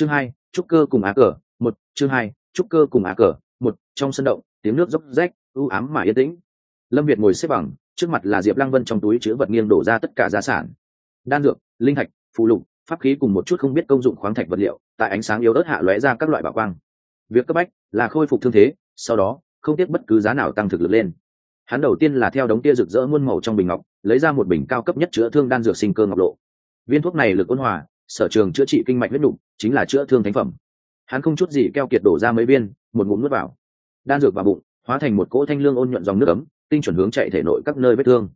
chương hai, trúc cơ cùng á cờ, một, chương hai, trúc cơ cùng á cờ, một, trong sân động, tiếng nước dốc rách, u ám mà yên tĩnh. Lâm việt ngồi xếp bằng, trước mặt là diệp lăng vân trong túi chứa vật nghiêng đổ ra tất cả gia sản. Đan dược, linh thạch phụ lục, pháp khí cùng một chút không biết công dụng khoáng thạch vật liệu, tại ánh sáng yếu ớt hạ lóe ra các loại bảo quang. Việc cấp bách là khôi phục thương thế, sau đó, không tiếc bất cứ giá nào tăng thực lực lên. Hắn đầu tiên là theo đống tia rực rỡ muôn màu trong bình ngọc, lấy ra một bình cao cấp nhất chữa thương đan dược sinh cơ ngọc lộ. Viên thuốc này lực ôn hòa sở trường chữa trị kinh mạch huyết nục, chính là chữa thương thánh phẩm. Hắn không chút gì keo kiệt đổ ra mấy viên, một ngụm nuốt vào. Đan dược vào bụng, hóa thành một cỗ thanh lương ôn nhuận dòng nước ấm, tinh chuẩn hướng chạy thể nội các nơi vết thương.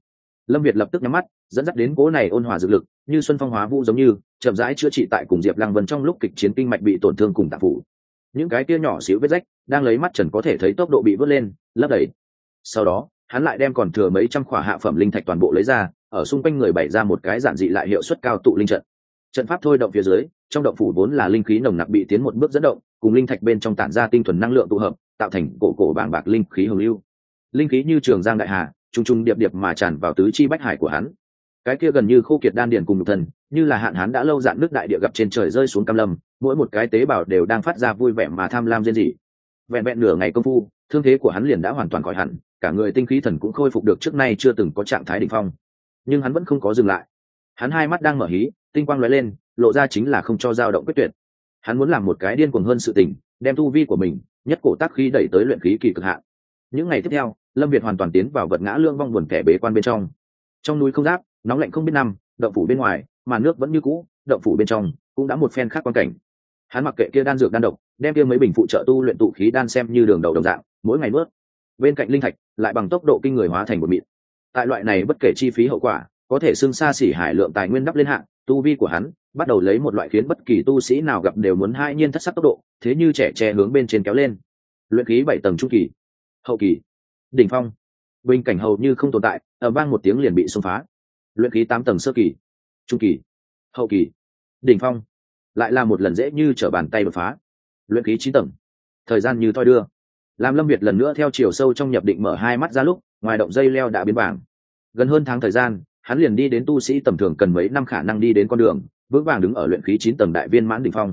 Lâm việt lập tức nhắm mắt, dẫn dắt đến cỗ này ôn hòa dược lực, như xuân phong hóa vũ giống như, chậm rãi chữa trị tại cùng diệp lăng vân trong lúc kịch chiến kinh mạch bị tổn thương cùng tạp phủ. Những cái kia nhỏ xíu vết rách, đang lấy mắt trần có thể thấy tốc độ bị vớt lên, lấp đầy. Sau đó, hắn lại đem còn thừa mấy trăm khỏa hạ phẩm linh thạch toàn bộ lấy ra, ở xung quanh người bày ra một cái giản dị lại hiệu suất cao tụ linh trận trận pháp thôi động phía dưới, trong động phủ vốn là linh khí nồng nặc bị tiến một bước dẫn động, cùng linh thạch bên trong tản ra tinh thuần năng lượng tụ hợp, tạo thành cổ cổ bảng bạc linh khí hồng lưu. Linh khí như trường giang đại hà, trùng trùng điệp điệp mà tràn vào tứ chi bách hải của hắn. Cái kia gần như khô kiệt đan điền cùng nhục thần, như là hạn hán đã lâu dạn nước đại địa gặp trên trời rơi xuống cam lâm, mỗi một cái tế bào đều đang phát ra vui vẻ mà tham lam riêng gì vẹn vẹn nửa ngày công phu, thương thế của hắn liền đã hoàn toàn khỏi hẳn, cả người tinh khí thần cũng khôi phục được trước nay chưa từng có trạng thái đ ỉ n h phong. Nhưng hắn vẫn không có dừng lại. Hắn hai mắt đang mở hí tinh quang lóe lên, lộ ra chính là không cho dao động quyết tuyệt. Hắn muốn làm một cái điên cuồng hơn sự tình, đem tu vi của mình, nhất cổ tác khí đẩy tới luyện khí kỳ cực hạn. Những ngày tiếp theo, lâm việt hoàn toàn tiến vào vật ngã lương vong buồn kẻ bế quan bên trong. Trong núi không giáp, nóng lạnh không biết năm, động phủ bên ngoài, mà nước vẫn như cũ, động phủ bên trong cũng đã một phen khác quan cảnh. Hắn mặc kệ kia đan dược đan độc, đem kia mấy bình phụ trợ tu luyện tụ khí đan xem như đường đầu đồng dạng, mỗi ngày nuốt. Bên cạnh linh thạch, lại bằng tốc độ kinh người hóa thành một mịn. Tại loại này bất kể chi phí hậu quả, có thể xưng xa xỉ hải lượng tài nguyên đắp lên hạng tu vi của hắn, bắt đầu lấy một loại khiến bất kỳ tu sĩ nào gặp đều muốn hai nhiên thất sắc tốc độ, thế như trẻ tre hướng bên trên kéo lên. Luyện khí bảy tầng trung kỳ. Hậu kỳ. Đỉnh phong. Bình cảnh hầu như không tồn tại ở vang một tiếng liền bị xông phá. Luyện khí tám tầng sơ kỳ. Trung kỳ. Hậu kỳ. Đỉnh phong. Lại là một lần dễ như trở bàn tay đột phá. Luyện khí chín tầng. Thời gian như thoi đưa. Làm lâm việt lần nữa theo chiều sâu trong nhập định mở hai mắt ra lúc, ngoài động dây leo đã biến vàng. Gần hơn tháng thời gian hắn liền đi đến tu sĩ tầm thường cần mấy năm khả năng đi đến con đường, vững vàng đứng ở luyện khí chín tầng đại viên mãn đ ỉ n h phong.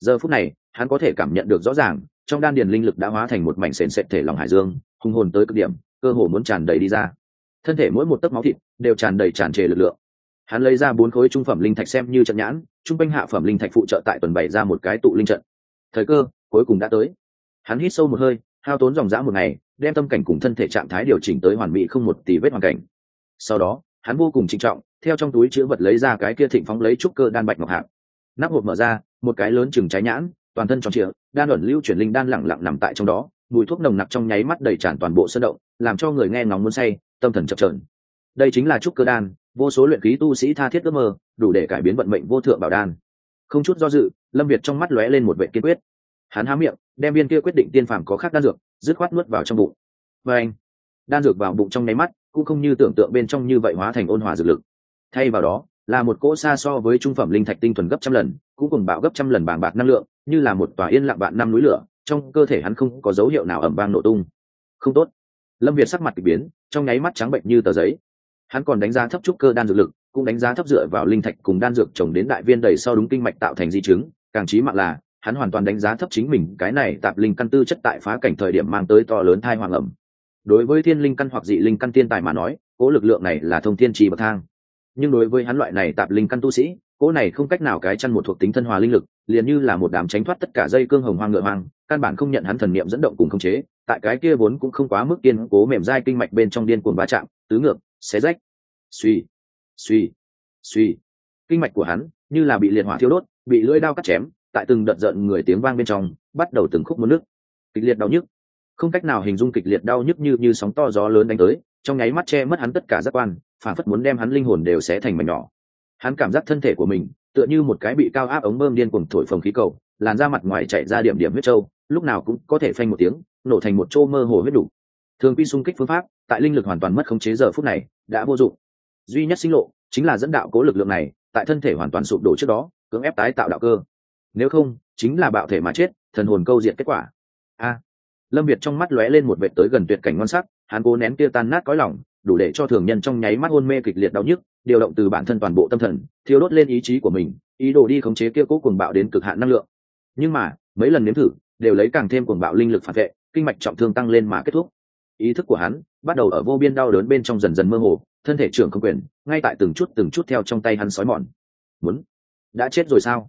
Giờ phút này, hắn có thể cảm nhận được rõ ràng, trong đan điền linh lực đã hóa thành một mảnh sền sệt thể lòng hải dương, hùng hồn tới cực điểm, cơ hồ muốn tràn đầy đi ra. Thân thể mỗi một tấc máu thịt đều tràn đầy tràn trề lực lượng. Hắn lấy ra bốn khối trung phẩm linh thạch xem như trận nhãn, trung quanh hạ phẩm linh thạch phụ trợ tại tuần bày ra một cái tụ linh trận. Thời cơ, cuối cùng đã tới. Hắn hít sâu một hơi, hao tốn dòng dã một ngày, đem tâm cảnh cùng thân thể trạng thái điều chỉnh tới hoàn mỹ không một tỷ vết hoàn cảnh. Sau đó hắn vô cùng trịnh trọng, theo trong túi chữ vật lấy ra cái kia thịnh phóng lấy trúc cơ đan bạch ngọc hạng nắp hộp mở ra, một cái lớn chừng trái nhãn, toàn thân tròn trịa, đan ẩn lưu chuyển linh đan lẳng lặng nằm tại trong đó, mùi thuốc nồng nặc trong nháy mắt đầy tràn toàn bộ sân động, làm cho người nghe ngóng muốn say, tâm thần chập trờn đây chính là trúc cơ đan, vô số luyện khí tu sĩ tha thiết ước mơ, đủ để cải biến vận mệnh vô thượng bảo đan. Không chút do dự, lâm việt trong mắt lóe lên một vệ kiên quyết. Hắn há miệng, đem viên kia quyết định tiên phàm có khác đan dược, dứt khoát nuốt vào trong bụng. Và anh, đan dược vào bụng trong nháy mắt cũng không như tưởng tượng bên trong như vậy hóa thành ôn hòa dược lực. Thay vào đó, là một cỗ xa so với trung phẩm linh thạch tinh thuần gấp trăm lần, cũng cùng bạo gấp trăm lần bàng bạc năng lượng, như là một tòa yên lặng bạn năm núi lửa, trong cơ thể hắn không có dấu hiệu nào ẩm vang nổ tung. Không tốt. Lâm việt sắc mặt k ỳ biến, trong nháy mắt trắng bệnh như tờ giấy. Hắn còn đánh giá thấp trúc cơ đan dược lực, cũng đánh giá thấp dựa vào linh thạch cùng đan dược trồng đến đại viên đầy sau đúng kinh mạch tạo thành di chứng, càng trí mạng là, hắn hoàn toàn đánh giá thấp chính mình, cái này tạp linh căn tư chất tại phá cảnh thời điểm mang tới to lớn thai hoàng ẩm đối với thiên linh căn hoặc dị linh căn tiên tài mà nói, cố lực lượng này là thông thiên trì bậc thang. Nhưng đối với hắn loại này tạp linh căn tu sĩ, cố này không cách nào cái chăn một thuộc tính thân hòa linh lực, liền như là một đám tránh thoát tất cả dây cương hồng hoang ngựa hoang, căn bản không nhận hắn thần niệm dẫn động cùng khống chế, tại cái kia vốn cũng không quá mức kiên cố mềm dai kinh mạch bên trong điên cuồng va chạm, tứ ngược, xé rách. Suy suy suy kinh mạch của hắn như là bị liệt hỏa thiêu đốt, bị lưỡi đao cắt chém, tại từng đợt giận người tiếng vang bên trong, bắt đầu từng khúc một nước. Kịch liệt đau nhức không cách nào hình dung kịch liệt đau nhức như như sóng to gió lớn đánh tới, trong nháy mắt che mất hắn tất cả giác quan, phản phất muốn đem hắn linh hồn đều xé thành mảnh nhỏ. Hắn cảm giác thân thể của mình, tựa như một cái bị cao áp ống bơm điên cuồng thổi phồng khí cầu, làn ra mặt ngoài chạy ra điểm điểm huyết trâu, lúc nào cũng có thể phanh một tiếng, nổ thành một chỗ mơ hồ huyết đủ. Thường quy xung kích phương pháp, tại linh lực hoàn toàn mất khống chế giờ phút này, đã vô dụng. Duy nhất sinh lộ, chính là dẫn đạo cố lực lượng này, tại thân thể hoàn toàn sụp đổ trước đó, cưỡng ép tái tạo đạo cơ. Nếu không, chính là bạo thể mà chết, thần hồn câu diện kết quả. A lâm việt trong mắt lóe lên một vệ tới gần tuyệt cảnh ngon sắc, hắn cố nén kia tan nát cõi lỏng đủ để cho thường nhân trong nháy mắt hôn mê kịch liệt đau nhức, điều động từ bản thân toàn bộ tâm thần thiếu đốt lên ý chí của mình, ý đồ đi khống chế kia cố cuồng bạo đến cực hạn năng lượng. Nhưng mà, mấy lần nếm thử, đều lấy càng thêm cuồng bạo linh lực phản vệ, kinh mạch trọng thương tăng lên mà kết thúc. Ý thức của hắn bắt đầu ở vô biên đau đớn bên trong dần dần mơ hồ, thân thể trưởng không quyền, ngay tại từng chút từng chút theo trong tay hắn sói mòn. Muốn đã chết rồi sao?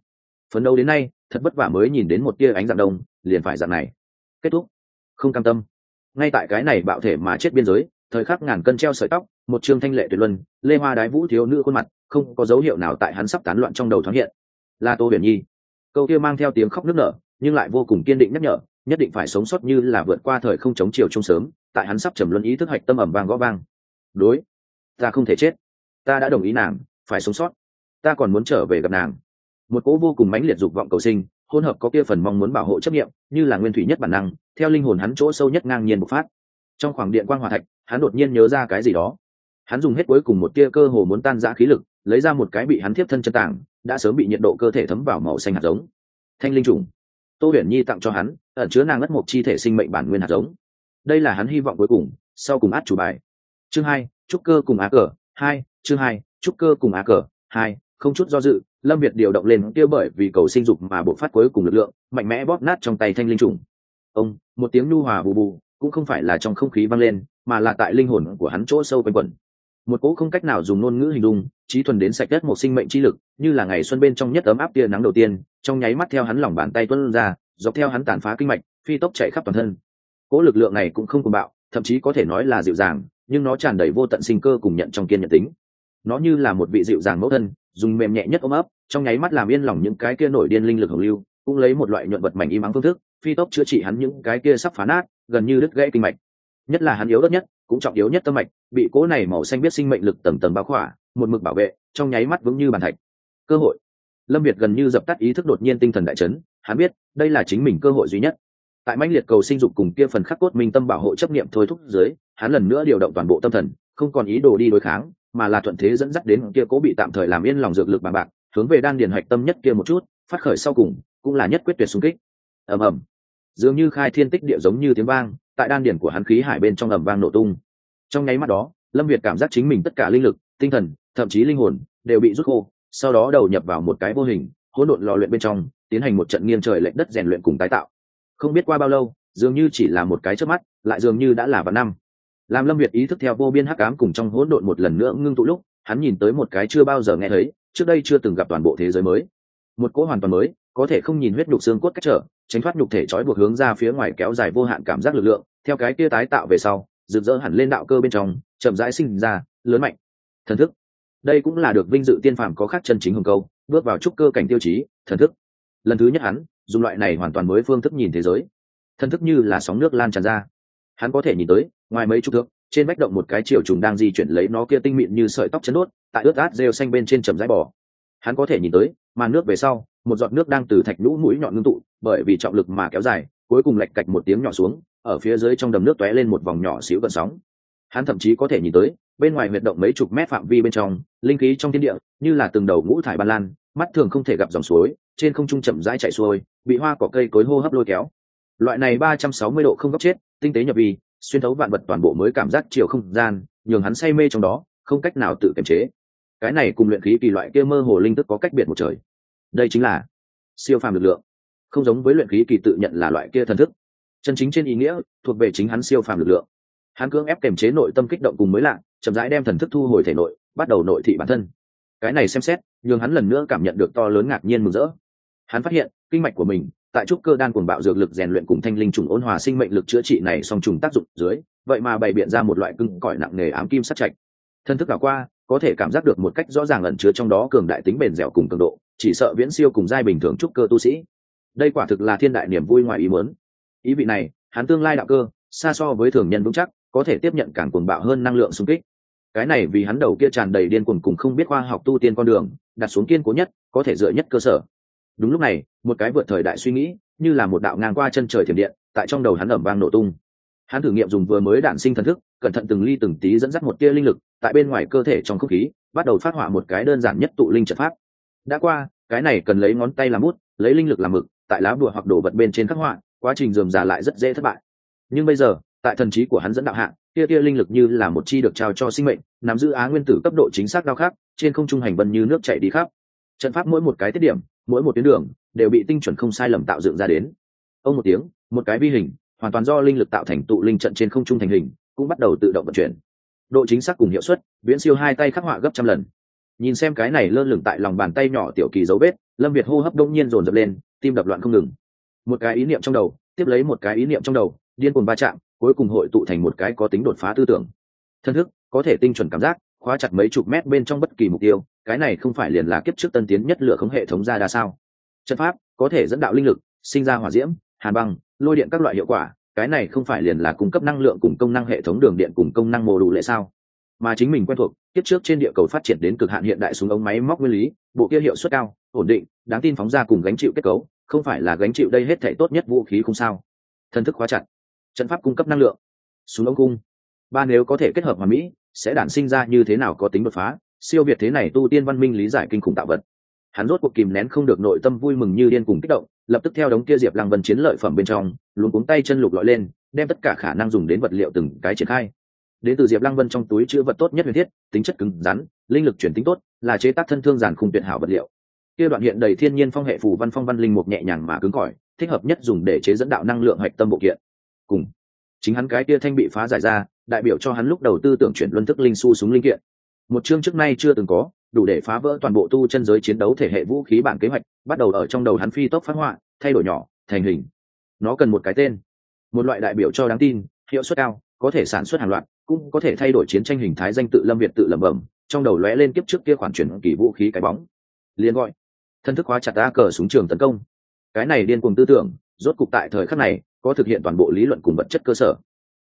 Phấn đấu đến nay, thật vất vả mới nhìn đến một tia ánh dạng đông, liền phải dạng này. Kết thúc không cam tâm. Ngay tại cái này bạo thể mà chết biên giới, thời khắc ngàn cân treo sợi tóc, một trương thanh lệ tuyệt luân, lê hoa đái vũ thiếu nữ khuôn mặt, không có dấu hiệu nào tại hắn sắp tán loạn trong đầu thoáng hiện. Là tô huyền nhi. Câu kia mang theo tiếng khóc nức nở, nhưng lại vô cùng kiên định nhắc nhở, nhất định phải sống sót như là vượt qua thời không chống chiều chung sớm, tại hắn sắp trầm luân ý thức hạch tâm ẩm vang gõ vang. Đối, ta không thể chết. Ta đã đồng ý nàng, phải sống sót. Ta còn muốn trở về gặp nàng. Một cỗ vô cùng mãnh liệt dục vọng cầu sinh hỗn hợp có kia phần mong muốn bảo hộ chấp nghiệm, như là nguyên thủy nhất bản năng, theo linh hồn hắn chỗ sâu nhất ngang nhiên bộc phát. Trong khoảng điện quan hòa thạch, hắn đột nhiên nhớ ra cái gì đó. Hắn dùng hết cuối cùng một tia cơ hồ muốn tan giã khí lực, lấy ra một cái bị hắn tiếp thân chân tảng, đã sớm bị nhiệt độ cơ thể thấm vào màu xanh hạt giống. Thanh linh trùng. Tô huyền nhi tặng cho hắn, ẩn chứa nàng ngất một chi thể sinh mệnh bản nguyên hạt giống. Đây là hắn hy vọng cuối cùng, sau cùng át chủ bài. Chương hai, trúc cơ cùng á cờ. Hai, chương hai, trúc cơ cùng á cờ. Hai không chút do dự, lâm việt điều động lên tiêu bởi vì cầu sinh dục mà bộ phát cuối cùng lực lượng, mạnh mẽ bóp nát trong tay thanh linh trùng. Ông, một tiếng nhu hòa bù bù, cũng không phải là trong không khí vang lên, mà là tại linh hồn của hắn chỗ sâu quanh quẩn. Một cỗ không cách nào dùng ngôn ngữ hình dung, trí thuần đến sạch đất một sinh mệnh chi lực, như là ngày xuân bên trong nhất ấm áp tia nắng đầu tiên, trong nháy mắt theo hắn lòng bàn tay tuân ra, dọc theo hắn tàn phá kinh mạch, phi tốc chạy khắp toàn thân. Cỗ lực lượng này cũng không cùng bạo, thậm chí có thể nói là dịu dàng, nhưng nó tràn đầy vô tận sinh cơ cùng nhận trong kiên nhận tính. Nó như là một vị dịu dàng mẫu thân dùng mềm nhẹ nhất ôm ấp, trong nháy mắt làm yên lòng những cái kia nổi điên linh lực hồng lưu, cũng lấy một loại nhuận vật mảnh im ắng phương thức, phi tốc chữa trị hắn những cái kia sắp phá nát, gần như đứt gãy kinh mạch. Nhất là hắn yếu đất nhất, cũng trọng yếu nhất tâm mạch, bị cố này màu xanh biết sinh mệnh lực tầng tầng bao khỏa, một mực bảo vệ, trong nháy mắt vững như bàn thạch. Cơ hội. Lâm việt gần như dập tắt ý thức đột nhiên tinh thần đại chấn, hắn biết, đây là chính mình cơ hội duy nhất. Tại mãnh liệt cầu sinh dục cùng kia phần khắc cốt minh tâm bảo hộ chấp niệm thôi thúc dưới, hắn lần nữa điều động toàn bộ tâm thần, không còn ý đồ đi đối kháng mà là thuận thế dẫn dắt đến kia cố bị tạm thời làm yên lòng dược lực bằng bạc, hướng về đan điền hạch tâm nhất kia một chút, phát khởi sau cùng, cũng là nhất quyết tuyệt xung kích. Ầm ầm. Dường như khai thiên tích địa giống như tiếng vang, tại đan điền của hắn khí hải bên trong ầm vang nổ tung. Trong nháy mắt đó, lâm việt cảm giác chính mình tất cả linh lực, tinh thần, thậm chí linh hồn, đều bị rút khô, sau đó đầu nhập vào một cái vô hình, hỗn độn lò luyện bên trong, tiến hành một trận nghiêng trời lệch đất rèn luyện cùng tái tạo. Không biết qua bao lâu, dường như chỉ là một cái trước mắt, lại dường như đã là vạn năm làm lâm việt ý thức theo vô biên hắc ám cùng trong hỗn độn một lần nữa ngưng tụ lúc, hắn nhìn tới một cái chưa bao giờ nghe thấy, trước đây chưa từng gặp toàn bộ thế giới mới. Một cỗ hoàn toàn mới, có thể không nhìn huyết nhục xương cốt cách trở, tránh thoát nhục thể trói buộc hướng ra phía ngoài kéo dài vô hạn cảm giác lực lượng, theo cái kia tái tạo về sau, rực rỡ hẳn lên đạo cơ bên trong, chậm rãi sinh ra, lớn mạnh. Thần thức. Đây cũng là được vinh dự tiên phàm có khác chân chính hồng câu bước vào trúc cơ cảnh tiêu chí, thần thức. Lần thứ nhất hắn, dùng loại này hoàn toàn mới phương thức nhìn thế giới. Thần thức như là sóng nước lan tràn ra. Hắn có thể nhìn tới ngoài mấy chục thước, trên vách động một cái chiều trùng đang di chuyển lấy nó kia tinh mịn như sợi tóc chấn đốt, tại ướt át rêu xanh bên trên trầm rãi bò. Hắn có thể nhìn tới, màn nước về sau, một giọt nước đang từ thạch nhũ mũi nhọn ngưng tụ, bởi vì trọng lực mà kéo dài, cuối cùng lạch cạch một tiếng nhỏ xuống, ở phía dưới trong đầm nước tóe lên một vòng nhỏ xíu gần sóng. Hắn thậm chí có thể nhìn tới, bên ngoài huyệt động mấy chục mét phạm vi bên trong, linh khí trong thiên địa, như là từng đầu ngũ thải ban lan, mắt thường không thể gặp dòng suối, trên không trung chậm rãi chạy xuôi, bị hoa cỏ cây cối hô hấp lôi kéo. Loại này ba trăm sáu mươi độ không góc chết, tinh tế nhập vi xuyên thấu vạn vật toàn bộ mới cảm giác chiều không gian, nhường hắn say mê trong đó, không cách nào tự kiềm chế. Cái này cùng luyện khí kỳ loại kia mơ hồ linh tức có cách biệt một trời. Đây chính là siêu phàm lực lượng. Không giống với luyện khí kỳ tự nhận là loại kia thần thức. Chân chính trên ý nghĩa, thuộc về chính hắn siêu phàm lực lượng. Hắn cưỡng ép kềm chế nội tâm kích động cùng mới lạ, chậm rãi đem thần thức thu hồi thể nội, bắt đầu nội thị bản thân. Cái này xem xét, nhường hắn lần nữa cảm nhận được to lớn ngạc nhiên mừng rỡ. Hắn phát hiện, kinh mạch của mình tại trúc cơ đan cuồng bạo dược lực rèn luyện cùng thanh linh trùng ôn hòa sinh mệnh lực chữa trị này song trùng tác dụng dưới, vậy mà bày biện ra một loại cưng cõi nặng nề ám kim sát trạch. Thân thức đảo qua, có thể cảm giác được một cách rõ ràng ẩn chứa trong đó cường đại tính bền dẻo cùng cường độ, chỉ sợ viễn siêu cùng giai bình thường trúc cơ tu sĩ. Đây quả thực là thiên đại niềm vui ngoài ý muốn. Ý vị này, hắn tương lai đạo cơ, xa so với thường nhân vững chắc, có thể tiếp nhận càng cuồng bạo hơn năng lượng xung kích. Cái này vì hắn đầu kia tràn đầy điên cuồng cùng không biết khoa học tu tiên con đường, đặt xuống kiên cố nhất, có thể dựa nhất cơ sở đúng lúc này, một cái vượt thời đại suy nghĩ, như là một đạo ngang qua chân trời thiểm điện, tại trong đầu hắn ẩm vang nổ tung. Hắn thử nghiệm dùng vừa mới đản sinh thần thức, cẩn thận từng ly từng tí dẫn dắt một tia linh lực, tại bên ngoài cơ thể trong không khí, bắt đầu phát họa một cái đơn giản nhất tụ linh trận pháp. Đã qua, cái này cần lấy ngón tay làm bút, lấy linh lực làm mực, tại lá bùa hoặc đồ vật bên trên khắc họa, quá trình dườm giả lại rất dễ thất bại. Nhưng bây giờ, tại thần trí của hắn dẫn đạo hạng tia tia linh lực như là một chi được trao cho sinh mệnh, nắm giữ á nguyên tử cấp độ chính xác đau khác trên không trung hành vân như nước chảy đi khắp. Trận pháp mỗi một cái tiết điểm mỗi một tuyến đường đều bị tinh chuẩn không sai lầm tạo dựng ra đến. Ông một tiếng, một cái vi hình, hoàn toàn do linh lực tạo thành tụ linh trận trên không trung thành hình, cũng bắt đầu tự động vận chuyển. Độ chính xác cùng hiệu suất, viễn siêu hai tay khắc họa gấp trăm lần. Nhìn xem cái này lơ lửng tại lòng bàn tay nhỏ tiểu kỳ dấu vết, lâm việt hô hấp đông nhiên dồn dập lên, tim đập loạn không ngừng. Một cái ý niệm trong đầu, tiếp lấy một cái ý niệm trong đầu, điên cuồng va chạm, cuối cùng hội tụ thành một cái có tính đột phá tư tưởng. Thân thức, có thể tinh chuẩn cảm giác, khóa chặt mấy chục mét bên trong bất kỳ mục tiêu cái này không phải liền là kiếp trước tân tiến nhất lửa khống hệ thống ra đa sao? Trận pháp có thể dẫn đạo linh lực, sinh ra hỏa diễm, hàn băng, lôi điện các loại hiệu quả, cái này không phải liền là cung cấp năng lượng cùng công năng hệ thống đường điện cùng công năng mô đủ lệ sao? Mà chính mình quen thuộc, kiếp trước trên địa cầu phát triển đến cực hạn hiện đại súng ống máy móc nguyên lý, bộ kia hiệu suất cao, ổn định, đáng tin phóng ra cùng gánh chịu kết cấu, không phải là gánh chịu đây hết thể tốt nhất vũ khí không sao. Thân thức khóa chặt. Trận pháp cung cấp năng lượng. Súng ống cung. Ba nếu có thể kết hợp hòa mỹ, sẽ đản sinh ra như thế nào có tính đột phá? Siêu việt thế này tu tiên văn minh lý giải kinh khủng tạo vật. Hắn rốt cuộc kìm nén không được nội tâm vui mừng như điên cùng kích động, lập tức theo đống kia diệp lăng vân chiến lợi phẩm bên trong luôn cuống tay chân lục lọi lên, đem tất cả khả năng dùng đến vật liệu từng cái triển khai. Đến từ diệp lăng vân trong túi chữ vật tốt nhất huyền thiết, tính chất cứng rắn, linh lực chuyển tính tốt, là chế tác thân thương giàn khung tuyệt hảo vật liệu. Kia đoạn hiện đầy thiên nhiên phong hệ phù văn phong văn linh mục nhẹ nhàng mà cứng cỏi, thích hợp nhất dùng để chế dẫn đạo năng lượng hạch tâm bộ kiện. Cùng chính hắn cái kia thanh bị phá giải ra, đại biểu cho hắn lúc đầu tư tưởng chuyển luân thức linh su súng linh kiện một chương trước nay chưa từng có, đủ để phá vỡ toàn bộ tu chân giới chiến đấu thể hệ vũ khí bản kế hoạch, bắt đầu ở trong đầu hắn phi tốc phát họa, thay đổi nhỏ, thành hình. Nó cần một cái tên. Một loại đại biểu cho đáng tin, hiệu suất cao, có thể sản xuất hàng loạt, cũng có thể thay đổi chiến tranh hình thái danh tự lâm việt tự lẩm bẩm, trong đầu lóe lên kiếp trước kia khoản chuyển kỳ vũ khí cái bóng. Liền gọi. Thân thức hóa chặt ta cờ súng trường tấn công. Cái này điên cuồng tư tưởng, rốt cục tại thời khắc này, có thực hiện toàn bộ lý luận cùng vật chất cơ sở.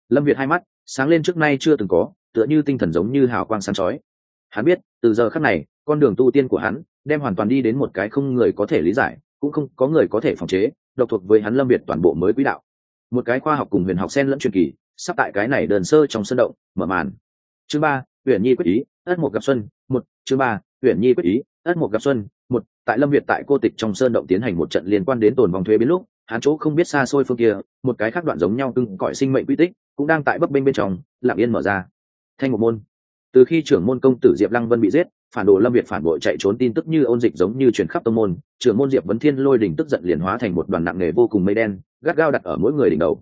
Lâm việt hai mắt, sáng lên trước nay chưa từng có, tựa như tinh thần giống như hào quang sáng chói hắn biết, từ giờ khắc này, con đường tu tiên của hắn đem hoàn toàn đi đến một cái không người có thể lý giải, cũng không có người có thể phòng chế, độc thuộc với hắn lâm việt toàn bộ mới quỹ đạo. Một cái khoa học cùng huyền học sen lẫn truyền kỳ, sắp tại cái này đơn sơ trong sân động, mở màn. Chương ba huyện nhi quyết ý, ất một gặp xuân, một, chương ba huyện nhi quyết ý, ất một gặp xuân, một, tại lâm việt tại cô tịch trong sơn động tiến hành một trận liên quan đến tồn vòng thuế biến lúc, hắn chỗ không biết xa xôi phương kia, một cái khác đoạn giống nhau cưng cõi sinh mệnh quy tích, cũng đang tại bấp bênh bên trong, lặng yên mở ra. Thanh một môn từ khi trưởng môn công tử diệp lăng vân bị giết, phản đồ lâm việt phản bội chạy trốn tin tức như ôn dịch giống như chuyển khắp tông môn, trưởng môn diệp vấn thiên lôi đỉnh tức giận liền hóa thành một đoàn nặng nề vô cùng mây đen, gắt gao đặt ở mỗi người đỉnh đầu.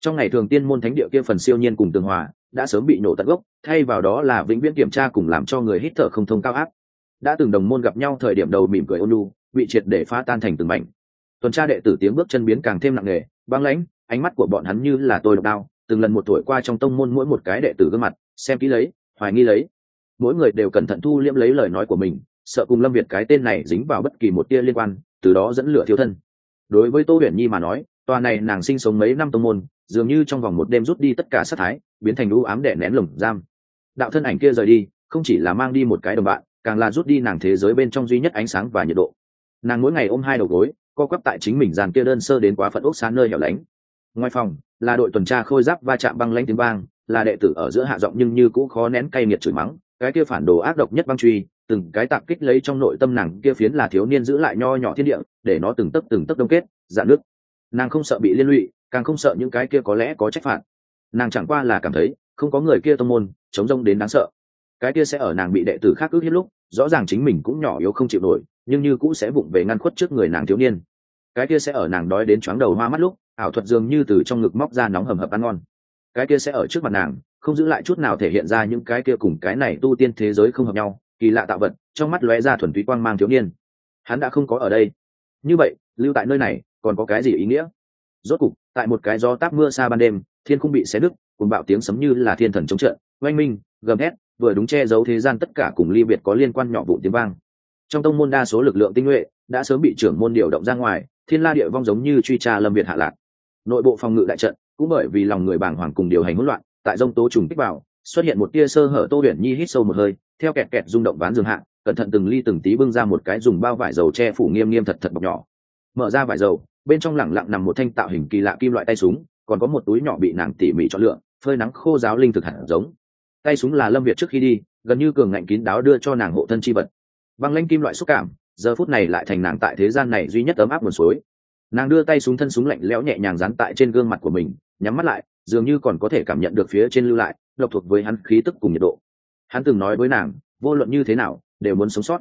Trong ngày thường tiên môn thánh địa kia phần siêu nhiên cùng tường hòa, đã sớm bị nổ tận gốc, thay vào đó là vĩnh viễn kiểm tra cùng làm cho người hít thở không thông cao áp. Đã từng đồng môn gặp nhau thời điểm đầu mỉm cười ôn lu bị triệt để phá tan thành từng mảnh. Tuần tra đệ tử tiếng bước chân biến càng thêm nặng nề, băng lãnh, ánh mắt của bọn hắn như là tôi độc đao từng lần một tuổi qua trong tông môn mỗi một cái đệ tử gương mặt, xem kỹ lấy hoài nghi lấy. Mỗi người đều cẩn thận thu liễm lấy lời nói của mình, sợ cùng lâm việt cái tên này dính vào bất kỳ một tia liên quan, từ đó dẫn lửa thiếu thân. Đối với tô huyền nhi mà nói, tòa này nàng sinh sống mấy năm tông môn, dường như trong vòng một đêm rút đi tất cả sát thái, biến thành lũ ám đẻ nén lồng giam. Đạo thân ảnh kia rời đi, không chỉ là mang đi một cái đồng bạn, càng là rút đi nàng thế giới bên trong duy nhất ánh sáng và nhiệt độ. Nàng mỗi ngày ôm hai đầu gối, co quắp tại chính mình dàn kia đơn sơ đến quá phận ốc xá nơi hẻo lánh. Ngoài phòng, là đội tuần tra khôi giáp va chạm băng lanh tiếng vang là đệ tử ở giữa hạ giọng nhưng như cũng khó nén cay nghiệt chửi mắng, cái kia phản đồ ác độc nhất băng truy, từng cái tạp kích lấy trong nội tâm nàng kia phiến là thiếu niên giữ lại nho nhỏ thiên địa, để nó từng tấc từng tấc đông kết, dạn nước. Nàng không sợ bị liên lụy, càng không sợ những cái kia có lẽ có trách phạt. Nàng chẳng qua là cảm thấy, không có người kia tông môn, chống rông đến đáng sợ. Cái kia sẽ ở nàng bị đệ tử khác ước hiếp lúc, rõ ràng chính mình cũng nhỏ yếu không chịu nổi, nhưng như cũng sẽ vụng về ngăn khuất trước người nàng thiếu niên. Cái kia sẽ ở nàng đói đến chóng đầu hoa mắt lúc, ảo thuật dường như từ trong ngực móc ra nóng hầm hập ăn ngon cái kia sẽ ở trước mặt nàng, không giữ lại chút nào thể hiện ra những cái kia cùng cái này tu tiên thế giới không hợp nhau, kỳ lạ tạo vật, trong mắt lóe ra thuần túy quang mang thiếu niên. Hắn đã không có ở đây. Như vậy, lưu tại nơi này, còn có cái gì ý nghĩa? Rốt cục, tại một cái gió táp mưa xa ban đêm, thiên không bị xé đứt cùng bạo tiếng sấm như là thiên thần chống trận, oanh minh, gầm hét vừa đúng che giấu thế gian tất cả cùng ly biệt có liên quan nhỏ vụ tiếng vang. Trong tông môn đa số lực lượng tinh nhuệ, đã sớm bị trưởng môn điều động ra ngoài, thiên la địa vong giống như truy tra lâm việt hạ lạc. Nội bộ phòng ngự đại trận cũng bởi vì lòng người bàng hoàng cùng điều hành hỗn loạn, tại dông tố trùng kích vào, xuất hiện một tia sơ hở tô huyền nhi hít sâu một hơi, theo kẹt kẹt rung động ván giường hạ, cẩn thận từng ly từng tí bưng ra một cái dùng bao vải dầu che phủ nghiêm nghiêm thật thật bọc nhỏ. Mở ra vải dầu, bên trong lẳng lặng nằm một thanh tạo hình kỳ lạ kim loại tay súng, còn có một túi nhỏ bị nàng tỉ mỉ chọn lựa, phơi nắng khô giáo linh thực hẳn giống. Tay súng là lâm việt trước khi đi, gần như cường ngạnh kín đáo đưa cho nàng hộ thân chi vật. Băng lanh kim loại xúc cảm, giờ phút này lại thành nàng tại thế gian này duy nhất ấm áp nguồn suối. Nàng đưa tay súng thân súng lạnh lẽo nhẹ nhàng dán tại trên gương mặt của mình nhắm mắt lại, dường như còn có thể cảm nhận được phía trên lưu lại, độc thuộc với hắn khí tức cùng nhiệt độ. Hắn từng nói với nàng, vô luận như thế nào, đều muốn sống sót.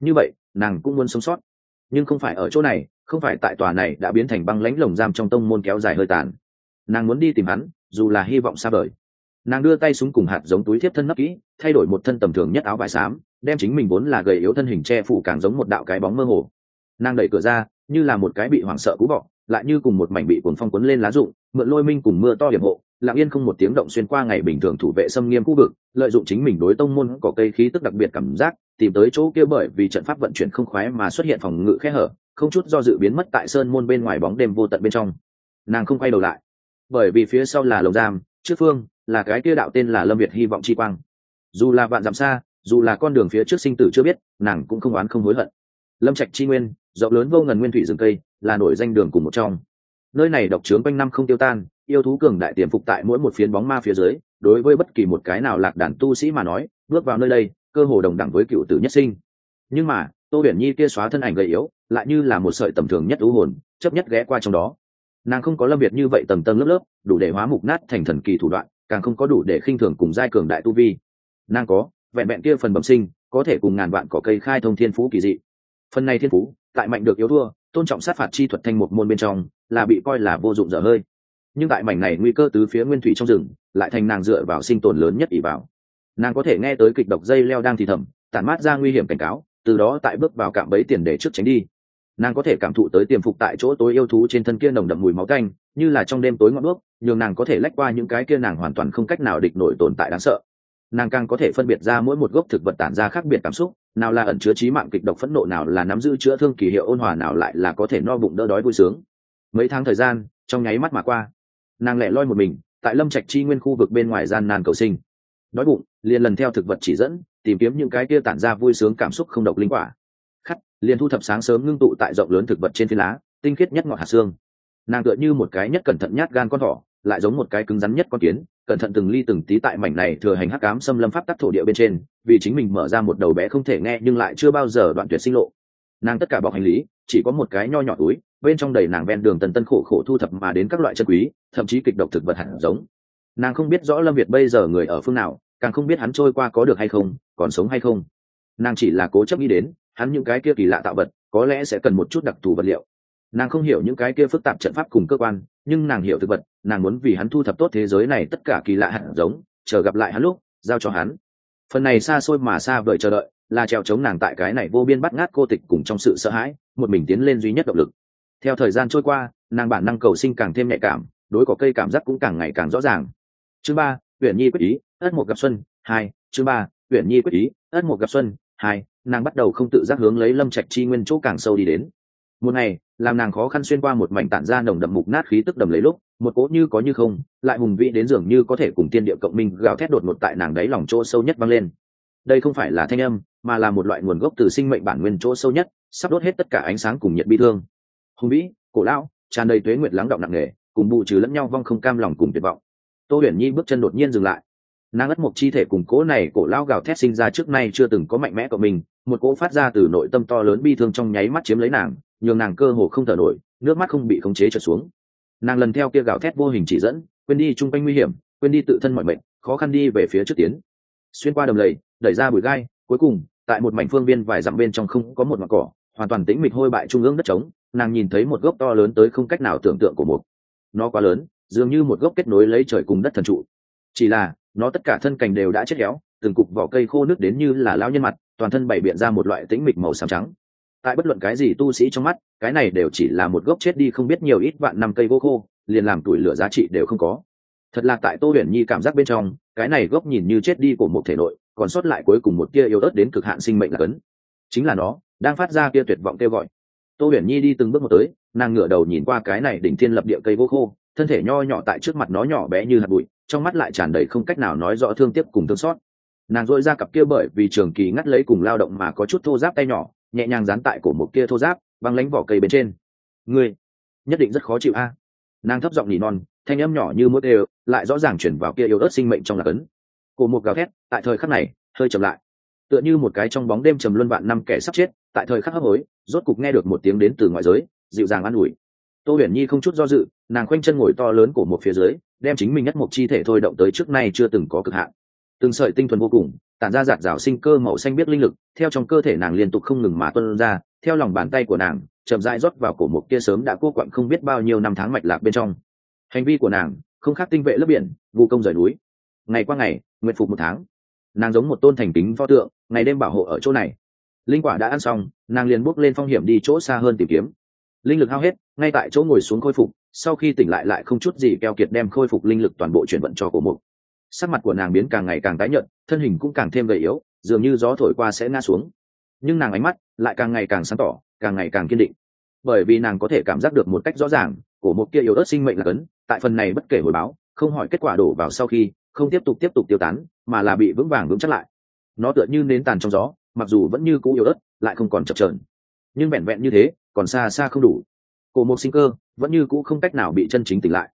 Như vậy, nàng cũng muốn sống sót. Nhưng không phải ở chỗ này, không phải tại tòa này đã biến thành băng lãnh lồng giam trong tông môn kéo dài hơi tàn. Nàng muốn đi tìm hắn, dù là hy vọng xa vời. Nàng đưa tay súng cùng hạt giống túi thiếp thân nấp kỹ, thay đổi một thân tầm thường nhất áo vải xám, đem chính mình vốn là gầy yếu thân hình che phủ càng giống một đạo cái bóng mơ hồ. Nàng đẩy cửa ra, như là một cái bị hoảng sợ cú bọ lại như cùng một mảnh bị cuồng phong quấn lên lá rụng, mượn lôi minh cùng mưa to điểm hộ, lặng yên không một tiếng động xuyên qua ngày bình thường thủ vệ xâm nghiêm khu vực, lợi dụng chính mình đối tông môn có cây khí tức đặc biệt cảm giác, tìm tới chỗ kia bởi vì trận pháp vận chuyển không khoái mà xuất hiện phòng ngự khe hở, không chút do dự biến mất tại sơn môn bên ngoài bóng đêm vô tận bên trong. Nàng không quay đầu lại, bởi vì phía sau là lồng giam, trước phương, là cái kia đạo tên là lâm việt hy vọng chi quang. Dù là vạn dặm xa, dù là con đường phía trước sinh tử chưa biết, nàng cũng không oán không hối hận lâm trạch chi nguyên, rộng lớn vô ngần nguyên thủy rừng cây, là nổi danh đường cùng một trong. Nơi này độc trướng quanh năm không tiêu tan, yêu thú cường đại tiềm phục tại mỗi một phiến bóng ma phía dưới, đối với bất kỳ một cái nào lạc đàn tu sĩ mà nói, bước vào nơi đây, cơ hồ đồng đẳng với cựu tử nhất sinh. Nhưng mà, tô huyền nhi kia xóa thân ảnh gầy yếu, lại như là một sợi tầm thường nhất ưu hồn chấp nhất ghé qua trong đó. Nàng không có lâm việt như vậy tầng tầng lớp lớp, đủ để hóa mục nát thành thần kỳ thủ đoạn, càng không có đủ để khinh thường cùng giai cường đại tu vi. Nàng có, vẹn vẹn kia phần bẩm sinh, có thể cùng ngàn vạn cỏ cây khai thông thiên phú kỳ dị phần này thiên phú, tại mạnh được yếu thua, tôn trọng sát phạt chi thuật thanh một môn bên trong, là bị coi là vô dụng dở hơi. Nhưng tại mảnh này nguy cơ tứ phía nguyên thủy trong rừng, lại thành nàng dựa vào sinh tồn lớn nhất ỷ vào. Nàng có thể nghe tới kịch độc dây leo đang thì thầm, tản mát ra nguy hiểm cảnh cáo, từ đó tại bước vào cạm bẫy tiền để trước tránh đi. Nàng có thể cảm thụ tới tiềm phục tại chỗ tối yêu thú trên thân kia nồng đậm mùi máu canh như là trong đêm tối ngọn đuốc, nhường nàng có thể lách qua những cái kia nàng hoàn toàn không cách nào địch nổi tồn tại đáng sợ nàng càng có thể phân biệt ra mỗi một gốc thực vật tản ra khác biệt cảm xúc, nào là ẩn chứa trí mạng kịch độc phẫn nộ, nào là nắm giữ chữa thương kỳ hiệu ôn hòa, nào lại là có thể no bụng đỡ đói vui sướng. Mấy tháng thời gian, trong nháy mắt mà qua, nàng lẻ loi một mình, tại lâm trạch chi nguyên khu vực bên ngoài gian nan cầu sinh. Đói bụng, liền lần theo thực vật chỉ dẫn, tìm kiếm những cái kia tản ra vui sướng cảm xúc không độc linh quả. Khắt liền thu thập sáng sớm ngưng tụ tại rộng lớn thực vật trên phi lá, tinh khiết nhất ngọn hạt xương. Nàng tựa như một cái nhất cẩn thận nhát gan con thỏ lại giống một cái cứng rắn nhất con kiến, cẩn thận từng ly từng tí tại mảnh này thừa hành hắc cám xâm lâm pháp tắc thổ địa bên trên, vì chính mình mở ra một đầu bé không thể nghe nhưng lại chưa bao giờ đoạn tuyệt sinh lộ. Nàng tất cả bọc hành lý, chỉ có một cái nho nhỏ túi, bên trong đầy nàng ven đường tần tân khổ khổ thu thập mà đến các loại chân quý, thậm chí kịch độc thực vật hẳn giống. Nàng không biết rõ lâm việt bây giờ người ở phương nào, càng không biết hắn trôi qua có được hay không, còn sống hay không. Nàng chỉ là cố chấp nghĩ đến, hắn những cái kia kỳ lạ tạo vật, có lẽ sẽ cần một chút đặc thù vật liệu. Nàng không hiểu những cái kia phức tạp trận pháp cùng cơ quan nhưng nàng hiểu thực vật, nàng muốn vì hắn thu thập tốt thế giới này tất cả kỳ lạ hạt giống, chờ gặp lại hắn lúc, giao cho hắn. Phần này xa xôi mà xa vời chờ đợi, là trèo chống nàng tại cái này vô biên bắt ngát cô tịch cùng trong sự sợ hãi, một mình tiến lên duy nhất động lực. Theo thời gian trôi qua, nàng bản năng cầu sinh càng thêm nhạy cảm, đối có cây cảm giác cũng càng ngày càng rõ ràng. Chương ba huyện nhi quyết ý, ất một gặp xuân, hai, chương ba huyện nhi quyết ý, ất một gặp xuân, hai, nàng bắt đầu không tự giác hướng lấy lâm trạch chi nguyên chỗ càng sâu đi đến. Một ngày làm nàng khó khăn xuyên qua một mảnh tản ra nồng đậm mục nát khí tức đầm lấy lúc, một cỗ như có như không, lại hùng vĩ đến dường như có thể cùng tiên địa cộng minh gào thét đột ngột tại nàng đáy lòng chỗ sâu nhất vang lên. Đây không phải là thanh âm, mà là một loại nguồn gốc từ sinh mệnh bản nguyên chỗ sâu nhất, sắp đốt hết tất cả ánh sáng cùng nhiệt bi thương. Hùng vĩ, cổ lão, tràn đầy tuế nguyệt lắng động nặng nề, cùng bù trừ lẫn nhau vong không cam lòng cùng tuyệt vọng. Tô huyền nhi bước chân đột nhiên dừng lại. Nàng ất một chi thể cùng cố này cổ lao gào thét sinh ra trước nay chưa từng có mạnh mẽ của mình, một cỗ phát ra từ nội tâm to lớn bi thương trong nháy mắt chiếm lấy nàng nhường nàng cơ hồ không thở nổi, nước mắt không bị khống chế trượt xuống. Nàng lần theo kia gào thét vô hình chỉ dẫn, quên đi chung quanh nguy hiểm, quên đi tự thân mọi mệnh, khó khăn đi về phía trước tiến. Xuyên qua đầm lầy, đẩy ra bụi gai, cuối cùng, tại một mảnh phương viên vài dặm bên trong không có một mặt cỏ, hoàn toàn tĩnh mịch hôi bại trung ương đất trống, nàng nhìn thấy một gốc to lớn tới không cách nào tưởng tượng của một. Nó quá lớn, dường như một gốc kết nối lấy trời cùng đất thần trụ. Chỉ là, nó tất cả thân cành đều đã chết héo, từng cục vỏ cây khô nước đến như là lao nhân mặt, toàn thân bày biện ra một loại tĩnh mịch màu xám trắng tại bất luận cái gì tu sĩ trong mắt, cái này đều chỉ là một gốc chết đi không biết nhiều ít vạn năm cây gỗ khô, liền làm tuổi lửa giá trị đều không có. Thật là tại tô huyền nhi cảm giác bên trong, cái này gốc nhìn như chết đi của một thể nội, còn sót lại cuối cùng một tia yếu ớt đến cực hạn sinh mệnh là cấn. Chính là nó, đang phát ra kia tuyệt vọng kêu gọi. Tô huyền nhi đi từng bước một tới, nàng ngửa đầu nhìn qua cái này đỉnh thiên lập địa cây gỗ khô, thân thể nho nhỏ tại trước mặt nó nhỏ bé như hạt bụi, trong mắt lại tràn đầy không cách nào nói rõ thương tiếc cùng thương xót. Nàng dội ra cặp kia bởi vì trường kỳ ngắt lấy cùng lao động mà có chút thô giáp tay nhỏ nhẹ nhàng dán tại cổ một kia thô giáp, băng lánh vỏ cây bên trên. Ngươi, nhất định rất khó chịu a. Nàng thấp giọng nỉ non, thanh âm nhỏ như mũi đều, lại rõ ràng chuyển vào kia yếu ớt sinh mệnh trong lạc ấn. Cổ một gào thét, tại thời khắc này, hơi chậm lại. Tựa như một cái trong bóng đêm trầm luân vạn năm kẻ sắp chết, tại thời khắc hấp hối, rốt cục nghe được một tiếng đến từ ngoại giới, dịu dàng an ủi. Tô huyền nhi không chút do dự, nàng khoanh chân ngồi to lớn của một phía dưới, đem chính mình nhất một chi thể thôi động tới trước nay chưa từng có cực hạn. Từng sợi tinh thuần vô cùng tản ra giạt rào sinh cơ màu xanh biết linh lực, theo trong cơ thể nàng liên tục không ngừng mà tuân ra, theo lòng bàn tay của nàng, chậm rãi rót vào cổ mục kia sớm đã cô quặn không biết bao nhiêu năm tháng mạch lạc bên trong. Hành vi của nàng, không khác tinh vệ lớp biển vụ công rời núi. Ngày qua ngày nguyện phục một tháng. Nàng giống một tôn thành kính pho tượng, ngày đêm bảo hộ ở chỗ này. Linh quả đã ăn xong, nàng liền bước lên phong hiểm đi chỗ xa hơn tìm kiếm. Linh lực hao hết, ngay tại chỗ ngồi xuống khôi phục, sau khi tỉnh lại lại không chút gì keo kiệt đem khôi phục linh lực toàn bộ chuyển vận cho cổ mục sắc mặt của nàng biến càng ngày càng tái nhợt, thân hình cũng càng thêm gầy yếu, dường như gió thổi qua sẽ ngã xuống. Nhưng nàng ánh mắt lại càng ngày càng sáng tỏ, càng ngày càng kiên định. Bởi vì nàng có thể cảm giác được một cách rõ ràng của một kia yếu ớt sinh mệnh là cấn, tại phần này bất kể hồi báo, không hỏi kết quả đổ vào sau khi, không tiếp tục tiếp tục tiêu tán, mà là bị vững vàng vững chắc lại. Nó tựa như nến tàn trong gió, mặc dù vẫn như cũ yếu ớt, lại không còn chập trờn nhưng vẹn vẹn như thế, còn xa xa không đủ. Cổ một sinh cơ vẫn như cũ không cách nào bị chân chính tỉnh lại.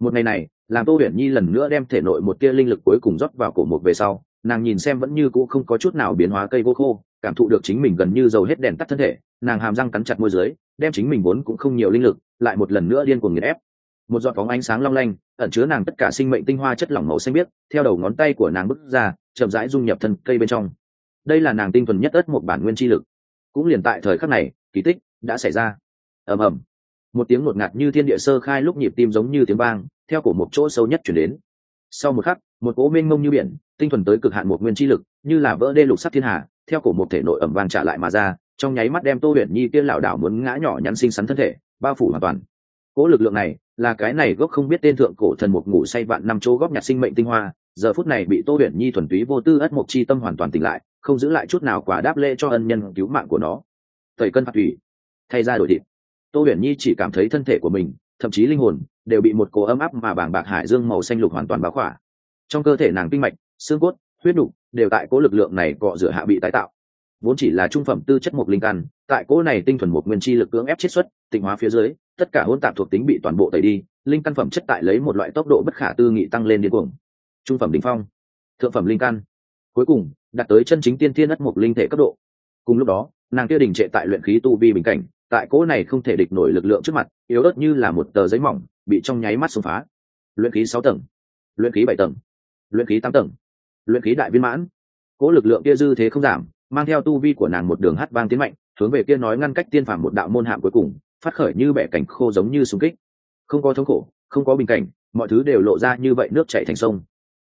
Một ngày này làm tô huyền nhi lần nữa đem thể nội một tia linh lực cuối cùng rót vào cổ một về sau, nàng nhìn xem vẫn như cũ không có chút nào biến hóa cây vô khô, cảm thụ được chính mình gần như dầu hết đèn tắt thân thể, nàng hàm răng cắn chặt môi dưới, đem chính mình vốn cũng không nhiều linh lực, lại một lần nữa điên cuồng nghiền ép. Một giọt phóng ánh sáng long lanh, ẩn chứa nàng tất cả sinh mệnh tinh hoa chất lỏng màu xanh biếc, theo đầu ngón tay của nàng bước ra, chậm rãi dung nhập thân cây bên trong. Đây là nàng tinh thuần nhất ất một bản nguyên chi lực. Cũng liền tại thời khắc này, kỳ tích đã xảy ra. Ầm ầm. Một tiếng ngột ngạt như thiên địa sơ khai lúc nhịp tim giống như tiếng vang theo cổ một chỗ sâu nhất chuyển đến. Sau một khắc, một cỗ mênh mông như biển, tinh thuần tới cực hạn một nguyên chi lực, như là vỡ đê lục sắt thiên hà, theo cổ một thể nội ẩm vàng trả lại mà ra, trong nháy mắt đem tô huyền nhi kia lảo đảo muốn ngã nhỏ nhắn xinh xắn thân thể, bao phủ hoàn toàn. Cỗ lực lượng này, là cái này gốc không biết tên thượng cổ thần một ngủ say vạn năm chỗ góp nhặt sinh mệnh tinh hoa, giờ phút này bị tô huyền nhi thuần túy vô tư ất mộc chi tâm hoàn toàn tỉnh lại, không giữ lại chút nào quả đáp lễ cho ân nhân cứu mạng của nó. Tẩy cân phạt thủy, thay ra đổi thịt. Tô huyền nhi chỉ cảm thấy thân thể của mình thậm chí linh hồn đều bị một cổ ấm áp mà bảng bạc hải dương màu xanh lục hoàn toàn báo khỏa. Trong cơ thể nàng kinh mạch, xương cốt, huyết đục đều tại cố lực lượng này cọ rửa hạ bị tái tạo. Vốn chỉ là trung phẩm tư chất một linh căn, tại cố này tinh thuần một nguyên chi lực cưỡng ép chiết xuất, tịnh hóa phía dưới, tất cả hỗn tạp thuộc tính bị toàn bộ tẩy đi, linh căn phẩm chất tại lấy một loại tốc độ bất khả tư nghị tăng lên điên cuồng. Trung phẩm đ phong, thượng phẩm linh căn. Cuối cùng, đạt tới chân chính tiên thiên đất một linh thể cấp độ. Cùng lúc đó, nàng kia đình trệ tại luyện khí tu vi bình cảnh tại cỗ này không thể địch nổi lực lượng trước mặt, yếu ớt như là một tờ giấy mỏng, bị trong nháy mắt xông phá. Luyện khí sáu tầng, luyện khí bảy tầng, luyện khí tám tầng, luyện khí đại viên mãn. Cỗ lực lượng kia dư thế không giảm, mang theo tu vi của nàng một đường hát vang tiến mạnh, hướng về kia nói ngăn cách tiên phàm một đạo môn hạm cuối cùng, phát khởi như bẻ cảnh khô giống như súng kích. Không có thống khổ, không có bình cảnh, mọi thứ đều lộ ra như vậy nước chảy thành sông.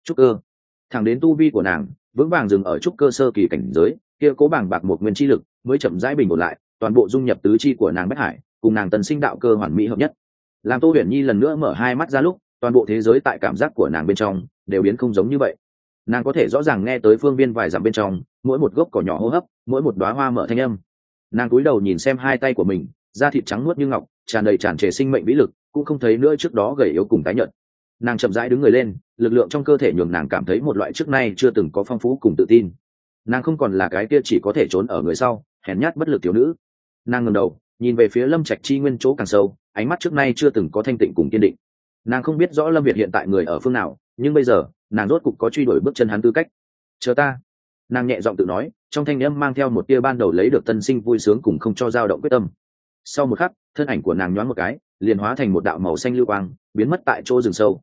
Trúc cơ. Thẳng đến tu vi của nàng, vững vàng dừng ở trúc cơ sơ kỳ cảnh giới, kia cố bảng bạc một nguyên chi lực mới chậm rãi bình ổn lại toàn bộ dung nhập tứ chi của nàng bất hải, cùng nàng tần sinh đạo cơ hoàn mỹ hợp nhất. Làm tô huyền nhi lần nữa mở hai mắt ra lúc, toàn bộ thế giới tại cảm giác của nàng bên trong đều biến không giống như vậy. Nàng có thể rõ ràng nghe tới phương viên vài dặm bên trong, mỗi một gốc cỏ nhỏ hô hấp, mỗi một đoá hoa mở thanh âm. Nàng cúi đầu nhìn xem hai tay của mình, da thịt trắng nuốt như ngọc, tràn đầy tràn trề sinh mệnh vĩ lực, cũng không thấy nữa trước đó gầy yếu cùng tái nhợt. Nàng chậm rãi đứng người lên, lực lượng trong cơ thể nhường nàng cảm thấy một loại trước nay chưa từng có phong phú cùng tự tin. Nàng không còn là cái kia chỉ có thể trốn ở người sau, hèn nhát bất lực thiếu nữ nàng ngẩng đầu, nhìn về phía lâm trạch chi nguyên chỗ càng sâu, ánh mắt trước nay chưa từng có thanh tịnh cùng kiên định. Nàng không biết rõ lâm việt hiện tại người ở phương nào, nhưng bây giờ, nàng rốt cục có truy đuổi bước chân hắn tư cách. Chờ ta. Nàng nhẹ giọng tự nói, trong thanh âm mang theo một tia ban đầu lấy được tân sinh vui sướng cùng không cho dao động quyết tâm. Sau một khắc, thân ảnh của nàng nhoáng một cái, liền hóa thành một đạo màu xanh lưu quang, biến mất tại chỗ rừng sâu.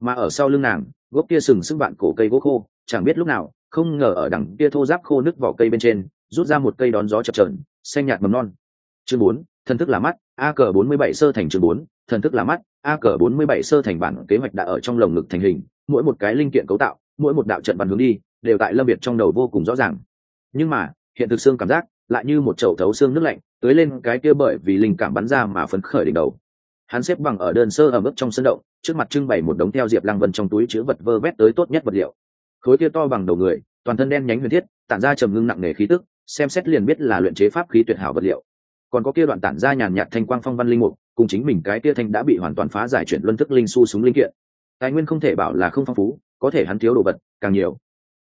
Mà ở sau lưng nàng, gốc kia sừng sững bạn cổ cây gỗ khô, chẳng biết lúc nào, không ngờ ở đằng kia thô giáp khô nứt vỏ cây bên trên, rút ra một cây đón gió chập trờn xanh nhạt mầm non chương bốn, thần thức là mắt, a cờ bốn mươi bảy sơ thành chương bốn, thần thức là mắt, a cờ bốn mươi bảy sơ thành bản kế hoạch đã ở trong lồng ngực thành hình, mỗi một cái linh kiện cấu tạo, mỗi một đạo trận bắn hướng đi, đều tại lâm biệt trong đầu vô cùng rõ ràng. Nhưng mà, hiện thực xương cảm giác, lại như một chậu thấu xương nước lạnh tới lên cái kia bởi vì linh cảm bắn ra mà phấn khởi đỉnh đầu. Hắn xếp bằng ở đơn sơ ở mức trong sân động, trước mặt trưng bày một đống theo diệp lăng vân trong túi chứa vật vơ vét tới tốt nhất vật liệu. Khối kia to bằng đầu người, toàn thân đen nhánh huyền thiết, tản ra trầm ngưng nặng nề khí tức, xem xét liền biết là luyện chế pháp khí tuyệt hảo vật liệu còn có kia đoạn tản ra nhàn nhạt thanh quang phong văn linh mục, cùng chính mình cái kia thanh đã bị hoàn toàn phá giải chuyển luân thức linh su súng linh kiện. Tài nguyên không thể bảo là không phong phú, có thể hắn thiếu đồ vật, càng nhiều.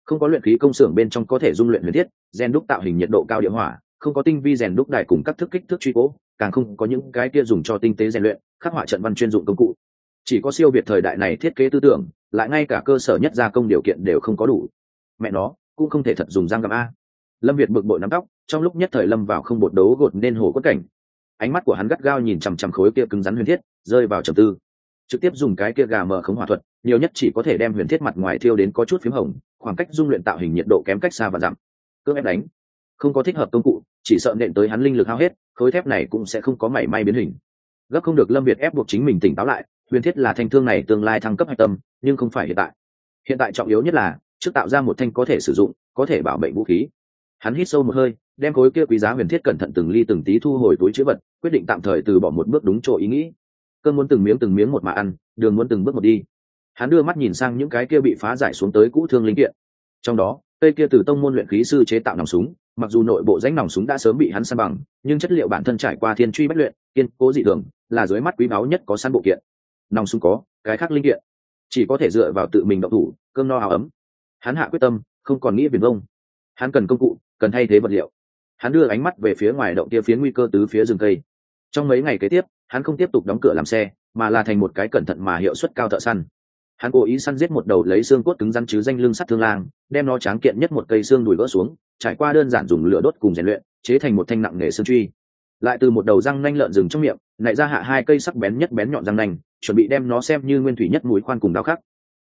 Không có luyện khí công xưởng bên trong có thể dung luyện huyền thiết gen đúc tạo hình nhiệt độ cao địa hỏa, không có tinh vi rèn đúc đài cùng các thức kích thước truy cố, càng không có những cái kia dùng cho tinh tế rèn luyện, khắc họa trận văn chuyên dụng công cụ. Chỉ có siêu việt thời đại này thiết kế tư tưởng, lại ngay cả cơ sở nhất gia công điều kiện đều không có đủ. Mẹ nó, cũng không thể thật dùng răng găm a. Lâm việt bực bội nắm tóc trong lúc nhất thời lâm vào không bột đấu gột nên hồ quất cảnh. Ánh mắt của hắn gắt gao nhìn chằm chằm khối kia cứng rắn huyền thiết, rơi vào trầm tư. Trực tiếp dùng cái kia gà mở khống hỏa thuật, nhiều nhất chỉ có thể đem huyền thiết mặt ngoài thiêu đến có chút p h í m hồng, khoảng cách dung luyện tạo hình nhiệt độ kém cách xa và dặm. Cưỡng ép đánh. Không có thích hợp công cụ, chỉ sợ nện tới hắn linh lực hao hết, khối thép này cũng sẽ không có mảy may biến hình. Gấp không được lâm việt ép buộc chính mình tỉnh táo lại, huyền thiết là thanh thương này tương lai thăng cấp hạch tâm, nhưng không phải hiện tại. Hiện tại trọng yếu nhất là, trước tạo ra một thanh có thể sử dụng, có thể bảo mệnh vũ khí hắn hít sâu một hơi, đem khối kia quý giá huyền thiết cẩn thận từng ly từng tí thu hồi túi chữ vật, quyết định tạm thời từ bỏ một bước đúng chỗ ý nghĩ. Cơn muốn từng miếng từng miếng một mà ăn, đường muốn từng bước một đi. Hắn đưa mắt nhìn sang những cái kia bị phá giải xuống tới cũ thương linh kiện. Trong đó, cây kia từ tông môn luyện khí sư chế tạo nòng súng, mặc dù nội bộ rãnh nòng súng đã sớm bị hắn săn bằng, nhưng chất liệu bản thân trải qua thiên truy bất luyện, kiên cố dị thường, là dưới mắt quý báu nhất có săn bộ kiện. Nòng súng có, cái khác linh kiện. Chỉ có thể dựa vào tự mình động thủ, cơm no áo ấm. Hắn hạ quyết tâm, không còn nghĩ viền vông hắn cần công cụ, cần thay thế vật liệu. Hắn đưa ánh mắt về phía ngoài động kia phía nguy cơ tứ phía rừng cây. Trong mấy ngày kế tiếp, hắn không tiếp tục đóng cửa làm xe, mà là thành một cái cẩn thận mà hiệu suất cao thợ săn. Hắn cố ý săn giết một đầu lấy xương cốt cứng rắn chứ danh lưng sắt thương lang, đem nó tráng kiện nhất một cây xương đùi vỡ xuống, trải qua đơn giản dùng lửa đốt cùng rèn luyện, chế thành một thanh nặng nghề xương truy. Lại từ một đầu răng nanh lợn rừng trong miệng lại ra hạ hai cây sắc bén nhất bén nhọn răng nanh, chuẩn bị đem nó xem như nguyên thủy nhất mũi khoan cùng đao khắc.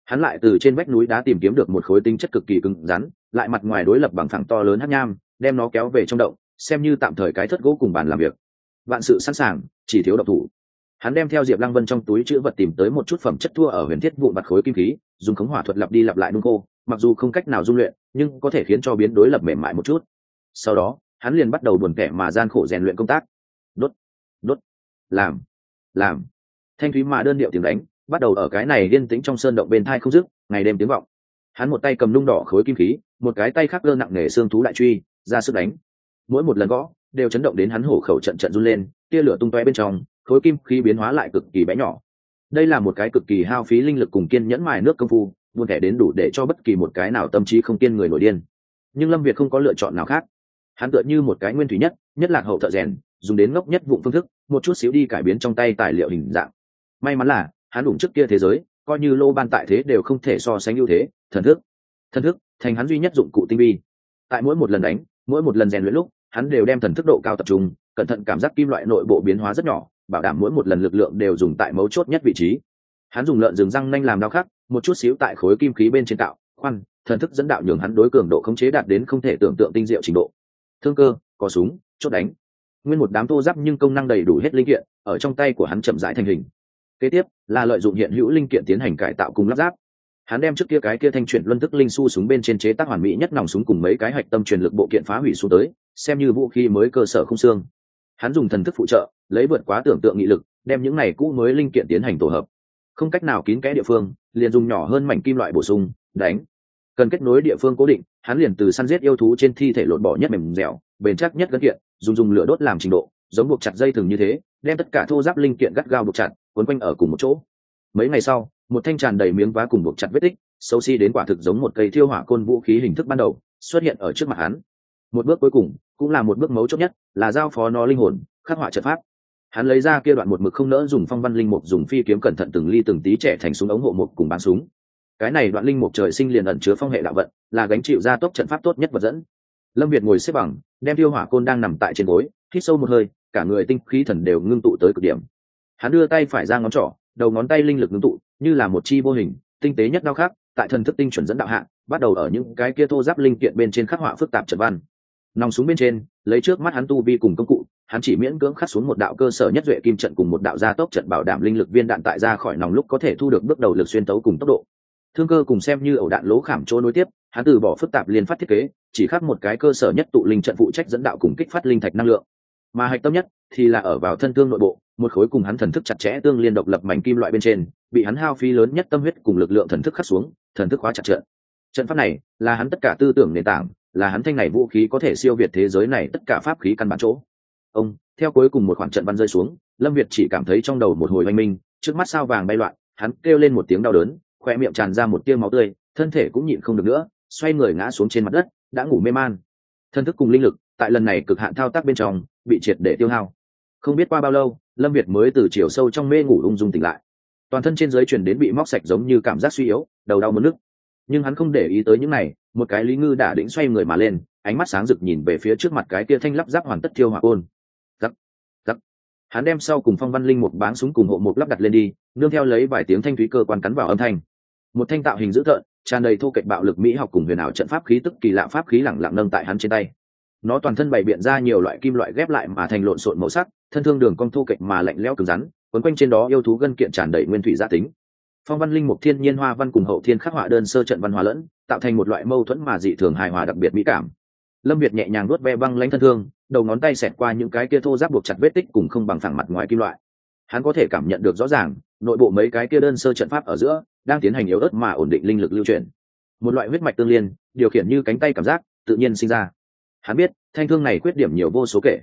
Hắn lại từ trên vách núi đá tìm kiếm được một khối tinh chất cực kỳ cứng rắn lại mặt ngoài đối lập bằng phẳng to lớn hát nham, đem nó kéo về trong động, xem như tạm thời cái thất gỗ cùng bàn làm việc. Vạn sự sẵn sàng, chỉ thiếu độc thủ. Hắn đem theo diệp lăng vân trong túi chữ vật tìm tới một chút phẩm chất thua ở huyền thiết vụn mặt khối kim khí, dùng khống hỏa thuật lặp đi lặp lại nung khô, mặc dù không cách nào dung luyện, nhưng có thể khiến cho biến đối lập mềm mại một chút. Sau đó, hắn liền bắt đầu buồn kẻ mà gian khổ rèn luyện công tác. Đốt đốt, làm làm. Thanh thúy mà đơn điệu tiếng đánh, bắt đầu ở cái này liên tĩnh trong sơn động bên thai không dứt, ngày đêm tiếng vọng hắn một tay cầm nung đỏ khối kim khí, một cái tay khác lơ nặng nề xương thú đại truy, ra sức đánh. Mỗi một lần gõ, đều chấn động đến hắn hổ khẩu trận trận run lên, tia lửa tung toe bên trong, khối kim khí biến hóa lại cực kỳ bé nhỏ. Đây là một cái cực kỳ hao phí linh lực cùng kiên nhẫn mài nước công phu buôn thẻ đến đủ để cho bất kỳ một cái nào tâm trí không kiên người nổi điên. Nhưng lâm việt không có lựa chọn nào khác. Hắn tựa như một cái nguyên thủy nhất nhất lạc hậu thợ rèn, dùng đến ngốc nhất vụ phương thức, một chút xíu đi cải biến trong tay tài liệu hình dạng. May mắn là, hắn đủng trước kia thế giới coi như lô ban tại thế đều không thể so sánh ưu thế, thần thức. Thần thức, thành hắn duy nhất dụng cụ tinh vi. Tại mỗi một lần đánh, mỗi một lần rèn luyện lúc, hắn đều đem thần thức độ cao tập trung, cẩn thận cảm giác kim loại nội bộ biến hóa rất nhỏ, bảo đảm mỗi một lần lực lượng đều dùng tại mấu chốt nhất vị trí. Hắn dùng lợn rừng răng nanh làm đau khắc, một chút xíu tại khối kim khí bên trên tạo khoăn thần thức dẫn đạo nhường hắn đối cường độ khống chế đạt đến không thể tưởng tượng tinh diệu trình độ. Thương cơ, có súng, chốt đánh. Nguyên một đám thô giáp nhưng công năng đầy đủ hết linh kiện, ở trong tay của hắn chậm rãi thành hình kế tiếp, là lợi dụng hiện hữu linh kiện tiến hành cải tạo cùng lắp ráp. Hắn đem trước kia cái kia thanh chuyển luân tức linh su súng bên trên chế tác hoàn mỹ nhất nòng súng cùng mấy cái hạch tâm truyền lực bộ kiện phá hủy xuống tới, xem như vũ khí mới cơ sở không xương. Hắn dùng thần thức phụ trợ, lấy vượt quá tưởng tượng nghị lực, đem những này cũ mới linh kiện tiến hành tổ hợp. Không cách nào kín kẽ địa phương, liền dùng nhỏ hơn mảnh kim loại bổ sung, đánh. Cần kết nối địa phương cố định, hắn liền từ săn giết yêu thú trên thi thể lột bỏ nhất mềm dẻo, bền chắc nhất gân kiện, dùng dùng lửa đốt làm trình độ, giống buộc chặt dây thừng như thế, đem tất cả thô giáp linh kiện gắt gao buộc chặt quấn quanh ở cùng một chỗ. Mấy ngày sau, một thanh tràn đầy miếng vá cùng buộc chặt vết tích, xấu xi đến quả thực giống một cây thiêu hỏa côn vũ khí hình thức ban đầu, xuất hiện ở trước mặt hắn. Một bước cuối cùng, cũng là một bước mấu chốt nhất, là giao phó nó linh hồn, khắc họa trận pháp. Hắn lấy ra kia đoạn một mực không nỡ dùng phong văn linh mục dùng phi kiếm cẩn thận từng ly từng tí trẻ thành súng ống hộ mục cùng bán súng. Cái này đoạn linh mục trời sinh liền ẩn chứa phong hệ đạo vận, là gánh chịu ra tốc trận pháp tốt nhất vật dẫn. Lâm việt ngồi xếp bằng, đem tiêu hỏa côn đang nằm tại trên gối, hít sâu một hơi, cả người tinh khí thần đều ngưng tụ tới cực điểm hắn đưa tay phải ra ngón trỏ, đầu ngón tay linh lực ngưng tụ, như là một chi vô hình, tinh tế nhất đau khác, tại thần thức tinh chuẩn dẫn đạo hạ, bắt đầu ở những cái kia thô giáp linh kiện bên trên khắc họa phức tạp trật văn. Nòng súng bên trên, lấy trước mắt hắn tu vi cùng công cụ, hắn chỉ miễn cưỡng khắc xuống một đạo cơ sở nhất duệ kim trận cùng một đạo gia tốc trận bảo đảm linh lực viên đạn tại ra khỏi nòng lúc có thể thu được bước đầu lực xuyên tấu cùng tốc độ. Thương cơ cùng xem như ẩu đạn lỗ khảm chỗ nối tiếp, hắn từ bỏ phức tạp liên phát thiết kế, chỉ khắc một cái cơ sở nhất tụ linh trận phụ trách dẫn đạo cùng kích phát linh thạch năng lượng mà hạch tâm nhất thì là ở vào thân thương nội bộ, một khối cùng hắn thần thức chặt chẽ tương liên độc lập mảnh kim loại bên trên, bị hắn hao phí lớn nhất tâm huyết cùng lực lượng thần thức khắc xuống, thần thức hóa chặt trận trận pháp này là hắn tất cả tư tưởng nền tảng, là hắn thanh này vũ khí có thể siêu việt thế giới này tất cả pháp khí căn bản chỗ. Ông, theo cuối cùng một khoảng trận văn rơi xuống, lâm việt chỉ cảm thấy trong đầu một hồi oanh minh, trước mắt sao vàng bay loạn, hắn kêu lên một tiếng đau đớn khoe miệng tràn ra một tia máu tươi, thân thể cũng nhịn không được nữa, xoay người ngã xuống trên mặt đất, đã ngủ mê man. Thân thức cùng linh lực tại lần này cực hạn thao tác bên trong bị triệt để tiêu hao. Không biết qua bao lâu, lâm việt mới từ chiều sâu trong mê ngủ ung dung tỉnh lại. Toàn thân trên giới chuyển đến bị móc sạch giống như cảm giác suy yếu, đầu đau mất nước. Nhưng hắn không để ý tới những này, một cái lý ngư đã đĩnh xoay người mà lên, ánh mắt sáng rực nhìn về phía trước mặt cái kia thanh lắp ráp hoàn tất thiêu hỏa côn. Giắc giắc hắn đem sau cùng phong văn linh một báng súng cùng hộ một lắp đặt lên đi, nương theo lấy vài tiếng thanh thúy cơ quan cắn vào âm thanh. Một thanh tạo hình dữ thợn tràn đầy thô kệch bạo lực mỹ học cùng huyền ảo trận pháp khí tức kỳ lạ pháp khí lẳng lặng nâng tại hắn trên tay nó toàn thân bày biện ra nhiều loại kim loại ghép lại mà thành lộn xộn màu sắc, thân thương đường cong thu kệch mà lạnh lẽo cứng rắn, quấn quanh trên đó yêu thú gân kiện tràn đầy nguyên thủy gia tính. Phong văn linh mục thiên nhiên hoa văn cùng hậu thiên khắc họa đơn sơ trận văn hóa lẫn, tạo thành một loại mâu thuẫn mà dị thường hài hòa đặc biệt mỹ cảm. Lâm việt nhẹ nhàng nuốt ve băng lãnh thân thương, đầu ngón tay xẹt qua những cái kia thô giáp buộc chặt vết tích cùng không bằng phẳng mặt ngoài kim loại. Hắn có thể cảm nhận được rõ ràng, nội bộ mấy cái kia đơn sơ trận pháp ở giữa, đang tiến hành yếu ớt mà ổn định linh lực lưu chuyển một loại huyết mạch tương liên, điều khiển như cánh tay cảm giác, tự nhiên sinh ra hắn biết, thanh thương này khuyết điểm nhiều vô số kể.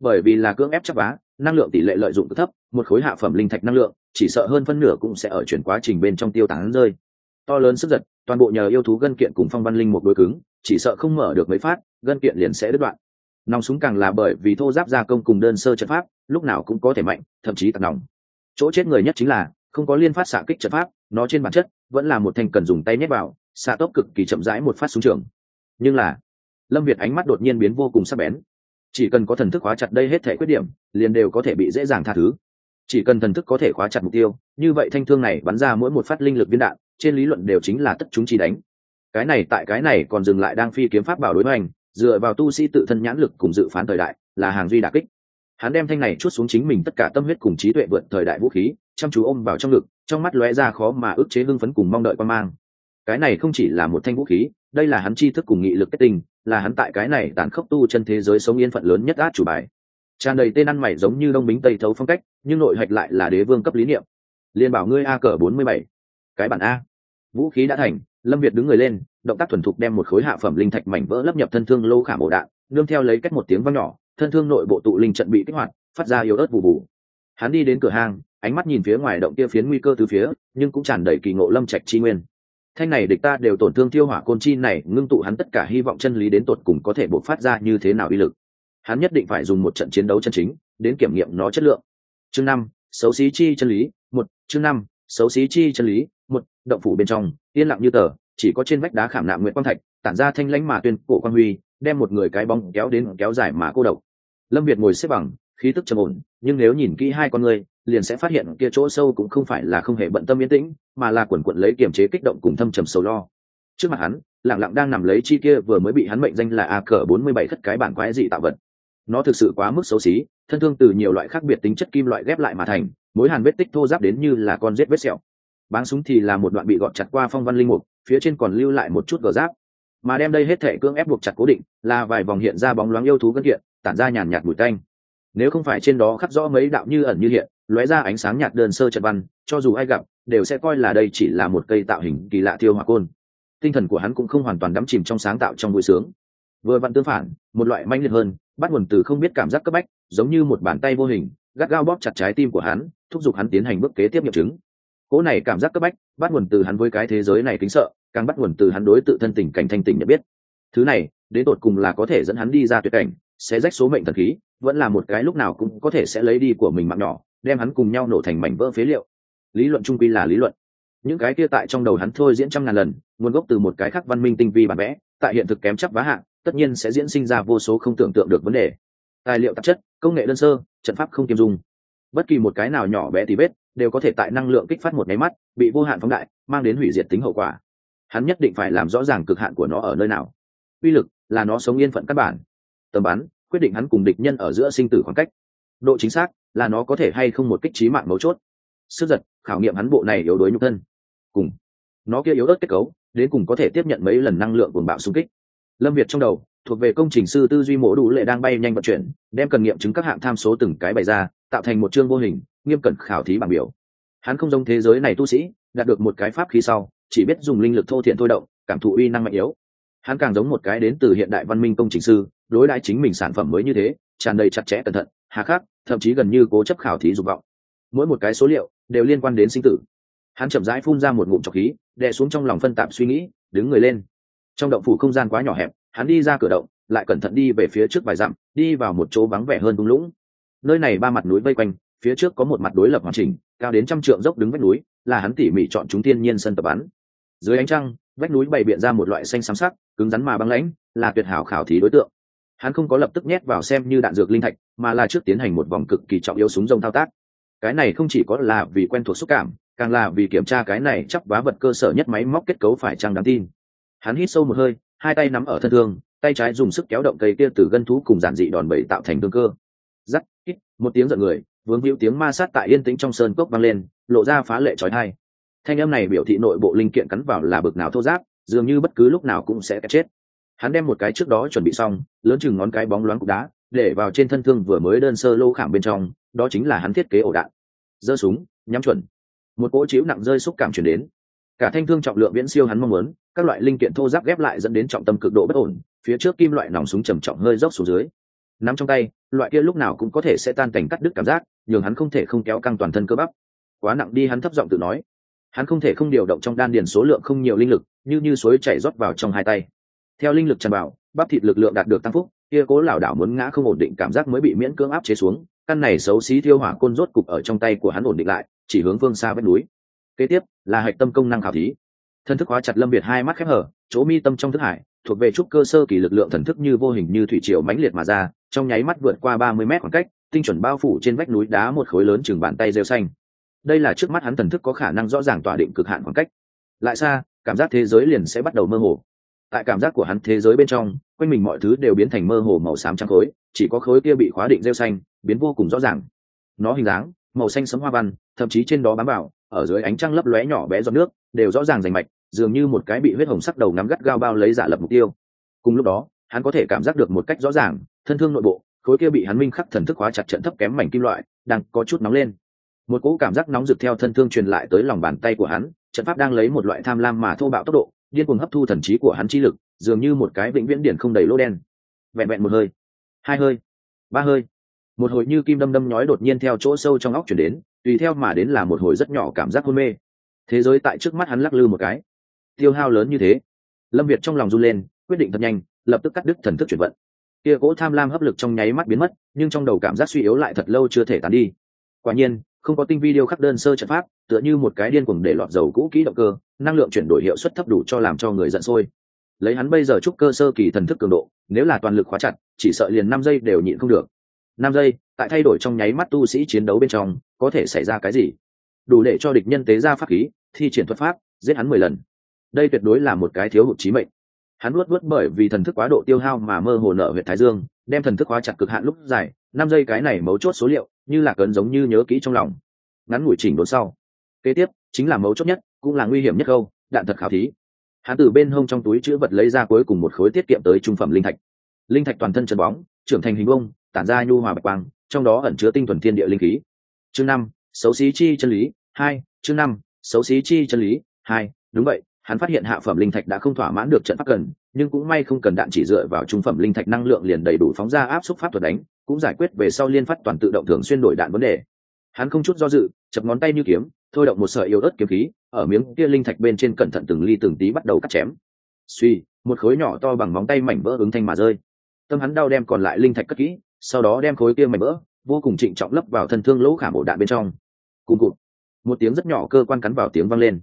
Bởi vì là cưỡng ép chắc vá, năng lượng tỷ lệ lợi dụng thấp, một khối hạ phẩm linh thạch năng lượng, chỉ sợ hơn phân nửa cũng sẽ ở chuyển quá trình bên trong tiêu tán rơi. To lớn sức giật, toàn bộ nhờ yêu thú gân kiện cùng phong văn linh một đôi cứng, chỉ sợ không mở được mấy phát, gân kiện liền sẽ đứt đoạn. Nòng súng càng là bởi vì thô giáp gia công cùng đơn sơ trận pháp, lúc nào cũng có thể mạnh, thậm chí tạt nòng. Chỗ chết người nhất chính là, không có liên phát xạ kích trận pháp, nó trên bản chất vẫn là một thanh cần dùng tay nhét vào, xạ tốc cực kỳ chậm rãi một phát súng trường. Nhưng là lâm việt ánh mắt đột nhiên biến vô cùng sắc bén. Chỉ cần có thần thức khóa chặt đây hết thể khuyết điểm, liền đều có thể bị dễ dàng tha thứ. Chỉ cần thần thức có thể khóa chặt mục tiêu, như vậy thanh thương này bắn ra mỗi một phát linh lực viên đạn, trên lý luận đều chính là tất chúng chi đánh. Cái này tại cái này còn dừng lại đang phi kiếm pháp bảo đối hoành, dựa vào tu sĩ tự thân nhãn lực cùng dự phán thời đại, là hàng duy đà kích. Hắn đem thanh này chút xuống chính mình tất cả tâm huyết cùng trí tuệ vượt thời đại vũ khí, chăm chú ôm vào trong ngực, trong mắt lóe ra khó mà ức chế hưng phấn cùng mong đợi quan mang. Cái này không chỉ là một thanh vũ khí, đây là hắn tri thức cùng nghị lực kết tinh là hắn tại cái này tàn khốc tu chân thế giới sống yên phận lớn nhất át chủ bài. Tràn đầy tên ăn mày giống như đông bính tây thấu phong cách, nhưng nội hạch lại là đế vương cấp lý niệm. Liền bảo ngươi a cờ bốn mươi bảy. Cái bản a. Vũ khí đã thành, lâm việt đứng người lên, động tác thuần thục đem một khối hạ phẩm linh thạch mảnh vỡ lấp nhập thân thương lô khả ổ đạn, nương theo lấy cách một tiếng vang nhỏ, thân thương nội bộ tụ linh trận bị kích hoạt, phát ra yếu ớt bù bù. hắn đi đến cửa hàng ánh mắt nhìn phía ngoài động kia phiến nguy cơ từ phía, nhưng cũng tràn đầy kỳ ngộ lâm trạch chi nguyên thanh này địch ta đều tổn thương tiêu hỏa côn chi này, ngưng tụ hắn tất cả hy vọng chân lý đến tột cùng có thể bộc phát ra như thế nào uy lực. Hắn nhất định phải dùng một trận chiến đấu chân chính, đến kiểm nghiệm nó chất lượng. Chương năm, xấu xí chi chân lý, một, chương năm, xấu xí chi chân lý, một, động phủ bên trong, yên lặng như tờ, chỉ có trên vách đá khảm nạm nguyễn quang thạch, tản ra thanh lãnh mà tuyên cổ quang huy, đem một người cái bóng kéo đến kéo dài mà cô độc. Lâm việt ngồi xếp bằng, khí tức trầm ổn, nhưng nếu nhìn kỹ hai con người liền sẽ phát hiện kia chỗ sâu cũng không phải là không hề bận tâm yên tĩnh, mà là quần quận lấy kiềm chế kích động cùng thâm trầm sầu lo. Trước mặt hắn, lặng lặng đang nằm lấy chi kia vừa mới bị hắn mệnh danh là a cờ bốn mươi bảy thất cái bản quái dị tạo vật. Nó thực sự quá mức xấu xí, thân thương từ nhiều loại khác biệt tính chất kim loại ghép lại mà thành, mối hàn vết tích thô giáp đến như là con rết vết sẹo. Báng súng thì là một đoạn bị gọt chặt qua phong văn linh mục, phía trên còn lưu lại một chút gờ giáp. Mà đem đây hết thể cưỡng ép buộc chặt cố định, là vài vòng hiện ra bóng loáng yêu thú gân kiện, tản ra nhàn nhạt bụi tanh. Nếu không phải trên đó khắc rõ mấy đạo như ẩn như hiện lóe ra ánh sáng nhạt đơn sơ trận văn, cho dù ai gặp, đều sẽ coi là đây chỉ là một cây tạo hình kỳ lạ thiêu hỏa côn. Tinh thần của hắn cũng không hoàn toàn đắm chìm trong sáng tạo trong vui sướng. Vừa vặn tương phản, một loại manh liệt hơn, bắt nguồn từ không biết cảm giác cấp bách, giống như một bàn tay vô hình, gắt gao bóp chặt trái tim của hắn, thúc giục hắn tiến hành bước kế tiếp nghiệm chứng. Cỗ này cảm giác cấp bách, bắt nguồn từ hắn với cái thế giới này kính sợ, càng bắt nguồn từ hắn đối tự thân tình cảnh thanh tình nhận biết. Thứ này, đến tột cùng là có thể dẫn hắn đi ra tuyệt cảnh, sẽ rách số mệnh thần khí, vẫn là một cái lúc nào cũng có thể sẽ lấy đi của mình mạng nhỏ đem hắn cùng nhau nổ thành mảnh vỡ phế liệu. Lý luận trung quy là lý luận. Những cái kia tại trong đầu hắn thôi diễn trăm ngàn lần, nguồn gốc từ một cái khác văn minh tinh vi bản vẽ, tại hiện thực kém chắc vá hạng tất nhiên sẽ diễn sinh ra vô số không tưởng tượng được vấn đề. Tài liệu tạp chất, công nghệ đơn sơ, trận pháp không kiêm dung. Bất kỳ một cái nào nhỏ bé tí vết đều có thể tại năng lượng kích phát một máy mắt, bị vô hạn phóng đại, mang đến hủy diệt tính hậu quả. Hắn nhất định phải làm rõ ràng cực hạn của nó ở nơi nào. Uy lực là nó sống yên phận căn bản. Tầm bắn, quyết định hắn cùng địch nhân ở giữa sinh tử khoảng cách. Độ chính xác là nó có thể hay không một kích trí mạng mấu chốt. Sức giật, khảo nghiệm hắn bộ này yếu đuối nhục thân. Cùng nó kia yếu ớt kết cấu, đến cùng có thể tiếp nhận mấy lần năng lượng cuồng bạo xung kích. Lâm việt trong đầu, thuộc về công trình sư tư duy mổ đủ lệ đang bay nhanh vận chuyển, đem cần nghiệm chứng các hạng tham số từng cái bày ra, tạo thành một chương vô hình, nghiêm cẩn khảo thí bảng biểu. Hắn không giống thế giới này tu sĩ, đạt được một cái pháp khí sau, chỉ biết dùng linh lực thô thiện thôi động, cảm thụ uy năng mạnh yếu. Hắn càng giống một cái đến từ hiện đại văn minh công trình sư, đối đãi chính mình sản phẩm mới như thế, tràn đầy chặt chẽ cẩn thận, hà khắc thậm chí gần như cố chấp khảo thí dục vọng. Mỗi một cái số liệu đều liên quan đến sinh tử. Hắn chậm rãi phun ra một ngụm trọc khí, đè xuống trong lòng phân tạp suy nghĩ, đứng người lên. Trong động phủ không gian quá nhỏ hẹp, hắn đi ra cửa động, lại cẩn thận đi về phía trước vài dặm, đi vào một chỗ vắng vẻ hơn thung lũng. Nơi này ba mặt núi vây quanh, phía trước có một mặt đối lập hoàn chỉnh, cao đến trăm trượng dốc đứng vách núi, là hắn tỉ mỉ chọn chúng thiên nhiên sân tập bắn. Dưới ánh trăng, vách núi bày biện ra một loại xanh xám sắc, cứng rắn mà băng lãnh, là tuyệt hảo khảo thí đối tượng hắn không có lập tức nhét vào xem như đạn dược linh thạch, mà là trước tiến hành một vòng cực kỳ trọng yếu súng rông thao tác. Cái này không chỉ có là vì quen thuộc xúc cảm, càng là vì kiểm tra cái này chắc vá vật cơ sở nhất máy móc kết cấu phải chăng đáng tin. Hắn hít sâu một hơi, hai tay nắm ở thân thương, tay trái dùng sức kéo động cây kia từ gân thú cùng giản dị đòn bẩy tạo thành thương cơ. Giắt kít một tiếng giận người, vướng hữu tiếng ma sát tại yên tĩnh trong sơn cốc vang lên, lộ ra phá lệ trói thai thanh âm này biểu thị nội bộ linh kiện cắn vào là bực nào thô giáp dường như bất cứ lúc nào cũng sẽ chết hắn đem một cái trước đó chuẩn bị xong, lớn chừng ngón cái bóng loáng cục đá, để vào trên thân thương vừa mới đơn sơ lô khảm bên trong, đó chính là hắn thiết kế ổ đạn. Giơ súng, nhắm chuẩn. Một cỗ chiếu nặng rơi xúc cảm chuyển đến. Cả thanh thương trọng lượng viễn siêu hắn mong muốn, các loại linh kiện thô giáp ghép lại dẫn đến trọng tâm cực độ bất ổn, phía trước kim loại nòng súng trầm trọng hơi dốc xuống dưới. Nắm trong tay, loại kia lúc nào cũng có thể sẽ tan cảnh cắt đứt cảm giác, nhường hắn không thể không kéo căng toàn thân cơ bắp. Quá nặng đi hắn thấp giọng tự nói. Hắn không thể không điều động trong đan điền số lượng không nhiều linh lực, như như suối chảy rót vào trong hai tay theo linh lực tràn vào, bắp thịt lực lượng đạt được tăng phúc, kia cố lảo đảo muốn ngã không ổn định cảm giác mới bị miễn cưỡng áp chế xuống, căn này xấu xí thiêu hỏa côn rốt cục ở trong tay của hắn ổn định lại, chỉ hướng phương xa vách núi. Kế tiếp, là hạch tâm công năng khảo thí. Thân thức hóa chặt lâm việt hai mắt khép hở, chỗ mi tâm trong thức hải, thuộc về trúc cơ sơ kỳ lực lượng thần thức như vô hình như thủy triều mãnh liệt mà ra, trong nháy mắt vượt qua ba mươi mét khoảng cách, tinh chuẩn bao phủ trên vách núi đá một khối lớn chừng bàn tay rêu xanh. Đây là trước mắt hắn thần thức có khả năng rõ ràng tỏa định cực hạn khoảng cách. Lại xa, cảm giác thế giới liền sẽ bắt đầu mơ hồ tại cảm giác của hắn thế giới bên trong, quanh mình mọi thứ đều biến thành mơ hồ màu xám trắng khối, chỉ có khối kia bị khóa định rêu xanh, biến vô cùng rõ ràng. Nó hình dáng, màu xanh sấm hoa văn, thậm chí trên đó bám vào, ở dưới ánh trăng lấp lóe nhỏ bé giọt nước, đều rõ ràng rành mạch, dường như một cái bị huyết hồng sắc đầu nắm gắt gao bao lấy giả lập mục tiêu. Cùng lúc đó, hắn có thể cảm giác được một cách rõ ràng, thân thương nội bộ, khối kia bị hắn minh khắc thần thức hóa chặt trận thấp kém mảnh kim loại, đang có chút nóng lên. Một cỗ cảm giác nóng rực theo thân thương truyền lại tới lòng bàn tay của hắn, trận pháp đang lấy một loại tham lam mà thô bạo tốc độ điên cuồng hấp thu thần trí của hắn chi lực, dường như một cái vĩnh viễn điển không đầy lỗ đen. Vẹn vẹn một hơi, hai hơi, ba hơi, một hồi như kim đâm đâm nhói đột nhiên theo chỗ sâu trong óc chuyển đến, tùy theo mà đến là một hồi rất nhỏ cảm giác hôn mê. Thế giới tại trước mắt hắn lắc lư một cái. Tiêu hao lớn như thế, lâm việt trong lòng run lên, quyết định thật nhanh, lập tức cắt đứt thần thức chuyển vận. Kia cỗ tham lam hấp lực trong nháy mắt biến mất, nhưng trong đầu cảm giác suy yếu lại thật lâu chưa thể tán đi. Quả nhiên, không có tinh vi điêu khắc đơn sơ trận pháp tựa như một cái điên cuồng để lọt dầu cũ kỹ động cơ, năng lượng chuyển đổi hiệu suất thấp đủ cho làm cho người giận sôi. Lấy hắn bây giờ chúc cơ sơ kỳ thần thức cường độ, nếu là toàn lực khóa chặt, chỉ sợ liền năm giây đều nhịn không được. Năm giây, tại thay đổi trong nháy mắt tu sĩ chiến đấu bên trong, có thể xảy ra cái gì? Đủ để cho địch nhân tế ra pháp khí, thi triển thuật pháp, giết hắn mười lần. Đây tuyệt đối là một cái thiếu hụt trí mệnh. Hắn luốt luốt bởi vì thần thức quá độ tiêu hao mà mơ hồ nợ huyện thái dương, đem thần thức hóa chặt cực hạn lúc dài, năm giây cái này mấu chốt số liệu, như là cấn giống như nhớ kỹ trong lòng. Ngắn ngủi chỉnh đốn sau kế tiếp, chính là mấu chốt nhất, cũng là nguy hiểm nhất câu đạn thật khảo thí. Hắn từ bên hông trong túi chữ vật lấy ra cuối cùng một khối tiết kiệm tới trung phẩm linh thạch. Linh thạch toàn thân trần bóng, trưởng thành hình bông tản ra nhu hòa bạch quang, trong đó ẩn chứa tinh thuần thiên địa linh khí. Chương năm, xấu xí chi chân lý, hai, chương năm, xấu xí chi chân lý, hai, đúng vậy, hắn phát hiện hạ phẩm linh thạch đã không thỏa mãn được trận pháp cần, nhưng cũng may không cần đạn chỉ dựa vào trung phẩm linh thạch năng lượng liền đầy đủ phóng ra áp xúc pháp thuật đánh, cũng giải quyết về sau liên phát toàn tự động thường xuyên đổi đạn vấn đề. Hắn không chút do dự, chập ngón tay như kiếm thôi động một sợi yếu ớt kiếm khí, ở miếng kia linh thạch bên trên cẩn thận từng ly từng tí bắt đầu cắt chém. Suy, một khối nhỏ to bằng móng tay mảnh vỡ ứng thanh mà rơi. Tâm hắn đau đem còn lại linh thạch cất kỹ, sau đó đem khối kia mảnh vỡ, vô cùng trịnh trọng lấp vào thân thương lỗ khảm ổ đạn bên trong. Cùng cụt, một tiếng rất nhỏ cơ quan cắn vào tiếng vang lên.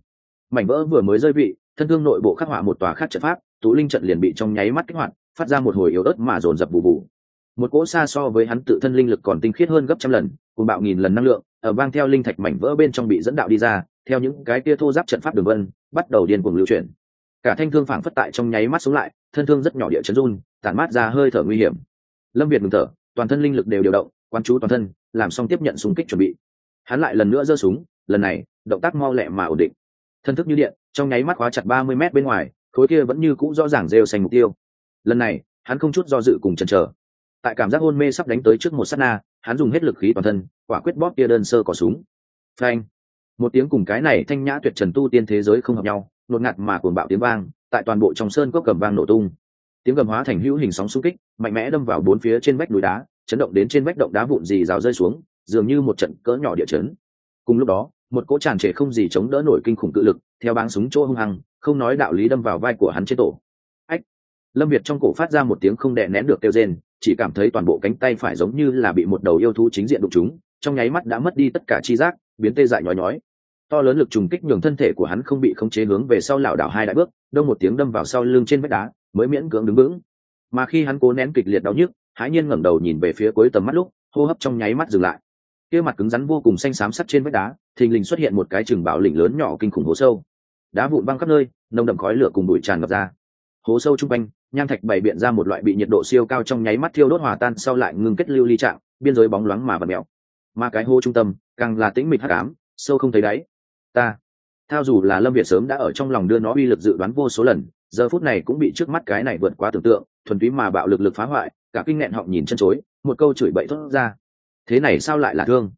Mảnh vỡ vừa mới rơi vị, thân thương nội bộ khắc họa một tòa khắc trận pháp tú linh trận liền bị trong nháy mắt kích hoạt, phát ra một hồi yếu ớt mà dồn dập bù bù một cỗ xa so với hắn tự thân linh lực còn tinh khiết hơn gấp trăm lần, cùng bạo nghìn lần năng lượng, ở vang theo linh thạch mảnh vỡ bên trong bị dẫn đạo đi ra, theo những cái kia thô giáp trận pháp đường vân, bắt đầu điên cuồng lưu chuyển. Cả thanh thương phảng phất tại trong nháy mắt xuống lại, thân thương rất nhỏ địa chấn run, tản mát ra hơi thở nguy hiểm. Lâm việt ngừng thở, toàn thân linh lực đều điều động, quan chú toàn thân, làm xong tiếp nhận súng kích chuẩn bị. Hắn lại lần nữa giơ súng, lần này, động tác mau lẹ mà ổn định. Thân thức như điện, trong nháy mắt khóa chặt ba mươi m bên ngoài, khối kia vẫn như cũ rõ ràng rêu xanh mục tiêu. Lần này, hắn không chút do dự cùng chần chờ tại cảm giác hôn mê sắp đánh tới trước một s á t na, hắn dùng hết lực khí toàn thân, quả quyết bóp tia đơn sơ cỏ súng. Phanh. Một tiếng cùng cái này thanh nhã tuyệt trần tu tiên thế giới không hợp nhau, nột ngạt mà cuồng bạo tiếng vang, tại toàn bộ trong sơn cốc cầm vang nổ tung. Tiếng gầm hóa thành hữu hình sóng xung kích, mạnh mẽ đâm vào bốn phía trên vách núi đá, chấn động đến trên vách động đá vụn gì rào rơi xuống, dường như một trận cỡ nhỏ địa chấn. Cùng lúc đó, một cỗ tràn trề không gì chống đỡ nổi kinh khủng cự lực, theo báng súng chỗ hung hăng, không nói đạo lý đâm vào vai của hắn trên tổ. Ách. Lâm việt trong cổ phát ra một tiếng không đè nén được kêu rên chỉ cảm thấy toàn bộ cánh tay phải giống như là bị một đầu yêu thú chính diện đụng chúng trong nháy mắt đã mất đi tất cả chi giác, biến tê dại nhói nhói. To lớn lực trùng kích nhường thân thể của hắn không bị khống chế hướng về sau lảo đảo hai đại bước, đông một tiếng đâm vào sau lưng trên vách đá, mới miễn cưỡng đứng vững. Mà khi hắn cố nén kịch liệt đau nhức, hãi nhiên ngẩng đầu nhìn về phía cuối tầm mắt lúc, hô hấp trong nháy mắt dừng lại. Kia mặt cứng rắn vô cùng xanh xám sắt trên vách đá, thình lình xuất hiện một cái chừng bảo lỉnh lớn nhỏ kinh khủng hố sâu. Đá vụn băng khắp nơi, nồng đậm khói lửa cùng bụi tràn ngập ra. Hố sâu trung quanh nham thạch bày biện ra một loại bị nhiệt độ siêu cao trong nháy mắt thiêu đốt hòa tan, sau lại ngưng kết lưu ly trạng, biên giới bóng loáng mà bật mèo. Mà cái hô trung tâm, càng là tĩnh mịch hắc ám, sâu không thấy đáy. Ta thao dù là lâm việt sớm đã ở trong lòng đưa nó uy lực dự đoán vô số lần, giờ phút này cũng bị trước mắt cái này vượt quá tưởng tượng, thuần túy mà bạo lực lực phá hoại, cả kinh nghẹn họng nhìn chân chối, một câu chửi bậy thốt ra. Thế này sao lại là thương?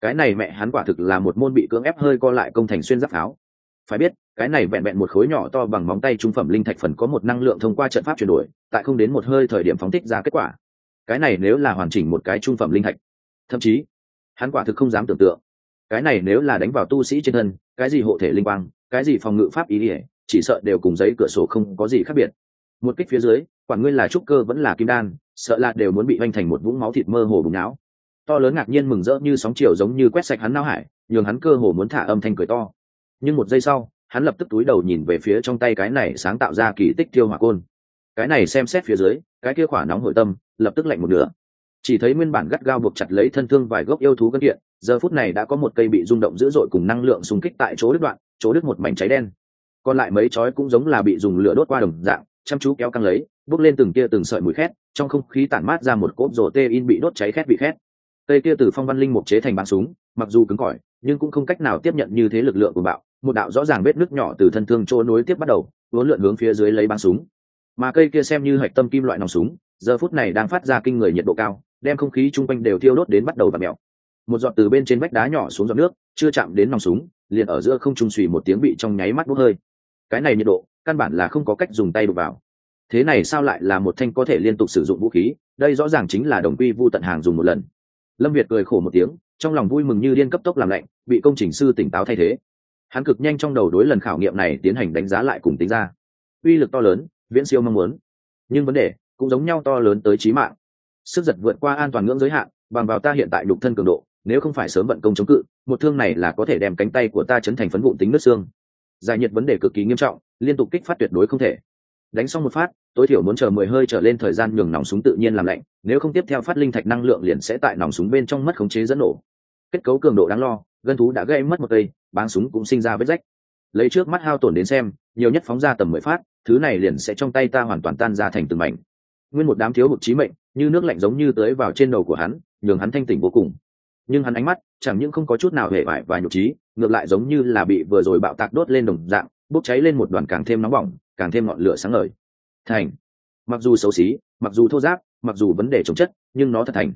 Cái này mẹ hắn quả thực là một môn bị cưỡng ép hơi co lại công thành xuyên giáp áo. Phải biết cái này vẹn vẹn một khối nhỏ to bằng móng tay trung phẩm linh thạch phần có một năng lượng thông qua trận pháp chuyển đổi, tại không đến một hơi thời điểm phóng thích ra kết quả. Cái này nếu là hoàn chỉnh một cái trung phẩm linh thạch, thậm chí, hắn quả thực không dám tưởng tượng. Cái này nếu là đánh vào tu sĩ trên thân, cái gì hộ thể linh quang, cái gì phòng ngự pháp ý ỉa chỉ sợ đều cùng giấy cửa sổ không có gì khác biệt. Một kích phía dưới, quản nguyên là trúc cơ vẫn là kim đan, sợ là đều muốn bị oanh thành một vũng máu thịt mơ hồ bùng não. To lớn ngạc nhiên mừng rỡ như sóng chiều giống như quét sạch hắn nao hải, nhường hắn cơ hồ muốn thả âm thanh cười to. Nhưng một giây sau hắn lập tức túi đầu nhìn về phía trong tay cái này sáng tạo ra kỳ tích tiêu hỏa côn. Cái này xem xét phía dưới, cái kia khỏa nóng hội tâm, lập tức lạnh một nửa. Chỉ thấy nguyên bản gắt gao buộc chặt lấy thân thương vài gốc yêu thú gân kiện, giờ phút này đã có một cây bị rung động dữ dội cùng năng lượng xung kích tại chỗ đứt đoạn, chỗ đứt một mảnh cháy đen. Còn lại mấy chói cũng giống là bị dùng lửa đốt qua đồng dạng, chăm chú kéo căng lấy, bước lên từng kia từng sợi mùi khét, trong không khí tản mát ra một cốp rổ tê in bị đốt cháy khét bị khét. Cây kia từ phong văn linh mục chế thành bắn súng, mặc dù cứng cỏi, nhưng cũng không cách nào tiếp nhận như thế lực lượng của bạo một đạo rõ ràng vết nước nhỏ từ thân thương chỗ nối tiếp bắt đầu, vốn lượn hướng phía dưới lấy bắn súng. Mà cây kia xem như hạch tâm kim loại nòng súng, giờ phút này đang phát ra kinh người nhiệt độ cao, đem không khí chung quanh đều thiêu đốt đến bắt đầu và mèo. Một giọt từ bên trên vách đá nhỏ xuống giọt nước, chưa chạm đến nòng súng, liền ở giữa không trung xùy một tiếng bị trong nháy mắt bốc hơi. Cái này nhiệt độ, căn bản là không có cách dùng tay đục vào. Thế này sao lại là một thanh có thể liên tục sử dụng vũ khí, đây rõ ràng chính là đồng quy vu tận hàng dùng một lần. Lâm việt cười khổ một tiếng, trong lòng vui mừng như điên cấp tốc làm lạnh, bị công trình sư tỉnh táo thay thế hắn cực nhanh trong đầu đối lần khảo nghiệm này tiến hành đánh giá lại cùng tính ra. Uy lực to lớn, viễn siêu mong muốn. Nhưng vấn đề cũng giống nhau to lớn tới trí mạng. Sức giật vượt qua an toàn ngưỡng giới hạn, bằng vào ta hiện tại đục thân cường độ, nếu không phải sớm vận công chống cự, một thương này là có thể đem cánh tay của ta chấn thành phấn vụn tính nước xương. Giải nhiệt vấn đề cực kỳ nghiêm trọng, liên tục kích phát tuyệt đối không thể. Đánh xong một phát, tối thiểu muốn chờ mười hơi trở lên thời gian nhường nòng súng tự nhiên làm lạnh, nếu không tiếp theo phát linh thạch năng lượng liền sẽ tại nòng súng bên trong mất khống chế dẫn nổ. Kết cấu cường độ đáng lo gân thú đã gây mất một cây, báng súng cũng sinh ra vết rách. Lấy trước mắt hao tổn đến xem, nhiều nhất phóng ra tầm mười phát, thứ này liền sẽ trong tay ta hoàn toàn tan ra thành từng mảnh. Nguyên một đám thiếu hụt trí mệnh, như nước lạnh giống như tới vào trên đầu của hắn, nhường hắn thanh tỉnh vô cùng. Nhưng hắn ánh mắt, chẳng những không có chút nào hề vải và nhục trí, ngược lại giống như là bị vừa rồi bạo tạc đốt lên đồng dạng, bốc cháy lên một đoàn càng thêm nóng bỏng, càng thêm ngọn lửa sáng ngời. Thành. Mặc dù xấu xí, mặc dù thô giáp, mặc dù vấn đề chống chất, nhưng nó thật thành.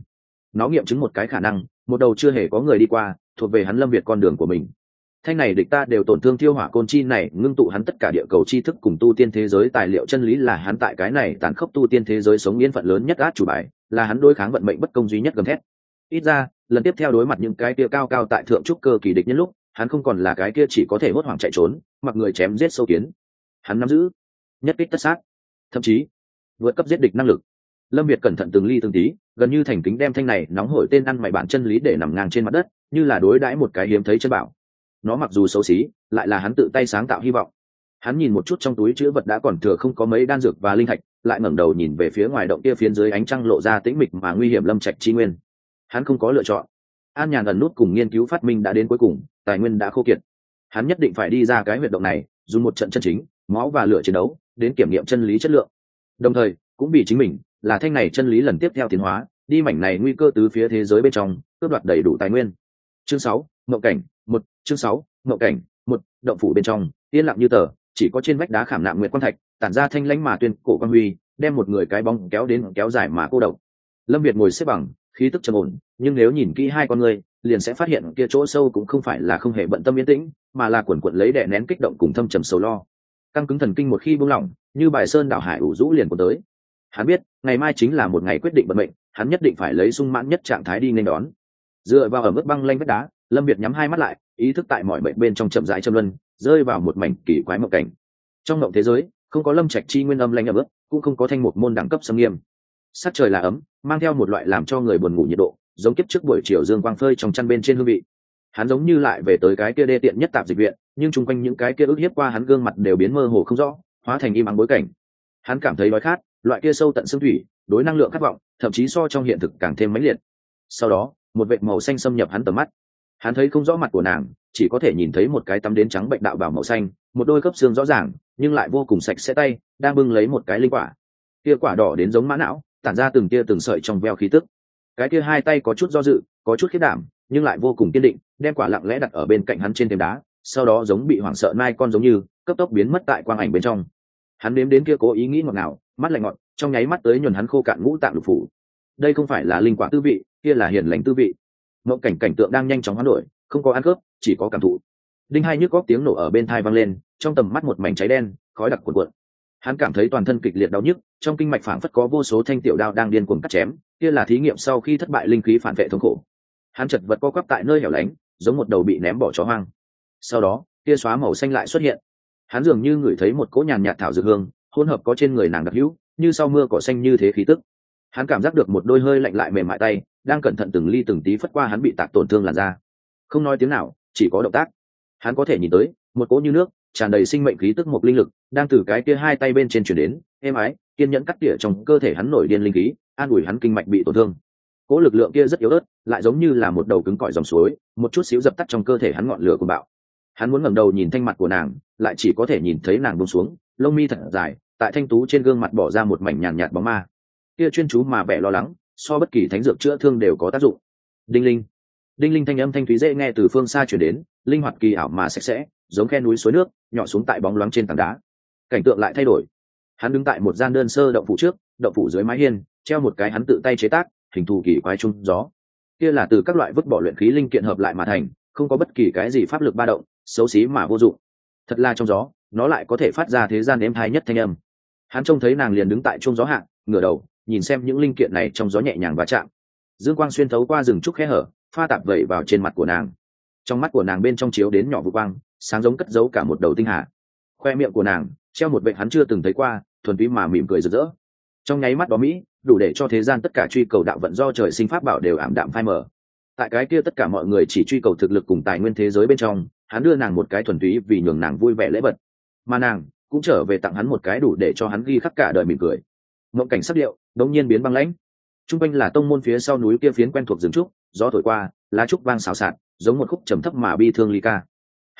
Nó nghiệm chứng một cái khả năng, một đầu chưa hề có người đi qua thuộc về hắn lâm việt con đường của mình. Thanh này địch ta đều tổn thương thiêu hỏa côn chi này, ngưng tụ hắn tất cả địa cầu tri thức cùng tu tiên thế giới tài liệu chân lý là hắn tại cái này tàn khốc tu tiên thế giới sống yên phận lớn nhất át chủ bài, là hắn đối kháng vận mệnh bất công duy nhất gầm thét. Ít ra, lần tiếp theo đối mặt những cái kia cao cao tại thượng trúc cơ kỳ địch nhân lúc, hắn không còn là cái kia chỉ có thể hốt hoảng chạy trốn, mặc người chém giết sâu kiến. Hắn nắm giữ nhất kích tất sát, thậm chí vượt cấp giết địch năng lực. Lâm việt cẩn thận từng ly từng tí, gần như thành kính đem thanh này nóng hổi tên ăn mày bản chân lý để nằm ngang trên mặt đất như là đối đãi một cái hiếm thấy chân bảo. Nó mặc dù xấu xí, lại là hắn tự tay sáng tạo hy vọng. Hắn nhìn một chút trong túi chữ vật đã còn thừa không có mấy đan dược và linh thạch, lại ngẩng đầu nhìn về phía ngoài động kia phiến dưới ánh trăng lộ ra tĩnh mịch mà nguy hiểm lâm trạch chi nguyên. Hắn không có lựa chọn. An nhàn ẩn nút cùng nghiên cứu phát minh đã đến cuối cùng, tài nguyên đã khô kiệt. Hắn nhất định phải đi ra cái huyệt động này, dùng một trận chân chính, máu và lửa chiến đấu, đến kiểm nghiệm chân lý chất lượng. Đồng thời, cũng vì chính mình, là thanh này chân lý lần tiếp theo tiến hóa, đi mảnh này nguy cơ tứ phía thế giới bên trong, cướp đoạt đầy đủ tài nguyên chương sáu ngộ cảnh, một, chương sáu ngộ cảnh, một, động phủ bên trong, yên lặng như tờ, chỉ có trên vách đá khảm nạm nguyệt quan thạch, tản ra thanh lãnh mà tuyên cổ quan huy, đem một người cái bóng kéo đến kéo dài mà cô độc. Lâm việt ngồi xếp bằng, khí tức trầm ổn, nhưng nếu nhìn kỹ hai con người, liền sẽ phát hiện kia chỗ sâu cũng không phải là không hề bận tâm yên tĩnh, mà là quần quận lấy đè nén kích động cùng thâm trầm sầu lo. Căng cứng thần kinh một khi buông lỏng, như bài sơn đảo hải ủ rũ liền của tới. Hắn biết, ngày mai chính là một ngày quyết định vận mệnh, hắn nhất định phải lấy sung mãn nhất trạng thái đi nên đón dựa vào ở mức băng lanh vách đá, lâm việt nhắm hai mắt lại, ý thức tại mọi bệnh bên trong chậm rãi châm luân, rơi vào một mảnh kỳ quái mộng cảnh. Trong mộng thế giới, không có lâm trạch chi nguyên âm lanh ở mức, cũng không có thanh một môn đẳng cấp xâm nghiêm. Sắc trời là ấm, mang theo một loại làm cho người buồn ngủ nhiệt độ, giống kiếp trước buổi chiều dương quang phơi trong chăn bên trên hương vị. Hắn giống như lại về tới cái kia đê tiện nhất tạp dịch viện, nhưng chung quanh những cái kia ức hiếp qua hắn gương mặt đều biến mơ hồ không rõ, hóa thành im ắng bối cảnh. Hắn cảm thấy đói khát, loại kia sâu tận xương thủy, đối năng lượng khát vọng, thậm chí so trong hiện thực càng thêm mãnh liệt. Sau đó một vệt màu xanh xâm nhập hắn tầm mắt. Hắn thấy không rõ mặt của nàng, chỉ có thể nhìn thấy một cái tắm đến trắng bệnh đạo bảo màu xanh, một đôi khớp xương rõ ràng, nhưng lại vô cùng sạch sẽ tay, đang bưng lấy một cái linh quả. Tia quả đỏ đến giống mã não, tản ra từng tia từng sợi trong veo khí tức. Cái kia hai tay có chút do dự, có chút khiết đảm, nhưng lại vô cùng kiên định, đem quả lặng lẽ đặt ở bên cạnh hắn trên thềm đá, sau đó giống bị hoảng sợ nai con giống như, cấp tốc biến mất tại quang ảnh bên trong. Hắn nếm đến kia cố ý nghĩ ngọt ngào, mắt lạnh ngọt, trong nháy mắt tới nhuần hắn khô cạn ngũ tạng lục phủ đây không phải là linh quả tư vị, kia là hiền lành tư vị. Mộng cảnh cảnh tượng đang nhanh chóng hoán đổi, không có ăn cướp chỉ có cảm thụ. Đinh hai nhức góc tiếng nổ ở bên thai vang lên, trong tầm mắt một mảnh cháy đen, khói đặc cuộn cuộn. Hắn cảm thấy toàn thân kịch liệt đau nhức, trong kinh mạch phảng phất có vô số thanh tiểu đao đang điên cuồng cắt chém, kia là thí nghiệm sau khi thất bại linh khí phản vệ thống khổ. Hắn chật vật co quắp tại nơi hẻo lánh, giống một đầu bị ném bỏ chó hoang. Sau đó kia xóa màu xanh lại xuất hiện. Hắn dường như ngửi thấy một cỗ nhàn nhạt thảo dược hương, hỗn hợp có trên người nàng đặc hữu, như sau mưa cỏ xanh như thế khí tức hắn cảm giác được một đôi hơi lạnh lại mềm mại tay đang cẩn thận từng ly từng tí phất qua hắn bị tạc tổn thương làn da. Không nói tiếng nào chỉ có động tác. Hắn có thể nhìn tới một cỗ như nước tràn đầy sinh mệnh khí tức một linh lực đang từ cái kia hai tay bên trên chuyển đến êm ái kiên nhẫn cắt tỉa trong cơ thể hắn nổi điên linh khí an ủi hắn kinh mạch bị tổn thương. Cỗ lực lượng kia rất yếu ớt lại giống như là một đầu cứng cỏi dòng suối một chút xíu dập tắt trong cơ thể hắn ngọn lửa của bạo. Hắn muốn ngẩng đầu nhìn thanh mặt của nàng lại chỉ có thể nhìn thấy nàng bông xuống lông mi thật dài tại thanh tú trên gương mặt bỏ ra một mảnh nhàn nhạt, bóng ma kia chuyên chú mà vẻ lo lắng, so bất kỳ thánh dược chữa thương đều có tác dụng. Đinh linh. Đinh linh thanh âm thanh thúy dễ nghe từ phương xa chuyển đến, linh hoạt kỳ ảo mà sạch sẽ, giống khe núi suối nước, nhỏ xuống tại bóng loáng trên tảng đá. Cảnh tượng lại thay đổi. Hắn đứng tại một gian đơn sơ động phủ trước, động phủ dưới mái hiên, treo một cái hắn tự tay chế tác, hình thù kỳ quái trung gió. Kia là từ các loại vứt bỏ luyện khí linh kiện hợp lại mà thành, không có bất kỳ cái gì pháp lực ba động, xấu xí mà vô dụng. Thật là trong gió, nó lại có thể phát ra thế gian êm thai nhất thanh âm. Hắn trông thấy nàng liền đứng tại trung gió hạng ngửa đầu nhìn xem những linh kiện này trong gió nhẹ nhàng và chạm. Dương quang xuyên thấu qua rừng trúc khe hở, pha tạp vẩy vào trên mặt của nàng. Trong mắt của nàng bên trong chiếu đến nhỏ vũ quang, sáng giống cất giấu cả một đầu tinh hà. Khoe miệng của nàng, treo một bệnh hắn chưa từng thấy qua, thuần túy mà mỉm cười rực rỡ. Trong nháy mắt đó mỹ, đủ để cho thế gian tất cả truy cầu đạo vận do trời sinh pháp bảo đều ảm đạm phai mờ. Tại cái kia tất cả mọi người chỉ truy cầu thực lực cùng tài nguyên thế giới bên trong, hắn đưa nàng một cái thuần túy vì nhường nàng vui vẻ lễ vật. Mà nàng cũng trở về tặng hắn một cái đủ để cho hắn ghi khắc cả đời mỉm cười mộng cảnh sắc điệu, đống nhiên biến băng lãnh. T r u n g quanh là tông môn phía sau núi kia phiến quen thuộc rừng trúc, gió thổi qua, lá trúc vang xào xạc, giống một khúc trầm thấp mà bi thương ly ca.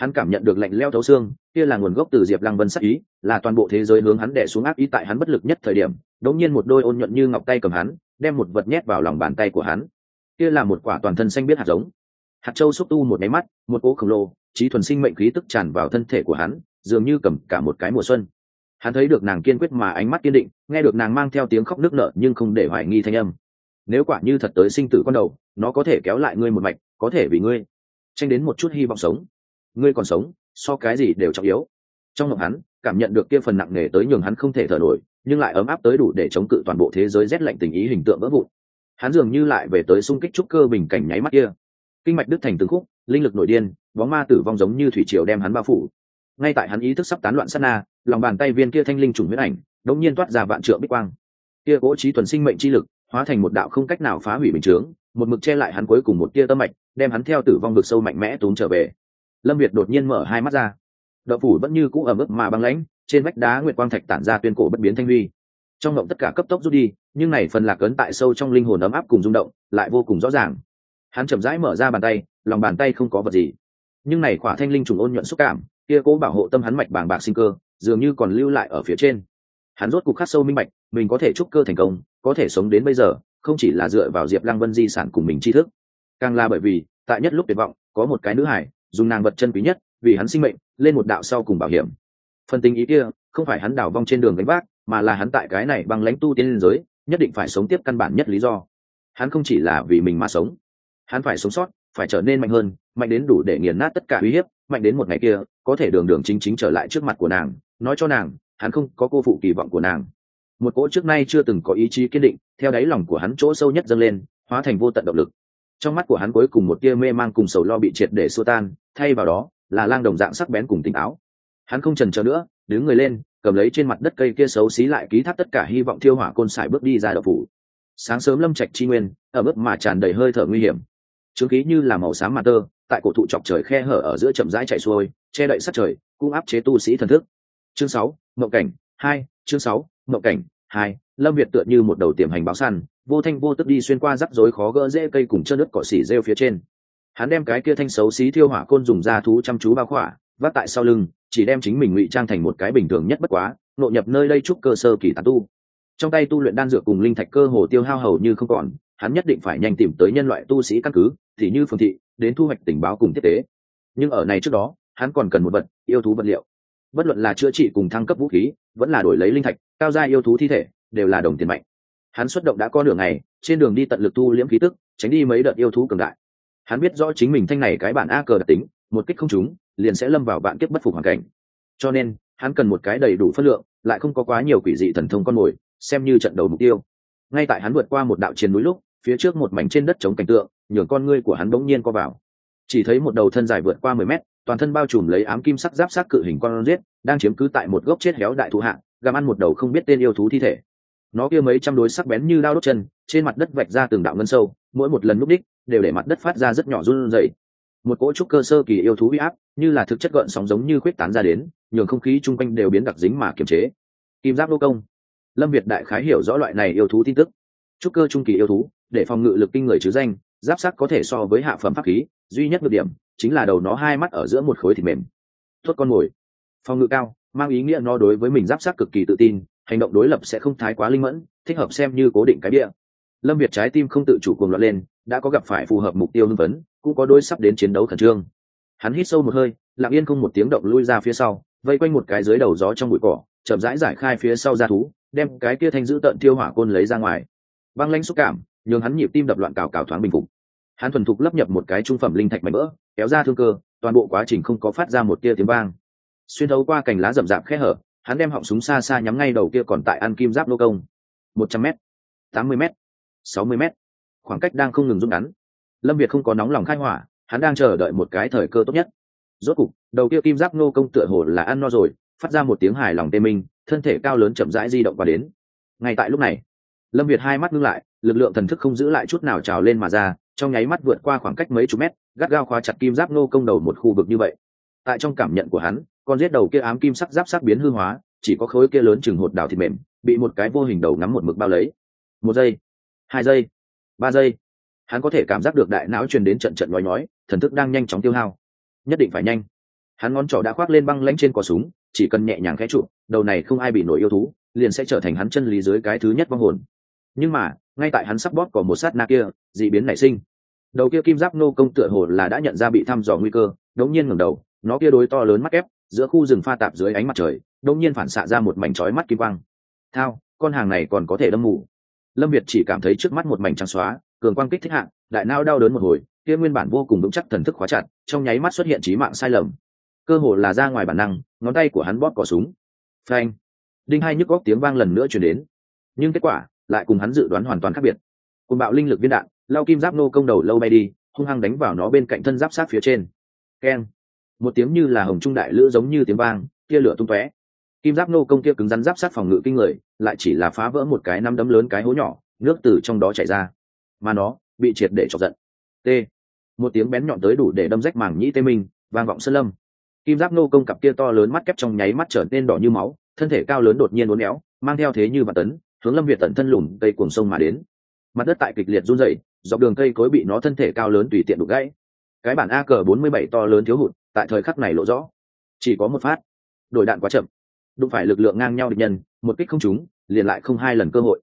Hắn cảm nhận được lạnh leo thấu xương, kia là nguồn gốc từ diệp lăng vân sắc ý, là toàn bộ thế giới hướng hắn đẻ xuống áp ý tại hắn bất lực nhất thời điểm, đống nhiên một đôi ôn nhuận như ngọc tay cầm hắn, đem một vật nhét vào lòng bàn tay của hắn. Kia là một quả toàn thân xanh biết hạt giống. Hạt châu xúc tu một máy mắt, một cỗ khổng lồ, trí thuần sinh mệnh khí tức tràn vào thân thể của hắn, dường như cầm cả một cái mùa xuân hắn thấy được nàng kiên quyết mà ánh mắt kiên định, nghe được nàng mang theo tiếng khóc nước nở nhưng không để hoài nghi thanh âm. Nếu quả như thật tới sinh tử con đầu, nó có thể kéo lại ngươi một mạch, có thể vì ngươi tranh đến một chút hy vọng sống. Ngươi còn sống, so cái gì đều trọng yếu. Trong lòng hắn, cảm nhận được kia phần nặng nề tới nhường hắn không thể thở nổi, nhưng lại ấm áp tới đủ để chống cự toàn bộ thế giới rét lạnh tình ý hình tượng vỡ vụn. Hắn dường như lại về tới xung kích trúc cơ bình cảnh nháy mắt kia. Kinh mạch đứt thành từng khúc, linh lực nội điên, bóng ma tử vong giống như thủy triều đem hắn bao phủ ngay tại hắn ý thức sắp tán loạn sát na, lòng bàn tay viên kia thanh linh trùng huyết ảnh đống nhiên toát ra vạn trượng bích quang. Kia cố trí tuần sinh mệnh chi lực, hóa thành một đạo không cách nào phá hủy bình chướng, một mực che lại hắn cuối cùng một tia tâm mạch, đem hắn theo tử vong vực sâu mạnh mẽ tốn trở về. Lâm việt đột nhiên mở hai mắt ra. Đậu phủ vẫn như cũ ở mức mà băng lãnh, trên vách đá nguyệt quang thạch tản ra tuyên cổ bất biến thanh huy. Trong ngộng tất cả cấp tốc rút đi, nhưng này phần lạc ấn tại sâu trong linh hồn ấm áp cùng rung động, lại vô cùng rõ ràng. Hắn chậm rãi mở ra bàn tay, lòng bàn tay không có vật gì. Nhưng này khỏa thanh linh trùng ôn nhuận xúc cảm kia cố bảo hộ tâm hắn mạch bàng bạc sinh cơ, dường như còn lưu lại ở phía trên. Hắn rốt cục khắc sâu minh mạch mình có thể trúc cơ thành công, có thể sống đến bây giờ, không chỉ là dựa vào diệp lăng vân di sản cùng mình tri thức. Càng là bởi vì, tại nhất lúc tuyệt vọng, có một cái nữ hải, dùng nàng vật chân quý nhất, vì hắn sinh mệnh, lên một đạo sau cùng bảo hiểm. Phần tình ý kia, không phải hắn đảo vong trên đường gánh vác, mà là hắn tại cái này bằng lãnh tu tiên liên giới, nhất định phải sống tiếp căn bản nhất lý do. Hắn không chỉ là vì mình mà sống. Hắn phải sống sót, phải trở nên mạnh hơn, mạnh đến đủ để nghiền nát tất cả uy hiếp mạnh đến một ngày kia, có thể đường đường chính chính trở lại trước mặt của nàng. Nói cho nàng, hắn không có cô phụ kỳ vọng của nàng. Một cỗ trước nay chưa từng có ý chí kiên định, theo đáy lòng của hắn chỗ sâu nhất dâng lên, hóa thành vô tận động lực. Trong mắt của hắn cuối cùng một tia mê mang cùng sầu lo bị triệt để xua tan, thay vào đó, là lang đồng dạng sắc bén cùng tỉnh áo hắn không trần trờ nữa, đứng người lên, cầm lấy trên mặt đất cây kia xấu xí lại ký thác tất cả hy vọng thiêu hỏa côn sải bước đi ra đậu phủ. Sáng sớm lâm trạch chi nguyên, ở mức mà tràn đầy hơi thở nguy hiểm trướng khí như là màu xám mà tơ, tại cổ thụ chọc trời khe hở ở giữa chậm rãi chạy xuôi, che đậy sát trời, cũng áp chế tu sĩ thần thức. Chương sáu, mộng cảnh hai, chương sáu, mộng cảnh hai, lâm việt tựa như một đầu tiềm hành báo săn, vô thanh vô tức đi xuyên qua rắc rối khó gỡ dễ cây cùng chân đất cỏ xỉ rêu phía trên. Hắn đem cái kia thanh xấu xí thiêu hỏa côn dùng da thú chăm chú bao khỏa vác tại sau lưng, chỉ đem chính mình ngụy trang thành một cái bình thường nhất bất quá, nộ nhập nơi đây trúc cơ sơ kỳ tàn tu. Trong tay tu luyện đan dược cùng linh thạch cơ hồ tiêu hao hầu như không còn hắn nhất định phải nhanh tìm tới nhân loại tu sĩ căn cứ, thì như phương thị, đến thu hoạch tình báo cùng tiếp tế. Nhưng ở này trước đó, hắn còn cần một vật, yêu thú vật liệu. Bất luận là chữa trị cùng thăng cấp vũ khí, vẫn là đổi lấy linh thạch, cao gia yêu thú thi thể, đều là đồng tiền mạnh. Hắn xuất động đã có nửa ngày, trên đường đi tận lực tu liễm khí tức, tránh đi mấy đợt yêu thú cường đại. Hắn biết rõ chính mình thanh này cái bản a cờ đặc tính, một kích không trúng, liền sẽ lâm vào bạn kiếp bất phục hoàn cảnh. Cho nên, hắn cần một cái đầy đủ phân lượng, lại không có quá nhiều quỷ dị thần thông con mồi, xem như trận đầu mục tiêu. Ngay tại hắn vượt qua một đạo chiến núi lúc phía trước một mảnh trên đất chống cảnh tượng, nhường con ngươi của hắn bỗng nhiên co vào. Chỉ thấy một đầu thân dài vượt qua mười mét, toàn thân bao trùm lấy ám kim sắc giáp sắc cự hình con rết đang chiếm cứ tại một gốc chết héo đại thụ hạng gặm ăn một đầu không biết tên yêu thú thi thể. Nó kia mấy trăm đối sắc bén như đao đốt chân, trên mặt đất vạch ra từng đạo ngân sâu, mỗi một lần núp đích, đều để mặt đất phát ra rất nhỏ run rẩy. Một cỗ trúc cơ sơ kỳ yêu thú huy áp, như là thực chất gợn sóng giống như khuyết tán ra đến, nhường không khí chung quanh đều biến đặc dính mà kiềm chế. Kim giáp đô công. Lâm việt đại khái hiểu rõ loại này yêu thú tin tức trúc cơ trung kỳ yêu thú, để phòng ngự lực kinh người chứ danh, giáp sắc có thể so với hạ phẩm pháp khí, duy nhất được điểm chính là đầu nó hai mắt ở giữa một khối thịt mềm. Thốt con mồi. Phòng ngự cao, mang ý nghĩa nó đối với mình giáp sắc cực kỳ tự tin, hành động đối lập sẽ không thái quá linh mẫn, thích hợp xem như cố định cái địa. Lâm việt trái tim không tự chủ cuồng loạn lên, đã có gặp phải phù hợp mục tiêu hưng vấn cũng có đôi sắp đến chiến đấu khẩn trương. Hắn hít sâu một hơi, lặng yên không một tiếng động lui ra phía sau, vây quanh một cái dưới đầu gió trong bụi cỏ, chậm rãi giải khai phía sau ra thú, đem cái kia thanh giữ tận tiêu hỏa côn lấy ra ngoài băng lãnh xúc cảm nhường hắn nhịp tim đập loạn cào cào thoáng bình phục. Hắn thuần thục lấp nhập một cái trung phẩm linh thạch mảnh mỡ, kéo ra thương cơ toàn bộ quá trình không có phát ra một tia tiếng vang. Xuyên thấu qua cành lá rậm rạp khe hở hắn đem họng súng xa xa nhắm ngay đầu kia còn tại ăn kim giáp Nô công. Một trăm m tám mươi m sáu mươi m khoảng cách đang không ngừng rút ngắn. Lâm việt không có nóng lòng khai hỏa hắn đang chờ đợi một cái thời cơ tốt nhất. Rốt cục đầu kia kim giáp nô công tựa hồ là ăn no rồi phát ra một tiếng hài lòng tê minh thân thể cao lớn chậm rãi di động qua đến. Ngay tại lúc này lâm việt hai mắt ngưng lại, lực lượng thần thức không giữ lại chút nào trào lên mà ra, trong nháy mắt vượt qua khoảng cách mấy chục mét, gắt gao khóa chặt kim giáp nô công đầu một khu vực như vậy. Tại trong cảm nhận của hắn, con giết đầu kia ám kim sắc giáp sắc biến hư hóa, chỉ có khối kia lớn chừng hột đào thịt mềm, bị một cái vô hình đầu ngắm một mực bao lấy. Một giây, hai giây, ba giây. Hắn có thể cảm giác được đại não truyền đến trận trận nói nói thần thức đang nhanh chóng tiêu hao. Nhất định phải nhanh. Hắn ngón trỏ đã khoác lên băng lanh trên cò súng, chỉ cần nhẹ nhàng khẽ trụ, đầu này không ai bị nổi yêu thú, liền sẽ trở thành hắn chân lý dưới cái thứ nhất vong hồn nhưng mà, ngay tại hắn sắp bóp có một sát na kia d ị biến nảy sinh. Đầu kia kim giáp nô công tựa hồ là đã nhận ra bị thăm dò nguy cơ, đống nhiên ngẩng đầu, nó kia đối to lớn mắt ép giữa khu rừng pha tạp dưới ánh mặt trời, đống nhiên phản xạ ra một mảnh trói mắt kim quang. Thao, con hàng này còn có thể đâm mù. Lâm việt chỉ cảm thấy trước mắt một mảnh trắng xóa, cường quang kích thích hạng đại nao đau đớn một hồi, kia nguyên bản vô cùng vững chắc thần thức khóa chặt, trong nháy mắt xuất hiện trí mạng sai lầm. Cơ hồ là ra ngoài bản năng, ngón tay của hắn bóp cỏ súng. Phanh. Đinh hai nhức góc tiếng vang lần nữa chuyển đến. Nhưng kết quả lại cùng hắn dự đoán hoàn toàn khác biệt. Cùng bạo linh lực viên đạn, lao kim giáp nô công đầu lâu bay đi, hung hăng đánh vào nó bên cạnh thân giáp sát phía trên. Keng. Một tiếng như là hồng trung đại lữ giống như tiếng vang, tia lửa tung tóe. Kim giáp nô công kia cứng rắn giáp sát phòng ngự kinh người, lại chỉ là phá vỡ một cái năm đấm lớn cái hố nhỏ, nước từ trong đó chảy ra. Mà nó, bị triệt để chọc giận. T. Một tiếng bén nhọn tới đủ để đâm rách màng nhĩ tê minh, vang vọng sơn lâm. Kim giáp nô công cặp kia to lớn mắt kép trong nháy mắt trở nên đỏ như máu, thân thể cao lớn đột nhiên uốn éo, mang theo thế như vạn tấn hướng lâm việt tận thân lùm cây cuồng sông mà đến. Mặt đất tại kịch liệt run rẩy, dọc đường cây cối bị nó thân thể cao lớn tùy tiện đục gãy. Cái bản a cờ bốn mươi bảy to lớn thiếu hụt, tại thời khắc này lộ rõ. Chỉ có một phát. Đổi đạn quá chậm. Đụng phải lực lượng ngang nhau địch nhân, một kích không trúng, liền lại không hai lần cơ hội.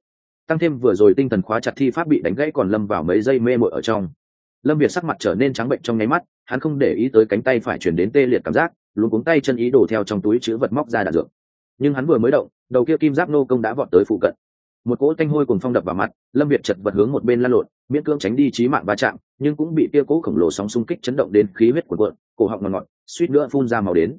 Tăng thêm vừa rồi tinh thần khóa chặt thi pháp bị đánh gãy còn lâm vào mấy giây mê mội ở trong. Lâm việt sắc mặt trở nên trắng bệnh trong nháy mắt, hắn không để ý tới cánh tay phải chuyển đến tê liệt cảm giác luôn cuống tay chân ý đổ theo trong túi chữ vật móc ra đạn dược. Nhưng hắn vừa mới động, đầu kia kim giáp nô công đã vọt tới phụ cận một cỗ tanh hôi cùng phong đập vào mặt, lâm việt chật vật hướng một bên lan lộn, miễn cưỡng tránh đi trí mạng va chạm, nhưng cũng bị kia cỗ khổng lồ sóng xung kích chấn động đến khí huyết của cuộn, cổ họng ngọt ngọt, suýt nữa phun ra màu đến.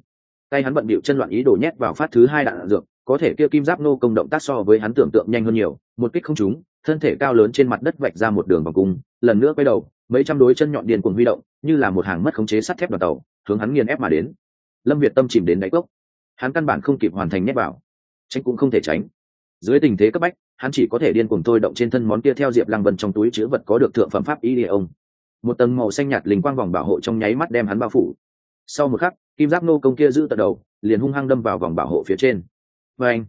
Tay hắn bận bịu chân loạn ý đổ nhét vào phát thứ hai đạn dược, có thể kia kim giáp nô công động tác so với hắn tưởng tượng nhanh hơn nhiều, một kích không trúng, thân thể cao lớn trên mặt đất vạch ra một đường vòng cung, lần nữa quay đầu, mấy trăm đối chân nhọn điền cuồng huy động, như là một hàng mất khống chế sắt thép đoàn tàu, hướng hắn nghiền ép mà đến. Lâm việt tâm chìm đến đáy cốc. Hắn căn bản không kịp hoàn thành nhét vào, tránh cũng không thể tránh. Dưới tình thế cấp bách hắn chỉ có thể điên cuồng thôi động trên thân món kia theo diệp lăng vân trong túi chứa vật có được thượng phẩm pháp ý địa ông. Một tầng màu xanh nhạt linh quang vòng bảo hộ trong nháy mắt đem hắn bao phủ. Sau một khắc, kim giáp nô công kia giữ tận đầu, liền hung hăng đâm vào vòng bảo hộ phía trên. Và anh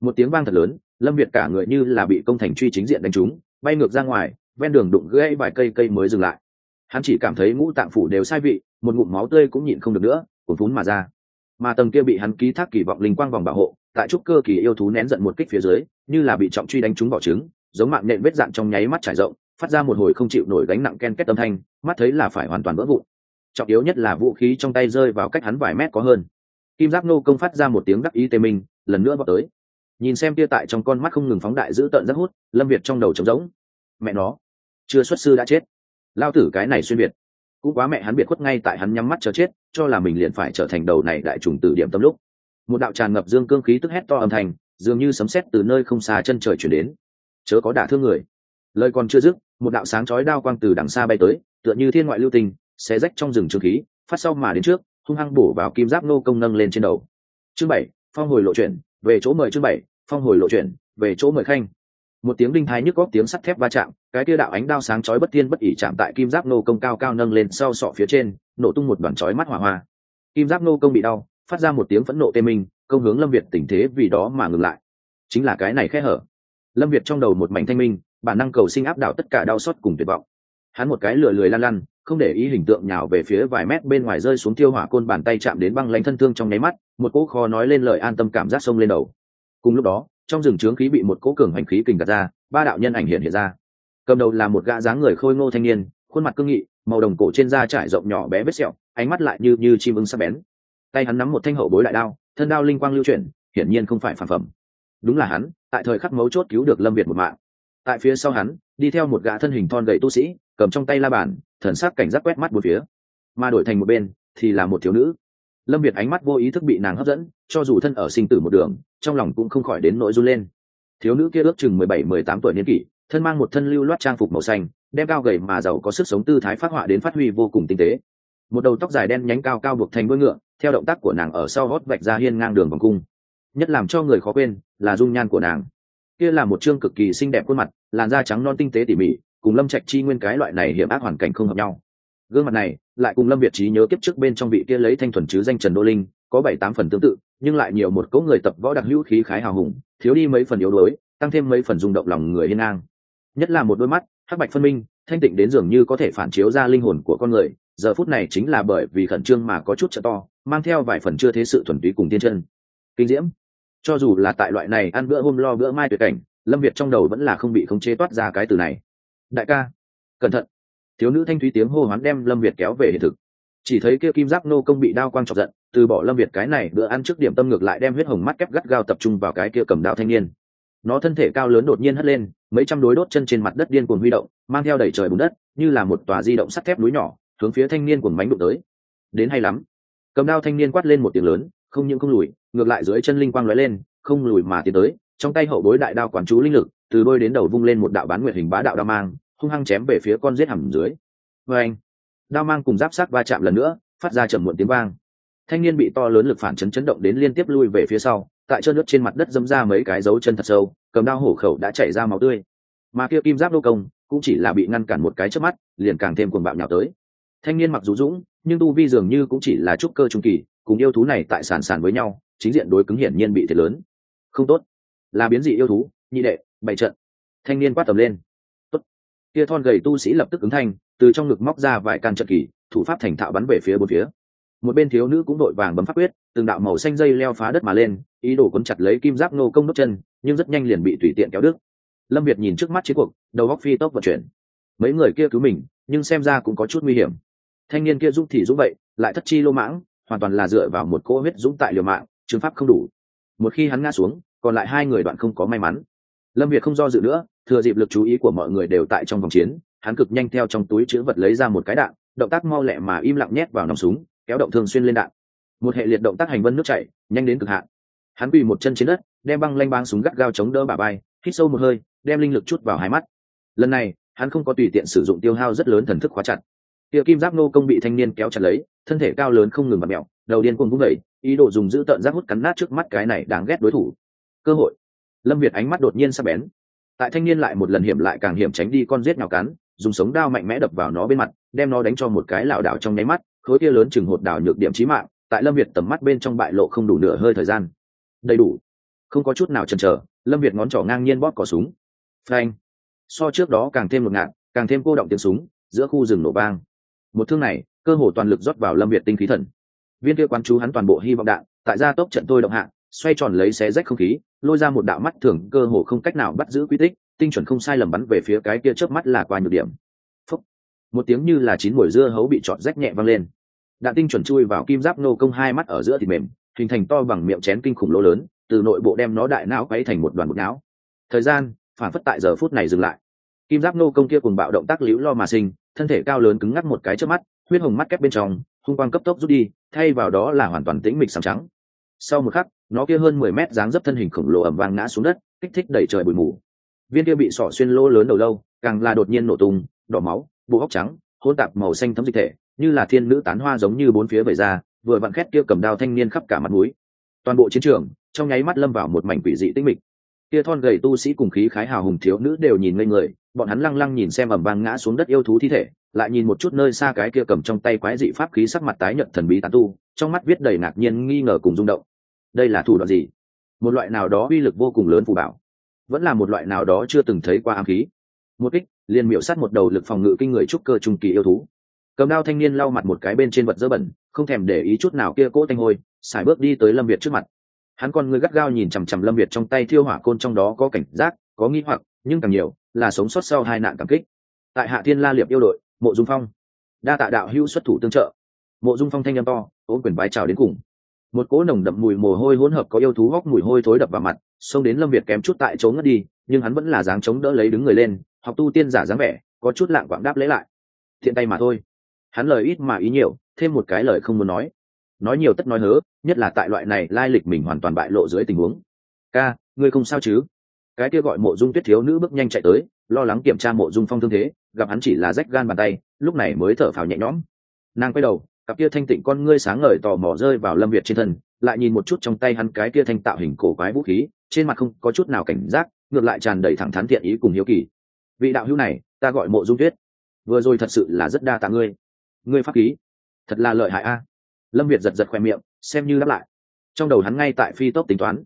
một tiếng vang thật lớn, lâm việt cả người như là bị công thành truy chính diện đánh trúng, bay ngược ra ngoài, ven đường đụng gãy vài cây cây mới dừng lại. Hắn chỉ cảm thấy ngũ tạng phủ đều sai vị, một ngụm máu tươi cũng nhịn không được nữa cuốn vún mà ra. Mà tầng kia bị hắn ký thác kỳ vọng linh quang vòng bảo hộ tại trúc cơ kỳ yêu thú nén giận một kích phía dưới, như là bị trọng truy đánh trúng vỏ trứng, giống mạng nện vết dạn trong nháy mắt trải rộng, phát ra một hồi không chịu nổi gánh nặng ken két tâm thanh, mắt thấy là phải hoàn toàn vỡ vụn. Trọng yếu nhất là vũ khí trong tay rơi vào cách hắn vài mét có hơn. Kim giáp nô công phát ra một tiếng đắc ý tê minh, lần nữa vào tới. Nhìn xem tia tại trong con mắt không ngừng phóng đại giữ tợn rất hút, lâm việt trong đầu trống rỗng. Mẹ nó, chưa xuất sư đã chết. Lao tử cái này xuyên việt. Cũng quá mẹ hắn biệt khuất ngay tại hắn nhắm mắt chờ chết, cho là mình liền phải trở thành đầu này đại trùng tử điểm tâm lúc một đạo tràn ngập dương cương khí tức hét to âm thanh, dường như sấm sét từ nơi không xa chân trời chuyển đến. Chớ có đả thương người. Lời còn chưa dứt, một đạo sáng chói đao quang từ đằng xa bay tới, tựa như thiên ngoại lưu tình xé rách trong rừng trường khí, phát sau mà đến trước, hung hăng bổ vào kim giáp nô công nâng lên trên đầu. Chương bảy, phong hồi lộ chuyển, về chỗ mời chương bảy, phong hồi lộ chuyển, về chỗ mời khanh. Một tiếng đinh thái nhức góc tiếng sắt thép va chạm, cái kia đạo ánh đao sáng chói bất tiên bất ỉ chạm tại kim giáp nô công cao cao nâng lên sau sọ phía trên, nổ tung một đoàn chói mắt hỏa hoa. Kim giáp nô công bị đau phát ra một tiếng phẫn nộ tê minh, công hướng lâm việt tình thế vì đó mà ngừng lại. Chính là cái này khe hở. Lâm việt trong đầu một mảnh thanh minh, bản năng cầu sinh áp đảo tất cả đau xót cùng tuyệt vọng. Hắn một cái lừa lười lan lăn, không để ý hình tượng nhào về phía vài mét bên ngoài rơi xuống tiêu hỏa côn bàn tay chạm đến băng lanh thân thương trong nháy mắt, một cỗ khó nói lên lời an tâm cảm giác sông lên đầu. Cùng lúc đó, trong rừng trướng khí bị một cỗ cường hành khí kình gạt ra, ba đạo nhân ảnh hiện hiện ra. Cầm đầu là một gã dáng người khôi ngô thanh niên, khuôn mặt cương nghị, màu đồng cổ trên da trải rộng nhỏ bé vết sẹo, ánh mắt lại như như chim ưng sắc bén tay hắn nắm một thanh hậu bối đại đao, thân đao linh quang lưu chuyển, hiển nhiên không phải phản phẩm. Đúng là hắn, tại thời khắc mấu chốt cứu được lâm việt một mạng. Tại phía sau hắn, đi theo một gã thân hình thon gậy tu sĩ, cầm trong tay la bàn, thần sắc cảnh giác quét mắt một phía. Mà đổi thành một bên, thì là một thiếu nữ. Lâm việt ánh mắt vô ý thức bị nàng hấp dẫn, cho dù thân ở sinh tử một đường, trong lòng cũng không khỏi đến nỗi run lên. Thiếu nữ kia ước chừng mười bảy, mười tám tuổi niên kỷ, thân mang một thân lưu loát trang phục màu xanh, đem cao gầy mà giàu có sức sống tư thái phát họa đến phát huy vô cùng tinh tế. Một đầu tóc dài đen nhánh cao cao buộc thành đuôi ngựa theo động tác của nàng ở sau hót vạch ra hiên ngang đường vòng cung. Nhất làm cho người khó quên là dung nhan của nàng. Kia là một chương cực kỳ xinh đẹp khuôn mặt, làn da trắng non tinh tế tỉ mỉ, cùng lâm trạch chi nguyên cái loại này hiểm ác hoàn cảnh không hợp nhau. Gương mặt này lại cùng lâm việt trí nhớ kiếp trước bên trong vị kia lấy thanh thuần chứ danh trần đô linh, có bảy tám phần tương tự, nhưng lại nhiều một cỗ người tập võ đặc hữu khí khái hào hùng, thiếu đi mấy phần yếu đuối, tăng thêm mấy phần rung động lòng người hiên ngang. Nhất là một đôi mắt, hắc bạch phân minh, thanh tịnh đến dường như có thể phản chiếu ra linh hồn của con người, giờ phút này chính là bởi vì khẩn trương mà có chút trợ to mang theo vài phần chưa thế sự thuần túy cùng tiên chân. Kinh diễm. Cho dù là tại loại này ăn bữa hôm lo bữa mai tuyệt cảnh, lâm việt trong đầu vẫn là không bị khống chế toát ra cái từ này. Đại ca, cẩn thận. Thiếu nữ thanh thúy tiếng hô hoán đem lâm việt kéo về hiện thực. Chỉ thấy kia kim giáp nô công bị đao quang chọc giận, từ bỏ lâm việt cái này bữa ăn trước điểm tâm ngược lại đem huyết hồng mắt kép gắt gao tập trung vào cái kia cầm đạo thanh niên. Nó thân thể cao lớn đột nhiên hất lên, mấy trăm đối đốt chân trên mặt đất điên cuồng huy động, mang theo đẩy trời bùn đất, như là một tòa di động sắt thép núi nhỏ, hướng phía thanh niên cuồng mánh đụng tới. Đến hay lắm cầm đao thanh niên quát lên một tiếng lớn, không những không lùi, ngược lại dưới chân linh quang lóe lên, không lùi mà tiến tới, trong tay hậu bối đại đao quản chú linh lực, từ đôi đến đầu vung lên một đạo bán nguyệt hình bá đạo đao mang, hung hăng chém về phía con giết hầm dưới. Vê anh, đao mang cùng giáp sát va chạm lần nữa, phát ra chậm muộn tiếng vang. Thanh niên bị to lớn lực phản chấn chấn động đến liên tiếp lui về phía sau, tại chân nước trên mặt đất dâm ra mấy cái dấu chân thật sâu, cầm đao hổ khẩu đã chảy ra máu tươi. Mà kia kim giáp đô công, cũng chỉ là bị ngăn cản một cái trước mắt, liền càng thêm cuồng bạo nhào tới. Thanh niên mặc dù dũng nhưng tu vi dường như cũng chỉ là trúc cơ trung kỳ, cùng yêu thú này tại sàn sàn với nhau, chính diện đối cứng hiển nhiên bị thiệt lớn. Không tốt. Là biến dị yêu thú, nhị đệ bày trận. Thanh niên quát tầm lên. Tốt. Kia thon gầy tu sĩ lập tức ứng thanh, từ trong ngực móc ra vài can trận kỳ, thủ pháp thành thạo bắn về phía bốn phía. Một bên thiếu nữ cũng đội vàng bấm pháp quyết, từng đạo màu xanh dây leo phá đất mà lên, ý đồ cuốn chặt lấy kim giáp nô công nốt chân, nhưng rất nhanh liền bị tùy tiện kéo đứt. Lâm việt nhìn trước mắt chiến cuộc, đầu góc phi tốc vận chuyển. Mấy người kia cứu mình, nhưng xem ra cũng có chút nguy hiểm thanh niên kia dũng thì dũng vậy, lại thất chi lô mãng, hoàn toàn là dựa vào một cỗ huyết dũng tại liều mạng chứng pháp không đủ. Một khi hắn ngã xuống, còn lại hai người đoạn không có may mắn. Lâm việt không do dự nữa, thừa dịp lực chú ý của mọi người đều tại trong vòng chiến, hắn cực nhanh theo trong túi chữ vật lấy ra một cái đạn, động tác mau lẹ mà im lặng nhét vào nòng súng, kéo động thường xuyên lên đạn. Một hệ liệt động tác hành vân nước chảy, nhanh đến cực hạn. Hắn quỳ một chân trên đất, đem băng lanh băng súng gắt gao chống đỡ bà bay hít sâu một hơi, đem linh lực chút vào hai mắt. Lần này, hắn không có tùy tiện sử dụng tiêu hao rất lớn thần thức khóa chặt tiệ kim giáp nô công bị thanh niên kéo chặt lấy, thân thể cao lớn không ngừng bật mẹo đầu điên cuồng vung đẩy ý đồ dùng giữ tợn giáp hút cắn nát trước mắt cái này đáng ghét đối thủ. Cơ hội. Lâm việt ánh mắt đột nhiên sắp bén. Tại thanh niên lại một lần hiểm lại càng hiểm tránh đi con giết nào cắn, dùng sống đao mạnh mẽ đập vào nó bên mặt, đem nó đánh cho một cái lảo đảo trong nháy mắt, khối kia lớn chừng hột đảo nhược điểm trí mạng, tại lâm việt tầm mắt bên trong bại lộ không đủ nửa hơi thời gian. Đầy đủ. Không có chút nào chần chờ, lâm việt ngón trỏ ngang nhiên bóp cỏ súng. Phanh. So trước đó càng thêm một ngạn càng thêm cô động tiếng súng, giữa khu rừng nổ vang một thương này, cơ hồ toàn lực rót vào lâm việt tinh khí thần. Viên kia quán chú hắn toàn bộ hy vọng đạn, tại gia tốc trận tôi động hạ, xoay tròn lấy xé rách không khí, lôi ra một đạo mắt thường cơ hồ không cách nào bắt giữ quy tích, tinh chuẩn không sai lầm bắn về phía cái kia chớp mắt là qua nhược điểm. Phúc. một tiếng như là chín mồi dưa hấu bị trọt rách nhẹ văng lên. Đạn tinh chuẩn chui vào kim giáp nô công hai mắt ở giữa thịt mềm, hình thành to bằng miệng chén kinh khủng lỗ lớn, từ nội bộ đem nó đại não quấy thành một đoàn bột não. Thời gian, phản phất tại giờ phút này dừng lại. Kim giáp nô công kia cùng bạo động tác liễu lo mà sinh thân thể cao lớn cứng ngắc một cái trước mắt, huyết hồng mắt kép bên trong, hung quang cấp tốc rút đi, thay vào đó là hoàn toàn tĩnh mịch sáng trắng. Sau một khắc, nó kia hơn mười mét dáng dấp thân hình khổng lồ ẩm vang ngã xuống đất, kích thích đẩy trời bụi mù. Viên kia bị sỏ xuyên lỗ lớn đầu lâu, càng là đột nhiên nổ tung, đỏ máu, bộ óc trắng hôn tạp màu xanh thấm dịch thể, như là thiên nữ tán hoa giống như bốn phía vẩy ra, vừa vặn khét kia cầm đao thanh niên khắp cả mặt mũi. Toàn bộ chiến trường, trong nháy mắt lâm vào một mảnh quỷ dị tĩnh mịch kia thon gầy tu sĩ cùng khí khái hào hùng thiếu nữ đều nhìn ngây người, bọn hắn lăng lăng nhìn xem ẩm vang ngã xuống đất yêu thú thi thể, lại nhìn một chút nơi xa cái kia cầm trong tay quái dị pháp khí sắc mặt tái nhợt thần bí tán tu, trong mắt viết đầy ngạc nhiên nghi ngờ cùng rung động. Đây là thủ đoạn gì? Một loại nào đó uy lực vô cùng lớn phù bảo, vẫn là một loại nào đó chưa từng thấy qua ám khí. Một kích, liền miệu sát một đầu lực phòng ngự kinh người trúc cơ trung kỳ yêu thú. Cầm đao thanh niên lau mặt một cái bên trên vật dơ bẩn, không thèm để ý chút nào kia cỗ tanh hôi, xài bước đi tới lâm việt trước mặt hắn con người gắt gao nhìn chằm chằm lâm việt trong tay thiêu hỏa côn trong đó có cảnh giác, có nghi hoặc, nhưng càng nhiều là sống sót sau hai nạn cảm kích. Tại hạ thiên la liệp yêu đội, mộ dung phong, đa tạ đạo hữu xuất thủ tương trợ. Mộ dung phong thanh â m to ôm quyền vái chào đến cùng. Một cỗ nồng đậm mùi mồ hôi hỗn hợp có yêu thú góc mùi hôi thối đập vào mặt, xông đến lâm việt kém chút tại chỗ ngất đi, nhưng hắn vẫn là dáng chống đỡ lấy đứng người lên, học tu tiên giả dáng vẻ, có chút lạng quảng đáp lấy lại. Thiện tay mà thôi. Hắn lời ít mà ý nhiều, thêm một cái lời không muốn nói nói nhiều tất nói hớ, nhất là tại loại này lai lịch mình hoàn toàn bại lộ dưới tình huống. Ca, ngươi không sao chứ? Cái kia gọi mộ dung tuyết thiếu nữ bước nhanh chạy tới, lo lắng kiểm tra mộ dung phong thương thế, gặp hắn chỉ là rách gan bàn tay, lúc này mới thở phào nhẹ nhõm. Nàng quay đầu, cặp kia thanh tịnh con ngươi sáng ngời tò mò rơi vào lâm việt trên thân, lại nhìn một chút trong tay hắn cái kia thanh tạo hình cổ quái vũ khí, trên mặt không có chút nào cảnh giác, ngược lại tràn đầy thẳng thắn thiện ý cùng hiếu kỳ. Vị đạo hữu này, ta gọi mộ dung tuyết. Vừa rồi thật sự là rất đa tạ ngươi. Ngươi pháp khí, thật là lợi hại a lâm việt giật giật khoe miệng, xem như đáp lại. Trong đầu hắn ngay tại phi tốc tính toán.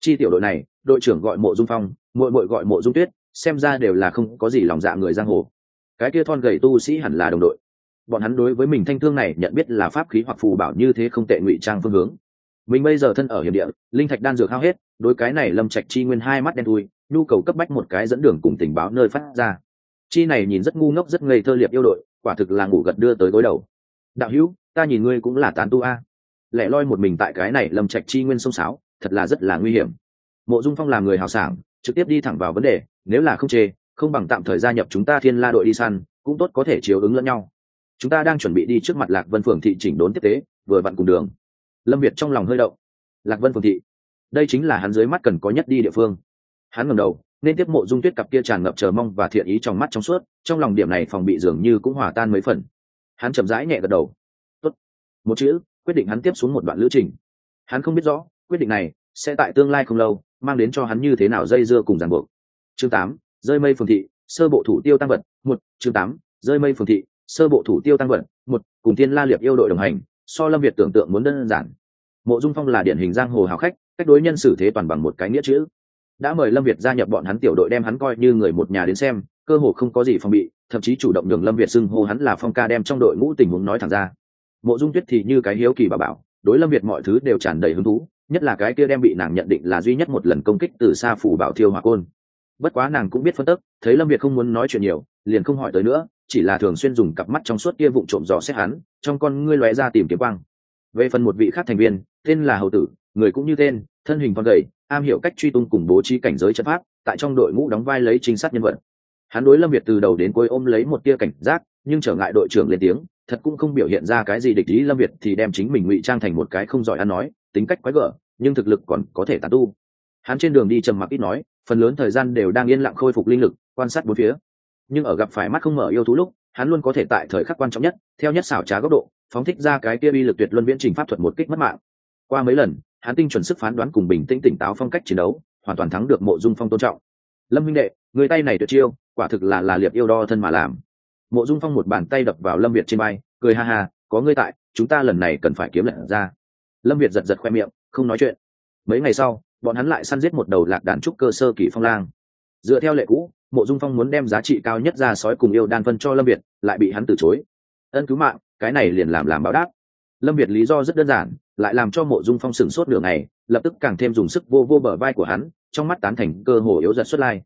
Chi tiểu đội này, đội trưởng gọi mộ dung phong mội mội gọi mộ dung tuyết, xem ra đều là không có gì lòng dạ người giang hồ. Cái kia thon gầy tu sĩ hẳn là đồng đội. Bọn hắn đối với mình thanh thương này nhận biết là pháp khí hoặc phù bảo như thế không tệ ngụy trang phương hướng. Mình bây giờ thân ở hiểm địa, linh thạch đan dược hao hết, đối cái này lâm trạch chi nguyên hai mắt đen thui, nhu cầu cấp bách một cái dẫn đường cùng tình báo nơi phát ra. Chi này nhìn rất ngu ngốc rất ngây thơ liệp yêu đội, quả thực là ngủ gật đưa tới gối đầu đạo hữu, ta nhìn ngươi cũng là tán tu a. Lẻ loi một mình tại cái này lâm trạch chi nguyên sông sáo, thật là rất là nguy hiểm. Mộ dung phong làm người hào sảng, trực tiếp đi thẳng vào vấn đề, nếu là không chê, không bằng tạm thời gia nhập chúng ta thiên la đội đi săn, cũng tốt có thể chiếu ứng lẫn nhau. Chúng ta đang chuẩn bị đi trước mặt lạc vân phường thị chỉnh đốn tiếp tế, vừa vặn cùng đường. Lâm việt trong lòng hơi động. Lạc vân phường thị, đây chính là hắn dưới mắt cần có nhất đi địa phương. Hắn ngầm đầu, nên tiếp mộ dung tuyết cặp kia tràn ngập chờ mong và thiện ý trong mắt trong suốt, trong lòng điểm này phòng bị dường như cũng hòa tan mấy phần hắn chậm rãi nhẹ gật đầu. Tốt. một chữ, quyết định hắn tiếp xuống một đoạn lữ trình. Hắn không biết rõ, quyết định này sẽ tại tương lai không lâu mang đến cho hắn như thế nào dây dưa cùng ràng buộc. Chương tám, rơi mây phường thị, sơ bộ thủ tiêu tăng vật, một, chương tám, rơi mây phường thị, sơ bộ thủ tiêu tăng vật, một, cùng tiên la liệp yêu đội đồng hành, so lâm việt tưởng tượng muốn đơn giản. Mộ dung phong là điển hình giang hồ hào khách, cách đối nhân xử thế toàn bằng một cái nghĩa chữ. Đã mời lâm việt gia nhập bọn hắn tiểu đội đem hắn coi như người một nhà đến xem cơ hồ không có gì phòng bị, thậm chí chủ động đường lâm việt xưng hô hắn là phong ca đem trong đội ngũ tình huống nói thẳng ra. Mộ dung tuyết thì như cái hiếu kỳ bà bảo, đối lâm việt mọi thứ đều tràn đầy hứng thú, nhất là cái kia đem bị nàng nhận định là duy nhất một lần công kích từ xa phủ bảo thiêu hỏa côn. Bất quá nàng cũng biết phân tức thấy lâm việt không muốn nói chuyện nhiều, liền không hỏi tới nữa, chỉ là thường xuyên dùng cặp mắt trong suốt kia vụng trộm dò xét hắn, trong con ngươi lóe ra tìm kiếm quang. Về phần một vị khác thành viên, tên là hầu tử, người cũng như tên, thân hình con gầy, am hiểu cách truy tung cùng bố trí cảnh giới chất pháp, tại trong đội ngũ đóng vai lấy trinh sát nhân vật hắn đối lâm việt từ đầu đến cuối ôm lấy một tia cảnh giác, nhưng trở ngại đội trưởng lên tiếng, thật cũng không biểu hiện ra cái gì địch ý. Lâm việt thì đem chính mình ngụy trang thành một cái không giỏi ăn nói, tính cách quái gở, nhưng thực lực còn có thể tàn tu. Hắn trên đường đi trầm mặc ít nói, phần lớn thời gian đều đang yên lặng khôi phục linh lực, quan sát bốn phía. Nhưng ở gặp phải mắt không mở yêu thú lúc, hắn luôn có thể tại thời khắc quan trọng nhất, theo nhất xảo trá góc độ, phóng thích ra cái kia uy lực tuyệt luân viễn trình pháp thuật một kích mất mạng. Qua mấy lần, hắn tinh chuẩn sức phán đoán cùng bình tĩnh tỉnh táo phong cách chiến đấu, hoàn toàn thắng được mộ dung phong tôn trọng. Lâm minh đệ, người tay này tuyệt chiêu quả thực là là liệp yêu đo thân mà làm. Mộ dung phong một bàn tay đập vào lâm việt trên bay cười ha ha, có ngươi tại, chúng ta lần này cần phải kiếm lận ra. Lâm việt giật giật khoe miệng, không nói chuyện. Mấy ngày sau, bọn hắn lại săn giết một đầu lạc đàn trúc cơ sơ kỳ phong lang. Dựa theo lệ cũ, mộ dung phong muốn đem giá trị cao nhất ra sói cùng yêu đan phân cho lâm việt, lại bị hắn từ chối. Ân cứu mạng, cái này liền làm làm báo đáp. Lâm việt lý do rất đơn giản, lại làm cho mộ dung phong sửng sốt nửa ngày, lập tức càng thêm dùng sức vô vô bờ vai của hắn, trong mắt tán thành cơ hồ yếu giật xuất lai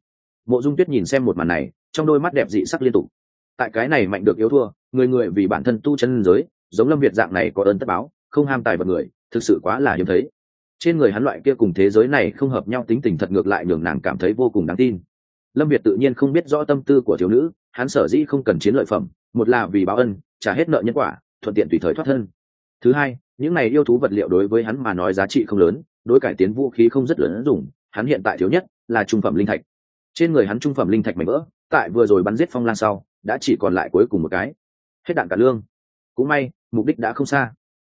mộ dung tuyết nhìn xem một màn này, trong đôi mắt đẹp dị sắc liên tục. Tại cái này mạnh được yếu thua, người người vì bản thân tu chân giới, giống lâm việt dạng này có ơn tất báo, không ham tài vật người, thực sự quá là hiếm thấy. Trên người hắn loại kia cùng thế giới này không hợp nhau tính tình thật ngược lại nhường nàng cảm thấy vô cùng đáng tin. Lâm việt tự nhiên không biết rõ tâm tư của thiếu nữ, hắn sở dĩ không cần chiến lợi phẩm, một là vì báo ân, trả hết nợ nhân quả, thuận tiện tùy thời thoát thân. Thứ hai, những này yêu thú vật liệu đối với hắn mà nói giá trị không lớn, đối cải tiến vũ khí không rất lớn dùng hắn hiện tại thiếu nhất là trung phẩm linh thạch trên người hắn trung phẩm linh thạch mảnh vỡ, tại vừa rồi bắn giết phong lan sau, đã chỉ còn lại cuối cùng một cái. Hết đạn cả lương. Cũng may, mục đích đã không xa.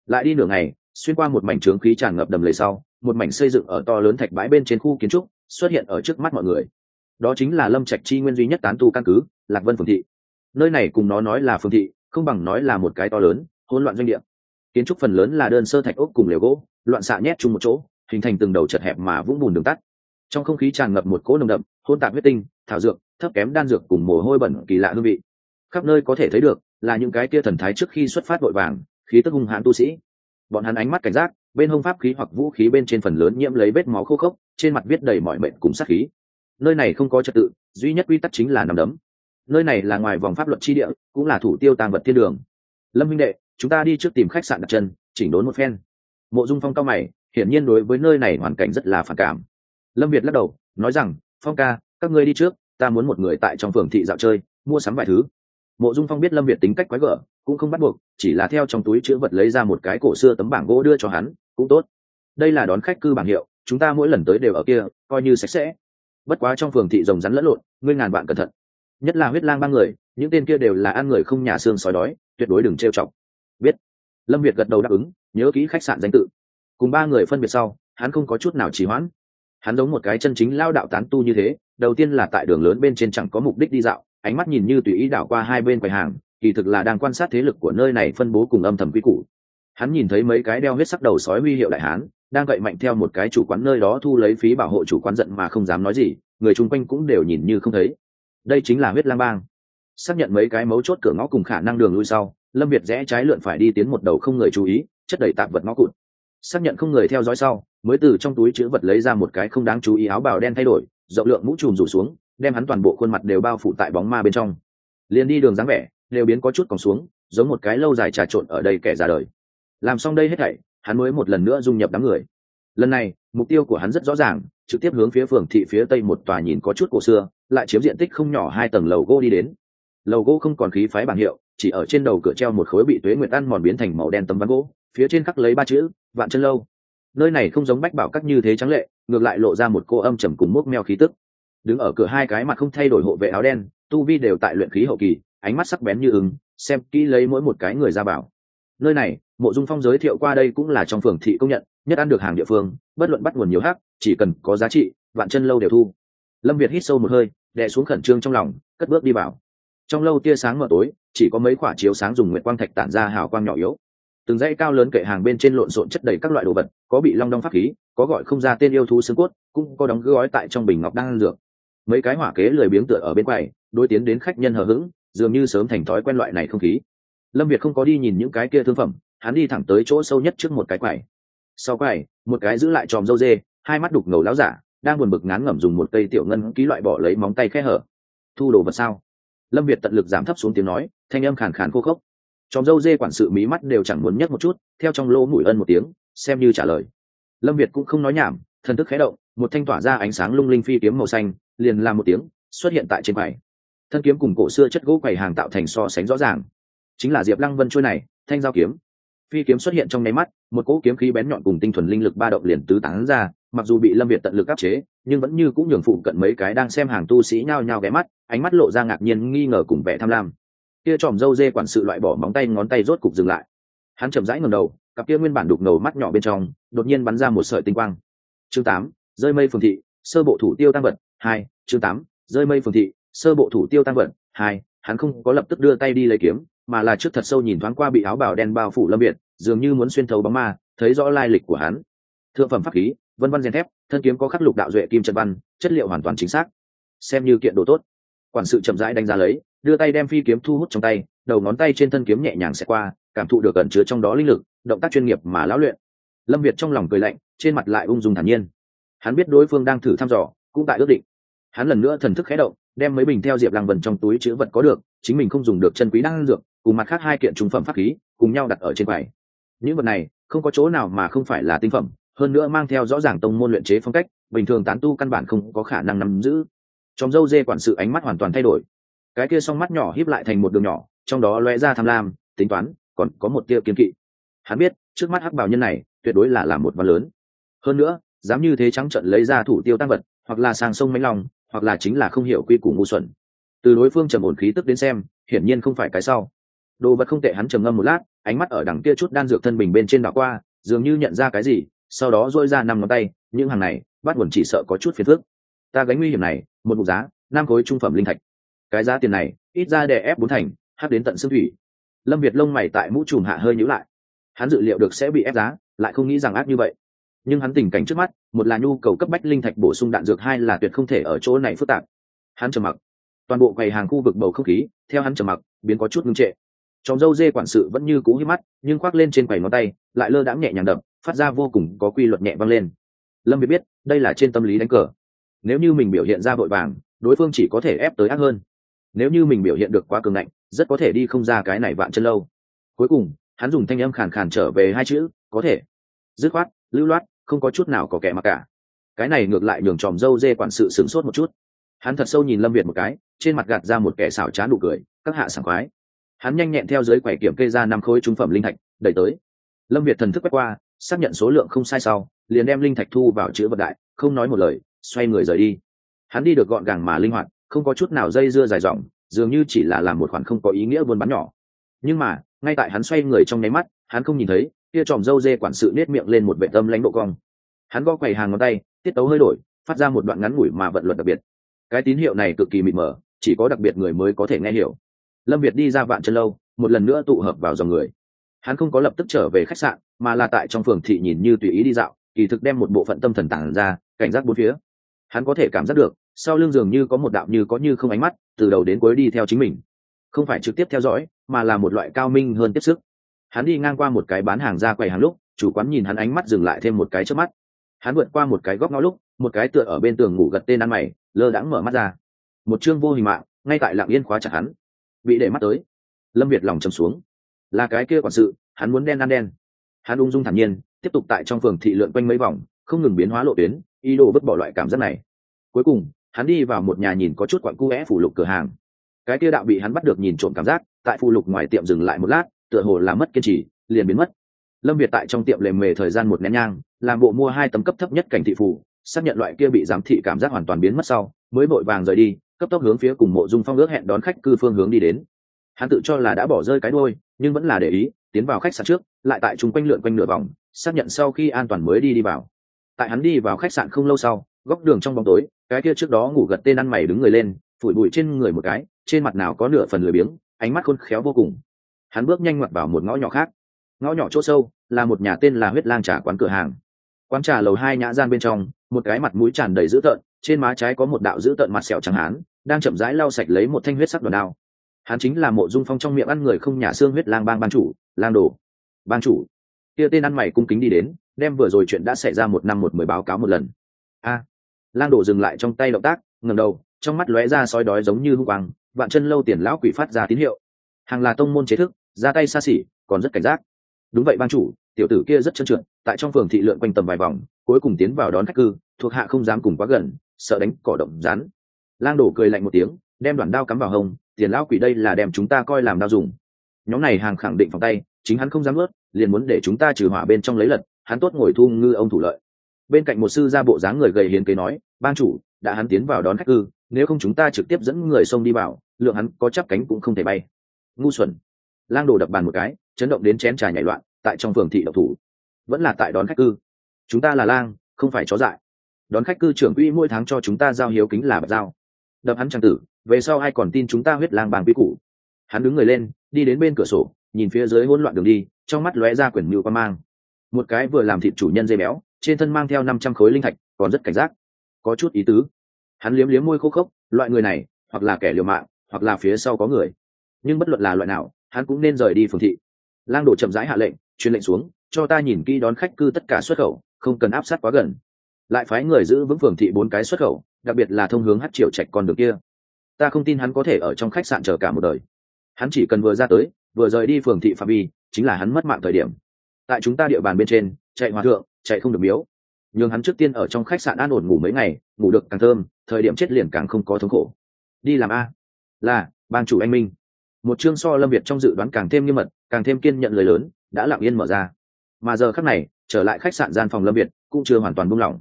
Lại đi nửa ngày, xuyên qua một mảnh trướng khí tràn ngập đầm lầy sau, một mảnh xây dựng ở to lớn thạch bãi bên trên khu kiến trúc, xuất hiện ở trước mắt mọi người. Đó chính là lâm trạch chi nguyên duy nhất tán tu căn cứ, lạc vân phường thị. Nơi này cùng nó nói là phường thị, không bằng nói là một cái to lớn, hỗn loạn doanh địa. Kiến trúc phần lớn là đơn sơ thạch ốc cùng liều gỗ, loạn xạ nhét chung một chỗ, hình thành từng đầu chật hẹp mà vũng bùn đường tắt trong không khí tràn ngập một cỗ nồng đậm hôn tạp huyết tinh, thảo dược, thấp kém đan dược cùng mồ hôi bẩn kỳ lạ hương vị. Khắp nơi có thể thấy được là những cái kia thần thái trước khi xuất phát vội vàng, khí tức hung hãn tu sĩ. Bọn hắn ánh mắt cảnh giác, bên hông pháp khí hoặc vũ khí bên trên phần lớn nhiễm lấy vết máu khô khốc, trên mặt viết đầy mọi mệnh cùng sát khí. Nơi này không có trật tự, duy nhất quy tắc chính là nằm đấm. Nơi này là ngoài vòng pháp luật chi địa, cũng là thủ tiêu tàng vật thiên đường. Lâm minh đệ, chúng ta đi trước tìm khách sạn đặt chân, chỉnh đốn một phen. Mộ dung phong cao mày, hiển nhiên đối với nơi này hoàn cảnh rất là phản cảm lâm việt lắc đầu, nói rằng, phong ca, các ngươi đi trước, ta muốn một người tại trong phường thị dạo chơi, mua sắm vài thứ. Mộ dung phong biết lâm việt tính cách quái gở, cũng không bắt buộc, chỉ là theo trong túi chữ vật lấy ra một cái cổ xưa tấm bảng gỗ đưa cho hắn, cũng tốt. Đây là đón khách cư bảng hiệu, chúng ta mỗi lần tới đều ở kia, coi như sạch sẽ. Bất quá trong phường thị rồng rắn lẫn lộn, ngươi ngàn bạn cẩn thận. Nhất là huyết lang ba người, những tên kia đều là ăn người không nhà xương sói đói, tuyệt đối đừng trêu chọc. Biết. Lâm việt gật đầu đáp ứng, nhớ kỹ khách sạn danh tự. Cùng ba người phân biệt sau, hắn không có chút nào trì hoãn hắn giống một cái chân chính lao đạo tán tu như thế, đầu tiên là tại đường lớn bên trên chẳng có mục đích đi dạo, ánh mắt nhìn như tùy ý đảo qua hai bên quầy hàng, kỳ thực là đang quan sát thế lực của nơi này phân bố cùng âm thầm quy củ. Hắn nhìn thấy mấy cái đeo huyết sắc đầu sói huy hiệu đại hán, đang gậy mạnh theo một cái chủ quán nơi đó thu lấy phí bảo hộ chủ quán giận mà không dám nói gì, người chung quanh cũng đều nhìn như không thấy. Đây chính là huyết lang bang. Xác nhận mấy cái mấu chốt cửa ngõ cùng khả năng đường lui sau, lâm việt rẽ trái lượn phải đi tiến một đầu không người chú ý, chất đầy tạp vật ngõ cụt. Xác nhận không người theo dõi sau mới từ trong túi chữ vật lấy ra một cái không đáng chú ý áo bào đen thay đổi, rộng lượng mũ trùm rủ xuống, đem hắn toàn bộ khuôn mặt đều bao phủ tại bóng ma bên trong. Liền đi đường dáng vẻ, đều biến có chút còn xuống, giống một cái lâu dài trà trộn ở đây kẻ ra đời. Làm xong đây hết thảy, hắn mới một lần nữa dung nhập đám người. Lần này, mục tiêu của hắn rất rõ ràng, trực tiếp hướng phía phường thị phía tây một tòa nhìn có chút cổ xưa, lại chiếm diện tích không nhỏ hai tầng lầu gỗ đi đến. Lầu gỗ không còn khí phái bảng hiệu, chỉ ở trên đầu cửa treo một khối bị tuế nguyệt ăn mòn biến thành màu đen tấm ván gỗ, phía trên khắc lấy ba chữ, vạn chân lâu nơi này không giống bách bảo các như thế trắng lệ, ngược lại lộ ra một cô âm trầm cùng mốc meo khí tức. Đứng ở cửa hai cái mặt không thay đổi hộ vệ áo đen, tu vi đều tại luyện khí hậu kỳ, ánh mắt sắc bén như ứng xem kỹ lấy mỗi một cái người ra bảo. Nơi này, mộ dung phong giới thiệu qua đây cũng là trong phường thị công nhận, nhất ăn được hàng địa phương, bất luận bắt nguồn nhiều hát chỉ cần có giá trị, vạn chân lâu đều thu. Lâm việt hít sâu một hơi, đè xuống khẩn trương trong lòng, cất bước đi vào. Trong lâu tia sáng mờ tối, chỉ có mấy quả chiếu sáng dùng nguyệt quang thạch tản ra hào quang nhỏ yếu từng dãy cao lớn kệ hàng bên trên lộn xộn chất đầy các loại đồ vật, có bị long đong pháp khí, có gọi không ra tên yêu thú xương cốt, cũng có đóng gói tại trong bình ngọc đang ăn dược. Mấy cái hỏa kế lười biếng tựa ở bên quầy đôi tiến đến khách nhân hờ hững, dường như sớm thành thói quen loại này không khí. Lâm việt không có đi nhìn những cái kia thương phẩm, hắn đi thẳng tới chỗ sâu nhất trước một cái quầy. Sau quầy, một cái giữ lại tròm dâu dê, hai mắt đục ngầu láo giả, đang buồn bực ngán ngẩm dùng một cây tiểu ngân ký loại bỏ lấy móng tay khe hở. Thu đồ vật sao? Lâm việt tận lực giảm thấp xuống tiếng nói, thanh âm khàn khàn khô khốc chòm dâu dê quản sự mí mắt đều chẳng muốn nhấc một chút, theo trong lỗ mũi ân một tiếng, xem như trả lời. Lâm việt cũng không nói nhảm, thần thức khé động, một thanh tỏa ra ánh sáng lung linh phi kiếm màu xanh, liền làm một tiếng, xuất hiện tại trên quầy. Thân kiếm cùng cổ xưa chất gỗ quầy hàng tạo thành so sánh rõ ràng. Chính là diệp lăng vân trôi này, thanh giao kiếm. Phi kiếm xuất hiện trong nháy mắt, một cỗ kiếm khí bén nhọn cùng tinh thuần linh lực ba động liền tứ tán ra, mặc dù bị lâm việt tận lực áp chế, nhưng vẫn như cũng nhường phụ cận mấy cái đang xem hàng tu sĩ nhao nhao ghé mắt, ánh mắt lộ ra ngạc nhiên, nghi ngờ cùng vẻ tham lam kia tròm dâu dê quản sự loại bỏ móng tay ngón tay rốt cục dừng lại. Hắn chậm rãi ngầm đầu, cặp kia nguyên bản đục ngầu mắt nhỏ bên trong, đột nhiên bắn ra một sợi tinh quang. Chương tám, rơi mây phường thị, sơ bộ thủ tiêu tăng vật, hai, chương tám, rơi mây phường thị, sơ bộ thủ tiêu tăng vật, hai, hắn không có lập tức đưa tay đi lấy kiếm, mà là trước thật sâu nhìn thoáng qua bị áo bào đen bao phủ lâm biệt, dường như muốn xuyên thấu bóng ma, thấy rõ lai lịch của hắn. Thượng phẩm pháp khí, vân văn rèn thép, thân kiếm có khắc lục đạo duệ kim trần văn, chất liệu hoàn toàn chính xác. Xem như kiện đồ tốt. Quản sự chậm rãi đánh giá lấy đưa tay đem phi kiếm thu hút trong tay, đầu ngón tay trên thân kiếm nhẹ nhàng xẹt qua, cảm thụ được ẩn chứa trong đó linh lực, động tác chuyên nghiệp mà lão luyện. Lâm việt trong lòng cười lạnh, trên mặt lại ung dung thản nhiên. Hắn biết đối phương đang thử thăm dò, cũng tại ước định. Hắn lần nữa thần thức khé động, đem mấy bình theo diệp lăng vần trong túi chữ vật có được, chính mình không dùng được chân quý đăng dược, cùng mặt khác hai kiện trung phẩm pháp khí, cùng nhau đặt ở trên quầy. Những vật này, không có chỗ nào mà không phải là tinh phẩm, hơn nữa mang theo rõ ràng tông môn luyện chế phong cách, bình thường tán tu căn bản không có khả năng nắm giữ. Trong dâu dê quản sự ánh mắt hoàn toàn thay đổi cái kia song mắt nhỏ híp lại thành một đường nhỏ, trong đó lóe ra tham lam, tính toán, còn có một tia kiên kỵ. Hắn biết, trước mắt hắc bảo nhân này, tuyệt đối là làm một văn lớn. Hơn nữa, dám như thế trắng trận lấy ra thủ tiêu tăng vật, hoặc là sang sông mánh lòng hoặc là chính là không hiểu quy củ ngu xuẩn. Từ đối phương trầm ổn khí tức đến xem, hiển nhiên không phải cái sau. Đồ vật không tệ, hắn trầm ngâm một lát, ánh mắt ở đằng kia chút đan dược thân bình bên trên đảo qua, dường như nhận ra cái gì, sau đó dôi ra năm ngón tay, những hàng này, bắt nguồn chỉ sợ có chút phiền phức. Ta gánh nguy hiểm này, một mục giá, năm khối trung phẩm linh thạch cái giá tiền này, ít ra đè ép bốn thành, hát đến tận xương thủy. Lâm việt lông mày tại mũ trùm hạ hơi nhữ lại. Hắn dự liệu được sẽ bị ép giá, lại không nghĩ rằng ác như vậy. Nhưng hắn tình cảnh trước mắt, một là nhu cầu cấp bách linh thạch bổ sung đạn dược, hai là tuyệt không thể ở chỗ này phức tạp. Hắn trầm mặc. Toàn bộ quầy hàng khu vực bầu không khí, theo hắn trầm mặc, biến có chút ngưng trệ. Chóng dâu dê quản sự vẫn như cũ hít mắt, nhưng khoác lên trên quầy ngón tay, lại lơ đãng nhẹ nhàng đập, phát ra vô cùng có quy luật nhẹ văng lên. Lâm việt biết, đây là trên tâm lý đánh cờ. Nếu như mình biểu hiện ra vội vàng, đối phương chỉ có thể ép tới ác hơn nếu như mình biểu hiện được quá cường ngạnh, rất có thể đi không ra cái này vạn chân lâu. Cuối cùng, hắn dùng thanh âm khàn khàn trở về hai chữ, có thể. Dứt khoát, lưu loát, không có chút nào có kẻ mặc cả. Cái này ngược lại nhường tròm dâu dê quản sự sửng sốt một chút. Hắn thật sâu nhìn lâm việt một cái, trên mặt gạt ra một kẻ xảo trá nụ cười, các hạ sảng khoái. Hắn nhanh nhẹn theo dưới quẻ kiểm kê ra năm khối trung phẩm linh thạch, đẩy tới. Lâm việt thần thức quét qua, xác nhận số lượng không sai sau, liền đem linh thạch thu vào chữ vật đại, không nói một lời, xoay người rời đi. Hắn đi được gọn gàng mà linh hoạt không có chút nào dây dưa dài dòng, dường như chỉ là làm một khoản không có ý nghĩa buôn bán nhỏ. Nhưng mà, ngay tại hắn xoay người trong nháy mắt, hắn không nhìn thấy, kia tròm dâu dê quản sự nết miệng lên một vệ tâm lãnh độ cong. Hắn go quầy hàng ngón tay, tiết tấu hơi đổi, phát ra một đoạn ngắn ngủi mà vận luật đặc biệt. Cái tín hiệu này cực kỳ mịt mờ, chỉ có đặc biệt người mới có thể nghe hiểu. Lâm việt đi ra vạn chân lâu, một lần nữa tụ hợp vào dòng người. Hắn không có lập tức trở về khách sạn, mà là tại trong phường thị nhìn như tùy ý đi dạo, kỳ thực đem một bộ phận tâm thần tản ra, cảnh giác bốn phía. Hắn có thể cảm giác được sau lưng dường như có một đạo như có như không ánh mắt, từ đầu đến cuối đi theo chính mình. Không phải trực tiếp theo dõi, mà là một loại cao minh hơn tiếp sức. Hắn đi ngang qua một cái bán hàng ra quầy hàng lúc, chủ quán nhìn hắn ánh mắt dừng lại thêm một cái trước mắt. Hắn vượt qua một cái góc ngó lúc, một cái tựa ở bên tường ngủ gật tên ăn mày, lơ đãng mở mắt ra. Một chương vô hình mạng, ngay tại lạng yên khóa chặt hắn. Bị để mắt tới, lâm việt lòng chầm xuống. Là cái kia quản sự, hắn muốn đen ăn đen. Hắn ung dung thản nhiên, tiếp tục tại trong phường thị lượn quanh mấy vòng, không ngừng biến hóa lộ tuyến, ý đồ vứt bỏ loại cảm giác này. Cuối cùng hắn đi vào một nhà nhìn có chút quặng cu é phủ lục cửa hàng. Cái kia đạo bị hắn bắt được nhìn trộm cảm giác, tại phủ lục ngoài tiệm dừng lại một lát, tựa hồ là mất kiên trì, liền biến mất. Lâm việt tại trong tiệm lề mề thời gian một nén nhang, làm bộ mua hai tấm cấp thấp nhất cảnh thị phủ. xác nhận loại kia bị giám thị cảm giác hoàn toàn biến mất sau, mới vội vàng rời đi, cấp tốc hướng phía cùng mộ dung phong ước hẹn đón khách cư phương hướng đi đến. Hắn tự cho là đã bỏ rơi cái đôi nhưng vẫn là để ý, tiến vào khách sạn trước, lại tại chung quanh lượn quanh nửa vòng, xác nhận sau khi an toàn mới đi đi vào. Tại hắn đi vào khách sạn không lâu sau góc đường trong bóng tối, cái kia trước đó ngủ gật tên ăn mày đứng người lên, phủi bụi trên người một cái, trên mặt nào có nửa phần lười biếng, ánh mắt khôn khéo vô cùng. Hắn bước nhanh ngoặt vào một ngõ nhỏ khác. Ngõ nhỏ chỗ sâu là một nhà tên là huyết lang trà quán cửa hàng. Quán trà lầu hai nhã gian bên trong, một cái mặt mũi tràn đầy dữ tợn, trên má trái có một đạo dữ tợn mặt sẹo trắng hán, đang chậm rãi lau sạch lấy một thanh huyết sắc đòn đao. Hắn chính là mộ dung phong trong miệng ăn người không nhà xương huyết lang bang ban chủ, lang đồ. Ban chủ. Kia tên ăn mày cung kính đi đến, đem vừa rồi chuyện đã xảy ra một năm một mười báo cáo một lần. A lang đổ dừng lại trong tay động tác ngầm đầu, trong mắt lóe ra sói đói giống như hung quang, vạn chân lâu tiền lão quỷ phát ra tín hiệu. Hàng là tông môn chế thức, ra tay xa xỉ, còn rất cảnh giác. Đúng vậy ban chủ, tiểu tử kia rất trơn trượt, tại trong phường thị lượn quanh tầm vài vòng, cuối cùng tiến vào đón khách cư, thuộc hạ không dám cùng quá gần, sợ đánh cỏ động rán lang đổ cười lạnh một tiếng, đem đoạn đao cắm vào hông, tiền lão quỷ đây là đem chúng ta coi làm đao dùng. Nhóm này hàng khẳng định phòng tay, chính hắn không dám ướt liền muốn để chúng ta trừ hỏa bên trong lấy lật, hắn tốt ngồi thu ngư ông thủ lợi. Bên cạnh một sư ra bộ dáng người gầy hiến kế nói ban chủ, đã hắn tiến vào đón khách cư nếu không chúng ta trực tiếp dẫn người xông đi vào, lượng hắn có chắp cánh cũng không thể bay. Ngu xuẩn. Lang đồ đập bàn một cái, chấn động đến chén trà nhảy loạn, tại trong phường thị độc thủ. Vẫn là tại đón khách cư chúng ta là lang, không phải chó dại. Đón khách cư trưởng quỹ mỗi tháng cho chúng ta giao hiếu kính là bạch giao. Đập hắn trang tử, về sau ai còn tin chúng ta huyết lang bàng quy củ. Hắn đứng người lên, đi đến bên cửa sổ, nhìn phía dưới hỗn loạn đường đi, trong mắt lóe ra quyển mưu qua mang. Một cái vừa làm thịt chủ nhân dây béo, trên thân mang theo năm trăm khối linh thạch, còn rất cảnh giác có chút ý tứ. Hắn liếm liếm môi khô khốc, loại người này, hoặc là kẻ liều mạng, hoặc là phía sau có người. Nhưng bất luận là loại nào, hắn cũng nên rời đi phường thị. Lang đổ chậm rãi hạ lệnh, truyền lệnh xuống, cho ta nhìn kỹ đón khách cư tất cả xuất khẩu, không cần áp sát quá gần. Lại phái người giữ vững phường thị bốn cái xuất khẩu, đặc biệt là thông hướng hát triệu trạch con đường kia. Ta không tin hắn có thể ở trong khách sạn chờ cả một đời. Hắn chỉ cần vừa ra tới, vừa rời đi phường thị phạm vi, chính là hắn mất mạng thời điểm. Tại chúng ta địa bàn bên trên, chạy hòa thượng, chạy không được miếu nhưng hắn trước tiên ở trong khách sạn an ổn ngủ mấy ngày, ngủ được càng thơm, thời điểm chết liền càng không có thống khổ. Đi làm a. Là, ban chủ anh minh. Một chương so lâm việt trong dự đoán càng thêm nghiêm mật, càng thêm kiên nhận lời lớn, đã lặng yên mở ra. Mà giờ khắc này, trở lại khách sạn gian phòng lâm việt, cũng chưa hoàn toàn buông lỏng.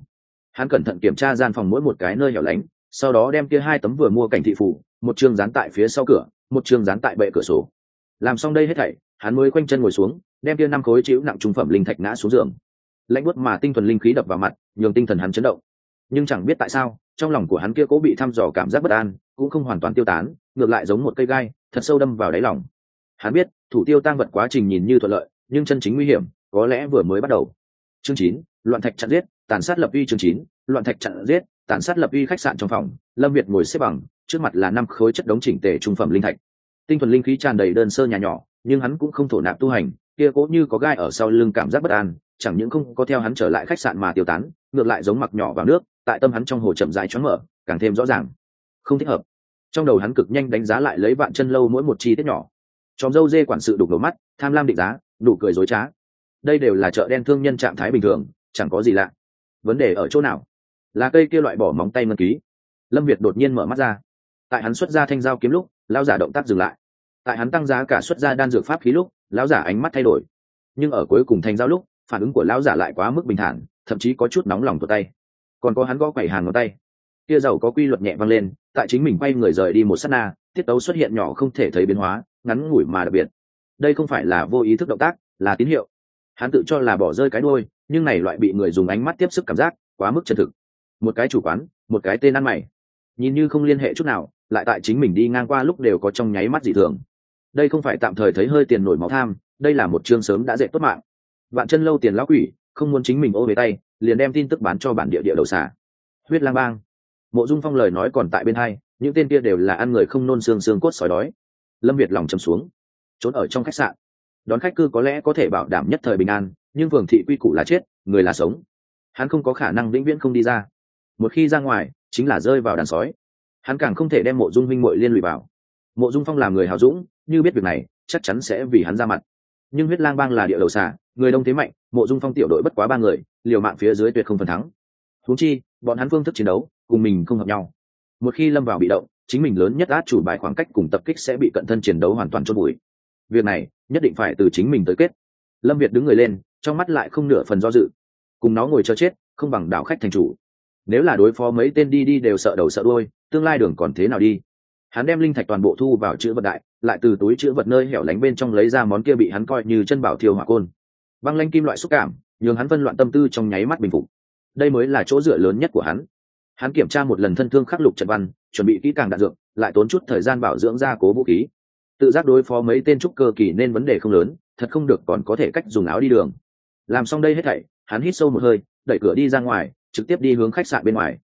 Hắn cẩn thận kiểm tra gian phòng mỗi một cái nơi hẻo lánh, sau đó đem kia hai tấm vừa mua cảnh thị phủ, một chương dán tại phía sau cửa, một chương dán tại bệ cửa sổ. Làm xong đây hết thảy, hắn mới quanh chân ngồi xuống, đem kia năm khối chữ nặng trung phẩm linh thạch ngã xuống giường lãnh bút mà tinh thuần linh khí đập vào mặt, nhường tinh thần hắn chấn động. Nhưng chẳng biết tại sao, trong lòng của hắn kia cố bị thăm dò cảm giác bất an, cũng không hoàn toàn tiêu tán, ngược lại giống một cây gai, thật sâu đâm vào đáy lòng. Hắn biết, thủ tiêu tăng vật quá trình nhìn như thuận lợi, nhưng chân chính nguy hiểm, có lẽ vừa mới bắt đầu. Chương chín, loạn thạch chặn giết, tàn sát lập uy chương chín, loạn thạch chặn giết, tàn sát lập uy khách sạn trong phòng, lâm việt ngồi xếp bằng, trước mặt là năm khối chất đống chỉnh tề trung phẩm linh thạch. Tinh thuần linh khí tràn đầy đơn sơ nhà nhỏ, nhưng hắn cũng không thổ nạp tu hành, kia cố như có gai ở sau lưng cảm giác bất an chẳng những không có theo hắn trở lại khách sạn mà tiêu tán, ngược lại giống mặc nhỏ vào nước, tại tâm hắn trong hồ chậm dài choáng mở, càng thêm rõ ràng. Không thích hợp. Trong đầu hắn cực nhanh đánh giá lại lấy vạn chân lâu mỗi một chi tiết nhỏ. Chòm dâu dê quản sự đục đổ mắt, tham lam định giá đủ cười dối trá. Đây đều là chợ đen thương nhân trạng thái bình thường, chẳng có gì lạ. Vấn đề ở chỗ nào? Là cây kia loại bỏ móng tay ngân ký. Lâm việt đột nhiên mở mắt ra. Tại hắn xuất ra thanh dao kiếm lúc lao giả động tác dừng lại. Tại hắn tăng giá cả xuất ra đan dược pháp khí lúc, lão giả ánh mắt thay đổi. Nhưng ở cuối cùng thanh dao lúc phản ứng của lão giả lại quá mức bình thản, thậm chí có chút nóng lòng tuột tay. Còn có hắn gõ quẩy hàng ngón tay. Kia giàu có quy luật nhẹ vang lên, tại chính mình quay người rời đi một s á t na, tiết tấu xuất hiện nhỏ không thể thấy biến hóa, ngắn ngủi mà đặc biệt. Đây không phải là vô ý thức động tác, là tín hiệu. Hắn tự cho là bỏ rơi cái đôi nhưng này loại bị người dùng ánh mắt tiếp sức cảm giác, quá mức chân thực. Một cái chủ quán, một cái tên ăn mày. Nhìn như không liên hệ chút nào, lại tại chính mình đi ngang qua lúc đều có trong nháy mắt dị thường. Đây không phải tạm thời thấy hơi tiền nổi máu tham, đây là một chương sớm đã dễ tốt mạng vạn chân lâu tiền lão quỷ, không muốn chính mình ô về tay, liền đem tin tức bán cho bản địa địa đầu xả huyết lang bang. Mộ dung phong lời nói còn tại bên hai, những tên kia đều là ăn người không nôn xương xương cốt sói đói. Lâm việt lòng chầm xuống, trốn ở trong khách sạn. Đón khách cư có lẽ có thể bảo đảm nhất thời bình an, nhưng phường thị quy củ là chết, người là sống. Hắn không có khả năng vĩnh viễn không đi ra. Một khi ra ngoài, chính là rơi vào đàn sói. Hắn càng không thể đem mộ dung huynh mội liên lụy vào. Mộ dung phong làm người hào dũng, như biết việc này, chắc chắn sẽ vì hắn ra mặt nhưng huyết lang bang là địa đầu xà, người đông thế mạnh, mộ dung phong tiểu đội bất quá ba người, liều mạng phía dưới tuyệt không phần thắng. Húng chi, bọn hắn phương thức chiến đấu, cùng mình không hợp nhau. Một khi lâm vào bị động, chính mình lớn nhất át chủ bài khoảng cách cùng tập kích sẽ bị cận thân chiến đấu hoàn toàn chốt bụi việc này, nhất định phải từ chính mình tới kết. Lâm việt đứng người lên, trong mắt lại không nửa phần do dự. Cùng nó ngồi cho chết, không bằng đảo khách thành chủ. Nếu là đối phó mấy tên đi đi đều sợ đầu sợ đôi tương lai đường còn thế nào đi? Hắn đem linh thạch toàn bộ thu vào chữ vật đại, lại từ túi chữ vật nơi hẻo lánh bên trong lấy ra món kia bị hắn coi như chân bảo thiêu hỏa côn. Băng lanh kim loại xúc cảm, nhường hắn phân loạn tâm tư trong nháy mắt bình phục. Đây mới là chỗ dựa lớn nhất của hắn. Hắn kiểm tra một lần thân thương khắc lục trận văn, chuẩn bị kỹ càng đạn dược, lại tốn chút thời gian bảo dưỡng gia cố vũ khí. Tự giác đối phó mấy tên trúc cơ kỳ nên vấn đề không lớn, thật không được còn có thể cách dùng áo đi đường. Làm xong đây hết thảy, hắn hít sâu một hơi, đẩy cửa đi ra ngoài, trực tiếp đi hướng khách sạn bên ngoài.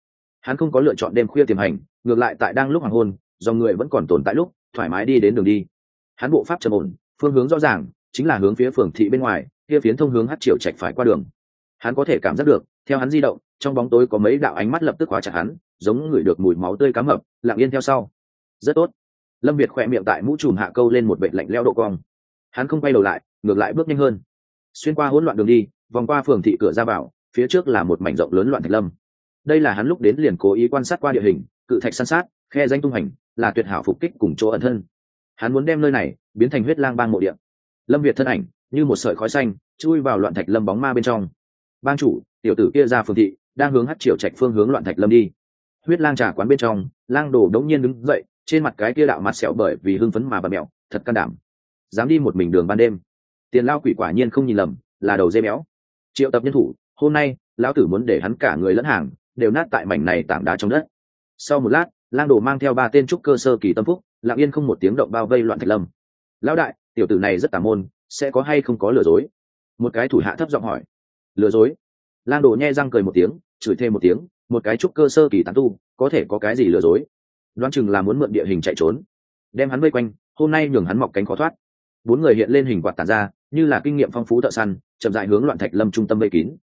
Hắn không có lựa chọn đêm khuya tiềm hành, ngược lại tại đang lúc hoàng hôn do người vẫn còn tồn tại lúc, thoải mái đi đến đường đi. Hắn bộ pháp trầm ổn, phương hướng rõ ràng, chính là hướng phía phường thị bên ngoài, kia phiến thông hướng hát triều trạch phải qua đường. Hắn có thể cảm giác được, theo hắn di động, trong bóng tối có mấy đạo ánh mắt lập tức khóa chặt hắn, giống người được mùi máu tươi cám mập lặng yên theo sau. Rất tốt. Lâm việt khỏe miệng tại mũ trùm hạ câu lên một bệnh lạnh leo độ cong. Hắn không quay đầu lại, ngược lại bước nhanh hơn. Xuyên qua hỗn loạn đường đi, vòng qua phường thị cửa ra vào, phía trước là một mảnh rộng lớn loạn thạch lâm. Đây là hắn lúc đến liền cố ý quan sát qua địa hình cự thạch san sát, khe danh tung hành, là tuyệt hảo phục kích cùng chỗ ẩn thân. Hắn muốn đem nơi này biến thành huyết lang bang mộ điện lâm việt thân ảnh, như một sợi khói xanh, chui vào loạn thạch lâm bóng ma bên trong. Bang chủ, tiểu tử kia ra phương thị, đang hướng hát triều trạch phương hướng loạn thạch lâm đi. Huyết lang trà quán bên trong, lang đồ đống nhiên đứng dậy, trên mặt cái kia đạo mặt sẹo bởi vì hưng phấn mà bật mẹo, thật can đảm. Dám đi một mình đường ban đêm. Tiền lao quỷ quả nhiên không nhìn lầm, là đầu dây béo. Triệu tập nhân thủ, hôm nay, lão tử muốn để hắn cả người lẫn hàng, đều nát tại mảnh này tảng đá trong đất sau một lát, lang đồ mang theo ba tên trúc cơ sơ kỳ tâm phúc, lặng yên không một tiếng động bao vây loạn thạch lâm. Lão đại, tiểu tử này rất tà môn, sẽ có hay không có lừa dối? Một cái thủ hạ thấp giọng hỏi. Lừa dối? Lang đồ nhe răng cười một tiếng, chửi thêm một tiếng, một cái trúc cơ sơ kỳ tán tu, có thể có cái gì lừa dối? Đoán chừng là muốn mượn địa hình chạy trốn. Đem hắn vây quanh, hôm nay nhường hắn mọc cánh khó thoát. Bốn người hiện lên hình quạt tàn ra, như là kinh nghiệm phong phú thợ săn, chậm dại hướng loạn thạch lâm trung tâm vây kín.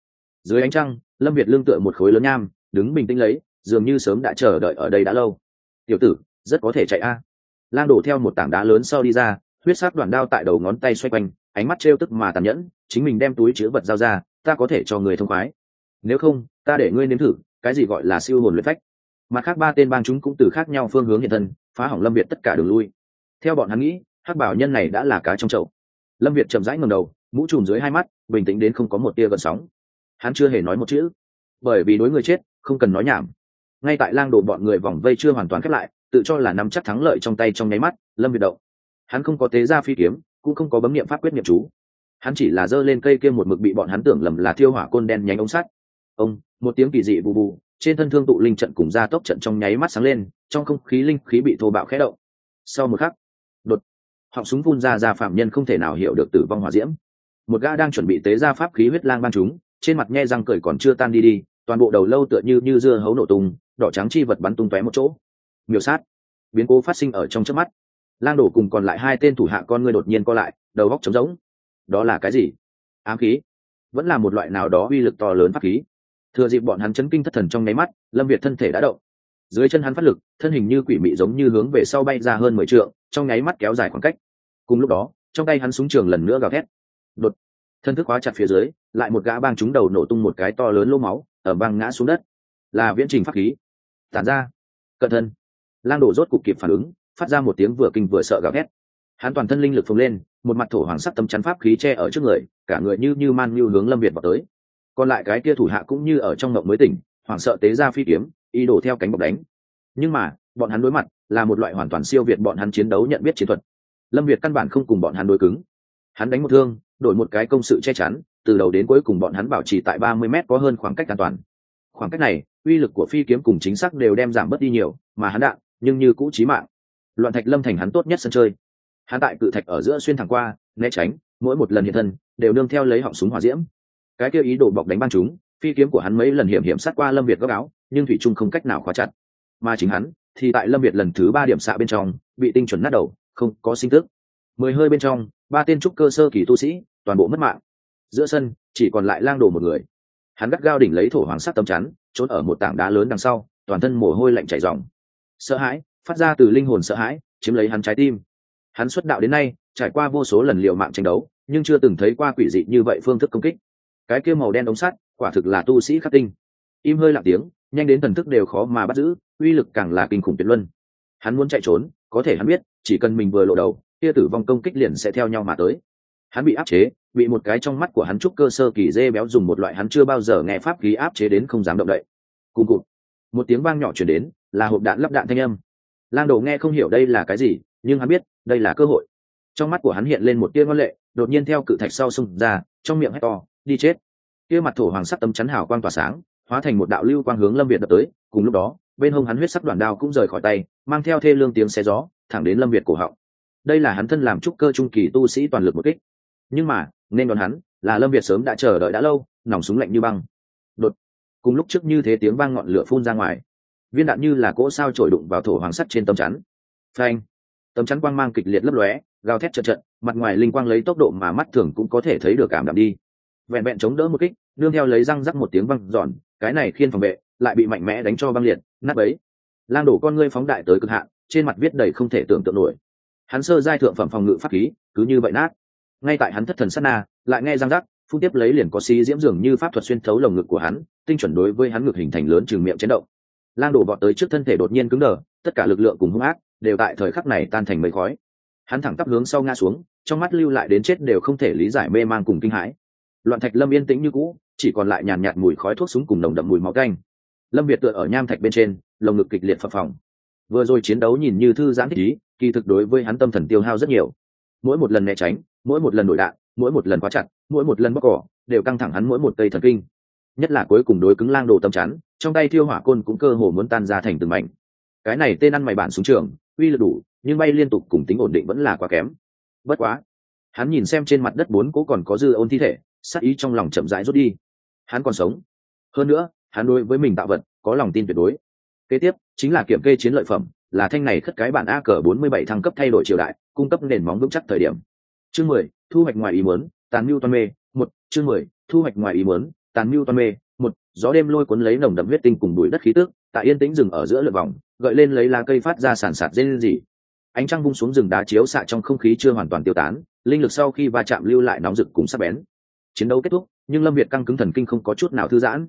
Dưới ánh trăng, lâm việt lương tựa một khối lớn nham, đứng bình tĩnh lấy dường như sớm đã chờ đợi ở đây đã lâu. Tiểu tử, rất có thể chạy a. Lang đổ theo một tảng đá lớn sau đi ra, huyết sát đoạn đao tại đầu ngón tay xoay quanh, ánh mắt trêu tức mà tàn nhẫn, chính mình đem túi chứa vật giao ra, ta có thể cho người thông khoái. Nếu không, ta để ngươi nếm thử, cái gì gọi là siêu hồn luyện phách. Mặt khác ba tên bang chúng cũng từ khác nhau phương hướng hiện thân, phá hỏng lâm việt tất cả đường lui. Theo bọn hắn nghĩ, hắc bảo nhân này đã là cá trong chậu. Lâm việt chậm rãi ngầm đầu, mũ trùm dưới hai mắt, bình tĩnh đến không có một tia gợn sóng. Hắn chưa hề nói một chữ, bởi vì đối người chết, không cần nói nhảm ngay tại lang đồ bọn người vòng vây chưa hoàn toàn khép lại, tự cho là nắm chắc thắng lợi trong tay trong nháy mắt, lâm việt động. Hắn không có tế ra phi kiếm, cũng không có bấm niệm pháp quyết niệm chú. Hắn chỉ là giơ lên cây kia một mực bị bọn hắn tưởng lầm là thiêu hỏa côn đen nhánh ống sắt. Ông, một tiếng kỳ dị bù bù, trên thân thương tụ linh trận cùng ra tốc trận trong nháy mắt sáng lên, trong không khí linh khí bị thô bạo khẽ động. Sau một khắc, đột, họng súng phun ra ra phạm nhân không thể nào hiểu được tử vong hỏa diễm. Một gã đang chuẩn bị tế ra pháp khí huyết lang ban chúng, trên mặt nhe răng cười còn chưa tan đi đi, toàn bộ đầu lâu tựa như như dưa hấu nổ tung đỏ trắng chi vật bắn tung tóe một chỗ. Miêu sát. Biến cố phát sinh ở trong trước mắt. Lang đổ cùng còn lại hai tên thủ hạ con ngươi đột nhiên co lại, đầu góc trống rỗng. Đó là cái gì? Ám khí. Vẫn là một loại nào đó uy lực to lớn pháp khí. Thừa dịp bọn hắn chấn kinh thất thần trong nháy mắt, lâm việt thân thể đã động. Dưới chân hắn phát lực, thân hình như quỷ mị giống như hướng về sau bay ra hơn mười t trong nháy mắt kéo dài khoảng cách. Cùng lúc đó, trong tay hắn súng trường lần nữa gào thét. Đột. Thân thức hóa chặt phía dưới, lại một gã bang trúng đầu nổ tung một cái to lớn lô máu ở băng ngã xuống đất. Là viễn trình pháp khí tản ra. Cẩn thân lang đổ rốt cục kịp phản ứng, phát ra một tiếng vừa kinh vừa sợ gào thét. Hắn toàn thân linh lực phồng lên, một mặt thổ hoàng sắc tấm chắn pháp khí che ở trước người, cả người như như man như hướng lâm việt vào tới. Còn lại cái kia thủ hạ cũng như ở trong ngộng mới tỉnh, hoảng sợ tế ra phi kiếm, ý đổ theo cánh bọc đánh. Nhưng mà, bọn hắn đối mặt, là một loại hoàn toàn siêu việt bọn hắn chiến đấu nhận biết chiến thuật. Lâm việt căn bản không cùng bọn hắn đối cứng. Hắn đánh một thương, đổi một cái công sự che chắn, từ đầu đến cuối cùng bọn hắn bảo trì tại ba mươi m có hơn khoảng cách an toàn khoảng cách này, uy lực của phi kiếm cùng chính xác đều đem giảm bớt đi nhiều, mà hắn đạn, nhưng như cũ trí mạng. Loạn thạch lâm thành hắn tốt nhất sân chơi. Hắn tại cự thạch ở giữa xuyên thẳng qua, né tránh, mỗi một lần hiện thân, đều nương theo lấy họng súng hỏa diễm. Cái kia ý đồ bọc đánh ban chúng, phi kiếm của hắn mấy lần hiểm hiểm sát qua lâm việt góc áo, nhưng thủy trung không cách nào khóa chặt. Mà chính hắn, thì tại lâm việt lần thứ ba điểm xạ bên trong, bị tinh chuẩn nát đầu, không có sinh tức. Mười hơi bên trong, ba tên trúc cơ sơ kỳ tu sĩ, toàn bộ mất mạng. Giữa sân, chỉ còn lại lang đồ một người hắn gắt gao đỉnh lấy thổ hoàng sắt tấm chắn, trốn ở một tảng đá lớn đằng sau, toàn thân mồ hôi lạnh chảy dòng sợ hãi, phát ra từ linh hồn sợ hãi, chiếm lấy hắn trái tim. Hắn xuất đạo đến nay, trải qua vô số lần liều mạng tranh đấu, nhưng chưa từng thấy qua quỷ dị như vậy phương thức công kích. Cái kia màu đen ống sắt, quả thực là tu sĩ khắc tinh. Im hơi lặng tiếng, nhanh đến thần thức đều khó mà bắt giữ, uy lực càng là kinh khủng tuyệt luân. Hắn muốn chạy trốn, có thể hắn biết, chỉ cần mình vừa lộ đầu, kia tử vong công kích liền sẽ theo nhau mà tới hắn bị áp chế, bị một cái trong mắt của hắn trúc cơ sơ kỳ dê béo dùng một loại hắn chưa bao giờ nghe pháp khí áp chế đến không dám động đậy. Cùng cụt. Một tiếng vang nhỏ chuyển đến, là hộp đạn lắp đạn thanh âm. Lang đồ nghe không hiểu đây là cái gì, nhưng hắn biết, đây là cơ hội. Trong mắt của hắn hiện lên một tia ngân lệ, đột nhiên theo cự thạch sau sông ra, trong miệng hét to, đi chết. Kia mặt thổ hoàng sắc tấm chắn hào quang tỏa sáng, hóa thành một đạo lưu quang hướng lâm việt đập tới, cùng lúc đó, bên hông hắn huyết sắc đoàn đao cũng rời khỏi tay, mang theo thê lương tiếng xe gió, thẳng đến lâm việt cổ họng. Đây là hắn thân làm trúc cơ trung kỳ tu sĩ toàn lực một kích nhưng mà, nên đón hắn là lâm việt sớm đã chờ đợi đã lâu, nòng súng lạnh như băng. Đột. Cùng lúc trước như thế tiếng vang ngọn lửa phun ra ngoài. Viên đạn như là cỗ sao trổi đụng vào thổ hoàng sắt trên tấm chắn. Phanh. Tấm chắn quang mang kịch liệt lấp lóe, gào thét chật trận mặt ngoài linh quang lấy tốc độ mà mắt thường cũng có thể thấy được cảm đạm đi. Vẹn vẹn chống đỡ một kích đương theo lấy răng rắc một tiếng văng giòn cái này khiên phòng vệ lại bị mạnh mẽ đánh cho băng liệt, nát ấy lang đổ con ngươi phóng đại tới cực hạn, trên mặt viết đầy không thể tưởng tượng nổi. Hắn sơ giai thượng phẩm phòng ngự pháp khí, cứ như vậy nát ngay tại hắn thất thần sát na, lại nghe răng rắc, phun tiếp lấy liền có xí diễm dường như pháp thuật xuyên thấu lồng ngực của hắn, tinh chuẩn đối với hắn ngực hình thành lớn chừng miệng chấn động. Lang đổ vọt tới trước thân thể đột nhiên cứng đờ, tất cả lực lượng cùng hung ác đều tại thời khắc này tan thành mây khói. Hắn thẳng tắp hướng sau ngã xuống, trong mắt lưu lại đến chết đều không thể lý giải mê man cùng kinh hãi. Loạn thạch lâm yên tĩnh như cũ, chỉ còn lại nhàn nhạt mùi khói thuốc súng cùng nồng đậm mùi máu canh. Lâm việt tựa ở nham thạch bên trên, lồng ngực kịch liệt phập phòng vừa rồi chiến đấu nhìn như thư giãn thích ý, kỳ thực đối với hắn tâm thần tiêu hao rất nhiều. Mỗi một lần né tránh mỗi một lần nổi đạn, mỗi một lần quá chặt, mỗi một lần bóc cỏ, đều căng thẳng hắn mỗi một cây thần kinh. Nhất là cuối cùng đối cứng lang đồ tâm chắn, trong tay thiêu hỏa côn cũng cơ hồ muốn tan ra thành từng mảnh. Cái này tên ăn mày bản súng trường, uy lực đủ, nhưng bay liên tục cùng tính ổn định vẫn là quá kém. Bất quá, hắn nhìn xem trên mặt đất bốn cố còn có dư ôn thi thể, sát ý trong lòng chậm rãi rút đi. Hắn còn sống. Hơn nữa, hắn đối với mình tạo vật, có lòng tin tuyệt đối. Kế tiếp, chính là kiểm kê chiến lợi phẩm, là thanh này khất cái bản a cờ bốn mươi bảy thăng cấp thay đổi triều đại, cung cấp nền móng vững chắc thời điểm chương mười, thu hoạch ngoài ý muốn, tàn mưu toàn mê. Một, chương mười, thu hoạch ngoài ý muốn, tàn mưu toàn mê. Một, gió đêm lôi cuốn lấy nồng đậm huyết tinh cùng bụi đất khí tức, tại yên tĩnh rừng ở giữa lượt vòng, gợi lên lấy lá cây phát ra sản sạt dây lên gì ánh trăng bung xuống rừng đá chiếu xạ trong không khí chưa hoàn toàn tiêu tán, linh lực sau khi va chạm lưu lại nóng rực cùng sắc bén. Chiến đấu kết thúc, nhưng lâm việt căng cứng thần kinh không có chút nào thư giãn.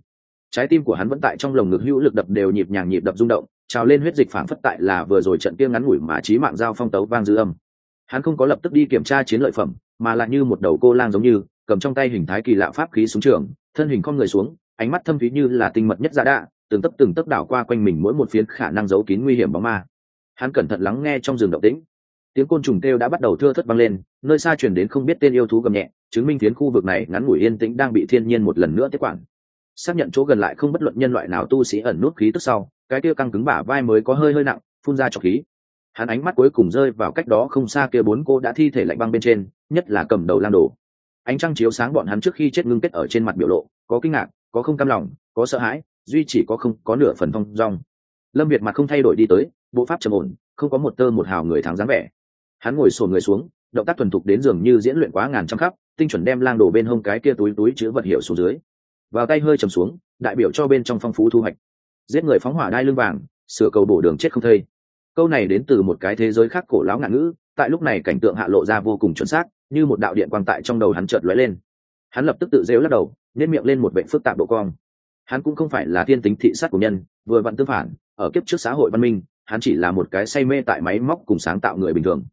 Trái tim của hắn vẫn tại trong lồng ngực hữu lực đập đều nhịp nhàng nhịp đập rung động, trào lên huyết dịch phảng phất tại là vừa rồi trận kia ngắn ngủi mà trí mạng giao phong tấu vang dư âm hắn không có lập tức đi kiểm tra chiến lợi phẩm, mà lại như một đầu cô lang giống như, cầm trong tay hình thái kỳ lạ pháp khí súng trường, thân hình con người xuống, ánh mắt thâm thúy như là tinh mật nhất giả đạ, từng tấp từng tấp đảo qua quanh mình mỗi một phiến khả năng giấu kín nguy hiểm bóng ma. Hắn cẩn thận lắng nghe trong rừng động tĩnh. Tiếng côn trùng kêu đã bắt đầu thưa thất băng lên, nơi xa chuyển đến không biết tên yêu thú gầm nhẹ, chứng minh phiến khu vực này ngắn ngủi yên tĩnh đang bị thiên nhiên một lần nữa tiếp quản. Xác nhận chỗ gần lại không bất luận nhân loại nào tu sĩ ẩn nút khí tức sau, cái kia căng cứng bả vai mới có hơi hơi nặng, phun ra trọc khí hắn ánh mắt cuối cùng rơi vào cách đó không xa kia bốn cô đã thi thể lạnh băng bên trên, nhất là cầm đầu lang đồ. Ánh trăng chiếu sáng bọn hắn trước khi chết ngưng kết ở trên mặt biểu lộ, có kinh ngạc, có không cam lòng, có sợ hãi, duy chỉ có không, có nửa phần thông rong lâm việt mặt không thay đổi đi tới, bộ pháp trầm ổn, không có một tơ một hào người thắng dáng vẻ. Hắn ngồi sồn người xuống, động tác thuần thục đến dường như diễn luyện quá ngàn trăm khắp, tinh chuẩn đem lang đổ bên hông cái kia túi túi chứa vật hiệu xuống dưới. Vào tay hơi trầm xuống, đại biểu cho bên trong phong phú thu hoạch. Giết người phóng hỏa đai lưng vàng, sửa cầu bổ đường chết không thây câu này đến từ một cái thế giới khác cổ láo ngạn ngữ, tại lúc này cảnh tượng hạ lộ ra vô cùng chuẩn xác, như một đạo điện quang tại trong đầu hắn chợt lóe lên. Hắn lập tức tự rêu lắc đầu nên miệng lên một vệ phức tạp độ cong. Hắn cũng không phải là thiên tính thị sát của nhân, vừa vặn tương phản, ở kiếp trước xã hội văn minh, hắn chỉ là một cái say mê tại máy móc cùng sáng tạo người bình thường.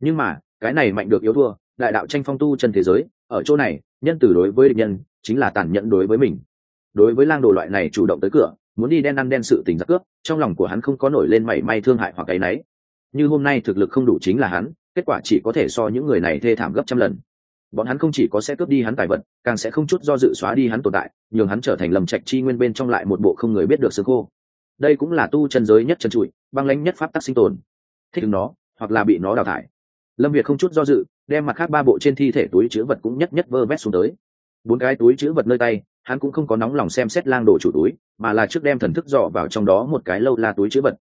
Nhưng mà, cái này mạnh được yếu thua, đại đạo tranh phong tu chân thế giới, ở chỗ này, nhân từ đối với địch nhân, chính là tàn nhẫn đối với mình. Đối với lang đồ loại này chủ động tới cửa muốn đi đen ăn đen sự tình giặc cướp, trong lòng của hắn không có nổi lên mảy may thương hại hoặc cái náy như hôm nay thực lực không đủ chính là hắn, kết quả chỉ có thể so những người này thê thảm gấp trăm lần. Bọn hắn không chỉ có sẽ cướp đi hắn tài vật, càng sẽ không chút do dự xóa đi hắn tồn tại, nhường hắn trở thành lầm trạch chi nguyên bên trong lại một bộ không người biết được xương khô. Đây cũng là tu chân giới nhất chân trụi, băng lãnh nhất pháp tắc sinh tồn. Thích ứng nó, hoặc là bị nó đào thải. Lâm việt không chút do dự, đem mặt khác ba bộ trên thi thể túi chữ vật cũng nhất nhất vơ vét xuống tới. Bốn cái túi chữ vật nơi tay hắn cũng không có nóng lòng xem xét lang đồ chủ túi, mà là trước đem thần thức dò vào trong đó một cái lâu la túi chữ vật.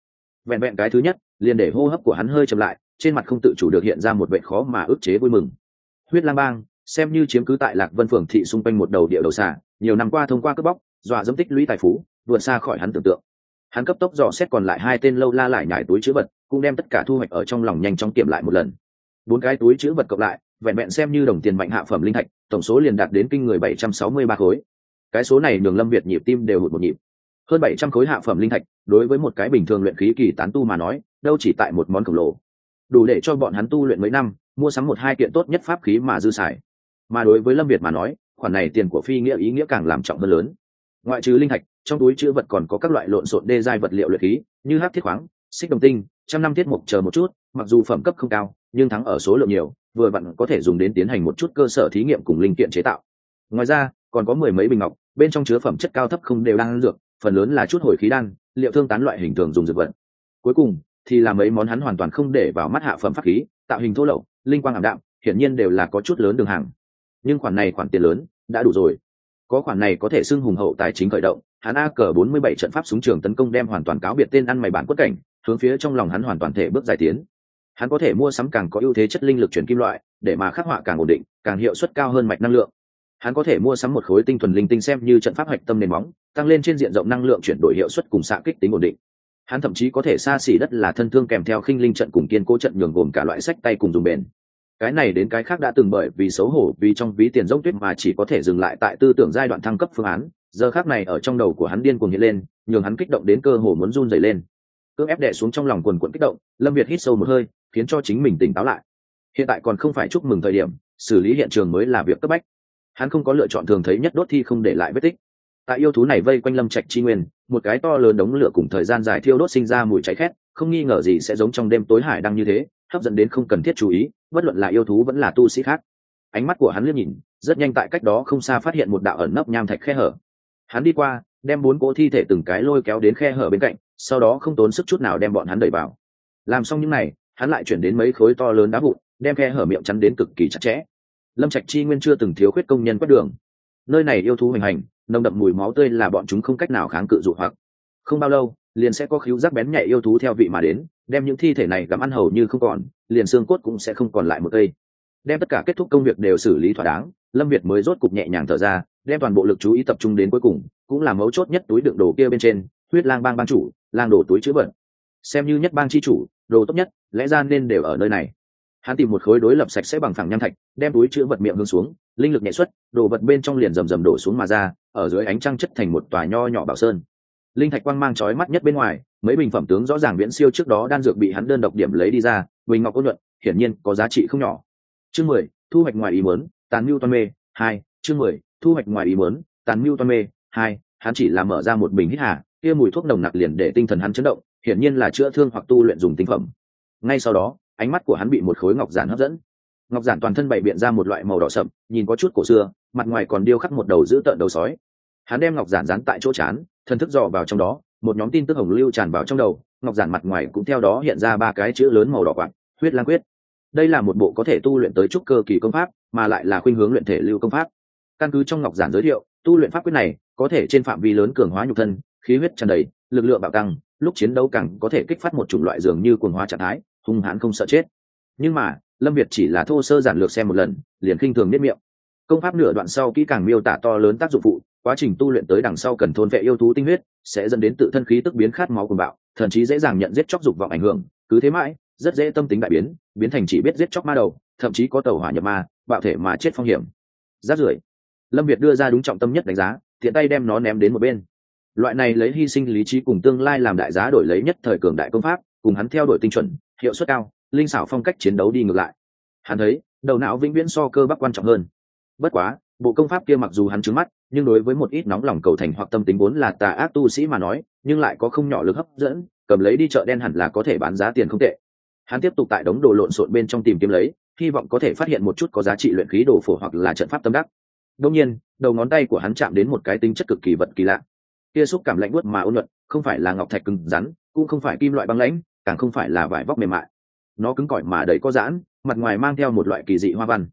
Vẹn vẹn cái thứ nhất, liền để hô hấp của hắn hơi chậm lại, trên mặt không tự chủ được hiện ra một vệ khó mà ức chế vui mừng. Huyết lang bang, xem như chiếm cứ tại lạc vân phường thị xung quanh một đầu địa đầu xả nhiều năm qua thông qua cướp bóc, dọa dẫm tích lũy tài phú, vượt xa khỏi hắn tưởng tượng. Hắn cấp tốc dò xét còn lại hai tên lâu la lại nhải túi chữ vật, cũng đem tất cả thu hoạch ở trong lòng nhanh chóng kiểm lại một lần. Bốn cái túi chữ vật cộng lại, vẹn vẹn xem như đồng tiền mạnh hạ phẩm linh thạch, tổng số liền đạt đến kinh người bảy trăm sáu mươi ba khối cái số này nhường lâm việt nhịp tim đều hụt một nhịp. Hơn bảy trăm khối hạ phẩm linh thạch, đối với một cái bình thường luyện khí kỳ tán tu mà nói, đâu chỉ tại một món khổng lồ. Đủ để cho bọn hắn tu luyện mấy năm, mua sắm một hai kiện tốt nhất pháp khí mà dư xài. Mà đối với lâm việt mà nói, khoản này tiền của phi nghĩa ý nghĩa càng làm trọng hơn lớn. Ngoại trừ linh thạch, trong túi chữ vật còn có các loại lộn xộn đê giai vật liệu luyện khí, như hát thiết khoáng, xích đồng tinh, trăm năm thiết mục chờ một chút, mặc dù phẩm cấp không cao, nhưng thắng ở số lượng nhiều, vừa vặn có thể dùng đến tiến hành một chút cơ sở thí nghiệm cùng linh kiện chế tạo. Ngoài ra, còn có mười mấy bình ngọc bên trong chứa phẩm chất cao thấp không đều đang dược, phần lớn là chút hồi khí đan, liệu thương tán loại hình thường dùng dược vật. Cuối cùng, thì là mấy món hắn hoàn toàn không để vào mắt hạ phẩm pháp khí, tạo hình thô lậu, linh quang ảm đạm, hiển nhiên đều là có chút lớn đường hàng nhưng khoản này khoản tiền lớn, đã đủ rồi. Có khoản này có thể xưng hùng hậu tài chính khởi động, hắn a cờ bốn mươi bảy trận pháp súng trường tấn công đem hoàn toàn cáo biệt tên ăn mày bản quất cảnh, hướng phía trong lòng hắn hoàn toàn thể bước dài tiến. Hắn có thể mua sắm càng có ưu thế chất linh lực chuyển kim loại, để mà khắc họa càng ổn định, càng hiệu suất cao hơn mạch năng lượng hắn có thể mua sắm một khối tinh thuần linh tinh xem như trận pháp hạch tâm nền móng, tăng lên trên diện rộng năng lượng chuyển đổi hiệu suất cùng xạ kích tính ổn định. Hắn thậm chí có thể xa xỉ đất là thân thương kèm theo khinh linh trận cùng kiên cố trận nhường gồm cả loại sách tay cùng dùng bền. Cái này đến cái khác đã từng bởi vì xấu hổ vì trong ví tiền rỗng tuyết mà chỉ có thể dừng lại tại tư tưởng giai đoạn thăng cấp phương án, giờ khác này ở trong đầu của hắn điên cuồng hiện lên, nhường hắn kích động đến cơ hồ muốn run dày lên. Cưỡng ép đẻ xuống trong lòng quần quận kích động, lâm việt hít sâu một hơi, khiến cho chính mình tỉnh táo lại. Hiện tại còn không phải chúc mừng thời điểm, xử lý hiện trường mới là việc cấp bách hắn không có lựa chọn thường thấy nhất đốt thi không để lại vết tích. Tại yêu thú này vây quanh lâm trạch chi nguyên, một cái to lớn đống lửa cùng thời gian dài thiêu đốt sinh ra mùi cháy khét, không nghi ngờ gì sẽ giống trong đêm tối hải đang như thế, hấp dẫn đến không cần thiết chú ý, bất luận là yêu thú vẫn là tu sĩ khác. Ánh mắt của hắn liếc nhìn, rất nhanh tại cách đó không xa phát hiện một đạo ẩn nấp nham thạch khe hở. Hắn đi qua, đem bốn cỗ thi thể từng cái lôi kéo đến khe hở bên cạnh, sau đó không tốn sức chút nào đem bọn hắn đẩy vào. Làm xong những n à y hắn lại chuyển đến mấy khối to lớn đá vụn, đem khe hở miệng chắn đến cực kỳ chặt chẽ lâm trạch chi nguyên chưa từng thiếu khuyết công nhân quét đường. Nơi này yêu thú hình hành, nồng đậm mùi máu tươi là bọn chúng không cách nào kháng cự dụ hoặc. Không bao lâu, liền sẽ có khíu rác bén nhạy yêu thú theo vị mà đến, đem những thi thể này gặm ăn hầu như không còn, liền xương cốt cũng sẽ không còn lại một cây. Đem tất cả kết thúc công việc đều xử lý thỏa đáng, lâm việt mới rốt cục nhẹ nhàng thở ra, đem toàn bộ lực chú ý tập trung đến cuối cùng, cũng là mấu chốt nhất túi đựng đồ kia bên trên, huyết lang bang ban chủ, lang đồ túi chữ vật. Xem như nhất bang chi chủ, đồ tốt nhất, lẽ ra nên đều ở nơi này hắn tìm một khối đối lập sạch sẽ bằng phẳng nham thạch, đem túi chữ vật miệng hướng xuống, linh lực nhẹ xuất, đồ vật bên trong liền rầm rầm đổ xuống mà ra, ở dưới ánh trăng chất thành một tòa nho nhỏ bảo sơn. Linh thạch quang mang trói mắt nhất bên ngoài, mấy bình phẩm tướng rõ ràng viễn siêu trước đó đan dược bị hắn đơn độc điểm lấy đi ra, bình ngọc ôn nhuận, hiển nhiên có giá trị không nhỏ. Chương mười, thu hoạch ngoài ý muốn, tàn mưu toan mê, hai, chương mười, thu hoạch ngoài ý muốn, tàn mưu toan mê, hai, hắn chỉ là mở ra một bình hít hà, kia mùi thuốc nồng nặc liền để tinh thần hắn chấn động, hiển nhiên là chữa thương hoặc tu luyện dùng tinh phẩm. Ngay sau đó ánh mắt của hắn bị một khối ngọc giản hấp dẫn. Ngọc giản toàn thân bày biện ra một loại màu đỏ sậm, nhìn có chút cổ xưa, mặt ngoài còn điêu khắc một đầu giữ tợn đầu sói. Hắn đem ngọc giản dán tại chỗ chán, thần thức dò vào trong đó, một nhóm tin tức hồng lưu tràn vào trong đầu, ngọc giản mặt ngoài cũng theo đó hiện ra ba cái chữ lớn màu đỏ quạt huyết lang quyết. Đây là một bộ có thể tu luyện tới trúc cơ kỳ công pháp, mà lại là khuynh hướng luyện thể lưu công pháp. Căn cứ trong ngọc giản giới thiệu, tu luyện pháp quyết này có thể trên phạm vi lớn cường hóa nhục thân, khí huyết tràn đầy, lực lượng bạo tăng, lúc chiến đấu càng có thể kích phát một chủng loại dường như cuồng hóa trạng thái hung hãn không sợ chết. Nhưng mà, lâm việt chỉ là thô sơ giản lược xem một lần, liền khinh thường biết miệng. Công pháp nửa đoạn sau kỹ càng miêu tả to lớn tác dụng phụ, quá trình tu luyện tới đằng sau cần thôn vệ yêu thú tinh huyết, sẽ dẫn đến tự thân khí tức biến khát máu cùng bạo, thậm chí dễ dàng nhận giết chóc dục vọng ảnh hưởng. Cứ thế mãi, rất dễ tâm tính đại biến biến thành chỉ biết giết chóc ma đầu, thậm chí có tàu hỏa nhập ma, bạo thể mà chết phong hiểm. Rát rưởi, lâm việt đưa ra đúng trọng tâm nhất đánh giá, tiện tay đem nó ném đến một bên. Loại này lấy hy sinh lý trí cùng tương lai làm đại giá đổi lấy nhất thời cường đại công pháp, cùng hắn theo đuổi tinh chuẩn hiệu suất cao, linh xảo phong cách chiến đấu đi ngược lại. Hắn thấy, đầu não vĩnh viễn so cơ bắp quan trọng hơn. Bất quá, bộ công pháp kia mặc dù hắn trứng mắt, nhưng đối với một ít nóng lòng cầu thành hoặc tâm tính vốn là tà ác tu sĩ mà nói, nhưng lại có không nhỏ lực hấp dẫn, cầm lấy đi chợ đen hẳn là có thể bán giá tiền không tệ. Hắn tiếp tục tại đống đồ lộn xộn bên trong tìm kiếm lấy, hy vọng có thể phát hiện một chút có giá trị luyện khí đồ phổ hoặc là trận pháp tâm đắc. Đông nhiên, đầu ngón tay của hắn chạm đến một cái tính chất cực kỳ vật kỳ lạ. Kia xúc cảm lạnh buốt mà ôn luận không phải là ngọc thạch cứng rắn, cũng không phải kim loại băng lãnh càng không phải là vải vóc mềm mại. Nó cứng cỏi mà đầy có giãn, mặt ngoài mang theo một loại kỳ dị hoa văn.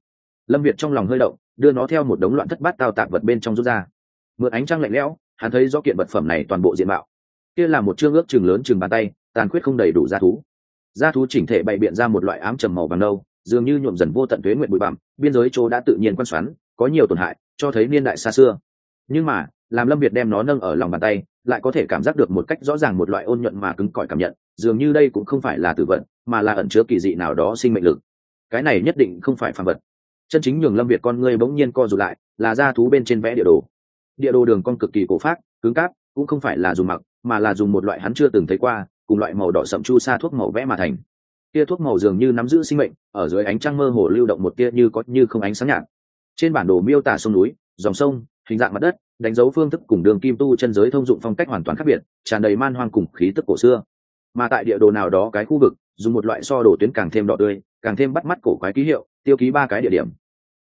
Lâm việt trong lòng hơi động, đưa nó theo một đống loạn thất bát tao tạc vật bên trong rút ra. Mượn ánh trăng lạnh lẽo, hắn thấy do kiện vật phẩm này toàn bộ diện mạo. Kia là một chương ước chừng lớn chừng bàn tay, tàn khuyết không đầy đủ da thú. Da thú chỉnh thể bày biện ra một loại ám trầm màu vàng nâu, dường như nhuộm dần vô tận thuế nguyện bụi bặm, biên giới chỗ đã tự nhiên quan xoắn, có nhiều tổn hại, cho thấy niên đại xa xưa. Nhưng mà, làm lâm việt đem nó nâng ở lòng bàn tay, lại có thể cảm giác được một cách rõ ràng một loại ôn nhuận mà cứng cỏi cảm nhận dường như đây cũng không phải là tử vận, mà là ẩn chứa kỳ dị nào đó sinh mệnh lực. Cái này nhất định không phải phàm vật. Chân chính nhường lâm việt con ngươi bỗng nhiên co rụt lại, là ra thú bên trên vẽ địa đồ. Địa đồ đường con cực kỳ cổ phát cứng cáp, cũng không phải là dùng mặc, mà là dùng một loại hắn chưa từng thấy qua, cùng loại màu đỏ sậm chu sa thuốc màu vẽ mà thành. Tia thuốc màu dường như nắm giữ sinh mệnh, ở dưới ánh trăng mơ hồ lưu động một tia như có như không ánh sáng nhạt. Trên bản đồ miêu tả sông núi, dòng sông, hình dạng mặt đất, đánh dấu phương thức cùng đường kim tu chân giới thông dụng phong cách hoàn toàn khác biệt, tràn đầy man hoang cùng khí tức cổ xưa mà tại địa đồ nào đó cái khu vực, dùng một loại so đồ tuyến càng thêm đỏ tươi, càng thêm bắt mắt cổ quái ký hiệu, tiêu ký ba cái địa điểm.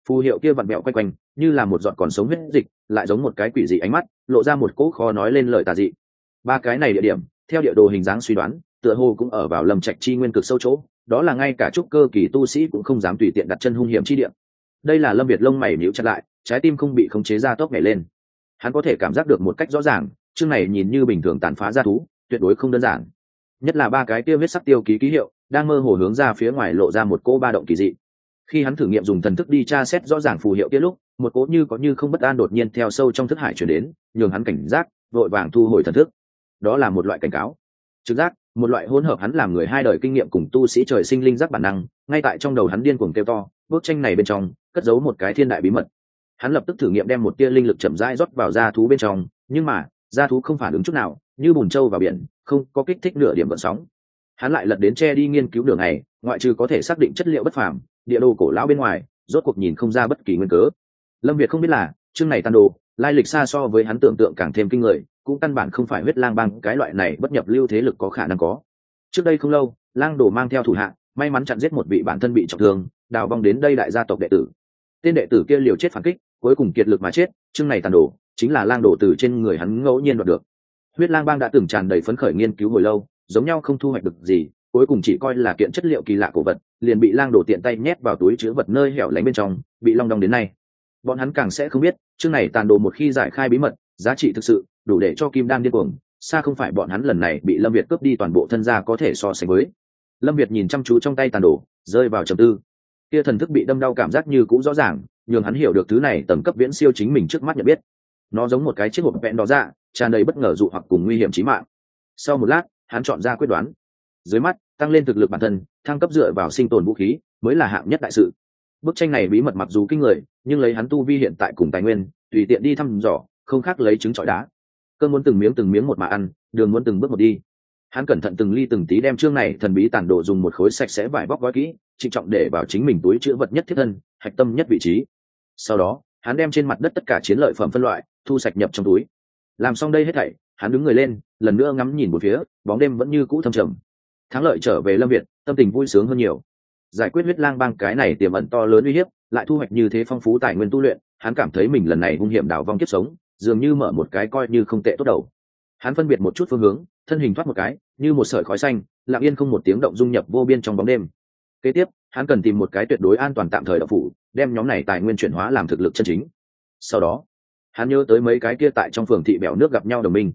Phù hiệu kia vặn mẹo quanh quanh, như là một giọt còn sống huyết dịch, lại giống một cái quỷ dị ánh mắt, lộ ra một cỗ khó nói lên lời tà dị. Ba cái này địa điểm, theo địa đồ hình dáng suy đoán, tựa hồ cũng ở vào lầm trạch chi nguyên cực sâu chỗ, đó là ngay cả trúc cơ kỳ tu sĩ cũng không dám tùy tiện đặt chân hung hiểm chi địa. Đây là lâm việt lông mày níu chặt lại, trái tim không bị khống chế ra tốc nhảy lên. Hắn có thể cảm giác được một cách rõ ràng, chương này nhìn như bình thường tàn phá ra thú, tuyệt đối không đơn giản nhất là ba cái kia huyết sắc tiêu ký ký hiệu, đang mơ hồ hướng ra phía ngoài lộ ra một cỗ ba động kỳ dị. Khi hắn thử nghiệm dùng thần thức đi tra xét rõ ràng phù hiệu kia lúc, một cỗ như có như không bất an đột nhiên theo sâu trong thức hải chuyển đến, nhường hắn cảnh giác, vội vàng thu hồi thần thức. Đó là một loại cảnh cáo. Trực giác, một loại hỗn hợp hắn làm người hai đời kinh nghiệm cùng tu sĩ trời sinh linh giác bản năng, ngay tại trong đầu hắn điên cuồng kêu to, bức tranh này bên trong, cất giấu một cái thiên đại bí mật. Hắn lập tức thử nghiệm đem một tia linh lực chậm rãi rót vào da thú bên trong, nhưng mà, da thú không phản ứng chút nào như bùn trâu vào biển, không có kích thích nửa điểm vận sóng. Hắn lại lật đến tre đi nghiên cứu đường này, ngoại trừ có thể xác định chất liệu bất phàm, địa đồ cổ lão bên ngoài, rốt cuộc nhìn không ra bất kỳ nguyên cớ. Lâm việt không biết là, chương này tàn đồ, lai lịch xa so với hắn tưởng tượng càng thêm kinh người, cũng căn bản không phải huyết lang băng cái loại này bất nhập lưu thế lực có khả năng có. Trước đây không lâu, lang đồ mang theo thủ hạ, may mắn chặn giết một vị bản thân bị trọng thương, đào vong đến đây đại gia tộc đệ tử. Tên đệ tử kia liều chết phản kích, cuối cùng kiệt lực mà chết, chương này tàn đồ, chính là lang đồ từ trên người hắn ngẫu nhiên đoạt được huyết lang bang đã từng tràn đầy phấn khởi nghiên cứu hồi lâu, giống nhau không thu hoạch được gì, cuối cùng chỉ coi là kiện chất liệu kỳ lạ cổ vật, liền bị lang đổ tiện tay nhét vào túi chứa vật nơi hẻo lánh bên trong, bị long đong đến nay. Bọn hắn càng sẽ không biết, chương này tàn đồ một khi giải khai bí mật, giá trị thực sự, đủ để cho kim đan điên cuồng, xa không phải bọn hắn lần này bị lâm việt cướp đi toàn bộ thân gia có thể so sánh với. Lâm việt nhìn chăm chú trong tay tàn đồ, rơi vào trầm tư. Kia thần thức bị đâm đau cảm giác như cũng rõ ràng, nhường hắn hiểu được thứ này tầm cấp viễn siêu chính mình trước mắt nhận biết. Nó giống một cái chiếc hộp vẹn đó ra dạ, tràn đầy bất ngờ dụ hoặc cùng nguy hiểm chí mạng. Sau một lát, hắn chọn ra quyết đoán. Dưới mắt, tăng lên thực lực bản thân, thăng cấp dựa vào sinh tồn vũ khí, mới là hạng nhất đại sự. Bức tranh này bí mật mặc dù kinh người, nhưng lấy hắn tu vi hiện tại cùng tài nguyên, tùy tiện đi thăm dò, không khác lấy trứng trọi đá. Cơn muốn từng miếng từng miếng một mà ăn, đường muốn từng bước một đi. Hắn cẩn thận từng ly từng tí đem chương này thần bí tàn độ dùng một khối sạch sẽ vải bóc gói kỹ, trịnh trọng để vào chính mình túi chữ vật nhất thiết thân, hạch tâm nhất vị trí. Sau đó, hắn đem trên mặt đất tất cả chiến lợi phẩm phân loại, thu sạch nhập trong túi làm xong đây hết thảy, hắn đứng người lên, lần nữa ngắm nhìn một phía, bóng đêm vẫn như cũ thâm trầm. Thắng lợi trở về lâm việt, tâm tình vui sướng hơn nhiều. Giải quyết huyết lang bang cái này tiềm ẩn to lớn uy hiếp, lại thu hoạch như thế phong phú tài nguyên tu luyện, hắn cảm thấy mình lần này hung hiểm đảo vong kiếp sống, dường như mở một cái coi như không tệ tốt đầu. Hắn phân biệt một chút phương hướng, thân hình thoát một cái, như một sợi khói xanh, lặng yên không một tiếng động dung nhập vô biên trong bóng đêm. Kế tiếp, hắn cần tìm một cái tuyệt đối an toàn tạm thời đậu phủ, đem nhóm này tài nguyên chuyển hóa làm thực lực chân chính. Sau đó hắn nhớ tới mấy cái kia tại trong phường thị bèo nước gặp nhau đồng minh.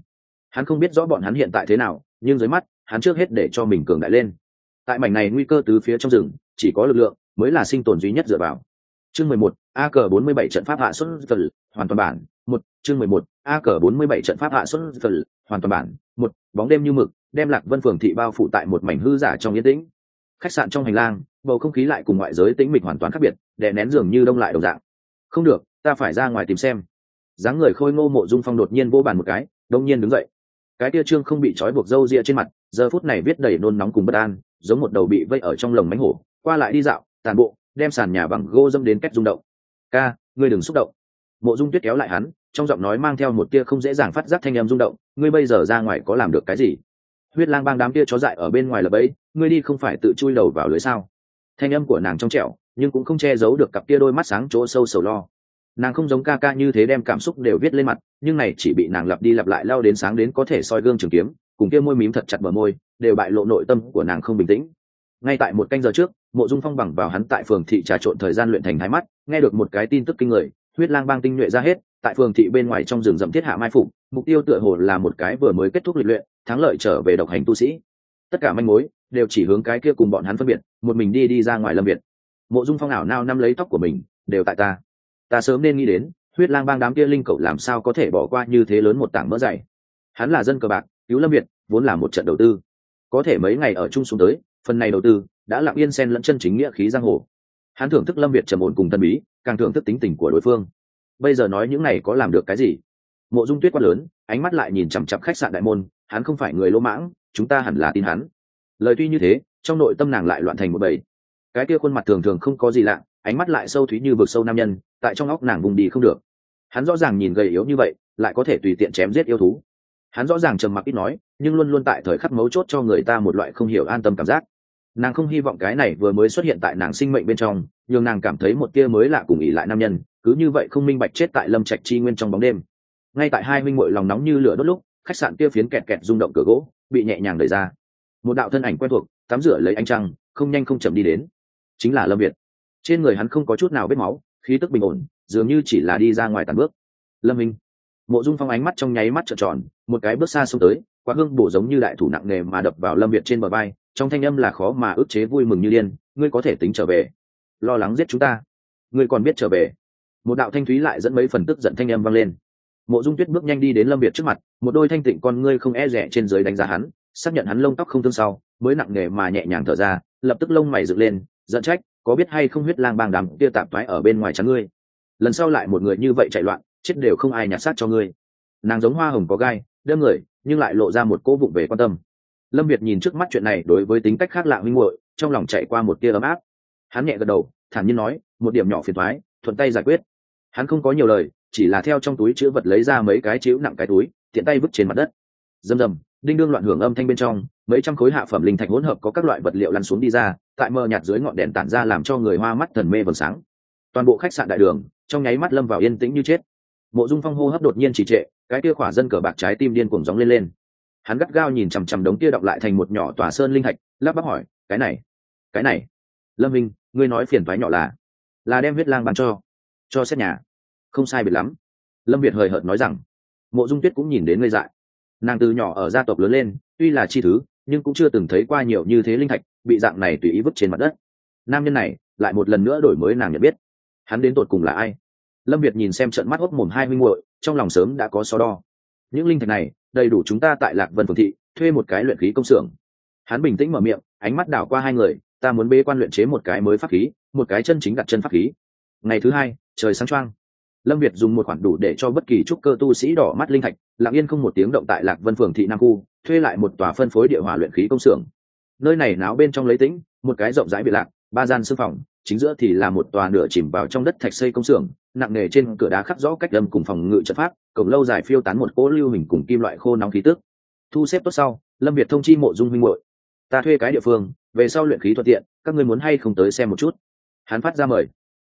Hắn không biết rõ bọn hắn hiện tại thế nào, nhưng dưới mắt, hắn trước hết để cho mình cường đại lên. Tại mảnh này nguy cơ từ phía trong rừng, chỉ có lực lượng mới là sinh tồn duy nhất dựa vào. Chương mười một, a cờ bốn mươi bảy trận pháp hạ xuất phần hoàn toàn bản, một, chương mười một, a cờ bốn mươi bảy trận pháp hạ xuất phần hoàn toàn bản, một, bóng đêm như mực, đem lạc vân phường thị bao phủ tại một mảnh hư giả trong yên tĩnh. Khách sạn trong hành lang, bầu không khí lại cùng ngoại giới tĩnh mịch hoàn toàn khác biệt, đè nén dường như đông lại đồng dạng. Không được, ta phải ra ngoài tìm xem dáng người khôi ngô mộ dung phong đột nhiên vô bàn một cái, đông nhiên đứng dậy. Cái tia trương không bị trói buộc râu ria trên mặt, giờ phút này viết đầy nôn nóng cùng bất an, giống một đầu bị vây ở trong lồng mánh hổ, qua lại đi dạo, tàn bộ, đem sàn nhà bằng gỗ dâm đến cách rung động. Ca, ngươi đừng xúc động. Mộ dung tuyết kéo lại hắn, trong giọng nói mang theo một tia không dễ dàng phát giác thanh em rung động, ngươi bây giờ ra ngoài có làm được cái gì? Huyết lang bang đám tia chó dại ở bên ngoài là bẫy, ngươi đi không phải tự chui đầu vào lưới sao? Thanh âm của nàng trong trẻo, nhưng cũng không che giấu được cặp tia đôi mắt sáng chỗ sâu sầu lo nàng không giống ca ca như thế đem cảm xúc đều viết lên mặt, nhưng này chỉ bị nàng lặp đi lặp lại lao đến sáng đến có thể soi gương trường kiếm, cùng kia môi mím thật chặt bờ môi, đều bại lộ nội tâm của nàng không bình tĩnh. Ngay tại một canh giờ trước, mộ dung phong bằng vào hắn tại phường thị trà trộn thời gian luyện thành thái mắt, nghe được một cái tin tức kinh người, huyết lang bang tinh nhuệ ra hết, tại phường thị bên ngoài trong rừng rậm thiết hạ mai phục, mục tiêu tựa hồ là một cái vừa mới kết thúc lịch luyện, thắng lợi trở về độc hành tu sĩ. Tất cả manh mối đều chỉ hướng cái kia cùng bọn hắn phân biệt, một mình đi đi ra ngoài lâm biệt. Mộ dung phong ảo nao năm lấy tóc của mình, đều tại ta ta sớm nên nghĩ đến, huyết lang bang đám kia linh cậu làm sao có thể bỏ qua như thế lớn một tảng mỡ dày. Hắn là dân cờ bạc, cứu lâm việt, vốn là một trận đầu tư. Có thể mấy ngày ở chung xuống tới, phần này đầu tư đã lặng yên xen lẫn chân chính nghĩa khí giang hồ. Hắn thưởng thức lâm việt trầm ổn cùng tân bí, càng thưởng thức tính tình của đối phương. Bây giờ nói những này có làm được cái gì? Mộ dung tuyết quát lớn, ánh mắt lại nhìn chằm chặp khách sạn đại môn, hắn không phải người lỗ mãng, chúng ta hẳn là tin hắn. Lời tuy như thế, trong nội tâm nàng lại loạn thành một bầy. Cái kia khuôn mặt thường thường không có gì lạ ánh mắt lại sâu thúy như vực sâu nam nhân, tại trong óc nàng vùng đi không được. Hắn rõ ràng nhìn gầy yếu như vậy, lại có thể tùy tiện chém giết yêu thú. Hắn rõ ràng trầm mặc ít nói, nhưng luôn luôn tại thời khắc mấu chốt cho người ta một loại không hiểu an tâm cảm giác. Nàng không hy vọng cái này vừa mới xuất hiện tại nàng sinh mệnh bên trong, nhưng nàng cảm thấy một tia mới lạ cùng ỉ lại nam nhân, cứ như vậy không minh bạch chết tại lâm trạch chi nguyên trong bóng đêm. Ngay tại hai minh mội lòng nóng như lửa đốt lúc, khách sạn kia phiến kẹt kẹt rung động cửa gỗ, bị nhẹ nhàng đẩy ra. Một đạo thân ảnh quen thuộc, tắm rửa lấy ánh trăng, không nhanh không chậm đi đến. Chính là lâm việt trên người hắn không có chút nào vết máu, khí tức bình ổn, dường như chỉ là đi ra ngoài tàn bước. Lâm minh, mộ dung phong ánh mắt trong nháy mắt trợn tròn, một cái bước xa xông tới quá hương bổ giống như đại thủ nặng nề mà đập vào lâm việt trên bờ vai, trong thanh âm là khó mà ức chế vui mừng như điên, ngươi có thể tính trở về. Lo lắng giết chúng ta. Ngươi còn biết trở về. Một đạo thanh thúy lại dẫn mấy phần tức giận thanh âm vang lên. Mộ dung tuyết bước nhanh đi đến lâm việt trước mặt, một đôi thanh tịnh con ngươi không e rẻ trên dưới đánh giá hắn, xác nhận hắn lông tóc không thương sau, mới nặng nề mà nhẹ nhàng thở ra, lập tức lông mày dựng lên, giận trách có biết hay không huyết lang bang đám kia tạp thoái ở bên ngoài trắng ngươi? Lần sau lại một người như vậy chạy loạn, chết đều không ai nhặt xác cho ngươi. Nàng giống hoa hồng có gai, đâm người, nhưng lại lộ ra một cỗ vụng về quan tâm. Lâm việt nhìn trước mắt chuyện này đối với tính cách khác lạ minh muội, trong lòng chạy qua một tia ấm áp. Hắn nhẹ gật đầu, thản nhiên nói, một điểm nhỏ phiền thoái thuận tay giải quyết. Hắn không có nhiều lời, chỉ là theo trong túi chữ vật lấy ra mấy cái chiếu nặng cái túi, tiện tay vứt trên mặt đất. Rầm rầm đinh đương loạn hưởng âm thanh bên trong, mấy trăm khối hạ phẩm linh thạch hỗn hợp có các loại vật liệu lăn xuống đi ra, tại mờ nhạt dưới ngọn đèn tản ra làm cho người hoa mắt thần mê vầng sáng. Toàn bộ khách sạn đại đường, trong nháy mắt lâm vào yên tĩnh như chết. Mộ dung phong hô hấp đột nhiên trì trệ, cái kia khỏa dân cờ bạc trái tim điên cuồng gióng lên lên. Hắn gắt gao nhìn chằm chằm đống kia đọc lại thành một nhỏ tòa sơn linh thạch, lắp bắp hỏi, cái này cái này, lâm minh, ngươi nói phiền thoái nhỏ là là đem huyết lang bán cho cho xét nhà. Không sai biệt lắm. Lâm việt hời hợt nói rằng. Mộ dung tuyết cũng nhìn đến ngây dại nàng từ nhỏ ở gia tộc lớn lên, tuy là chi thứ, nhưng cũng chưa từng thấy qua nhiều như thế linh thạch, bị dạng này tùy ý vứt trên mặt đất. Nam nhân này, lại một lần nữa đổi mới nàng nhận biết. Hắn đến tột cùng là ai? Lâm việt nhìn xem trận mắt hốc mồm hai huynh muội, trong lòng sớm đã có so đo. Những linh thạch này, đầy đủ chúng ta tại lạc vân phường thị, thuê một cái luyện khí công xưởng. Hắn bình tĩnh mở miệng, ánh mắt đảo qua hai người, ta muốn bê quan luyện chế một cái mới pháp khí, một cái chân chính đặt chân pháp khí. Ngày thứ hai, trời sáng choang lâm việt dùng một khoản đủ để cho bất kỳ trúc cơ tu sĩ đỏ mắt linh thạch, lặng yên không một tiếng động tại lạc vân phường thị nam khu, thuê lại một tòa phân phối địa hỏa luyện khí công xưởng. Nơi này náo bên trong lấy tĩnh, một cái rộng rãi bị lạc, ba gian sư phòng, chính giữa thì là một tòa nửa chìm vào trong đất thạch xây công xưởng, nặng nề trên cửa đá khắc rõ cách lâm cùng phòng ngự trận pháp, cổng lâu dài phiêu tán một cỗ lưu hình cùng kim loại khô nóng khí tức. Thu xếp tốt sau, lâm việt thông chi mộ dung huynh hội ta thuê cái địa phương, về sau luyện khí thuận tiện, các ngươi muốn hay không tới xem một chút? Hắn phát ra mời.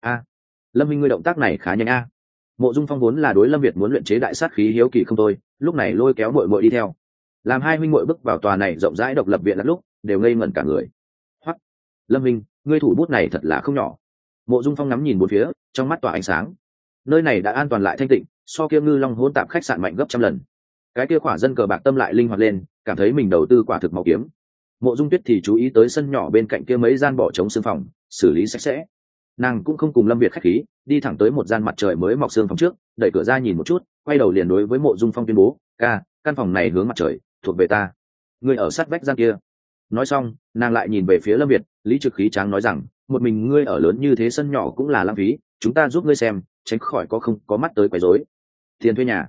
A, lâm minh ngươi động tác này khá nhanh a mộ dung phong vốn là đối lâm việt muốn luyện chế đại sát khí hiếu kỳ không thôi, lúc này lôi kéo mội mội đi theo. Làm hai huynh mội bước vào tòa này rộng rãi độc lập viện lắm lúc, đều ngây ngẩn cả người. Hoặc lâm minh, ngươi thủ bút này thật là không nhỏ. Mộ dung phong ngắm nhìn một phía, trong mắt tỏa ánh sáng. Nơi này đã an toàn lại thanh tịnh, so kia ngư long hôn tạp khách sạn mạnh gấp trăm lần. Cái kia khỏa dân cờ bạc tâm lại linh hoạt lên, cảm thấy mình đầu tư quả thực màu kiếm. Mộ dung tuyết thì chú ý tới sân nhỏ bên cạnh kia mấy gian bỏ trống xương phòng, xử lý sạch sẽ nàng cũng không cùng lâm việt khách khí, đi thẳng tới một gian mặt trời mới mọc xương phòng trước, đẩy cửa ra nhìn một chút, quay đầu liền đối với mộ dung phong tuyên bố, ca, căn phòng này hướng mặt trời, thuộc về ta. Người ở sát vách gian kia. Nói xong, nàng lại nhìn về phía lâm việt, lý trực khí tráng nói rằng, một mình ngươi ở lớn như thế sân nhỏ cũng là lãng phí, chúng ta giúp ngươi xem, tránh khỏi có không có mắt tới quấy rối. Tiền thuê nhà.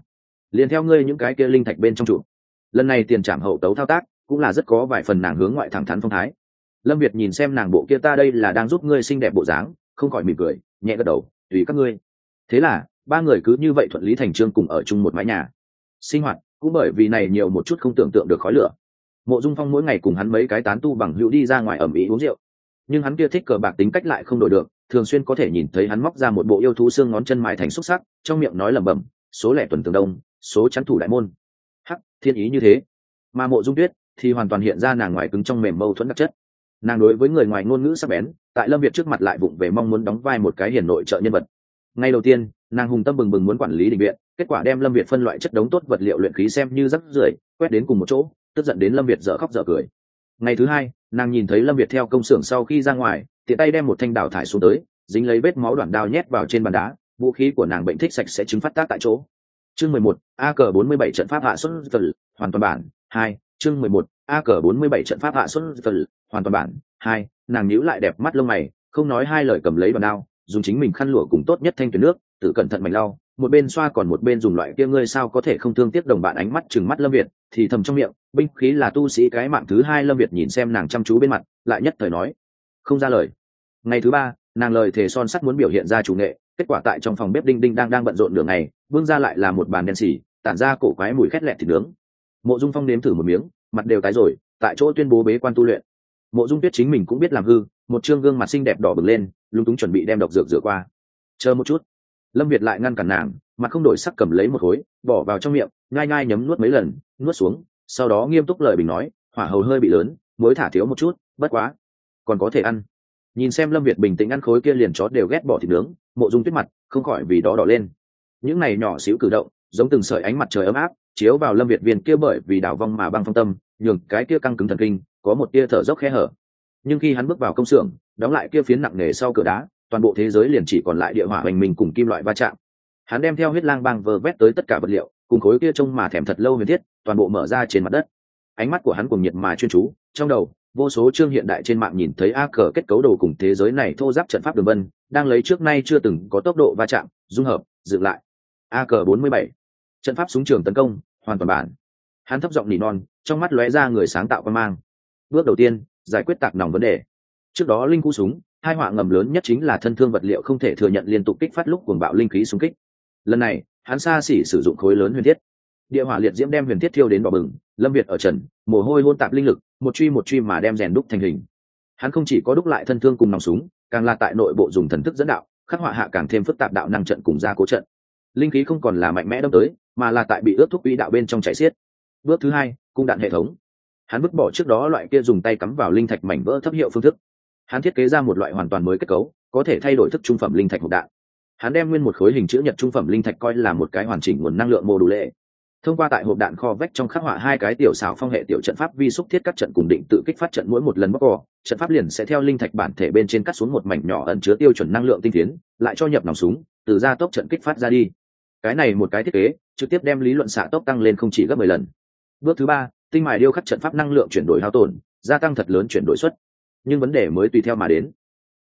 Liền theo ngươi những cái kia linh thạch bên trong trụ lần này tiền trảm hậu tấu thao tác, cũng là rất có vài phần nàng hướng ngoại thẳng thắn phong thái. Lâm việt nhìn xem nàng bộ kia ta đây là đang giúp ngươi xinh đẹp bộ dáng không khỏi mỉm cười, nhẹ gật đầu, tùy các ngươi. Thế là, ba người cứ như vậy thuận lý thành trương cùng ở chung một mái nhà. Sinh hoạt cũng bởi vì này nhiều một chút không tưởng tượng được khói lửa. Mộ dung phong mỗi ngày cùng hắn mấy cái tán tu bằng hữu đi ra ngoài ẩm ý uống rượu. Nhưng hắn kia thích cờ bạc tính cách lại không đổi được, thường xuyên có thể nhìn thấy hắn móc ra một bộ yêu thú xương ngón chân mài thành xúc sắc, trong miệng nói lẩm bẩm, số lẻ tuần tường đông, số chắn thủ đại môn. Hắc, thiên ý như thế. Mà mộ dung tuyết thì hoàn toàn hiện ra nàng ngoài cứng trong mềm mâu thuẫn đặc chất nàng đối với người ngoài ngôn ngữ sắc bén, tại lâm việt trước mặt lại vụng về mong muốn đóng vai một cái hiền nội trợ nhân vật. Ngay đầu tiên, nàng hùng tâm bừng bừng muốn quản lý định viện, kết quả đem lâm việt phân loại chất đống tốt vật liệu luyện khí xem như rắc rưởi, quét đến cùng một chỗ, tức giận đến lâm việt dở khóc dở cười. Ngày thứ hai, nàng nhìn thấy lâm việt theo công xưởng sau khi ra ngoài, tiện tay đem một thanh đào thải xuống tới, dính lấy vết máu đoạn đao nhét vào trên bàn đá, vũ khí của nàng bệnh thích sạch sẽ chứng phát tác tại chỗ. Chương mười một, a cờ bốn mươi bảy trận pháp hạ xuất tử hoàn toàn bản. Hai, chương mười một a cờ bốn mươi bảy trận pháp hạ xuất vật hoàn toàn bản. Hai, nàng nhíu lại đẹp mắt lông mày, không nói hai lời cầm lấy đoạn đao, dùng chính mình khăn lụa cùng tốt nhất thanh tuyển nước, tự cẩn thận mảnh lau. Một bên xoa còn một bên dùng loại kia ngươi sao có thể không thương tiếc đồng bạn ánh mắt chừng mắt lâm việt, thì thầm trong miệng, binh khí là tu sĩ cái mạng thứ hai lâm việt nhìn xem nàng chăm chú bên mặt, lại nhất thời nói, không ra lời. Ngày thứ ba, nàng lời thề son sắt muốn biểu hiện ra chủ nghệ, kết quả tại trong phòng bếp đinh đinh đang đang bận rộn đường này vương ra lại là một bàn đen xì, tản ra cổ quái mùi khét lẹt thịt nướng. Mộ dung phong nếm thử một miếng mặt đều tái rồi, tại chỗ tuyên bố bế quan tu luyện. Mộ dung tuyết chính mình cũng biết làm hư, một chương gương mặt xinh đẹp đỏ bừng lên lúng túng chuẩn bị đem độc dược rửa qua. Chờ một chút. Lâm việt lại ngăn cản nàng, mặt không đổi sắc cầm lấy một khối, bỏ vào trong miệng ngai ngai nhấm nuốt mấy lần, nuốt xuống, sau đó nghiêm túc lời bình nói, hỏa hầu hơi bị lớn mới thả thiếu một chút, bất quá. Còn có thể ăn. Nhìn xem lâm việt bình tĩnh ăn khối kia liền chó đều ghét bỏ thịt nướng, mộ dung tuyết mặt, không khỏi vì đó đỏ lên. Những này nhỏ xíu cử động, giống từng sợi ánh mặt trời ấm áp, chiếu vào lâm việt viên kia bởi vì đảo vong mà băng phong tâm nhường cái kia căng cứng thần kinh có một tia thở dốc khe hở. Nhưng khi hắn bước vào công xưởng, đóng lại kia phiến nặng nề sau cửa đá, toàn bộ thế giới liền chỉ còn lại địa hỏa hoành mình cùng kim loại va chạm. Hắn đem theo huyết lang băng vờ vét tới tất cả vật liệu, cùng khối kia trông mà thèm thật lâu huyền thiết, toàn bộ mở ra trên mặt đất. Ánh mắt của hắn cùng nhiệt mà chuyên chú, trong đầu, vô số chương hiện đại trên mạng nhìn thấy a cờ kết cấu đồ cùng thế giới này thô giáp trận pháp đường vân, đang lấy trước nay chưa từng có tốc độ va chạm, dung hợp, dựng lại. A cờ bốn mươi bảy. Trận pháp súng trường tấn công, hoàn toàn bản hắn thấp giọng nỉ non, trong mắt lóe ra người sáng tạo quan mang. Bước đầu tiên, giải quyết tạc nòng vấn đề. Trước đó linh khu súng, hai họa ngầm lớn nhất chính là thân thương vật liệu không thể thừa nhận liên tục kích phát lúc cuồng bạo linh khí xung kích. Lần này, hắn xa xỉ sử dụng khối lớn huyền thiết. Địa hỏa liệt diễm đem huyền thiết thiêu đến đỏ bừng, lâm việt ở trần, mồ hôi hôn tạp linh lực, một truy một truy mà đem rèn đúc thành hình. Hắn không chỉ có đúc lại thân thương cùng nòng súng, càng là tại nội bộ dùng thần thức dẫn đạo, khắc họa hạ càng thêm phức tạp đạo năng trận cùng gia cố trận. Linh khí không còn là mạnh mẽ đâm tới, mà là tại bị ướt thuốc quỹ đạo bên trong chảy xiết bước thứ hai, cung đạn hệ thống. Hắn vứt bỏ trước đó loại kia dùng tay cắm vào linh thạch mảnh vỡ thấp hiệu phương thức. Hắn thiết kế ra một loại hoàn toàn mới kết cấu, có thể thay đổi thức trung phẩm linh thạch hộp đạn. Hắn đem nguyên một khối hình chữ nhật trung phẩm linh thạch coi là một cái hoàn chỉnh nguồn năng lượng mô đủ lệ. Thông qua tại hộp đạn kho vách trong khắc họa hai cái tiểu xảo phong hệ tiểu trận pháp vi xúc thiết các trận cùng định tự kích phát trận mỗi một lần bóc cỏ, trận pháp liền sẽ theo linh thạch bản thể bên trên cắt xuống một mảnh nhỏ ẩn chứa tiêu chuẩn năng lượng tinh tiến, lại cho nhập nòng súng, từ ra tốc trận kích phát ra đi. Cái này một cái thiết kế, trực tiếp đem lý luận xạ tốc tăng lên không chỉ gấp mười lần bước thứ ba, tinh mài điêu khắc trận pháp năng lượng chuyển đổi hao tổn, gia tăng thật lớn chuyển đổi suất nhưng vấn đề mới tùy theo mà đến.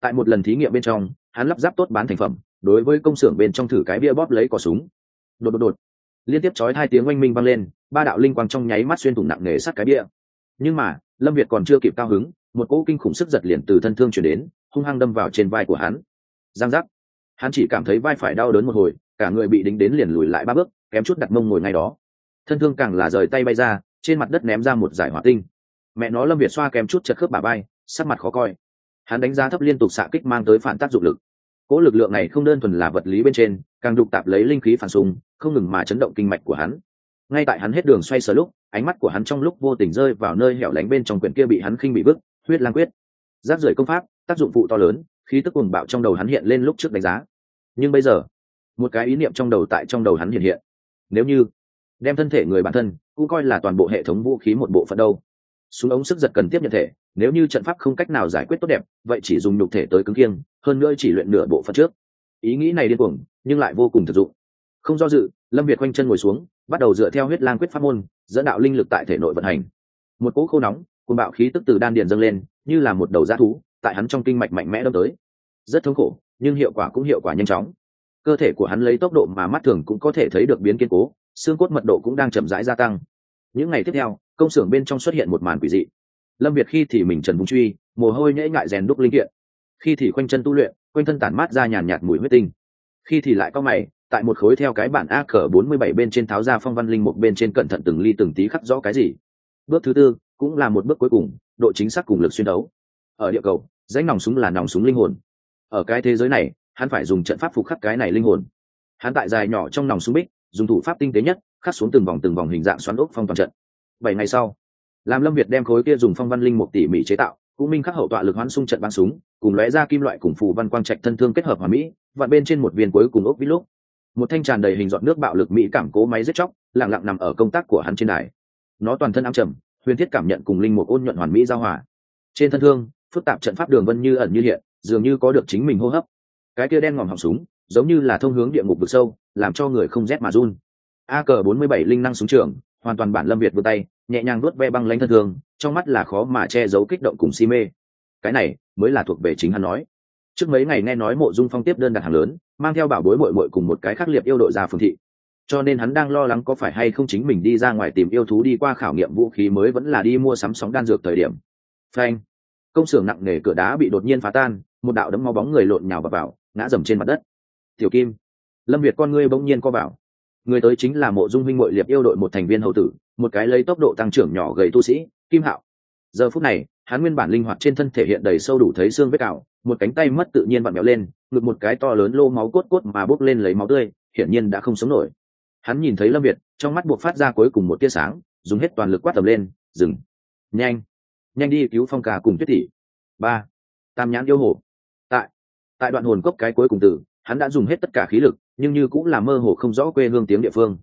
Tại một lần thí nghiệm bên trong, hắn lắp ráp tốt bán thành phẩm, đối với công xưởng bên trong thử cái bia bóp lấy cỏ súng. Đột đột đột. Liên tiếp chói hai tiếng oanh minh vang lên, ba đạo linh quang trong nháy mắt xuyên thủng nặng nề sát cái bia. Nhưng mà, lâm việt còn chưa kịp cao hứng, một cỗ kinh khủng sức giật liền từ thân thương chuyển đến, hung hăng đâm vào trên vai của hắn. Giang giác. Hắn chỉ cảm thấy vai phải đau đớn một hồi, cả người bị đính đến liền lùi lại ba bước, kém chút đặt mông ngồi ngay đó thân thương càng là rời tay bay ra, trên mặt đất ném ra một giải hỏa tinh. Mẹ nó lâm việt xoa kém chút chật khớp bà bay sắc mặt khó coi. Hắn đánh giá thấp liên tục xạ kích mang tới phản tác dụng lực. Cỗ lực lượng này không đơn thuần là vật lý bên trên, càng đục tạp lấy linh khí phản xung, không ngừng mà chấn động kinh mạch của hắn. Ngay tại hắn hết đường xoay sở lúc, ánh mắt của hắn trong lúc vô tình rơi vào nơi hẻo lánh bên trong quyển kia bị hắn khinh bị bức, huyết lang quyết. Giáp rời công pháp, tác dụng phụ to lớn, khí tức cuồng bạo trong đầu hắn hiện lên lúc trước đánh giá. Nhưng bây giờ, một cái ý niệm trong đầu tại trong đầu hắn hiện hiện. Nếu như đem thân thể người bản thân cũng coi là toàn bộ hệ thống vũ khí một bộ phận đâu. Súng ống sức giật cần tiếp nhận thể, nếu như trận pháp không cách nào giải quyết tốt đẹp, vậy chỉ dùng nhục thể tới cứng kiêng, hơn nữa chỉ luyện nửa bộ phận trước. Ý nghĩ này điên cuồng, nhưng lại vô cùng thực dụng. Không do dự, lâm việt quanh chân ngồi xuống, bắt đầu dựa theo huyết lang quyết pháp môn, dẫn đạo linh lực tại thể nội vận hành. Một cỗ khô nóng cùng bạo khí tức từ đan điền dâng lên, như là một đầu g thú, tại hắn trong kinh mạch mạnh mẽ đâm tới. Rất thống khổ, nhưng hiệu quả cũng hiệu quả nhanh chóng. Cơ thể của hắn lấy tốc độ mà mắt thường cũng có thể thấy được biến kiên cố xương cốt mật độ cũng đang chậm rãi gia tăng. Những ngày tiếp theo, công xưởng bên trong xuất hiện một màn quỷ dị. Lâm việt khi thì mình trần vùng truy, mồ hôi nhễ ngại rèn đúc linh kiện. Khi thì khoanh chân tu luyện, quanh thân tản mát ra nhàn nhạt mùi huyết tinh. Khi thì lại có mày, tại một khối theo cái bản a cờ bốn mươi bảy bên trên tháo ra phong văn linh một bên trên cẩn thận từng ly từng tí khắc rõ cái gì. Bước thứ tư, cũng là một bước cuối cùng, độ chính xác cùng lực xuyên đấu. Ở địa cầu, dãy nòng súng là nòng súng linh hồn. Ở cái thế giới này, hắn phải dùng trận pháp phục khắc cái này linh hồn. Hắn tại dài nhỏ trong nòng súng bích dùng thủ pháp tinh tế nhất, khắc xuống từng vòng từng vòng hình dạng xoắn ốc phong toàn trận. Bảy ngày sau làm lâm việt đem khối kia dùng phong văn linh một tỉ mỉ chế tạo, cũng minh khắc hậu tọa lực hoán xung trận bắn súng, cùng lóe ra kim loại cùng phù văn quang trạch thân thương kết hợp hòa mỹ và bên trên một viên cuối cùng ốc vít lúc. Một thanh tràn đầy hình dọn nước bạo lực mỹ cảm cố máy giết chóc, lặng lặng nằm ở công tác của hắn trên đài. Nó toàn thân ám trầm, huyền thiết cảm nhận cùng linh một ôn nhuận hoàn mỹ giao hòa. Trên thân thương, phức tạp trận pháp đường vân như ẩn như hiện, dường như có được chính mình hô hấp. Cái kia đen ngòm họng súng, giống như là thông hướng địa ngục vực sâu làm cho người không rét mà run. A cờ bốn mươi bảy linh năng súng trường hoàn toàn bản lâm việt vươn tay nhẹ nhàng đuốt ve băng lanh thân thương trong mắt là khó mà che giấu kích động cùng si mê. Cái này mới là thuộc về chính hắn nói. Trước mấy ngày nghe nói mộ dung phong tiếp đơn đặt hàng lớn mang theo bảo bối mội mội cùng một cái khắc liệt yêu đội ra phương thị. Cho nên hắn đang lo lắng có phải hay không chính mình đi ra ngoài tìm yêu thú đi qua khảo nghiệm vũ khí mới vẫn là đi mua sắm sóng đan dược thời điểm. Phanh. Công xưởng nặng nề cửa đá bị đột nhiên phá tan một đạo đấm máu bóng người lộn nhào vào, vào ngã dầm trên mặt đất. Tiểu kim lâm việt con ngươi bỗng nhiên co vào. Người tới chính là mộ dung minh mội liệp yêu đội một thành viên hậu tử, một cái lấy tốc độ tăng trưởng nhỏ gầy tu sĩ, kim hạo. Giờ phút này, hắn nguyên bản linh hoạt trên thân thể hiện đầy sâu đủ thấy xương vết cào, một cánh tay mất tự nhiên vặn mẹo lên, ngực một cái to lớn lô máu cốt cốt mà bốc lên lấy máu tươi, hiển nhiên đã không sống nổi. Hắn nhìn thấy lâm việt, trong mắt buộc phát ra cuối cùng một tia sáng, dùng hết toàn lực quát tầm lên, dừng. Nhanh. Nhanh đi cứu phong cà cùng tuyết tỷ ba. Tam nhãn yêu hồ. Tại. Tại đoạn hồn cốc cái cuối cùng tử hắn đã dùng hết tất cả khí lực nhưng như cũng là mơ hồ không rõ quê hương tiếng địa phương.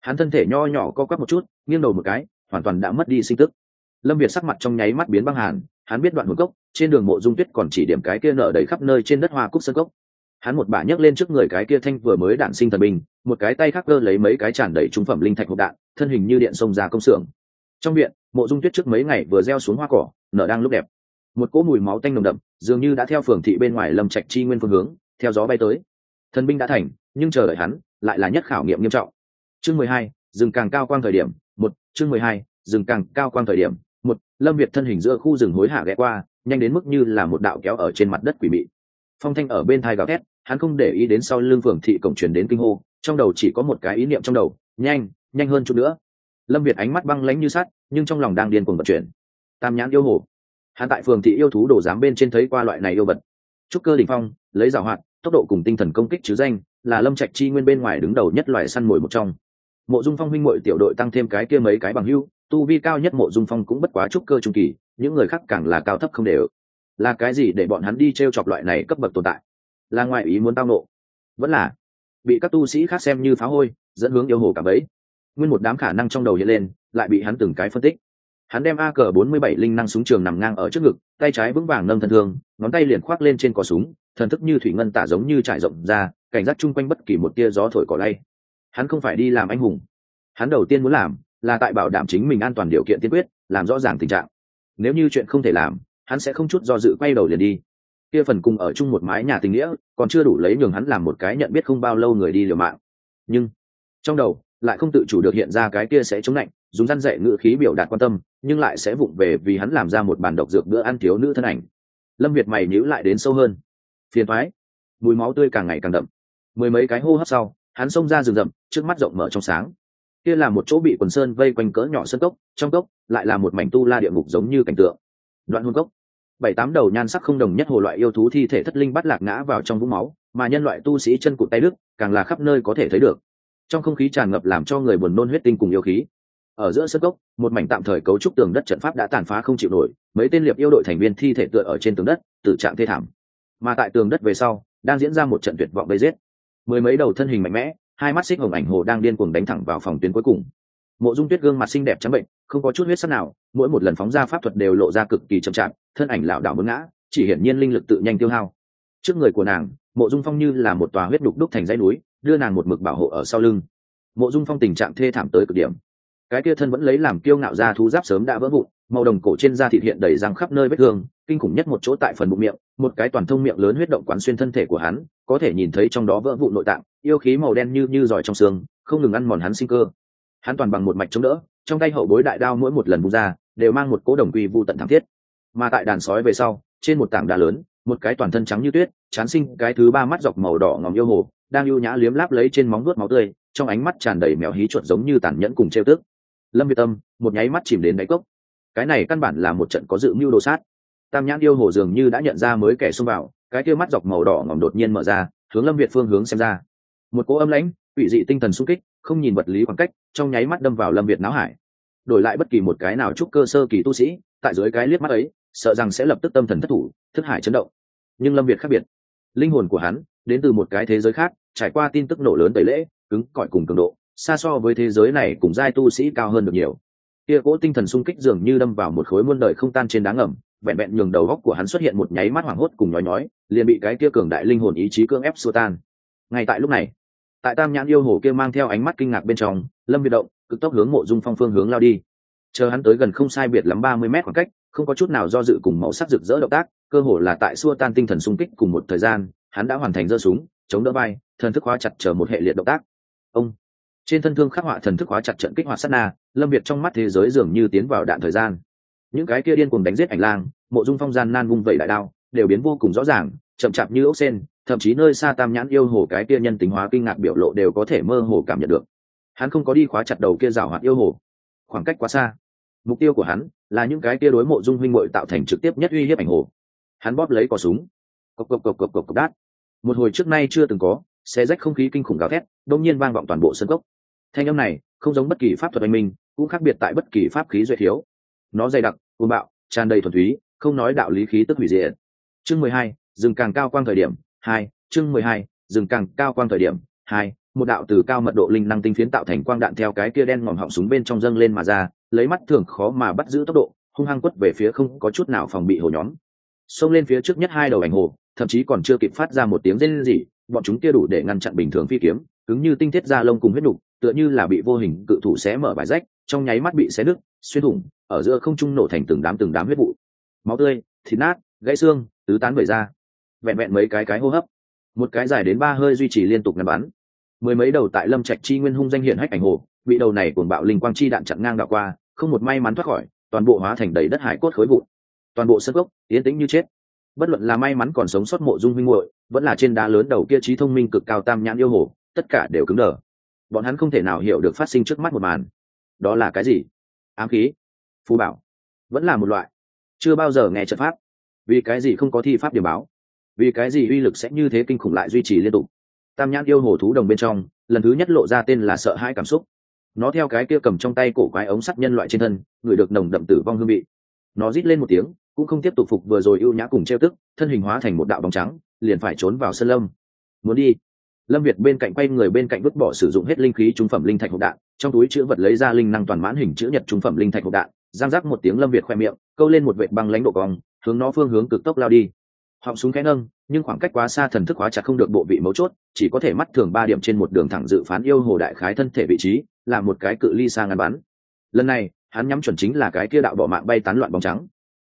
Hắn thân thể nho nhỏ co quắp một chút nghiêng đầu một cái hoàn toàn đã mất đi sinh tức. Lâm việt sắc mặt trong nháy mắt biến băng hàn hắn biết đoạn hồn cốc trên đường mộ dung tuyết còn chỉ điểm cái kia nở đầy khắp nơi trên đất hoa cúc sân cốc. Hắn một bà nhấc lên trước người cái kia thanh vừa mới đạn sinh thần bình, một cái tay khác cơ lấy mấy cái tràn đầy trúng phẩm linh thạch hộp đạn thân hình như điện sông ra công xưởng. Trong viện mộ dung tuyết trước mấy ngày vừa gieo xuống hoa cỏ nở đang lúc đẹp. Một cỗ mùi máu tanh nồng đậm dường như đã theo phường thị bên ngoài lâm trạch chi nguyên phương hướng theo gió bay tới. Thần binh đã thành, nhưng chờ đợi hắn lại là nhất khảo nghiệm nghiêm trọng. Chương mười hai, rừng càng cao quang thời điểm, một, chương mười hai, rừng càng cao quang thời điểm, một, lâm việt thân hình giữa khu rừng hối hả ghé qua, nhanh đến mức như là một đạo kéo ở trên mặt đất quỷ mị. Phong thanh ở bên thai gào thét, hắn không để ý đến sau lưng phường thị cổng truyền đến kinh hô, trong đầu chỉ có một cái ý niệm trong đầu, nhanh nhanh hơn chút nữa. Lâm việt ánh mắt băng lánh như sắt, nhưng trong lòng đang điên cuồng vận chuyển. Tam nhãn yêu hồ. Hắn tại phường thị yêu thú đổ giám bên trên thấy qua loại này yêu vật. Trúc cơ đỉnh phong lấy giảo hoạt, tốc độ cùng tinh thần công kích chứ danh, là lâm trạch chi nguyên bên ngoài đứng đầu nhất loài săn mồi một trong. Mộ dung phong huynh mội tiểu đội tăng thêm cái kia mấy cái bằng hưu tu vi cao nhất mộ dung phong cũng bất quá trúc cơ trung kỳ, những người khác càng là cao thấp không đều. Là cái gì để bọn hắn đi t r e o chọc loại này cấp bậc tồn tại? Là ngoại ý muốn tao nộ. Vẫn là bị các tu sĩ khác xem như phá hôi, dẫn hướng yêu hồ cả bấy nguyên một đám khả năng trong đầu hiện lên, lại bị hắn từng cái phân tích hắn đem a cờ bốn mươi bảy linh năng súng trường nằm ngang ở trước ngực, tay trái vững vàng nâng thân thương, ngón tay liền khoác lên trên cò súng, thần thức như thủy ngân tả giống như trải rộng ra, cảnh giác chung quanh bất kỳ một tia gió thổi cỏ lay. Hắn không phải đi làm anh hùng. Hắn đầu tiên muốn làm là tại bảo đảm chính mình an toàn điều kiện tiên quyết, làm rõ ràng tình trạng. Nếu như chuyện không thể làm, hắn sẽ không chút do dự quay đầu liền đi. Kia phần cùng ở chung một mái nhà tình nghĩa, còn chưa đủ lấy nhường hắn làm một cái nhận biết không bao lâu người đi liều mạng. Nhưng, trong đầu, lại không tự chủ được hiện ra cái kia sẽ chống lạnh, dùng răn dạy ngựa khí biểu đạt quan tâm nhưng lại sẽ vụng về vì hắn làm ra một bàn độc dược bữa ăn thiếu nữ thân ảnh. Lâm việt mày nhữ lại đến sâu hơn. Phiền thoái mùi máu tươi càng ngày càng đậm. Mười mấy cái hô hấp sau, hắn xông ra rừng rậm, trước mắt rộng mở trong sáng. Kia là một chỗ bị quần sơn vây quanh cỡ nhỏ sân cốc, trong cốc lại là một mảnh tu la địa ngục giống như cảnh tượng. Đoạn hôn cốc. Bảy tám đầu nhan sắc không đồng nhất hồ loại yêu thú thi thể thất linh bắt lạc ngã vào trong vũng máu, mà nhân loại tu sĩ chân cụt tay đức càng là khắp nơi có thể thấy được. Trong không khí tràn ngập làm cho người buồn nôn huyết tinh cùng yêu khí ở giữa sân gốc, một mảnh tạm thời cấu trúc tường đất trận pháp đã tàn phá không chịu nổi mấy tên liệp yêu đội thành viên thi thể tựa ở trên tường đất tự trạng thê thảm. Mà tại tường đất về sau đang diễn ra một trận tuyệt vọng gây giết. Mười mấy đầu thân hình mạnh mẽ hai mắt xích hồng ảnh hồ đang điên cuồng đánh thẳng vào phòng tuyến cuối cùng. Mộ dung tuyết gương mặt xinh đẹp trắng bệnh không có chút huyết sắc nào mỗi một lần phóng ra pháp thuật đều lộ ra cực kỳ chậm chạp thân ảnh lảo đảo bưng ngã chỉ hiển nhiên linh lực tự nhanh tiêu hao. Trước người của nàng mộ dung phong như là một tòa huyết đục đúc thành dãy núi đưa nàng một mực bảo hộ ở sau lưng. Mộ dung phong tình trạng thê thảm tới cực điểm cái kia thân vẫn lấy làm kiêu ngạo ra thú giáp sớm đã vỡ vụn, màu đồng cổ trên da thịt hiện đầy răng khắp nơi vết thương, kinh khủng nhất một chỗ tại phần bụng miệng, một cái toàn thông miệng lớn huyết động quán xuyên thân thể của hắn, có thể nhìn thấy trong đó vỡ vụn nội tạng, yêu khí màu đen như như giỏi trong xương, không ngừng ăn mòn hắn sinh cơ. Hắn toàn bằng một mạch chống đỡ, trong tay hậu bối đại đao mỗi một lần bung ra, đều mang một cố đồng quy vu tận thảm thiết. Mà tại đàn sói về sau, trên một tảng đá lớn, một cái toàn thân trắng như tuyết, chán sinh cái thứ ba mắt dọc màu đỏ ngòm yêu hồ, đang ưu nhã liếm láp lấy trên móng vuốt máu tươi, trong ánh mắt tràn đầy mèo hí chuột giống như tàn nhẫn cùng trêu tức lâm việt tâm, một nháy mắt chìm đến đáy cốc. Cái này căn bản là một trận có dự mưu đồ sát. Tam nhãn yêu hồ dường như đã nhận ra mới kẻ xông vào, cái kia mắt dọc màu đỏ ngỏm đột nhiên mở ra, hướng lâm việt phương hướng xem ra. Một cỗ âm lãnh, quỷ dị tinh thần sung kích, không nhìn vật lý khoảng cách, trong nháy mắt đâm vào lâm việt Náo hải. Đổi lại bất kỳ một cái nào chúc cơ sơ kỳ tu sĩ, tại dưới cái liếc mắt ấy, sợ rằng sẽ lập tức tâm thần thất thủ, thức hải chấn động. Nhưng lâm việt khác biệt. Linh hồn của hắn, đến từ một cái thế giới khác, trải qua tin tức nổ lớn tẩy lễ, cứng cỏi cùng cường độ xa so với thế giới này cùng giai tu sĩ cao hơn được nhiều. Kia cỗ tinh thần sung kích dường như đâm vào một khối muôn đời không tan trên đá ngầm, vẹn vẹn nhường đầu góc của hắn xuất hiện một nháy mắt hoảng hốt cùng nói nói liền bị cái kia cường đại linh hồn ý chí cưỡng ép xua tan. Ngay tại lúc này, tại tam nhãn yêu hồ kia mang theo ánh mắt kinh ngạc bên trong, lâm biệt động, cực tốc hướng mộ dung phong phương hướng lao đi. Chờ hắn tới gần không sai biệt lắm ba mươi mét khoảng cách, không có chút nào do dự cùng màu sắc rực rỡ động tác, cơ hồ là tại xua tan tinh thần sung kích cùng một thời gian, hắn đã hoàn thành giơ súng, chống đỡ bay thần thức hóa chặt chờ một hệ liệt động tác. Ông! Trên thân thương khắc họa thần thức hóa chặt trận kích hoạt sát na, lâm việt trong mắt thế giới dường như tiến vào đạn thời gian. Những cái kia điên cùng đánh giết ảnh lang, mộ dung phong gian nan vung vẩy đại đao, đều biến vô cùng rõ ràng, chậm chạp như ốc sen, thậm chí nơi xa tam nhãn yêu hồ cái kia nhân tính hóa kinh ngạc biểu lộ đều có thể mơ hồ cảm nhận được. Hắn không có đi khóa chặt đầu kia rào hoạt yêu hồ. Khoảng cách quá xa. Mục tiêu của hắn là những cái kia đối mộ dung huynh ngội tạo thành trực tiếp nhất uy hiếp ảnh hồ. Hắn bóp lấy cò súng. Cộc cộc cộc cộc cộc cộc, đát. Một hồi trước nay chưa từng có xe rách không khí kinh khủng gào thét đông nhiên vang vọng toàn bộ sân cốc thanh âm này không giống bất kỳ pháp thuật anh minh, cũng khác biệt tại bất kỳ pháp khí duy thiếu. Nó dày đặc ôn bạo, tràn đầy thuần túy, không nói đạo lý khí tức hủy diệt. Chương mười hai rừng càng cao quang thời điểm, hai, chương mười hai rừng càng cao quang thời điểm, hai, một đạo từ cao mật độ linh năng tinh phiến tạo thành quang đạn theo cái kia đen ngòm họng súng bên trong dâng lên mà ra, lấy mắt thường khó mà bắt giữ tốc độ, hung hăng quất về phía không có chút nào phòng bị hồ nhóm. Xông lên phía trước nhất hai đầu ảnh hồ, thậm chí còn chưa kịp phát ra một tiếng rên rỉ, bọn chúng kia đủ để ngăn chặn bình thường phi kiếm, cứng như tinh thiết da lông cùng huyết nục tựa như là bị vô hình cự thủ xé mở bài rách, trong nháy mắt bị xé nứt, xuyên thủng, ở giữa không trung nổ thành từng đám từng đám huyết vụ. Máu tươi, thịt nát, gãy xương, tứ tán vẩy ra. Vẹn vẹn mấy cái cái hô hấp. Một cái dài đến ba hơi duy trì liên tục ngăn bắn. Mười mấy đầu tại lâm trạch chi nguyên hung danh hiện hách ảnh hồ, bị đầu này cuồng bạo linh quang chi đạn chặn ngang đạo qua, không một may mắn thoát khỏi, toàn bộ hóa thành đầy đất hải cốt khối vụn. Toàn bộ sân gốc, yên tĩnh như chết. Bất luận là may mắn còn sống sót mộ dung huynh muội, vẫn là trên đá lớn đầu kia trí thông minh cực cao tam nhãn yêu hồ, tất cả đều cứng đờ bọn hắn không thể nào hiểu được phát sinh trước mắt một màn. Đó là cái gì? Ám khí? Phù bảo? Vẫn là một loại. Chưa bao giờ nghe trận pháp. Vì cái gì không có thi pháp điểm báo? Vì cái gì uy lực sẽ như thế kinh khủng lại duy trì liên tục? Tam nhãn yêu hồ thú đồng bên trong, lần thứ nhất lộ ra tên là sợ hãi cảm xúc. Nó theo cái kia cầm trong tay cổ quái ống sắt nhân loại trên thân, người được nồng đậm tử vong hương vị. Nó rít lên một tiếng, cũng không tiếp tục phục vừa rồi ưu nhã cùng treo tức, thân hình hóa thành một đạo bóng trắng, liền phải trốn vào sân lâm. Muốn đi lâm việt bên cạnh quay người bên cạnh vứt bỏ sử dụng hết linh khí trung phẩm linh thạch hộp đạn, trong túi chữ vật lấy ra linh năng toàn mãn hình chữ nhật trung phẩm linh thạch hộp đạn, giang rác một tiếng lâm việt khoe miệng, câu lên một vệ băng lãnh độ cong, hướng nó phương hướng cực tốc lao đi họng súng khẽ nâng, nhưng khoảng cách quá xa thần thức hóa chặt không được bộ vị mấu chốt, chỉ có thể mắt thường ba điểm trên một đường thẳng dự phán yêu hồ đại khái thân thể vị trí, là một cái cự ly xa ngăn bắn lần này, hắn nhắm chuẩn chính là cái kia đạo bỏ mạng bay tán loạn bóng trắng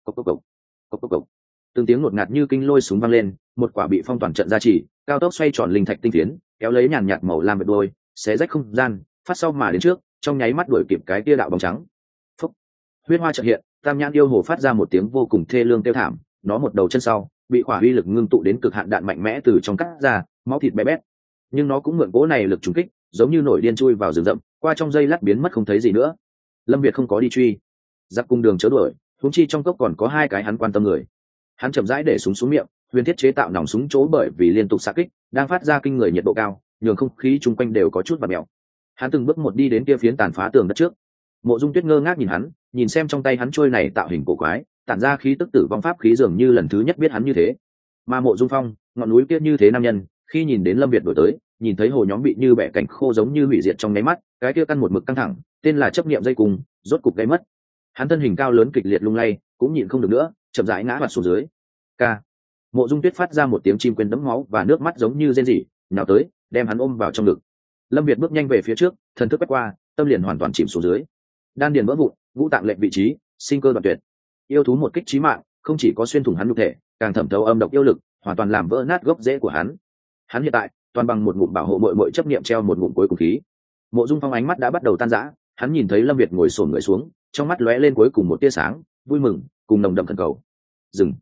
cốc cốc cốc. Cốc cốc cốc từng tiếng ngột ngạt như kinh lôi súng vang lên một quả bị phong toàn trận ra chỉ cao tốc xoay tròn linh thạch tinh tiến, kéo lấy nhàn nhạt màu lam vệt đôi xé rách không gian phát sau mà đến trước trong nháy mắt đuổi kịp cái kia đạo bóng trắng. Phúc! Huyết hoa trợ hiện tam nhãn yêu hồ phát ra một tiếng vô cùng thê lương tiêu thảm nó một đầu chân sau bị khỏa uy lực ngưng tụ đến cực hạn đạn mạnh mẽ từ trong cắt ra máu thịt bé bét. Nhưng nó cũng mượn cỗ này lực trúng kích giống như nổi điên chui vào rừng rậm qua trong dây lát biến mất không thấy gì nữa. Lâm việt không có đi truy. Giặc cung đường chớ đuổi húng chi trong cốc còn có hai cái hắn quan tâm người hắn chậm rãi để súng xuống miệng, huyền thiết chế tạo nòng súng chỗ bởi vì liên tục xạ kích, đang phát ra kinh người nhiệt độ cao, nhường không khí chung quanh đều có chút và mèo. Hắn từng bước một đi đến kia phiến tàn phá tường đất trước. Mộ dung tuyết ngơ ngác nhìn hắn, nhìn xem trong tay hắn trôi này tạo hình cổ quái, tản ra khí tức tử vong pháp khí dường như lần thứ nhất biết hắn như thế. Mà mộ dung phong, ngọn núi kia như thế nam nhân, khi nhìn đến lâm việt đổi tới, nhìn thấy hồ nhóm bị như bẻ cảnh khô giống như hủy diệt trong nháy mắt, cái kia căn một mực căng thẳng, tên là chấp niệm dây cùng rốt cục gây mất. Hắn thân hình cao lớn kịch liệt lung lay, cũng nhịn không được nữa chậm rãi ngã mặt xuống dưới. K mộ dung tuyết phát ra một tiếng chim quên đấm máu và nước mắt giống như rên rỉ nào tới, đem hắn ôm vào trong ngực. Lâm việt bước nhanh về phía trước, thần thức quét qua, tâm liền hoàn toàn chìm xuống dưới. Đan điền vỡ vụn, ngũ tạng lệnh vị trí, sinh cơ đoạn tuyệt. Yêu thú một kích trí mạng, không chỉ có xuyên thủng hắn nhục thể, càng thẩm thấu âm độc yêu lực, hoàn toàn làm vỡ nát gốc rễ của hắn. Hắn hiện tại, toàn bằng một ngụm bảo hộ mội mội chấp niệm treo một ngụm cuối cùng khí. Mộ dung phong ánh mắt đã bắt đầu tan rã, hắn nhìn thấy lâm việt ngồi sổn người xuống, trong mắt lóe lên cuối cùng một tia sáng, vui mừng cùng nồng đậm thần cầu. Dừng.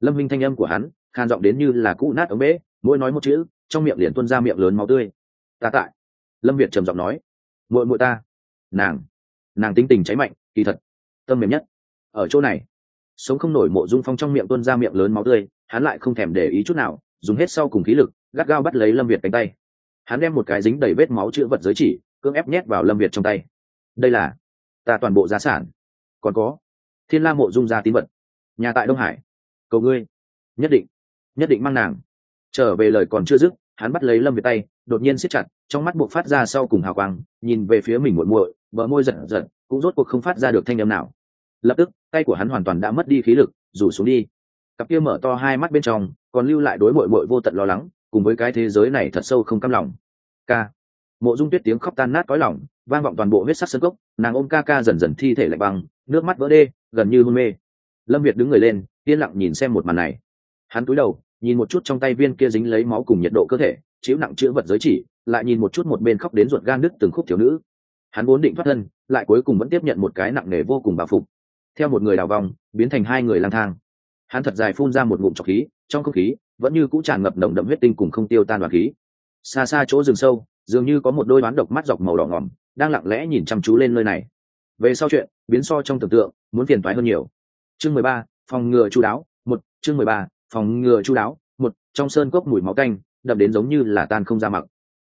Lâm minh thanh âm của hắn, khan giọng đến như là cũ nát ống bế, mỗi nói một chữ, trong miệng liền tuôn ra miệng lớn máu tươi. Ta tại. Lâm việt trầm giọng nói, muội muội ta. Nàng. Nàng tính tình cháy mạnh, kỳ thật, tâm mềm nhất. Ở chỗ này, sống không nổi mộ dung phong trong miệng tuôn ra miệng lớn máu tươi, hắn lại không thèm để ý chút nào, dùng hết sau cùng khí lực, gắt gao bắt lấy lâm việt cánh tay. Hắn đem một cái dính đầy vết máu chữ vật giới chỉ, cưỡng ép nhét vào lâm việt trong tay. Đây là, ta toàn bộ gia sản. Còn có thiên la mộ dung gia tín vật. Nhà tại đông hải. Cầu ngươi. Nhất định. Nhất định mang nàng. Trở về lời còn chưa dứt, hắn bắt lấy lâm việt tay, đột nhiên siết chặt, trong mắt buộc phát ra sau cùng hào quang, nhìn về phía mình muội muội vợ môi giật giật, cũng rốt cuộc không phát ra được thanh âm nào. Lập tức, tay của hắn hoàn toàn đã mất đi khí lực, rủ xuống đi. Cặp kia mở to hai mắt bên trong, còn lưu lại đối mội mội vô tận lo lắng, cùng với cái thế giới này thật sâu không căm lòng. K mộ dung tuyết tiếng khóc tan nát cõi lòng, vang vọng toàn bộ huyết sắc sân cốc, nàng ôm ca ca dần dần thi thể lạnh băng nước mắt vỡ đê, gần như hôn mê. Lâm việt đứng người lên, yên lặng nhìn xem một màn này. Hắn cúi đầu, nhìn một chút trong tay viên kia dính lấy máu cùng nhiệt độ cơ thể chịu nặng chữ vật giới chỉ, lại nhìn một chút một bên khóc đến ruột gan đứt từng khúc thiếu nữ. Hắn vốn định thoát thân, lại cuối cùng vẫn tiếp nhận một cái nặng nề vô cùng bảo phục. Theo một người đào vòng, biến thành hai người lang thang. Hắn thật dài phun ra một ngụm trọc khí, trong không khí, vẫn như cũ tràn ngập nồng đậm huyết tinh cùng không tiêu tan đoàn khí. Xa xa chỗ rừng sâu, dường như có một đôi đoán độc mắt dọc màu đỏ ngỏm, đang lặng lẽ nhìn chăm chú lên nơi này về sau chuyện, biến so trong tưởng tượng, muốn phiền toái hơn nhiều. Chương mười ba, phòng ngừa chú đáo, một, chương mười ba, phòng ngừa chú đáo, một, trong sơn cốc mùi máu canh, đậm đến giống như là tan không ra mặc.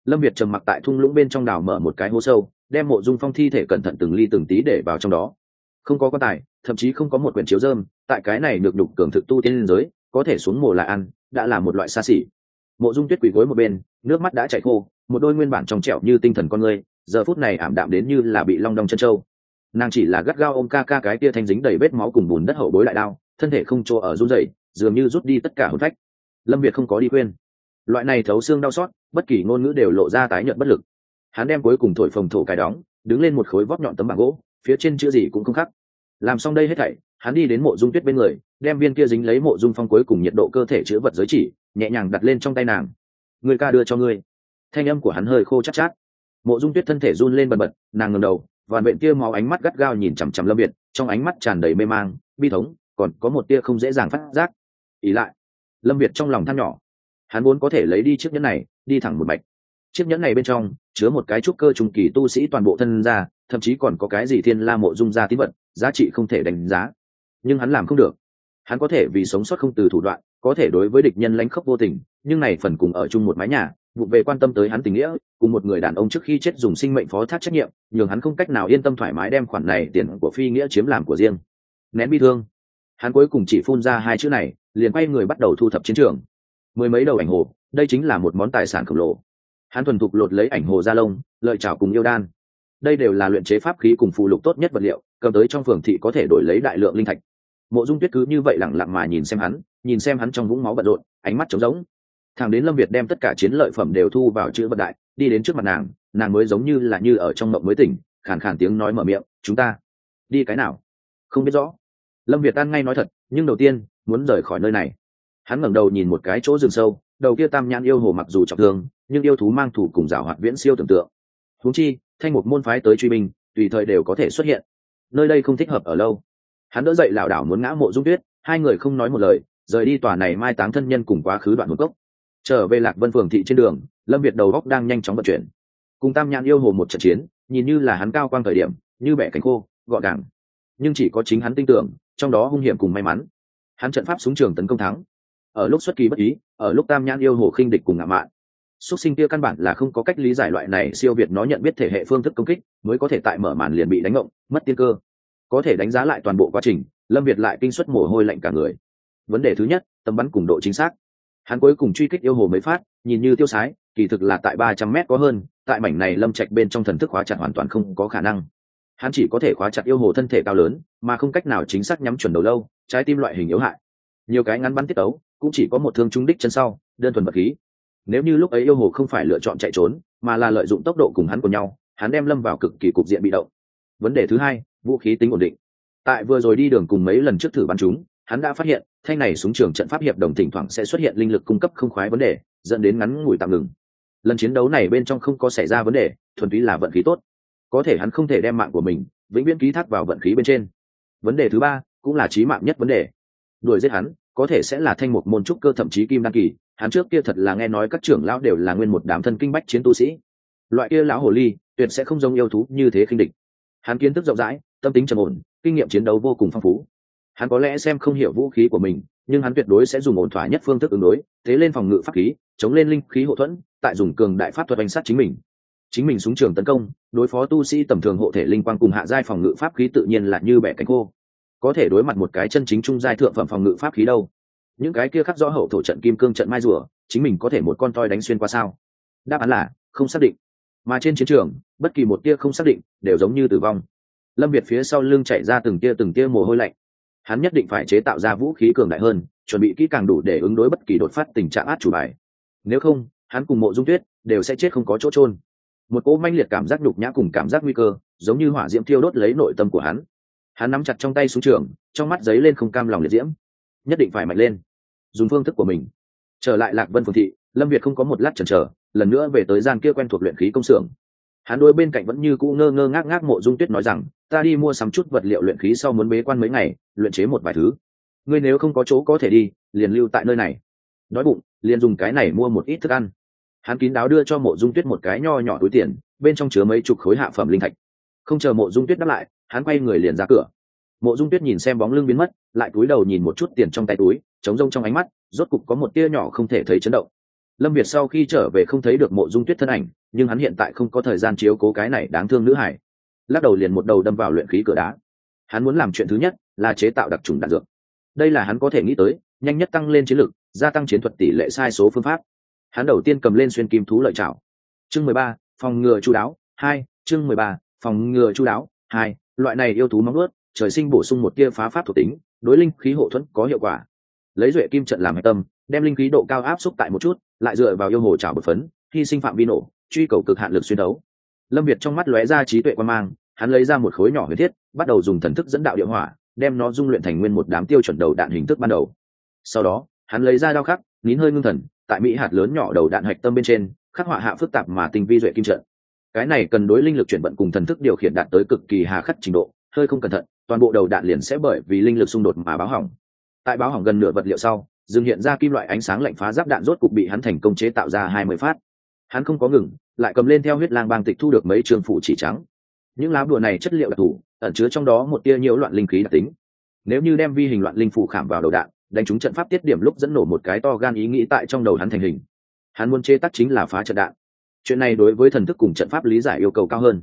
Lâm việt trầm mặc tại thung lũng bên trong đảo mở một cái hố sâu, đem mộ dung phong thi thể cẩn thận từng ly từng tí để vào trong đó. Không có quan tài, thậm chí không có một quyển chiếu dơm tại cái này được đục cường thực tu tiên liên giới, có thể xuống mồ là ăn, đã là một loại xa xỉ. Mộ dung tuyết quỳ gối một bên, nước mắt đã chảy khô, một đôi nguyên bản trong trẻo như tinh thần con người, giờ phút này ảm đạm đến như là bị long đong chân trâu nàng chỉ là gắt gao ôm ca ca cái kia thanh dính đầy vết máu cùng bùn đất hậu bối lại đao thân thể không chỗ ở run rẩy dường như rút đi tất cả hồn phách. Lâm việt không có đi khuyên. Loại này thấu xương đau xót bất kỳ ngôn ngữ đều lộ ra tái nhợt bất lực. Hắn đem cuối cùng thổi phồng thổ cài đóng đứng lên một khối vót nhọn tấm bảng gỗ phía trên chữ gì cũng không khắc làm xong đây hết thảy hắn đi đến mộ dung tuyết bên người đem viên kia dính lấy mộ dung phong cuối cùng nhiệt độ cơ thể chữ vật giới chỉ nhẹ nhàng đặt lên trong tay nàng. Người ca đưa cho ngươi. Thanh âm của hắn hơi khô chắc chát, chát. Mộ dung tuyết thân thể run lên bần bật nàng ngầm đầu và vện tia máu ánh mắt gắt gao nhìn chằm chằm lâm biệt trong ánh mắt tràn đầy mê mang, bi thống, còn có một tia không dễ dàng phát giác. Ý lại, lâm việt trong lòng than nhỏ, hắn vốn có thể lấy đi chiếc nhẫn này, đi thẳng một mạch. Chiếc nhẫn này bên trong chứa một cái trúc cơ trùng kỳ tu sĩ toàn bộ thân ra, thậm chí còn có cái gì thiên la mộ dung ra tín vật, giá trị không thể đánh giá. Nhưng hắn làm không được. Hắn có thể vì sống sót không từ thủ đoạn, có thể đối với địch nhân lãnh khốc vô tình, nhưng này phần cùng ở chung một mái nhà vụ về quan tâm tới hắn tình nghĩa, cùng một người đàn ông trước khi chết dùng sinh mệnh phó thác trách nhiệm, nhường hắn không cách nào yên tâm thoải mái đem khoản này tiền của phi nghĩa chiếm làm của riêng. Nén bi thương. Hắn cuối cùng chỉ phun ra hai chữ này, liền quay người bắt đầu thu thập chiến trường. Mười mấy đầu ảnh hồ, đây chính là một món tài sản khổng lồ. Hắn thuần thục lột lấy ảnh hồ ra lông, lợi chảo cùng yêu đan. Đây đều là luyện chế pháp khí cùng phụ lục tốt nhất vật liệu, cầm tới trong phường thị có thể đổi lấy đại lượng linh thạch. Mộ dung tuyết cứ như vậy lẳng lặng mà nhìn xem hắn, nhìn xem hắn trong vũng máu bận rộn, ánh mắt trống rỗng thằng đến lâm việt đem tất cả chiến lợi phẩm đều thu vào chữ vật đại, đi đến trước mặt nàng nàng mới giống như là như ở trong mộng mới tỉnh, khàn khàn tiếng nói mở miệng, chúng ta đi cái nào? Không biết rõ. Lâm việt tan ngay nói thật, nhưng đầu tiên, muốn rời khỏi nơi này. Hắn ngẩng đầu nhìn một cái chỗ rừng sâu, đầu kia tam nhãn yêu hồ mặc dù trọng thương, nhưng yêu thú mang thủ cùng rào hoạt viễn siêu tưởng tượng. Húng chi, thanh một môn phái tới truy binh, tùy thời đều có thể xuất hiện. Nơi đây không thích hợp ở lâu. Hắn đỡ dậy lảo đảo muốn ngã mộ dung tuyết, hai người không nói một lời, rời đi tòa này mai táng thân nhân cùng quá khứ đoạn một cốc trở về lạc vân phường thị trên đường, lâm việt đầu góc đang nhanh chóng vận chuyển. Cùng tam nhãn yêu hồ một trận chiến, nhìn như là hắn cao quang thời điểm, như bẻ cánh khô, gọn gàng. Nhưng chỉ có chính hắn tin tưởng, trong đó hung hiểm cùng may mắn. Hắn trận pháp súng trường tấn công thắng. Ở lúc xuất kỳ bất ý, ở lúc tam nhãn yêu hồ khinh địch cùng ngạo mạn. Xuất sinh kia căn bản là không có cách lý giải loại này siêu việt nó nhận biết thể hệ phương thức công kích, mới có thể tại mở màn liền bị đánh ngộng, mất tiên cơ. Có thể đánh giá lại toàn bộ quá trình, lâm việt lại kinh xuất mồ hôi lạnh cả người. Vấn đề thứ nhất tầm bắn cùng độ chính xác hắn cuối cùng truy kích yêu hồ mới phát, nhìn như tiêu sái, kỳ thực là tại ba trăm mét có hơn, tại mảnh này lâm trạch bên trong thần thức khóa chặt hoàn toàn không có khả năng. Hắn chỉ có thể khóa chặt yêu hồ thân thể cao lớn, mà không cách nào chính xác nhắm chuẩn đầu lâu, trái tim loại hình yếu hại. Nhiều cái ngắn bắn tiết tấu, cũng chỉ có một thương trung đích chân sau, đơn thuần vật khí. Nếu như lúc ấy yêu hồ không phải lựa chọn chạy trốn, mà là lợi dụng tốc độ cùng hắn của nhau, hắn đem lâm vào cực kỳ cục diện bị động. Vấn đề thứ hai, vũ khí tính ổn định. Tại vừa rồi đi đường cùng mấy lần trước thử bắn chúng hắn đã phát hiện, thanh này súng trường trận pháp hiệp đồng thỉnh thoảng sẽ xuất hiện linh lực cung cấp không khoái vấn đề, dẫn đến ngắn ngủi tạm ngừng. Lần chiến đấu này bên trong không có xảy ra vấn đề, thuần túy là vận khí tốt. Có thể hắn không thể đem mạng của mình vĩnh viễn ký thác vào vận khí bên trên. Vấn đề thứ ba cũng là trí mạng nhất vấn đề. Đuổi giết hắn, có thể sẽ là thanh mục môn trúc cơ thậm chí kim đăng kỳ, hắn trước kia thật là nghe nói các trưởng lão đều là nguyên một đám thân kinh bách chiến tu sĩ. Loại kia lão hồ ly, tuyệt sẽ không giống yêu thú như thế khinh địch. Hắn kiến thức rộng rãi, tâm tính trầm ổn, kinh nghiệm chiến đấu vô cùng phong phú hắn có lẽ xem không hiểu vũ khí của mình, nhưng hắn tuyệt đối sẽ dùng ổn thỏa nhất phương thức ứng đối, thế lên phòng ngự pháp khí, chống lên linh khí hậu thuẫn, tại dùng cường đại pháp thuật oanh sát chính mình. Chính mình súng trường tấn công, đối phó tu sĩ tầm thường hộ thể linh quang cùng hạ giai phòng ngự pháp khí tự nhiên là như bẻ cánh khô. Có thể đối mặt một cái chân chính trung giai thượng phẩm phòng ngự pháp khí đâu? Những cái kia khắc rõ hậu thổ trận kim cương trận mai rùa, chính mình có thể một con toi đánh xuyên qua sao? Đáp án là, không xác định. Mà trên chiến trường, bất kỳ một tia không xác định, đều giống như tử vong. Lâm việt phía sau lưng chạy ra từng tia từng tia mồ hôi lạnh hắn nhất định phải chế tạo ra vũ khí cường đại hơn, chuẩn bị kỹ càng đủ để ứng đối bất kỳ đột phát tình trạng át chủ bài. Nếu không, hắn cùng mộ dung tuyết đều sẽ chết không có chỗ trôn một cỗ manh liệt cảm giác nhục nhã cùng cảm giác nguy cơ, giống như hỏa diễm thiêu đốt lấy nội tâm của hắn. Hắn nắm chặt trong tay xuống trường, trong mắt giấy lên không cam lòng liệt diễm. Nhất định phải mạnh lên. Dùng phương thức của mình. Trở lại lạc vân phương thị, lâm việt không có một lát chần chờ, lần nữa về tới gian kia quen thuộc luyện khí công xưởng hắn đôi bên cạnh vẫn như cũ ngơ ngơ ngác ngác mộ dung tuyết nói rằng, ta đi mua sắm chút vật liệu luyện khí sau muốn bế quan mấy ngày, luyện chế một vài thứ. Ngươi nếu không có chỗ có thể đi, liền lưu tại nơi này. Đói bụng, liền dùng cái này mua một ít thức ăn. Hắn kín đáo đưa cho mộ dung tuyết một cái nho nhỏ túi tiền, bên trong chứa mấy chục khối hạ phẩm linh thạch. Không chờ mộ dung tuyết đáp lại, hắn quay người liền ra cửa. Mộ dung tuyết nhìn xem bóng lưng biến mất, lại cúi đầu nhìn một chút tiền trong tay túi chống rông trong ánh mắt, rốt cục có một tia nhỏ không thể thấy chấn động. Lâm việt sau khi trở về không thấy được mộ dung tuyết thân ảnh nhưng hắn hiện tại không có thời gian chiếu cố cái này đáng thương nữ hải. Lắc đầu liền một đầu đâm vào luyện khí cửa đá. Hắn muốn làm chuyện thứ nhất là chế tạo đặc trùng đạn dược. Đây là hắn có thể nghĩ tới, nhanh nhất tăng lên chiến lực, gia tăng chiến thuật tỷ lệ sai số phương pháp. Hắn đầu tiên cầm lên xuyên kim thú lợi trảo. Chương mười ba, phòng ngừa chú đáo, hai, chương mười ba, phòng ngừa chú đáo, hai, loại này yêu thú móng ướt trời sinh bổ sung một tia phá pháp thuộc tính, đối linh khí hộ thuẫn có hiệu quả. Lấy duệ kim trận làm hạch tâm, đem linh khí độ cao áp xúc tại một chút, lại dựa vào yêu hồ trào bột phấn, hy sinh phạm vi nổ truy cầu cực hạn lực xuyên đấu. Lâm việt trong mắt lóe ra trí tuệ quan mang, hắn lấy ra một khối nhỏ huyết thiết, bắt đầu dùng thần thức dẫn đạo địa hỏa, đem nó dung luyện thành nguyên một đám tiêu chuẩn đầu đạn hình thức ban đầu. Sau đó, hắn lấy ra đao khắc, nín hơi ngưng thần, tại mỹ hạt lớn nhỏ đầu đạn hạch tâm bên trên, khắc họa hạ phức tạp mà tinh vi duệ kim trận. Cái này cần đối linh lực chuyển vận cùng thần thức điều khiển đạt tới cực kỳ hà khắc trình độ, hơi không cẩn thận, toàn bộ đầu đạn liền sẽ bởi vì linh lực xung đột mà báo hỏng. Tại báo hỏng gần nửa vật liệu sau dương hiện ra kim loại ánh sáng lạnh phá giáp đạn rốt cục bị hắn thành công chế tạo ra hai mươi phát hắn không có ngừng, lại cầm lên theo huyết lang bang tịch thu được mấy trường phụ chỉ trắng. Những lá bùa này chất liệu đặc thù, ẩn chứa trong đó một tia nhiễu loạn linh khí đặc tính. Nếu như đem vi hình loạn linh phụ khảm vào đầu đạn, đánh trúng trận pháp tiết điểm lúc dẫn nổ một cái to gan ý nghĩ tại trong đầu hắn thành hình. Hắn muốn chế tác chính là phá trận đạn. Chuyện này đối với thần thức cùng trận pháp lý giải yêu cầu cao hơn.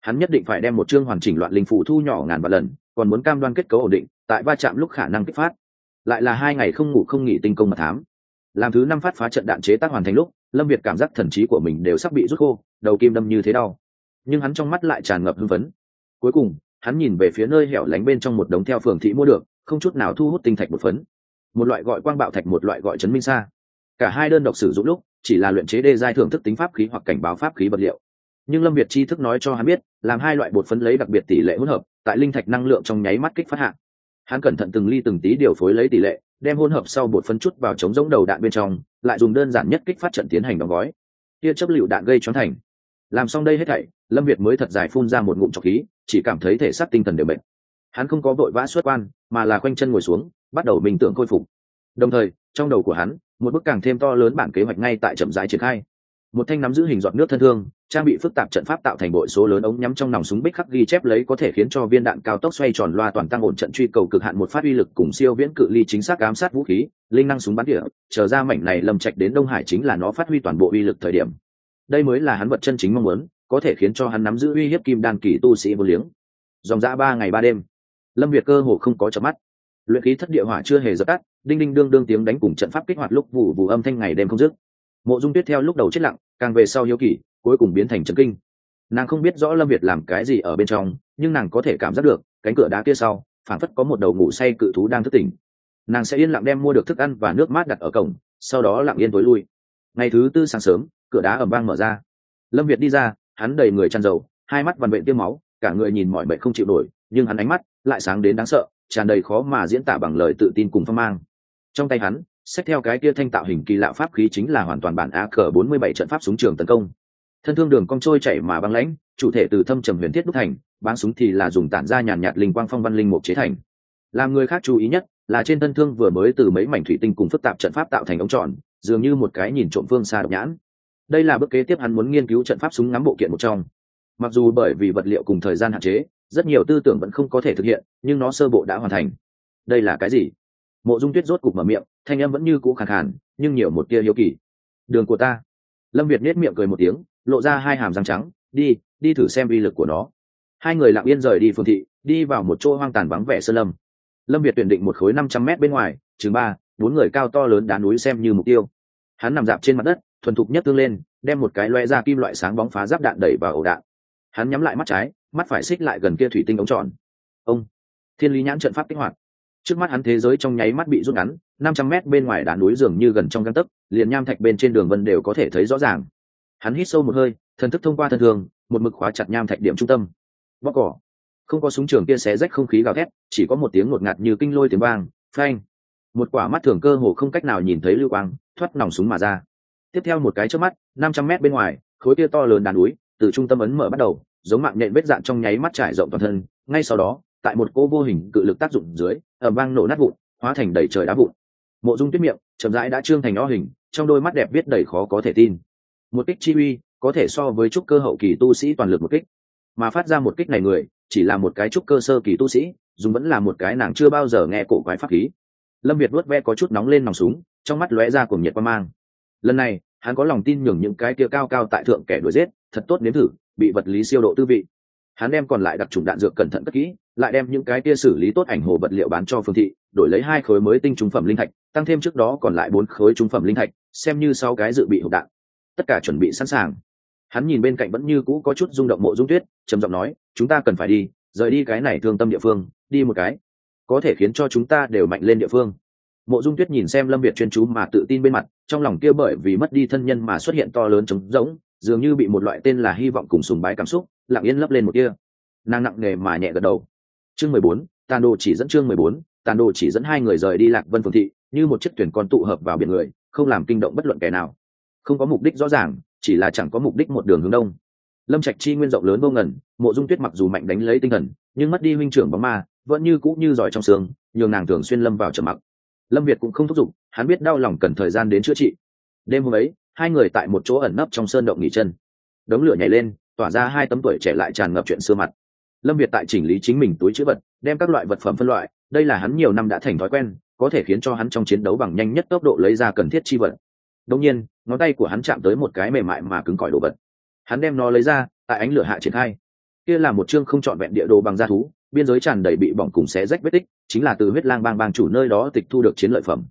Hắn nhất định phải đem một chương hoàn chỉnh loạn linh phụ thu nhỏ ngàn vạn lần, còn muốn cam đoan kết cấu ổn định, tại va chạm lúc khả năng kích phát. Lại là hai ngày không ngủ không nghỉ tinh công mà thám. Làm thứ năm phát phá trận đạn chế tác hoàn thành lúc lâm việt cảm giác thần trí của mình đều sắp bị rút khô, đầu kim đâm như thế đau. Nhưng hắn trong mắt lại tràn ngập hưng phấn. Cuối cùng, hắn nhìn về phía nơi hẻo lánh bên trong một đống theo phường thị mua được, không chút nào thu hút tinh thạch một phấn. Một loại gọi quang bạo thạch, một loại gọi chấn minh xa cả hai đơn độc sử dụng lúc, chỉ là luyện chế đê giai thưởng thức tính pháp khí hoặc cảnh báo pháp khí vật liệu. Nhưng lâm việt tri thức nói cho hắn biết, làm hai loại bột phấn lấy đặc biệt tỷ lệ hỗn hợp, tại linh thạch năng lượng trong nháy mắt kích phát hạn hắn cẩn thận từng ly từng tí điều phối lấy tỷ lệ, đem hỗn hợp sau bột phấn chút vào chống giống đầu đạn bên trong lại dùng đơn giản nhất kích phát trận tiến hành đóng gói. Tia chấp lựu đạn gây choáng thành. Làm xong đây hết thảy, lâm việt mới thật dài phun ra một ngụm trọc khí, chỉ cảm thấy thể xác tinh thần đều bệnh hắn không có vội vã xuất quan, mà là khoanh chân ngồi xuống, bắt đầu mình tưởng khôi phục. Đồng thời, trong đầu của hắn, một bức càng thêm to lớn bản kế hoạch ngay tại chậm rãi triển khai một thanh nắm giữ hình giọt nước thân thương, trang bị phức tạp trận pháp tạo thành bội số lớn ống nhắm trong nòng súng bích khắc ghi chép lấy có thể khiến cho viên đạn cao tốc xoay tròn loa toàn tăng ổn trận truy cầu cực hạn một phát uy lực cùng siêu viễn cự ly chính xác ám sát vũ khí, linh năng súng bắn địa chờ ra mảnh này lâm trạch đến đông hải chính là nó phát huy toàn bộ uy lực thời điểm. Đây mới là hắn vật chân chính mong muốn, có thể khiến cho hắn nắm giữ uy hiếp kim đan kỳ tu sĩ vô liếng. Dòng dã ba ngày ba đêm, lâm việt cơ hồ không có chợp mắt. Luyện khí thất địa hỏa chưa hề dập tắt, đinh đinh đương đương tiếng đánh cùng trận pháp kích hoạt lúc vụ vụ âm thanh ngày đêm không dứt mộ dung tuyết theo lúc đầu chết lặng, càng về sau hiếu kỳ, cuối cùng biến thành trấn kinh. Nàng không biết rõ lâm việt làm cái gì ở bên trong, nhưng nàng có thể cảm giác được, cánh cửa đá kia sau phản phất có một đầu ngủ say cự thú đang thức tỉnh. Nàng sẽ yên lặng đem mua được thức ăn và nước mát đặt ở cổng, sau đó lặng yên tối lui. Ngày thứ tư sáng sớm, cửa đá ẩm vang mở ra. Lâm việt đi ra, hắn đầy người chăn dầu, hai mắt vằn bệnh tiêm máu, cả người nhìn mọi bệnh không chịu nổi, nhưng hắn ánh mắt lại sáng đến đáng sợ, tràn đầy khó mà diễn tả bằng lời tự tin cùng phong mang. Trong tay hắn xét theo cái kia thanh tạo hình kỳ lạ pháp khí chính là hoàn toàn bản a cờ bốn mươi bảy trận pháp súng trường tấn công. Thân thương đường cong trôi chảy mà băng lãnh chủ thể từ thâm trầm huyền thiết đúc thành bán súng thì là dùng tản ra nhàn nhạt, linh quang phong văn linh mục chế thành. Làm người khác chú ý nhất là trên thân thương vừa mới từ mấy mảnh thủy tinh cùng phức tạp trận pháp tạo thành ống tròn dường như một cái nhìn trộm phương xa độc nhãn. Đây là bước kế tiếp hắn muốn nghiên cứu trận pháp súng ngắm bộ kiện một trong. Mặc dù bởi vì vật liệu cùng thời gian hạn chế rất nhiều tư tưởng vẫn không có thể thực hiện nhưng nó sơ bộ đã hoàn thành. Đây là cái gì? Mộ dung tuyết rốt cục mở miệng, thanh em vẫn như cũ khàn khàn, nhưng nhiều một tia hiếu kỳ. Đường của ta. Lâm việt nết miệng cười một tiếng, lộ ra hai hàm răng trắng, đi đi thử xem uy lực của nó. Hai người lặng yên rời đi phương thị, đi vào một chỗ hoang tàn vắng vẻ sơn lâm. Lâm việt tuyển định một khối năm trăm mét bên ngoài, chừng ba, bốn người cao to lớn đá núi xem như mục tiêu. Hắn nằm dạp trên mặt đất, thuần thục nhất tương lên, đem một cái loe ra kim loại sáng bóng phá giáp đạn đẩy vào ổ đạn. Hắn nhắm lại mắt trái, mắt phải xích lại gần kia thủy tinh ống tròn. Ông. Thiên lý nhãn trận pháp kích hoạt trước mắt hắn thế giới trong nháy mắt bị rút ngắn, năm trăm mét bên ngoài đá núi dường như gần trong găng tấc, liền nham thạch bên trên đường vân đều có thể thấy rõ ràng. Hắn hít sâu một hơi, thần thức thông qua thân thường một mực khóa chặt nham thạch điểm trung tâm. Bóc cỏ. Không có súng trường kia xé rách không khí gào thét, chỉ có một tiếng ngột ngạt như kinh lôi tiếng vang, phanh. Một quả mắt thường cơ hồ không cách nào nhìn thấy lưu quang, thoát nòng súng mà ra. Tiếp theo một cái trước mắt, năm trăm mét bên ngoài, khối kia to lớn đàn núi, từ trung tâm ấn mở bắt đầu, giống mạng nhện vết dạn trong nháy mắt trải rộng toàn thân. Ngay sau đó, tại một cô vô hình cự lực tác dụng dưới ở vang nổ nát vụn, hóa thành đầy trời đá vụn. Mộ dung tuyết miệng, chậm rãi đã trương thành o hình, trong đôi mắt đẹp biết đầy khó có thể tin. Một kích chi uy, có thể so với trúc cơ hậu kỳ tu sĩ toàn lực một kích. Mà phát ra một kích này người, chỉ là một cái trúc cơ sơ kỳ tu sĩ dùng vẫn là một cái nàng chưa bao giờ nghe cổ quái pháp khí. Lâm việt vuốt ve có chút nóng lên nòng súng, trong mắt lóe ra cùng nhiệt qua mang. Lần này, hắn có lòng tin nhường những cái kia cao cao tại thượng kẻ đuổi giết, thật tốt nếm thử, bị vật lý siêu độ tư vị. Hắn đem còn lại đặc trùng đạn dược cẩn thận cất kỹ lại đem những cái kia xử lý tốt ảnh hồ vật liệu bán cho phương thị, đổi lấy hai khối mới tinh trung phẩm linh thạch, tăng thêm trước đó còn lại bốn khối trung phẩm linh thạch, xem như sau cái dự bị hộp đạn. Tất cả chuẩn bị sẵn sàng. Hắn nhìn bên cạnh vẫn như cũ có chút rung động mộ dung tuyết, trầm giọng nói, chúng ta cần phải đi, rời đi cái này thương tâm địa phương, đi một cái. Có thể khiến cho chúng ta đều mạnh lên địa phương. Mộ dung tuyết nhìn xem lâm việt chuyên chú mà tự tin bên mặt, trong lòng kia bởi vì mất đi thân nhân mà xuất hiện to lớn trống rỗng, dường như bị một loại tên là hy vọng cùng sùng bái cảm xúc, lặng yên lấp lên một kia nàng nặng nề mà nhẹ gật đầu chương mười bốn, tàn đồ chỉ dẫn chương mười bốn, tàn đồ chỉ dẫn hai người rời đi lạc vân phường thị, như một chiếc thuyền con tụ hợp vào biển người, không làm kinh động bất luận kẻ nào. Không có mục đích rõ ràng, chỉ là chẳng có mục đích một đường hướng đông. Lâm trạch chi nguyên rộng lớn vô ngần, mộ dung tuyết mặc dù mạnh đánh lấy tinh thần, nhưng mất đi huynh trưởng bóng ma, vẫn như cũ như giỏi trong xương, nhường nàng thường xuyên lâm vào trầm mặc. Lâm việt cũng không thúc giục, hắn biết đau lòng cần thời gian đến chữa trị. Đêm hôm ấy, hai người tại một chỗ ẩn nấp trong sơn động nghỉ chân. Đống lửa nhảy lên, tỏa ra hai tấm tuổi trẻ lại tràn ngập chuyện xưa mặt lâm việt tại chỉnh lý chính mình túi chữ vật, đem các loại vật phẩm phân loại, đây là hắn nhiều năm đã thành thói quen, có thể khiến cho hắn trong chiến đấu bằng nhanh nhất tốc độ lấy ra cần thiết chi vật. Đông nhiên, ngón tay của hắn chạm tới một cái mềm mại mà cứng cỏi đồ vật. Hắn đem nó lấy ra, tại ánh lửa hạ triển khai. Kia là một chương không trọn vẹn địa đồ bằng da thú, biên giới tràn đầy bị bỏng cùng xé rách vết tích, chính là từ huyết lang bang bang chủ nơi đó tịch thu được chiến lợi phẩm.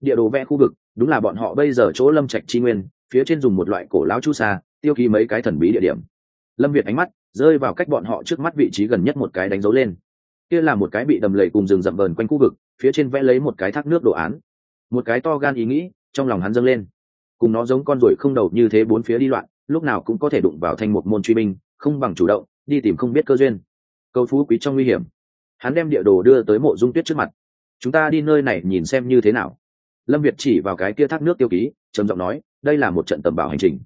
Địa đồ vẽ khu vực, đúng là bọn họ bây giờ chỗ lâm trạch chi nguyên, phía trên dùng một loại cổ lão chu sa, tiêu ký mấy cái thần bí địa điểm. Lâm việt ánh mắt rơi vào cách bọn họ trước mắt vị trí gần nhất một cái đánh dấu lên. Kia là một cái bị đầm lầy cùng rừng rậm bờn quanh khu vực, phía trên vẽ lấy một cái thác nước đồ án. Một cái to gan ý nghĩ, trong lòng hắn dâng lên. Cùng nó giống con ruồi không đầu như thế bốn phía đi loạn, lúc nào cũng có thể đụng vào thành một môn truy binh, không bằng chủ động, đi tìm không biết cơ duyên. Câu phú quý trong nguy hiểm. Hắn đem địa đồ đưa tới mộ dung tuyết trước mặt. Chúng ta đi nơi này nhìn xem như thế nào. Lâm việt chỉ vào cái kia thác nước tiêu ký, trầm giọng nói, đây là một trận tầm bảo hành trình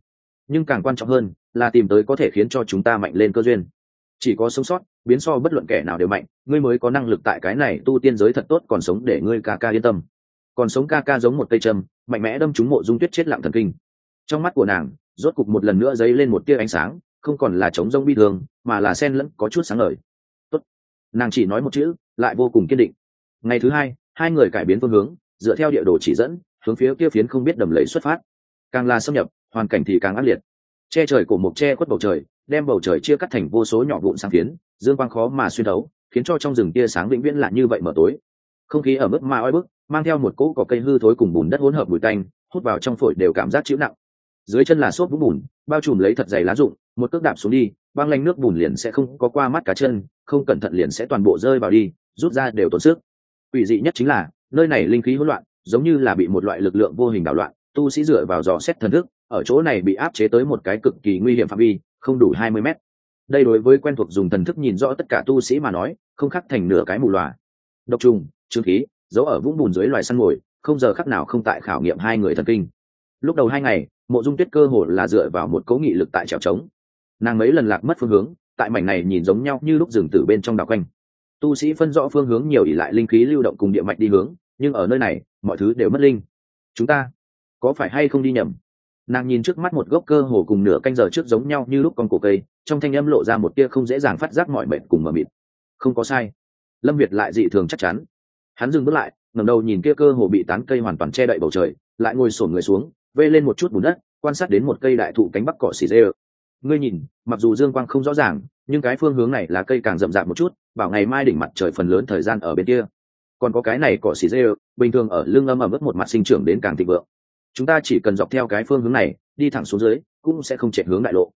nhưng càng quan trọng hơn là tìm tới có thể khiến cho chúng ta mạnh lên cơ duyên. Chỉ có sống sót, biến so bất luận kẻ nào đều mạnh, ngươi mới có năng lực tại cái này tu tiên giới thật tốt còn sống để ngươi ca ca yên tâm. Còn sống ca ca giống một cây châm, mạnh mẽ đâm trúng mộ dung tuyết chết lặng thần kinh. Trong mắt của nàng, rốt cục một lần nữa dấy lên một tia ánh sáng, không còn là chống rông bi thường, mà là sen lẫn có chút sáng lời Tốt. nàng chỉ nói một chữ, lại vô cùng kiên định. Ngày thứ hai hai người cải biến phương hướng, dựa theo địa đồ chỉ dẫn, hướng phía kia phiến không biết đầm lầy xuất phát. Càng là xâm nhập hoàn cảnh thì càng ác liệt. Che trời cổ mộc che khuất bầu trời đem bầu trời chia cắt thành vô số nhỏ vụn sáng phiến dương quang khó mà xuyên đấu, khiến cho trong rừng tia sáng vĩnh viễn là như vậy mở tối. Không khí ở mức ma oi bức mang theo một cỗ cỏ cây hư thối cùng bùn đất hỗn hợp bụi tanh hút vào trong phổi đều cảm giác chịu nặng. Dưới chân là xốp vũng bùn bao trùm lấy thật dày lá rụng một cước đạp xuống đi băng lanh nước bùn liền sẽ không có qua mắt cá chân không cẩn thận liền sẽ toàn bộ rơi vào đi rút ra đều tốn sức. Quỷ dị nhất chính là nơi này linh khí hỗn loạn giống như là bị một loại lực lượng vô hình đảo loạn tu sĩ dựa vào dò xét thần thức, ở chỗ này bị áp chế tới một cái cực kỳ nguy hiểm phạm vi, không đủ hai mươi mét. Đây đối với quen thuộc dùng thần thức nhìn rõ tất cả tu sĩ mà nói, không khác thành nửa cái mù loà. Độc trùng, trương khí giấu ở vũng bùn dưới loài săn mồi, không giờ khắc nào không tại khảo nghiệm hai người thần kinh. Lúc đầu hai ngày, mộ dung tuyết cơ hồ là dựa vào một cố nghị lực tại trèo trống. Nàng mấy lần lạc mất phương hướng, tại mảnh này nhìn giống nhau như lúc rừng từ bên trong đảo quanh. Tu sĩ phân rõ phương hướng nhiều ỉ lại linh khí lưu động cùng địa mạch đi hướng, nhưng ở nơi này, mọi thứ đều mất linh. Chúng ta có phải hay không đi nhầm? Nàng nhìn trước mắt một gốc cơ hồ cùng nửa canh giờ trước giống nhau như lúc con cổ cây, trong thanh âm lộ ra một tia không dễ dàng phát giác mọi mệnh cùng mờ mịt. Không có sai. Lâm việt lại dị thường chắc chắn. Hắn dừng bước lại, ngẩng đầu nhìn kia cơ hồ bị tán cây hoàn toàn che đậy bầu trời, lại ngồi sổn người xuống vê lên một chút bùn đất, quan sát đến một cây đại thụ cánh bắc cỏ xì dê. Ngươi nhìn, mặc dù dương quang không rõ ràng, nhưng cái phương hướng này là cây càng rậm rạp một chút, bảo ngày mai đỉnh mặt trời phần lớn thời gian ở bên kia. Còn có cái này cỏ xì dê, bình thường ở lưng âm ẩm ướt một mặt sinh trưởng đến càng thịnh vượng chúng ta chỉ cần dọc theo cái phương hướng này, đi thẳng xuống dưới, cũng sẽ không chạy hướng đại lộ.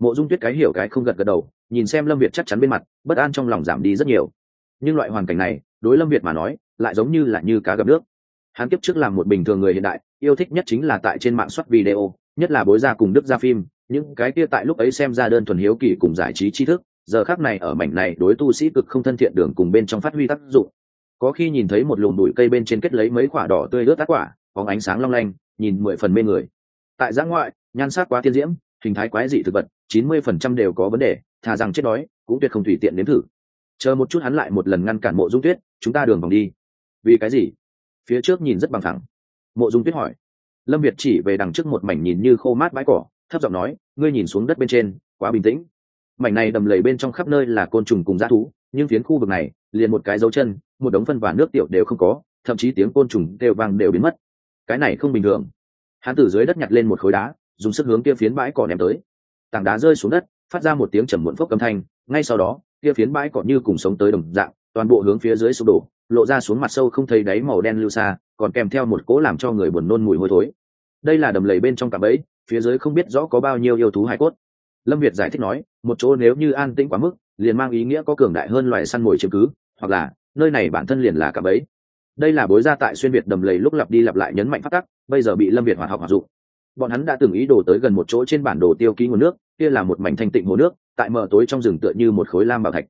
Mộ dung tuyết cái hiểu cái không gật gật đầu, nhìn xem lâm việt chắc chắn bên mặt, bất an trong lòng giảm đi rất nhiều. Nhưng loại hoàn cảnh này, đối lâm việt mà nói, lại giống như là như cá gặp nước. Hắn kiếp trước làm một bình thường người hiện đại, yêu thích nhất chính là tại trên mạng soát video, nhất là bối ra cùng đức ra phim, những cái kia tại lúc ấy xem ra đơn thuần hiếu kỳ cùng giải trí tri thức, giờ khác này ở mảnh này đối tu sĩ cực không thân thiện đường cùng bên trong phát huy tác dụng. Có khi nhìn thấy một lùm bụi cây bên trên kết lấy mấy quả đỏ tươi ướt tác quả bóng ánh sáng long lanh, nhìn mười phần mê người. Tại giã ngoại, nhan sắc quá tiên diễm, hình thái quái dị thực vật, chín mươi phần trăm đều có vấn đề, thà rằng chết đói, cũng tuyệt không tùy tiện đến thử. Chờ một chút hắn lại một lần ngăn cản mộ dung tuyết, chúng ta đường vòng đi. Vì cái gì? Phía trước nhìn rất bằng thẳng. Mộ dung tuyết hỏi. Lâm việt chỉ về đằng trước một mảnh nhìn như khô mát bãi cỏ, thấp giọng nói, ngươi nhìn xuống đất bên trên, quá bình tĩnh. Mảnh này đầm lầy bên trong khắp nơi là côn trùng cùng g thú, nhưng phiến khu vực này, liền một cái dấu chân, một đống phân và nước tiểu đều không có, thậm chí tiếng côn trùng đều vàng đều biến mất cái này không bình thường. Hắn từ dưới đất nhặt lên một khối đá, dùng sức hướng kia phiến bãi cỏ ném tới. Tảng đá rơi xuống đất, phát ra một tiếng trầm muộn phốc âm thanh, ngay sau đó, kia phiến bãi cỏ như cùng sống tới đồng dạng, toàn bộ hướng phía dưới sụp đổ, lộ ra xuống mặt sâu không thấy đáy màu đen lưu xa, còn kèm theo một cỗ làm cho người buồn nôn mùi hôi thối. Đây là đầm lầy bên trong cạm ấy phía dưới không biết rõ có bao nhiêu yêu thú hải cốt. Lâm việt giải thích nói, một chỗ nếu như an tĩnh quá mức, liền mang ý nghĩa có cường đại hơn loài săn mồi chiếm cứ, hoặc là, nơi này bản thân liền là cạm ấy đây là bối ra tại xuyên việt đầm lầy lúc lặp đi lặp lại nhấn mạnh phát tắc, bây giờ bị lâm việt hoạt học hoạt dụng. Bọn hắn đã từng ý đồ tới gần một chỗ trên bản đồ tiêu ký nguồn nước, kia là một mảnh thanh tịnh hồ nước, tại mờ tối trong rừng tựa như một khối lam bảo thạch.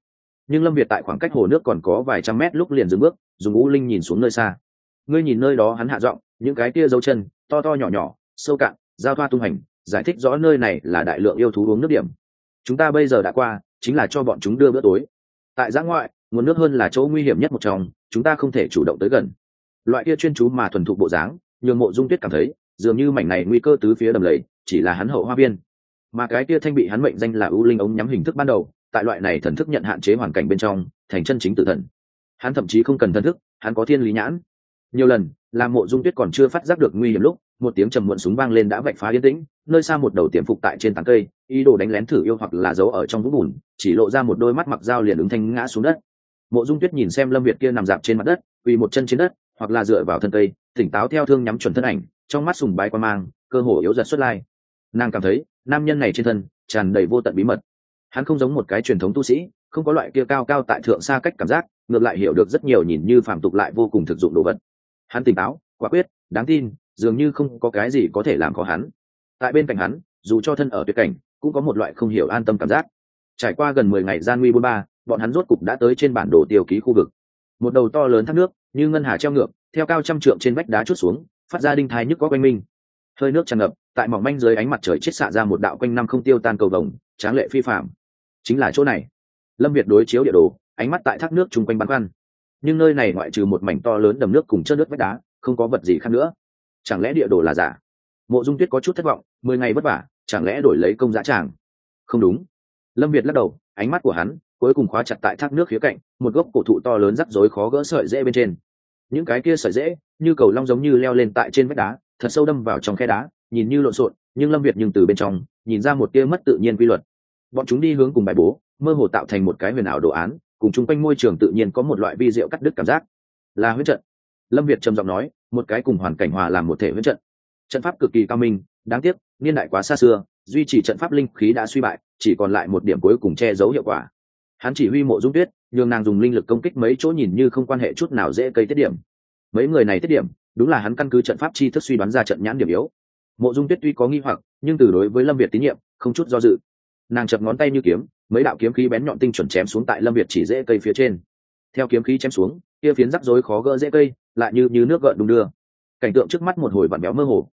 Nhưng lâm việt tại khoảng cách hồ nước còn có vài trăm mét lúc liền dừng bước, dùng ngũ linh nhìn xuống nơi xa. Ngươi nhìn nơi đó hắn hạ giọng, những cái kia dấu chân, to to nhỏ nhỏ, sâu cạn, giao thoa tung hành, giải thích rõ nơi này là đại lượng yêu thú uống nước điểm. Chúng ta bây giờ đã qua, chính là cho bọn chúng đưa bữa tối. Tại giã ngoại nguồn nước hơn là chỗ nguy hiểm nhất một trong, chúng ta không thể chủ động tới gần. Loại kia chuyên chú mà thuần thục bộ dáng, nhường mộ dung tuyết cảm thấy, dường như mảnh này nguy cơ tứ phía đầm lầy, chỉ là hắn hậu hoa viên. Mà cái kia thanh bị hắn mệnh danh là ưu linh ống nhắm hình thức ban đầu, tại loại này thần thức nhận hạn chế hoàn cảnh bên trong, thành chân chính tự thần. Hắn thậm chí không cần thần thức, hắn có thiên lý nhãn. Nhiều lần làm mộ dung tuyết còn chưa phát giác được nguy hiểm lúc, một tiếng trầm muộn súng vang lên đã vạch phá yên tĩnh, nơi xa một đầu tiềm phục tại trên tảng cây, ý đồ đánh lén thử yêu hoặc là giấu ở trong vũng bùn, chỉ lộ ra một đôi mắt mặc dao liền ứng thanh ngã xuống đất mộ dung tuyết nhìn xem lâm việt kia nằm dạp trên mặt đất vì một chân trên đất, hoặc là dựa vào thân cây, tỉnh táo theo thương nhắm chuẩn thân ảnh, trong mắt sùng bái quan mang, cơ hồ yếu giật xuất lai. Nàng cảm thấy, nam nhân này trên thân, tràn đầy vô tận bí mật. Hắn không giống một cái truyền thống tu sĩ, không có loại kia cao cao tại thượng xa cách cảm giác, ngược lại hiểu được rất nhiều nhìn như phàm tục lại vô cùng thực dụng đồ vật. Hắn tỉnh táo, quả quyết, đáng tin, dường như không có cái gì có thể làm khó hắn. Tại bên cạnh hắn, dù cho thân ở tuyệt cảnh, cũng có một loại không hiểu an tâm cảm giác. Trải qua gần mười ngày gian nguy bôn ba bọn hắn rốt cục đã tới trên bản đồ tiêu ký khu vực. Một đầu to lớn thác nước, như ngân hà treo ngược, theo cao trăm trượng trên vách đá chút xuống, phát ra đinh thai nhức có quanh minh. Hơi nước tràn ngập, tại mỏng manh dưới ánh mặt trời chết xạ ra một đạo quanh năm không tiêu tan cầu vồng, tráng lệ phi phạm chính là chỗ này. Lâm việt đối chiếu địa đồ, ánh mắt tại thác nước chung quanh băn khoăn. Nhưng nơi này ngoại trừ một mảnh to lớn đầm nước cùng chất nước vách đá, không có vật gì khác nữa. Chẳng lẽ địa đồ là giả? Mộ dung tuyết có chút thất vọng, mười ngày vất vả, chẳng lẽ đổi lấy công giá tràng? Không đúng. Lâm việt lắc đầu, ánh mắt của hắn cuối cùng khóa chặt tại thác nước khía cạnh, một gốc cổ thụ to lớn rắc rối khó gỡ sợi dễ bên trên. Những cái kia sợi dễ như cầu long giống như leo lên tại trên vách đá, thật sâu đâm vào trong khe đá, nhìn như lộn xộn, nhưng lâm việt nhưng từ bên trong, nhìn ra một tia mất tự nhiên quy luật. Bọn chúng đi hướng cùng bài bố, mơ hồ tạo thành một cái huyền ảo đồ án, cùng chung quanh môi trường tự nhiên có một loại vi diệu cắt đứt cảm giác. Là huyết trận. Lâm việt trầm giọng nói, một cái cùng hoàn cảnh hòa làm một thể huyết trận. Trận pháp cực kỳ cao minh, đáng tiếc, niên đại quá xa xưa, duy trì trận pháp linh khí đã suy bại, chỉ còn lại một điểm cuối cùng che giấu hiệu quả hắn chỉ huy mộ dung tuyết, nhường nàng dùng linh lực công kích mấy chỗ nhìn như không quan hệ chút nào dễ cây tiết điểm. Mấy người này tiết điểm, đúng là hắn căn cứ trận pháp chi thức suy đoán ra trận nhãn điểm yếu. Mộ dung tuyết tuy có nghi hoặc, nhưng từ đối với lâm việt tín nhiệm, không chút do dự. Nàng chập ngón tay như kiếm, mấy đạo kiếm khí bén nhọn tinh chuẩn chém xuống tại lâm việt chỉ dễ cây phía trên. Theo kiếm khí chém xuống, kia phiến rắc rối khó gỡ dễ cây, lại như như nước gợn đung đưa. Cảnh tượng trước mắt một hồi vặn béo mơ hồ.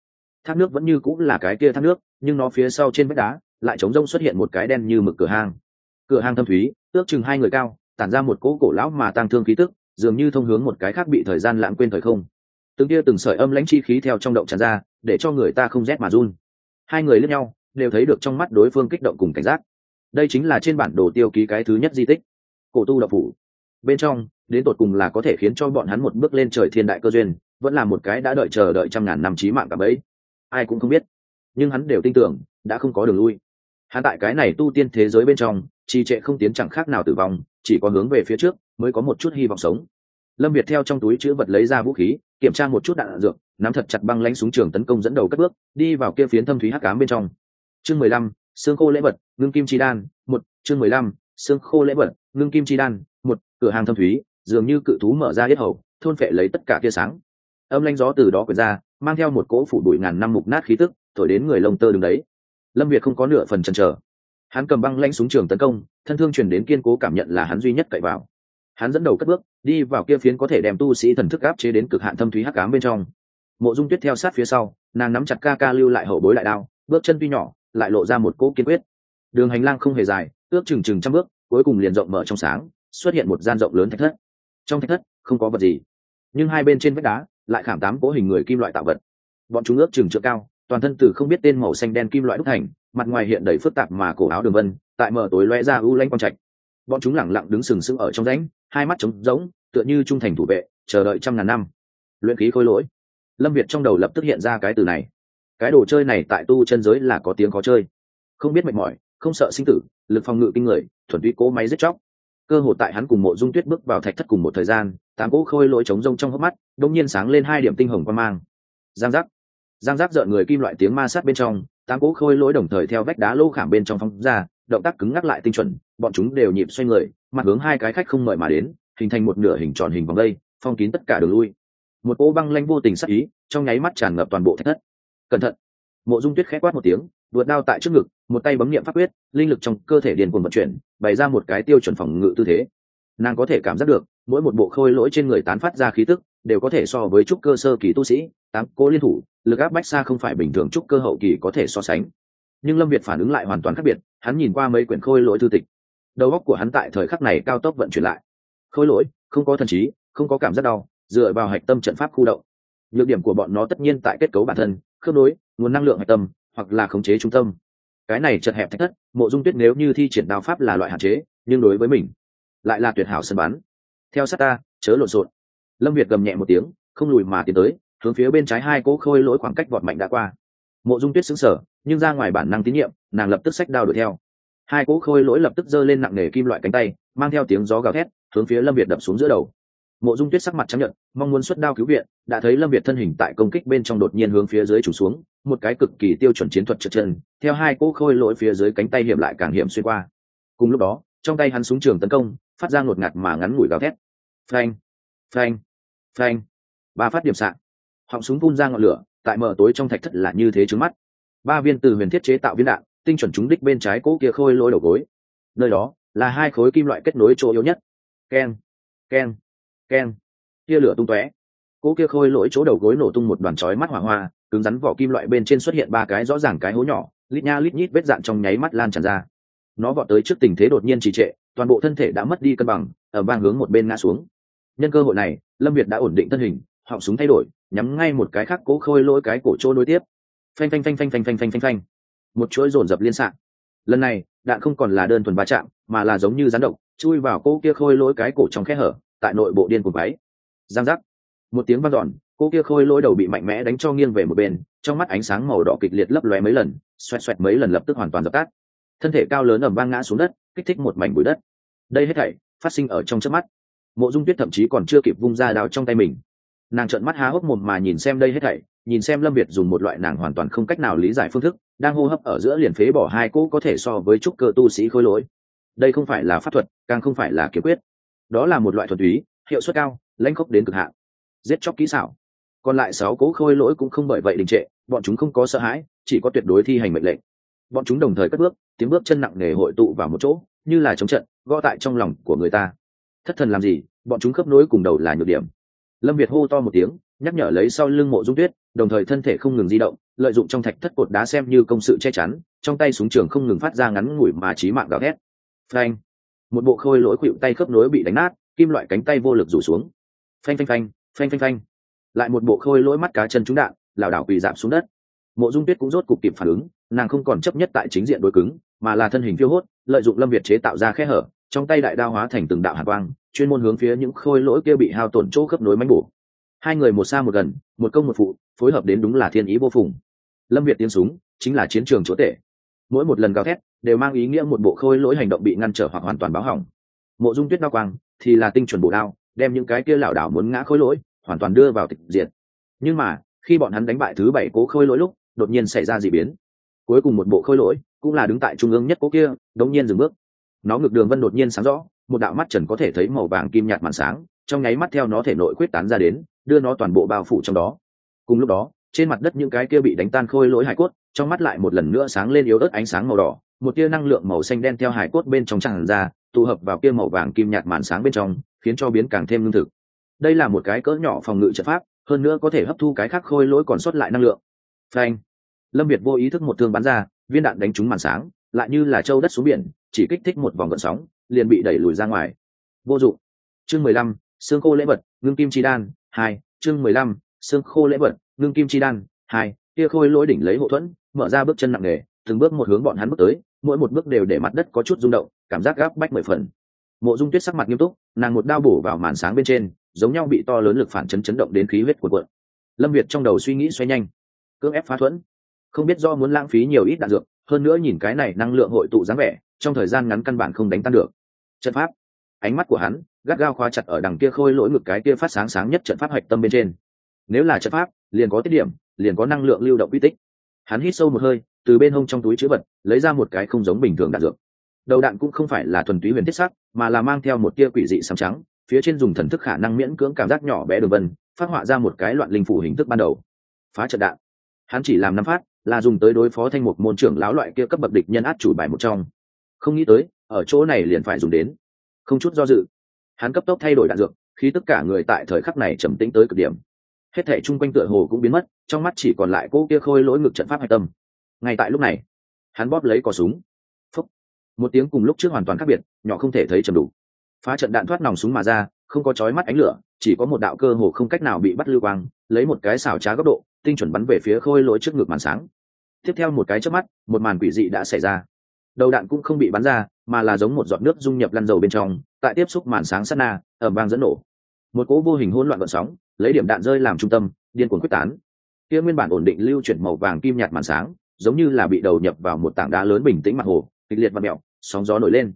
Thác nước vẫn như cũng là cái kia thác nước, nhưng nó phía sau trên vách đá, lại trống rông xuất hiện một cái đen như mực cửa hang cửa hang thâm thúy, ước chừng hai người cao, tản ra một cỗ cổ lão mà tăng thương khí tức, dường như thông hướng một cái khác bị thời gian lãng quên thời không. Từng kia từng sợi âm lãnh chi khí theo trong động tràn ra, để cho người ta không rét mà run. Hai người lẫn nhau, đều thấy được trong mắt đối phương kích động cùng cảnh giác. Đây chính là trên bản đồ tiêu ký cái thứ nhất di tích, cổ tu độc phủ. Bên trong, đến tột cùng là có thể khiến cho bọn hắn một bước lên trời thiên đại cơ duyên, vẫn là một cái đã đợi chờ đợi trăm ngàn năm trí mạng cả bấy. Ai cũng không biết. Nhưng hắn đều tin tưởng, đã không có đường lui. Hắn tại cái này tu tiên thế giới bên trong trì trệ không tiến chẳng khác nào tử vong, chỉ có hướng về phía trước mới có một chút hy vọng sống. Lâm việt theo trong túi chữ vật lấy ra vũ khí, kiểm tra một chút đạn dược, nắm thật chặt băng lãnh súng trường tấn công dẫn đầu cất bước, đi vào kia phiến thâm thúy hắc cám bên trong. Chương mười lăm, xương khô lễ vật, ngưng kim chi đan, một, chương mười lăm, xương khô lễ vật, ngưng kim chi đan, một, cửa hàng thâm thúy, dường như cự thú mở ra hết hầu, thôn phệ lấy tất cả tia sáng. Âm lanh gió từ đó quyệt ra, mang theo một cỗ phủ bụi ngàn năm mục nát khí tức, thổi đến người lông tơ đứng đấy. Lâm việt không có nửa phần chần chờ hắn cầm băng lanh súng trường tấn công, thân thương truyền đến kiên cố cảm nhận là hắn duy nhất cậy vào. Hắn dẫn đầu cất bước, đi vào kia phiến có thể đem tu sĩ thần thức áp chế đến cực hạn thâm thúy hắc ám bên trong. Mộ dung tuyết theo sát phía sau, nàng nắm chặt ca ca lưu lại hậu bối lại đao, bước chân tuy nhỏ, lại lộ ra một cỗ kiên quyết. Đường hành lang không hề dài, ước chừng chừng trăm bước, cuối cùng liền rộng mở trong sáng, xuất hiện một gian rộng lớn thạch thất. Trong thạch thất, không có vật gì, nhưng hai bên trên vách đá lại khảm tám cỗ hình người kim loại tạo vật. Bọn chúng ước chừng trượng cao, toàn thân từ không biết tên màu xanh đen kim loại đúc thành mặt ngoài hiện đầy phức tạp mà cổ áo đường vân, tại mở tối loe ra u lanh quang trạch. Bọn chúng lẳng lặng đứng sừng sững ở trong rãnh, hai mắt trống rỗng, tựa như trung thành thủ vệ, chờ đợi trăm ngàn năm. Luyện khí khôi lỗi. Lâm việt trong đầu lập tức hiện ra cái từ này. Cái đồ chơi này tại tu chân giới là có tiếng khó chơi. Không biết mệt mỏi, không sợ sinh tử, lực phòng ngự kinh người, thuần túy cố máy giết chóc. Cơ hội tại hắn cùng mộ dung tuyết bước vào thạch thất cùng một thời gian, tám cỗ khôi lỗi trống rông trong hốc mắt đông nhiên sáng lên hai điểm tinh hồng quan mang. Giang giác. Giang giác rợn người kim loại tiếng ma sát bên trong tám cỗ khôi lỗi đồng thời theo vách đá lô khảm bên trong phong ra, động tác cứng ngắc lại tinh chuẩn, bọn chúng đều nhịp xoay người, mặt hướng hai cái khách không mời mà đến, hình thành một nửa hình tròn hình vòng đây, phong kín tất cả đường lui. Một cỗ băng lanh vô tình sắc ý, trong nháy mắt tràn ngập toàn bộ thạch thất. Cẩn thận! Mộ dung tuyết khẽ quát một tiếng đuột đao tại trước ngực, một tay bấm nghiệm pháp quyết, linh lực trong cơ thể điền cuồng vận chuyển, bày ra một cái tiêu chuẩn phòng ngự tư thế. Nàng có thể cảm giác được, mỗi một bộ khôi lỗi trên người tán phát ra khí tức đều có thể so với trúc cơ sơ kỳ tu sĩ, tám cố liên thủ, lực áp bách xa không phải bình thường trúc cơ hậu kỳ có thể so sánh. Nhưng lâm việt phản ứng lại hoàn toàn khác biệt, hắn nhìn qua mấy quyển khôi lỗi thư tịch. Đầu óc của hắn tại thời khắc này cao tốc vận chuyển lại. Khôi lỗi, không có thần trí, không có cảm giác đau, dựa vào hạch tâm trận pháp khu động. Nhược điểm của bọn nó tất nhiên tại kết cấu bản thân, khớp nối, nguồn năng lượng hạch tâm, hoặc là khống chế trung tâm. Cái này chật hẹp thách thất, mộ dung tuyết nếu như thi triển đao pháp là loại hạn chế, nhưng đối với mình, lại là tuyệt hảo sân bắn. Theo sát ta, chớ lộn xộn lâm việt gầm nhẹ một tiếng, không lùi mà tiến tới, hướng phía bên trái hai cỗ khôi lỗi khoảng cách vọt mạnh đã qua. Mộ dung tuyết xứng sở nhưng ra ngoài bản năng tín nhiệm, nàng lập tức sách đao đuổi theo. Hai cỗ khôi lỗi lập tức giơ lên nặng nề kim loại cánh tay, mang theo tiếng gió gào thét, hướng phía lâm việt đập xuống giữa đầu. Mộ dung tuyết sắc mặt chấp nhận mong muốn xuất đao cứu viện, đã thấy lâm việt thân hình tại công kích bên trong đột nhiên hướng phía dưới chủ xuống, một cái cực kỳ tiêu chuẩn chiến thuật trượt chân, theo hai cỗ khôi lỗi phía dưới cánh tay hiểm lại càng hiểm xuyên qua. Cùng lúc đó, trong tay hắn súng trường tấn công, phát ra ngột ngạt mà ngắn ngủi gào thét. Phanh! Phanh! Phanh. Ba phát điểm sạn họng súng phun ra ngọn lửa, tại mở tối trong thạch thất là như thế trứng mắt. Ba viên từ huyền thiết chế tạo viên đạn, tinh chuẩn trúng đích bên trái cỗ kia khôi lối đầu gối. Nơi đó là hai khối kim loại kết nối chỗ yếu nhất. Keng keng keng tia lửa tung tóe. Cỗ kia khôi lỗi chỗ đầu gối nổ tung một đoàn chói mắt hỏa hoa, cứng rắn vỏ kim loại bên trên xuất hiện ba cái rõ ràng cái hố nhỏ, lít nha lít nhít vết dạn trong nháy mắt lan tràn ra. Nó vọt tới trước tình thế đột nhiên trì trệ, toàn bộ thân thể đã mất đi cân bằng ở vang hướng một bên ngã xuống. Nhân cơ hội này lâm việt đã ổn định thân hình, họng súng thay đổi, nhắm ngay một cái khác cố khôi lỗi cái cổ trôi nối tiếp. Phanh phanh phanh phanh phanh phanh phanh phanh phanh. Một chuỗi rồn rập liên s lần này, đạn không còn là đơn thuần va chạm, mà là giống như rắn độc, chui vào cô kia khôi lỗi cái cổ trong khe hở, tại nội bộ điên của váy giang giác. Một tiếng vang dọn cô kia khôi lỗi đầu bị mạnh mẽ đánh cho nghiêng về một bên, trong mắt ánh sáng màu đỏ kịch liệt lấp lóe mấy lần, xoẹt xoẹt mấy lần lập tức hoàn toàn dập tắt. Thân thể cao lớn ẩm vang ngã xuống đất, kích thích một mảnh bụi đất. Đây hết thảy phát sinh ở trong chớp mắt mộ dung tuyết thậm chí còn chưa kịp vung ra đao trong tay mình. Nàng trợn mắt há hốc mồm mà nhìn xem đây hết thảy, nhìn xem lâm việt dùng một loại nàng hoàn toàn không cách nào lý giải phương thức, đang hô hấp ở giữa liền phế bỏ hai cỗ có thể so với trúc cơ tu sĩ khôi lỗi. Đây không phải là pháp thuật, càng không phải là kiếm quyết. Đó là một loại thuật túy, hiệu suất cao, lãnh khốc đến cực hạn. Giết chóc kỹ xảo. Còn lại sáu cỗ khôi lỗi cũng không bởi vậy đình trệ, bọn chúng không có sợ hãi, chỉ có tuyệt đối thi hành mệnh lệnh. Bọn chúng đồng thời cất bước, tiếng bước chân nặng nề hội tụ vào một chỗ, như là chống trận, gõ tại trong lòng của người ta thất thần làm gì, bọn chúng khớp nối cùng đầu là nhược điểm. Lâm việt hô to một tiếng, nhắc nhở lấy sau lưng mộ dung tuyết, đồng thời thân thể không ngừng di động, lợi dụng trong thạch thất cột đá xem như công sự che chắn, trong tay súng trường không ngừng phát ra ngắn ngủi mà trí mạng gào thét. Phanh. Một bộ khôi lỗi khuỵu tay khớp nối bị đánh nát, kim loại cánh tay vô lực rủ xuống. Phanh phanh phanh phanh phanh phanh. Lại một bộ khôi lỗi mắt cá chân trúng đạn, lảo đảo quỳ giảm xuống đất. Mộ dung tuyết cũng rốt cục kịp phản ứng, nàng không còn chấp nhất tại chính diện đối cứng, mà là thân hình phiêu hốt, lợi dụng lâm việt chế tạo ra khe hở trong tay đại đao hóa thành từng đạo hàn quang, chuyên môn hướng phía những khôi lỗi kia bị hao tổn chỗ khớp nối mánh bổ. Hai người một xa một gần, một công một phụ, phối hợp đến đúng là thiên ý vô phùng. Lâm việt tiếng súng, chính là chiến trường chỗ tệ. Mỗi một lần gào thét, đều mang ý nghĩa một bộ khôi lỗi hành động bị ngăn trở hoặc hoàn toàn báo hỏng. Mộ dung tuyết đao quang, thì là tinh chuẩn bổ đao, đem những cái kia lảo đảo muốn ngã khôi lỗi, hoàn toàn đưa vào tịch diệt. Nhưng mà, khi bọn hắn đánh bại thứ bảy cố khôi lỗi lúc, đột nhiên xảy ra d ị biến. Cuối cùng một bộ khôi lỗi, cũng là đứng tại trung ương nhất cố kia, đống nhiên dừng bước nó ngực đường vân đột nhiên sáng rõ, một đạo mắt trần có thể thấy màu vàng kim nhạt màn sáng, trong nháy mắt theo nó thể nội quyết tán ra đến, đưa nó toàn bộ bao phủ trong đó. Cùng lúc đó, trên mặt đất những cái kia bị đánh tan khôi lỗi hải cốt, trong mắt lại một lần nữa sáng lên yếu ớt ánh sáng màu đỏ, một tia năng lượng màu xanh đen theo hải cốt bên trong tràn ra, tụ hợp vào kia màu vàng kim nhạt màn sáng bên trong, khiến cho biến càng thêm lương thực. Đây là một cái cỡ nhỏ phòng ngự trận pháp, hơn nữa có thể hấp thu cái khác khôi lỗi còn sót lại năng lượng. Phanh! Lâm việt vô ý thức một thương bắn ra, viên đạn đánh trúng màn sáng lại như là châu đất xuống biển, chỉ kích thích một vòng gợn sóng, liền bị đẩy lùi ra ngoài. Vô dụng. Chương mười lăm, xương khô lễ vật, ngưng kim chi đan, hai. Chương mười lăm, xương khô lễ vật, ngưng kim chi đan, hai. Kia khôi lỗi đỉnh lấy hậu thuẫn, mở ra bước chân nặng nề, từng bước một hướng bọn hắn bước tới, mỗi một bước đều để mặt đất có chút rung động, cảm giác gáp bách mười phần. Mộ dung tuyết sắc mặt nghiêm túc, nàng một đao bổ vào màn sáng bên trên, giống nhau bị to lớn lực phản chấn chấn động đến khí huyết của quận lâm việt trong đầu suy nghĩ xoay nhanh. Cưỡng ép phá thuẫn. Không biết do muốn lãng phí nhiều ít đạn dược hơn nữa nhìn cái này năng lượng hội tụ dáng vẻ, trong thời gian ngắn căn bản không đánh tan được. Trận pháp. Ánh mắt của hắn gắt gao khóa chặt ở đằng kia khôi lỗi ngực cái kia phát sáng sáng nhất trận pháp hạch tâm bên trên. Nếu là trận pháp, liền có tiết điểm, liền có năng lượng lưu động uy tích. Hắn hít sâu một hơi, từ bên hông trong túi chữ vật, lấy ra một cái không giống bình thường đạn dược. Đầu đạn cũng không phải là thuần túy huyền thiết sắc, mà là mang theo một tia quỷ dị sẫm trắng, phía trên dùng thần thức khả năng miễn cưỡng cảm giác nhỏ bé đường vân, phát họa ra một cái loạn linh phủ hình thức ban đầu. Phá trận đạn. Hắn chỉ làm năm phát là dùng tới đối phó thanh mục môn trưởng lão loại kia cấp bậc địch nhân át chủ bài một trong. Không nghĩ tới, ở chỗ này liền phải dùng đến. Không chút do dự, hắn cấp tốc thay đổi đạn dược, khi tất cả người tại thời khắc này trầm tĩnh tới cực điểm. Hết thể chung quanh tựa hồ cũng biến mất, trong mắt chỉ còn lại cô kia khôi lỗi ngực trận pháp hạch tâm. Ngay tại lúc này, hắn bóp lấy cò súng. Phúc. Một tiếng cùng lúc trước hoàn toàn khác biệt, nhỏ không thể thấy trầm đủ. Phá trận đạn thoát nòng súng mà ra, không có chói mắt ánh lửa, chỉ có một đạo cơ hồ không cách nào bị bắt lưu quang, lấy một cái xảo trá góc độ, tinh chuẩn bắn về phía khôi lỗi trước ngực màn sáng tiếp theo một cái trước mắt, một màn quỷ dị đã xảy ra. Đầu đạn cũng không bị bắn ra, mà là giống một giọt nước dung nhập lăn dầu bên trong, tại tiếp xúc màn sáng sát na ở bang dẫn nổ. Một cỗ vô hình hỗn loạn vận sóng, lấy điểm đạn rơi làm trung tâm, điên cuồng quyết tán. Kia nguyên bản ổn định lưu chuyển màu vàng kim nhạt màn sáng, giống như là bị đầu nhập vào một tảng đá lớn bình tĩnh mặt hồ, kịch liệt và mẹo, sóng gió nổi lên.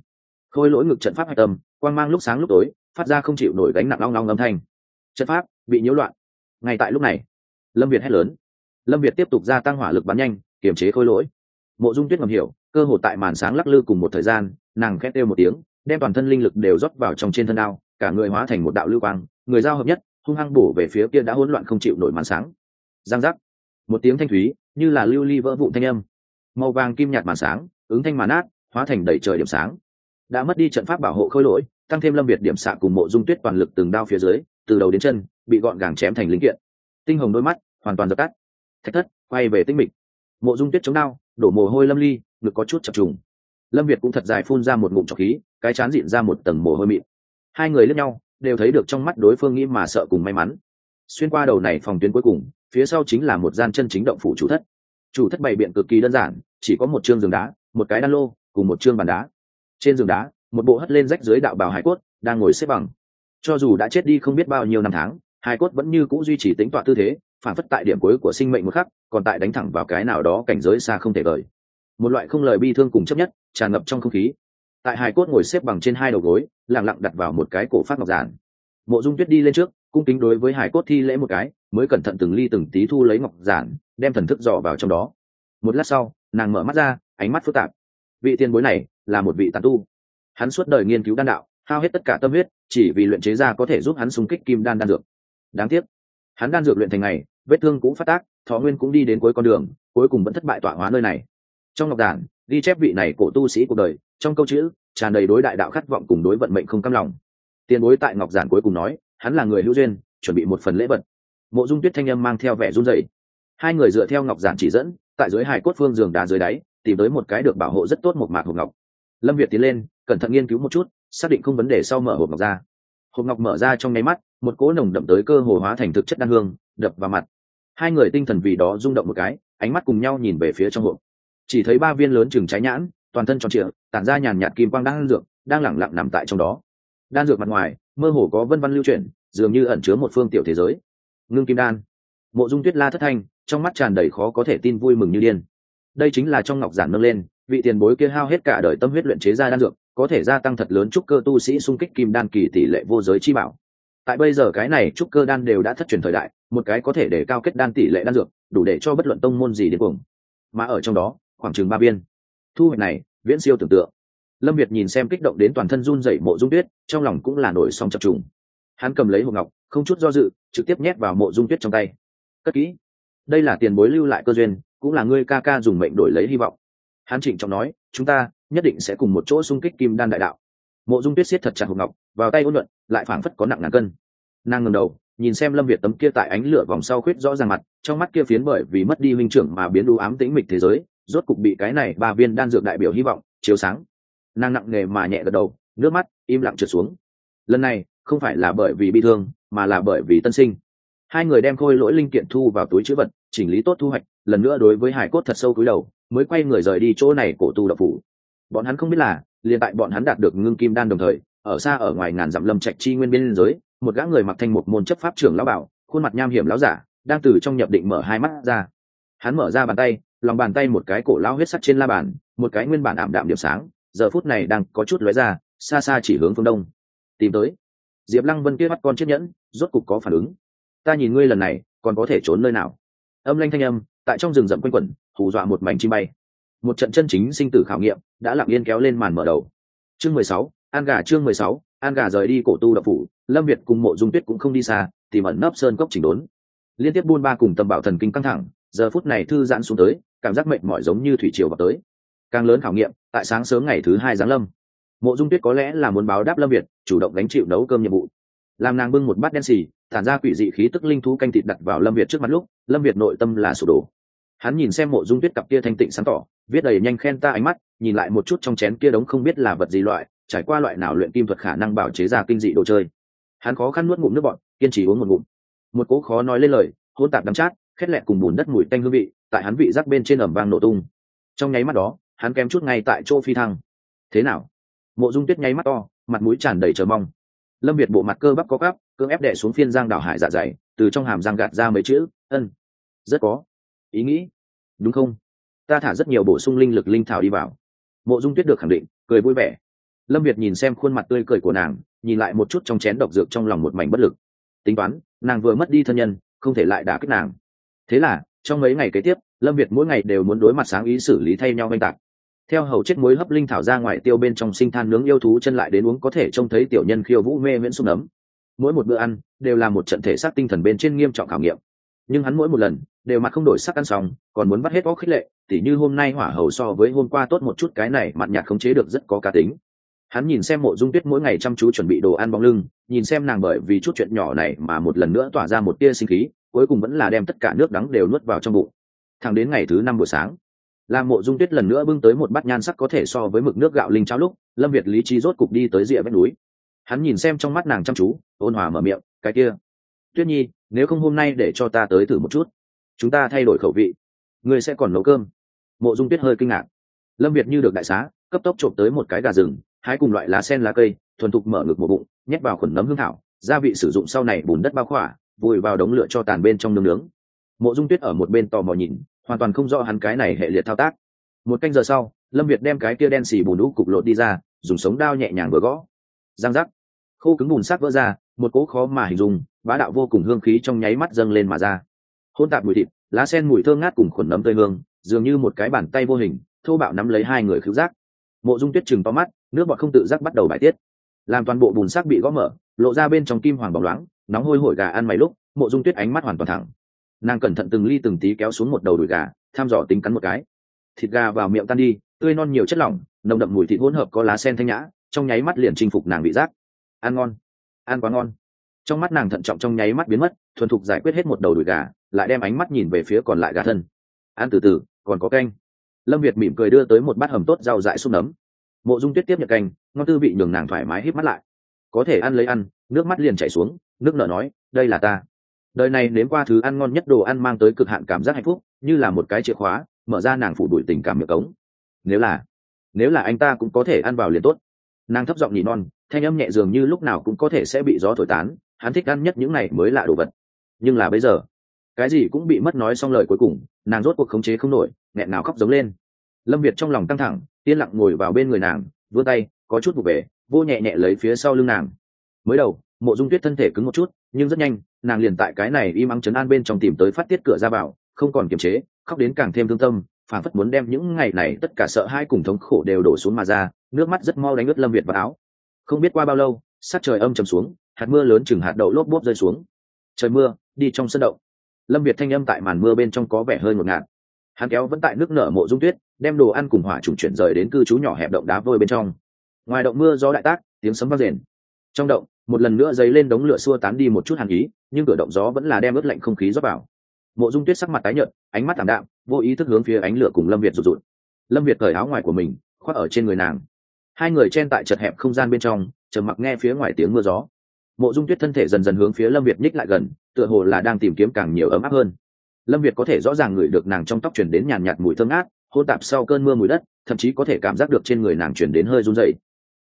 Khôi lỗi ngực trận pháp hạch tâm, quang mang lúc sáng lúc tối, phát ra không chịu nổi gánh nặng long long âm thanh. Trận pháp bị nhiễu loạn. Ngay tại lúc này, lâm việt hét lớn. Lâm việt tiếp tục gia tăng hỏa lực bắn nhanh kiềm chế khôi lỗi. Mộ dung tuyết ngầm hiểu, cơ hồ tại màn sáng lắc lư cùng một thời gian, nàng khét kêu một tiếng, đem toàn thân linh lực đều rót vào trong trên thân đao, cả người hóa thành một đạo lưu quang, người giao hợp nhất, hung hăng bổ về phía kia đã hỗn loạn không chịu nổi màn sáng. Giang giác. Một tiếng thanh thúy, như là lưu ly vỡ vụn thanh âm. Màu vàng kim nhạt màn sáng, ứng thanh màn át hóa thành đầy trời điểm sáng. Đã mất đi trận pháp bảo hộ khôi lỗi, tăng thêm lâm việt điểm xạ cùng mộ dung tuyết toàn lực từng đao phía dưới, từ đầu đến chân, bị gọn gàng chém thành linh kiện. Tinh hồng đôi mắt, hoàn toàn dập tắt. Thạch thất, quay về tinh mịch mộ dung tuyết chống đao, đổ mồ hôi lâm ly, ngực có chút chập trùng. Lâm việt cũng thật dài phun ra một ngụm trọc khí, cái chán dịn ra một tầng mồ hôi mịn. Hai người lẫn nhau, đều thấy được trong mắt đối phương nghĩ mà sợ cùng may mắn. Xuyên qua đầu này phòng tuyến cuối cùng, phía sau chính là một gian chân chính động phủ chủ thất. Chủ thất bày biện cực kỳ đơn giản, chỉ có một chương giường đá, một cái đan lô, cùng một chương bàn đá. Trên giường đá, một bộ hất lên rách dưới đạo bào hải cốt, đang ngồi xếp bằng. Cho dù đã chết đi không biết bao nhiêu năm tháng hải cốt vẫn như c ũ duy trì tính tọa tư thế, phản phất tại điểm cuối của sinh mệnh một khắc, còn tại đánh thẳng vào cái nào đó cảnh giới xa không thể vời. Một loại không lời bi thương cùng chấp nhất, tràn ngập trong không khí. Tại hải cốt ngồi xếp bằng trên hai đầu gối lẳng lặng đặt vào một cái cổ phát ngọc giản. Mộ dung tuyết đi lên trước, cung kính đối với hải cốt thi lễ một cái, mới cẩn thận từng ly từng tí thu lấy ngọc giản, đem thần thức dò vào trong đó. Một lát sau, nàng mở mắt ra, ánh mắt phức tạp. Vị tiền bối này là một vị tàn tu. Hắn suốt đời nghiên cứu đan đạo, hao hết tất cả tâm huyết, chỉ vì luyện chế ra có thể giúp hắn xung kích kim đan đan dược đáng tiếc, hắn đan dược luyện thành ngày, vết thương cũng phát tác, thọ nguyên cũng đi đến cuối con đường, cuối cùng vẫn thất bại tọa hóa nơi này. Trong ngọc giản ghi chép vị này cổ tu sĩ cuộc đời, trong câu chữ, tràn đầy đối đại đạo khát vọng cùng đối vận mệnh không cam lòng. Tiền bối tại ngọc giản cuối cùng nói, hắn là người hữu duyên, chuẩn bị một phần lễ vật. Mộ dung tuyết thanh âm mang theo vẻ run rẩy. Hai người dựa theo ngọc giản chỉ dẫn, tại dưới hải cốt phương giường đá dưới đáy, tìm tới một cái được bảo hộ rất tốt một mạc hộp ngọc. Lâm việt tiến lên, cẩn thận nghiên cứu một chút, xác định không vấn đề sau mở hộp ngọc ra. Hộp ngọc mở ra trong nháy mắt một cỗ nồng đậm tới cơ hồ hóa thành thực chất đan hương, đập vào mặt. Hai người tinh thần vì đó rung động một cái, ánh mắt cùng nhau nhìn về phía trong hộp. Chỉ thấy ba viên lớn chừng trái nhãn, toàn thân tròn trịa, tản ra nhàn nhạt kim quang đan dược, đang lẳng lặng nằm tại trong đó. Đan dược mặt ngoài, mơ hồ có vân văn lưu chuyển, dường như ẩn chứa một phương tiểu thế giới. Ngưng kim đan. Mộ dung tuyết la thất thanh, trong mắt tràn đầy khó có thể tin vui mừng như điên. Đây chính là trong ngọc giản nâng lên, vị tiền bối kia hao hết cả đời tâm huyết luyện chế ra đan dược, có thể gia tăng thật lớn trúc cơ tu sĩ xung kích kim đan kỳ tỷ lệ vô giới chi bảo tại bây giờ cái này trúc cơ đan đều đã thất truyền thời đại, một cái có thể để cao kết đan tỷ lệ đan dược, đủ để cho bất luận tông môn gì đến cùng mà ở trong đó, khoảng chừng ba viên. Thu hoạch này, viễn siêu tưởng tượng. Lâm việt nhìn xem kích động đến toàn thân run dậy mộ dung tuyết, trong lòng cũng là nổi song chập trùng. Hắn cầm lấy hộp ngọc, không chút do dự, trực tiếp nhét vào mộ dung tuyết trong tay. Cất kỹ. Đây là tiền bối lưu lại cơ duyên, cũng là ngươi ca ca dùng mệnh đổi lấy hy vọng. Hắn trịnh trọng nói, chúng ta nhất định sẽ cùng một chỗ xung kích kim đan đại đạo mộ dung tuyết siết thật chặt hộp ngọc, vào tay ôn luận lại phảng phất có nặng ngàn cân. Nàng ngầm đầu, nhìn xem lâm việt tấm kia tại ánh lửa vòng sau khuyết rõ ràng mặt, trong mắt kia phiến bởi vì mất đi huynh trưởng mà biến đu ám tĩnh mịch thế giới, rốt cục bị cái này ba viên đan dược đại biểu hy vọng, chiếu sáng. Nàng nặng nề mà nhẹ gật đầu, nước mắt im lặng trượt xuống. Lần này, không phải là bởi vì bị thương, mà là bởi vì tân sinh. Hai người đem khôi lỗi linh kiện thu vào túi chữ vật, chỉnh lý tốt thu hoạch, lần nữa đối với hải cốt thật sâu cúi đầu, mới quay người rời đi chỗ này cổ tu độc phủ. Bọn hắn không biết là liền tại bọn hắn đạt được ngưng kim đan đồng thời, ở xa ở ngoài ngàn dặm lâm trạch chi nguyên biên giới, một gã người mặc thanh một môn chấp pháp trưởng lão bảo, khuôn mặt nham hiểm lão giả, đang từ trong nhập định mở hai mắt ra. Hắn mở ra bàn tay, lòng bàn tay một cái cổ lao huyết sắt trên la bàn, một cái nguyên bản ảm đạm điểm sáng, giờ phút này đang có chút lóe ra, xa xa chỉ hướng phương đông. Tìm tới. Diệp lăng vân kia bắt con chiếc nhẫn, rốt cục có phản ứng. Ta nhìn ngươi lần này, còn có thể trốn nơi nào? Âm lanh thanh âm, tại trong rừng rậm quanh quẩn, hù dọa một mảnh chim bay. Một trận chân chính sinh tử khảo nghiệm đã lặng yên kéo lên màn mở đầu. Chương mười sáu, an gà chương mười sáu, an gà rời đi cổ tu đập phủ, lâm việt cùng mộ dung tuyết cũng không đi xa tìm ẩn nấp sơn cốc chỉnh đốn. Liên tiếp buôn ba cùng tầm bảo thần kinh căng thẳng, giờ phút này thư giãn xuống tới, cảm giác mệt mỏi giống như thủy triều vào tới. Càng lớn khảo nghiệm, tại sáng sớm ngày thứ hai giáng lâm. Mộ dung tuyết có lẽ là muốn báo đáp lâm việt, chủ động đánh chịu nấu cơm nhiệm vụ. Làm nàng bưng một bát đen xì thản ra quỷ dị khí tức linh thú canh thịt đặt vào lâm việt trước mặt lúc, lâm việt nội tâm là sụp đổ hắn nhìn xem mộ dung tuyết cặp kia thanh tịnh sáng tỏ, viết đầy nhanh khen ta ánh mắt, nhìn lại một chút trong chén kia đống không biết là vật gì loại, trải qua loại nào luyện kim thuật khả năng bảo chế ra kinh dị đồ chơi. Hắn khó khăn nuốt ngụm nước bọn kiên trì uống một ngụm. Một cố khó nói lên lời hôn tạp đắm chát, khét lẹt cùng bùn đất mùi tanh hương vị, tại hắn vị rắc bên trên ẩm vang nổ tung. Trong nháy mắt đó, hắn kém chút ngay tại chỗ phi thăng. Thế nào? Mộ dung tuyết nháy mắt to, mặt mũi tràn đầy chờ mong. Lâm việt bộ mặt cơ bắp có gắp, cưỡng ép đệ xuống phiên giang đảo hải dạ dày, từ trong hàm giang gạt ra mấy chữ, ân. Rất có ý nghĩ. Đúng không? Ta thả rất nhiều bổ sung linh lực linh thảo đi vào. Mộ dung tuyết được khẳng định, cười vui vẻ. Lâm việt nhìn xem khuôn mặt tươi cười của nàng, nhìn lại một chút trong chén độc dược trong lòng một mảnh bất lực. Tính toán, nàng vừa mất đi thân nhân, không thể lại đả kích nàng. Thế là, trong mấy ngày kế tiếp, lâm việt mỗi ngày đều muốn đối mặt sáng ý xử lý thay nhau oanh tạc. Theo hầu chết muối hấp linh thảo ra ngoài tiêu bên trong sinh than nướng yêu thú chân lại đến uống có thể trông thấy tiểu nhân khiêu vũ mê miễn sung ấm mỗi một bữa ăn, đều là một trận thể xác tinh thần bên trên nghiêm trọng khảo nghiệm nhưng hắn mỗi một lần đều mặt không đổi sắc ăn xong, còn muốn bắt hết óc khích lệ, tỉ như hôm nay hỏa hầu so với hôm qua tốt một chút, cái này mặn nhạt khống chế được rất có cá tính. Hắn nhìn xem mộ dung tuyết mỗi ngày chăm chú chuẩn bị đồ ăn bóng lưng, nhìn xem nàng bởi vì chút chuyện nhỏ này mà một lần nữa tỏa ra một tia sinh khí, cuối cùng vẫn là đem tất cả nước đắng đều nuốt vào trong bụng. Thẳng đến ngày thứ năm buổi sáng làm mộ dung tuyết lần nữa bưng tới một bát nhan sắc có thể so với mực nước gạo linh cháo lúc, lâm việt lý trí rốt cục đi tới rìa vách núi. Hắn nhìn xem trong mắt nàng chăm chú, ôn hòa mở miệng, cái kia tuyết nhi nếu không hôm nay để cho ta tới thử một chút. Chúng ta thay đổi khẩu vị. Ngươi sẽ còn nấu cơm. Mộ dung tuyết hơi kinh ngạc. Lâm việt như được đại xá cấp tốc trộm tới một cái gà rừng hái cùng loại lá sen lá cây thuần thục mở ngực một bụng nhét vào khuẩn nấm hương thảo gia vị sử dụng sau này bùn đất bao khỏa vùi vào đống lửa cho tàn bên trong nướng nướng. Mộ dung tuyết ở một bên tò mò nhìn hoàn toàn không rõ hắn cái này hệ liệt thao tác. Một canh giờ sau lâm việt đem cái kia đen xì bùn đũ cục lột đi ra dùng sống đao nhẹ nhàng vừa gõ. Giang rắc, khô cứng bùn sắc vỡ ra một cỗ khó mà hình dung bá đạo vô cùng hương khí trong nháy mắt dâng lên mà ra. Hôn tạp mùi thịt, lá sen mùi thơm ngát cùng khuẩn nấm tươi hương, dường như một cái bàn tay vô hình, thô bạo nắm lấy hai người khứu giác. Mộ dung tuyết chừng to mắt, nước bọt không tự giác bắt đầu bài tiết. Làm toàn bộ bùn sắc bị gõ mở, lộ ra bên trong kim hoàng bóng loáng, nóng hôi hổi gà ăn mày lúc, mộ dung tuyết ánh mắt hoàn toàn thẳng. Nàng cẩn thận từng ly từng tí kéo xuống một đầu đùi gà, tham dò tính cắn một cái. Thịt gà vào miệng tan đi, tươi non nhiều chất lỏng, nồng đậm mùi thịt hỗn hợp có lá sen thanh nhã, trong nháy mắt liền chinh phục nàng bị giác. Ăn ngon, ăn quá ngon trong mắt nàng thận trọng trong nháy mắt biến mất, thuần thục giải quyết hết một đầu đùi gà, lại đem ánh mắt nhìn về phía còn lại gà thân. Ăn từ từ, còn có canh. Lâm việt mỉm cười đưa tới một bát hầm tốt rau dại xúc nấm. Mộ dung tuyết tiếp nhận canh, ngon tư vị nhường nàng thoải mái hít mắt lại. Có thể ăn lấy ăn. Nước mắt liền chảy xuống, nước nở nói, đây là ta. Đời này nếm qua thứ ăn ngon nhất đồ ăn mang tới cực hạn cảm giác hạnh phúc, như là một cái chìa khóa, mở ra nàng phủ đuổi tình cảm miệng cống. Nếu là nếu là anh ta cũng có thể ăn vào liền tốt. Nàng thấp giọng nhị non thanh âm nhẹ dường như lúc nào cũng có thể sẽ bị gió thổi tán, hắn thích ăn nhất những này mới lạ đồ vật. Nhưng là bây giờ, cái gì cũng bị mất nói xong lời cuối cùng, nàng rốt cuộc khống chế không nổi, nghẹn nào khóc giống lên. Lâm việt trong lòng căng thẳng, yên lặng ngồi vào bên người nàng, vươn tay, có chút vụ về vô nhẹ nhẹ lấy phía sau lưng nàng. Mới đầu, mộ dung tuyết thân thể cứng một chút, nhưng rất nhanh, nàng liền tại cái này im ắng chấn an bên trong tìm tới phát tiết cửa ra vào, không còn kiềm chế, khóc đến càng thêm thương tâm phản phất muốn đem những ngày này tất cả sợ hai cùng thống khổ đều đổ xuống mà ra, nước mắt rất mau đánh ướt lâm việt vào áo không biết qua bao lâu sát trời âm trầm xuống, hạt mưa lớn chừng hạt đậu lốp bốp rơi xuống. Trời mưa, đi trong sân đậu lâm việt thanh âm tại màn mưa bên trong có vẻ hơi ngột ngạt. Hắn kéo vẫn tại nước nở mộ dung tuyết, đem đồ ăn cùng hỏa trùng chuyển rời đến cư trú nhỏ hẹp động đá vôi bên trong. Ngoài động mưa gió đại tác, tiếng sấm vang rền. Trong động, một lần nữa dấy lên đống lửa xua tán đi một chút hàn ý, nhưng cửa động gió vẫn là đem ướt lạnh không khí rót vào. Mộ dung tuyết sắc mặt tái nhợt, ánh mắt thảm đạm, vô ý thức hướng phía ánh lửa cùng lâm việt rụt rụt. Lâm việt cởi áo ngoài của mình, khoác ở trên người nàng hai người chen tại chật hẹp không gian bên trong chờ mặc nghe phía ngoài tiếng mưa gió. Mộ dung tuyết thân thể dần dần hướng phía lâm việt nhích lại gần, tựa hồ là đang tìm kiếm càng nhiều ấm áp hơn. Lâm việt có thể rõ ràng ngửi được nàng trong tóc chuyển đến nhàn nhạt mùi thơm ngát, hôn tạp sau cơn mưa mùi đất, thậm chí có thể cảm giác được trên người nàng chuyển đến hơi run dày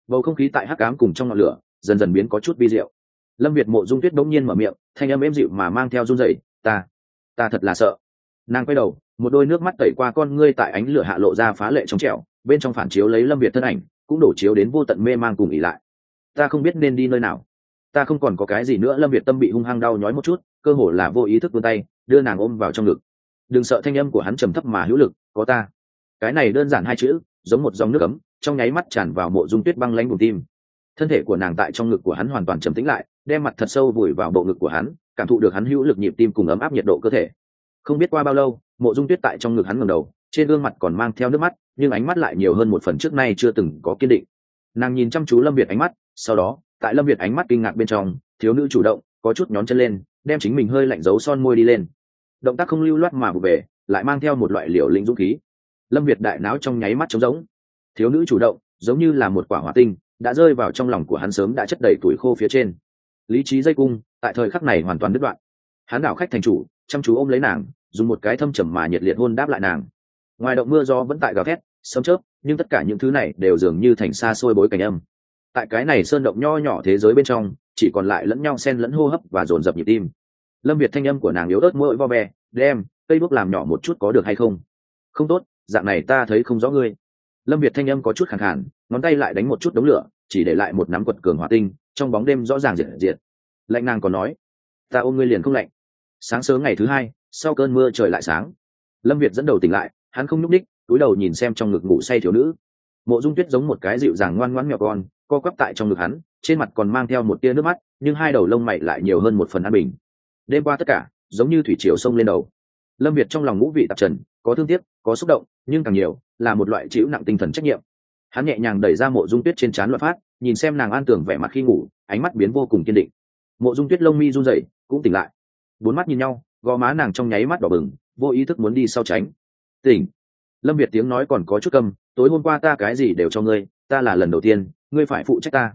bầu không khí tại hắc ám cùng trong ngọn lửa, dần dần biến có chút vi diệu. Lâm việt mộ dung tuyết bỗng nhiên mở miệng, thanh âm êm dịu mà mang theo run dày ta ta thật là sợ. Nàng quay đầu, một đôi nước mắt tẩy qua con ngươi tại ánh lửa hạ lộ ra phá lệ trong trẻo, bên trong phản chiếu lấy lâm việt thân ảnh cũng đổ chiếu đến vô tận mê mang cùng ỉ lại. Ta không biết nên đi nơi nào. Ta không còn có cái gì nữa, lâm việt tâm bị hung hăng đau nhói một chút, cơ hồ là vô ý thức vươn tay, đưa nàng ôm vào trong ngực. Đừng sợ thanh âm của hắn trầm thấp mà hữu lực, có ta. Cái này đơn giản hai chữ, giống một dòng nước ấm, trong nháy mắt tràn vào mộ dung tuyết băng lánh bùn tim. Thân thể của nàng tại trong ngực của hắn hoàn toàn trầm tĩnh lại, đem mặt thật sâu vùi vào bộ ngực của hắn, cảm thụ được hắn hữu lực nhịp tim cùng ấm áp nhiệt độ cơ thể. Không biết qua bao lâu, mộ dung tuyết tại trong ngực hắn ngầm đầu, trên gương mặt còn mang theo nước mắt nhưng ánh mắt lại nhiều hơn một phần trước nay chưa từng có kiên định. Nàng nhìn chăm chú lâm việt ánh mắt, sau đó, tại lâm việt ánh mắt kinh ngạc bên trong, thiếu nữ chủ động, có chút nhón chân lên, đem chính mình hơi lạnh giấu son môi đi lên. Động tác không lưu loát mà vụ về lại mang theo một loại liều lĩnh dũng khí. Lâm việt đại não trong nháy mắt trống rỗng. Thiếu nữ chủ động, giống như là một quả hỏa tinh, đã rơi vào trong lòng của hắn sớm đã chất đầy tuổi khô phía trên. Lý trí dây cung, tại thời khắc này hoàn toàn đứt đoạn. Hắn đảo khách thành chủ, chăm chú ôm lấy nàng, dùng một cái thâm trầm mà nhiệt liệt hôn đáp lại nàng. Ngoài động mưa gió vẫn tại gào thét sấm chớp, nhưng tất cả những thứ này đều dường như thành xa xôi bối cảnh âm. Tại cái này sơn động nho nhỏ thế giới bên trong, chỉ còn lại lẫn nhau xen lẫn hô hấp và dồn dập nhịp tim. Lâm việt thanh âm của nàng yếu ớt mỗi vo ve, đem cây bước làm nhỏ một chút có được hay không? Không tốt, dạng này ta thấy không rõ ngươi. Lâm việt thanh âm có chút khẳng khản ngón tay lại đánh một chút đống lửa, chỉ để lại một nắm quật cường hỏa tinh, trong bóng đêm rõ ràng diệt diệt. Lạnh nàng còn nói, ta ôm ngươi liền không lạnh. Sáng sớm ngày thứ hai, sau cơn mưa trời lại sáng, lâm việt dẫn đầu tỉnh lại, hắn không nhúc ních túi đầu nhìn xem trong ngực ngủ say thiếu nữ. Mộ dung tuyết giống một cái dịu dàng ngoan ngoãn mèo con, co quắp tại trong ngực hắn, trên mặt còn mang theo một tia nước mắt, nhưng hai đầu lông mày lại nhiều hơn một phần an bình. Đêm qua tất cả, giống như thủy triều sông lên đầu. Lâm việt trong lòng ngũ vị tạp trần, có thương tiếc, có xúc động, nhưng càng nhiều, là một loại chịu nặng tinh thần trách nhiệm. Hắn nhẹ nhàng đẩy ra mộ dung tuyết trên trán loạn phát, nhìn xem nàng an tưởng vẻ mặt khi ngủ, ánh mắt biến vô cùng kiên định. Mộ dung tuyết lông mi run rẩy, cũng tỉnh lại. Bốn mắt nhìn nhau, gò má nàng trong nháy mắt đỏ bừng, vô ý thức muốn đi sau tránh. Tỉnh lâm việt tiếng nói còn có chút câm, tối hôm qua ta cái gì đều cho ngươi, ta là lần đầu tiên, ngươi phải phụ trách ta.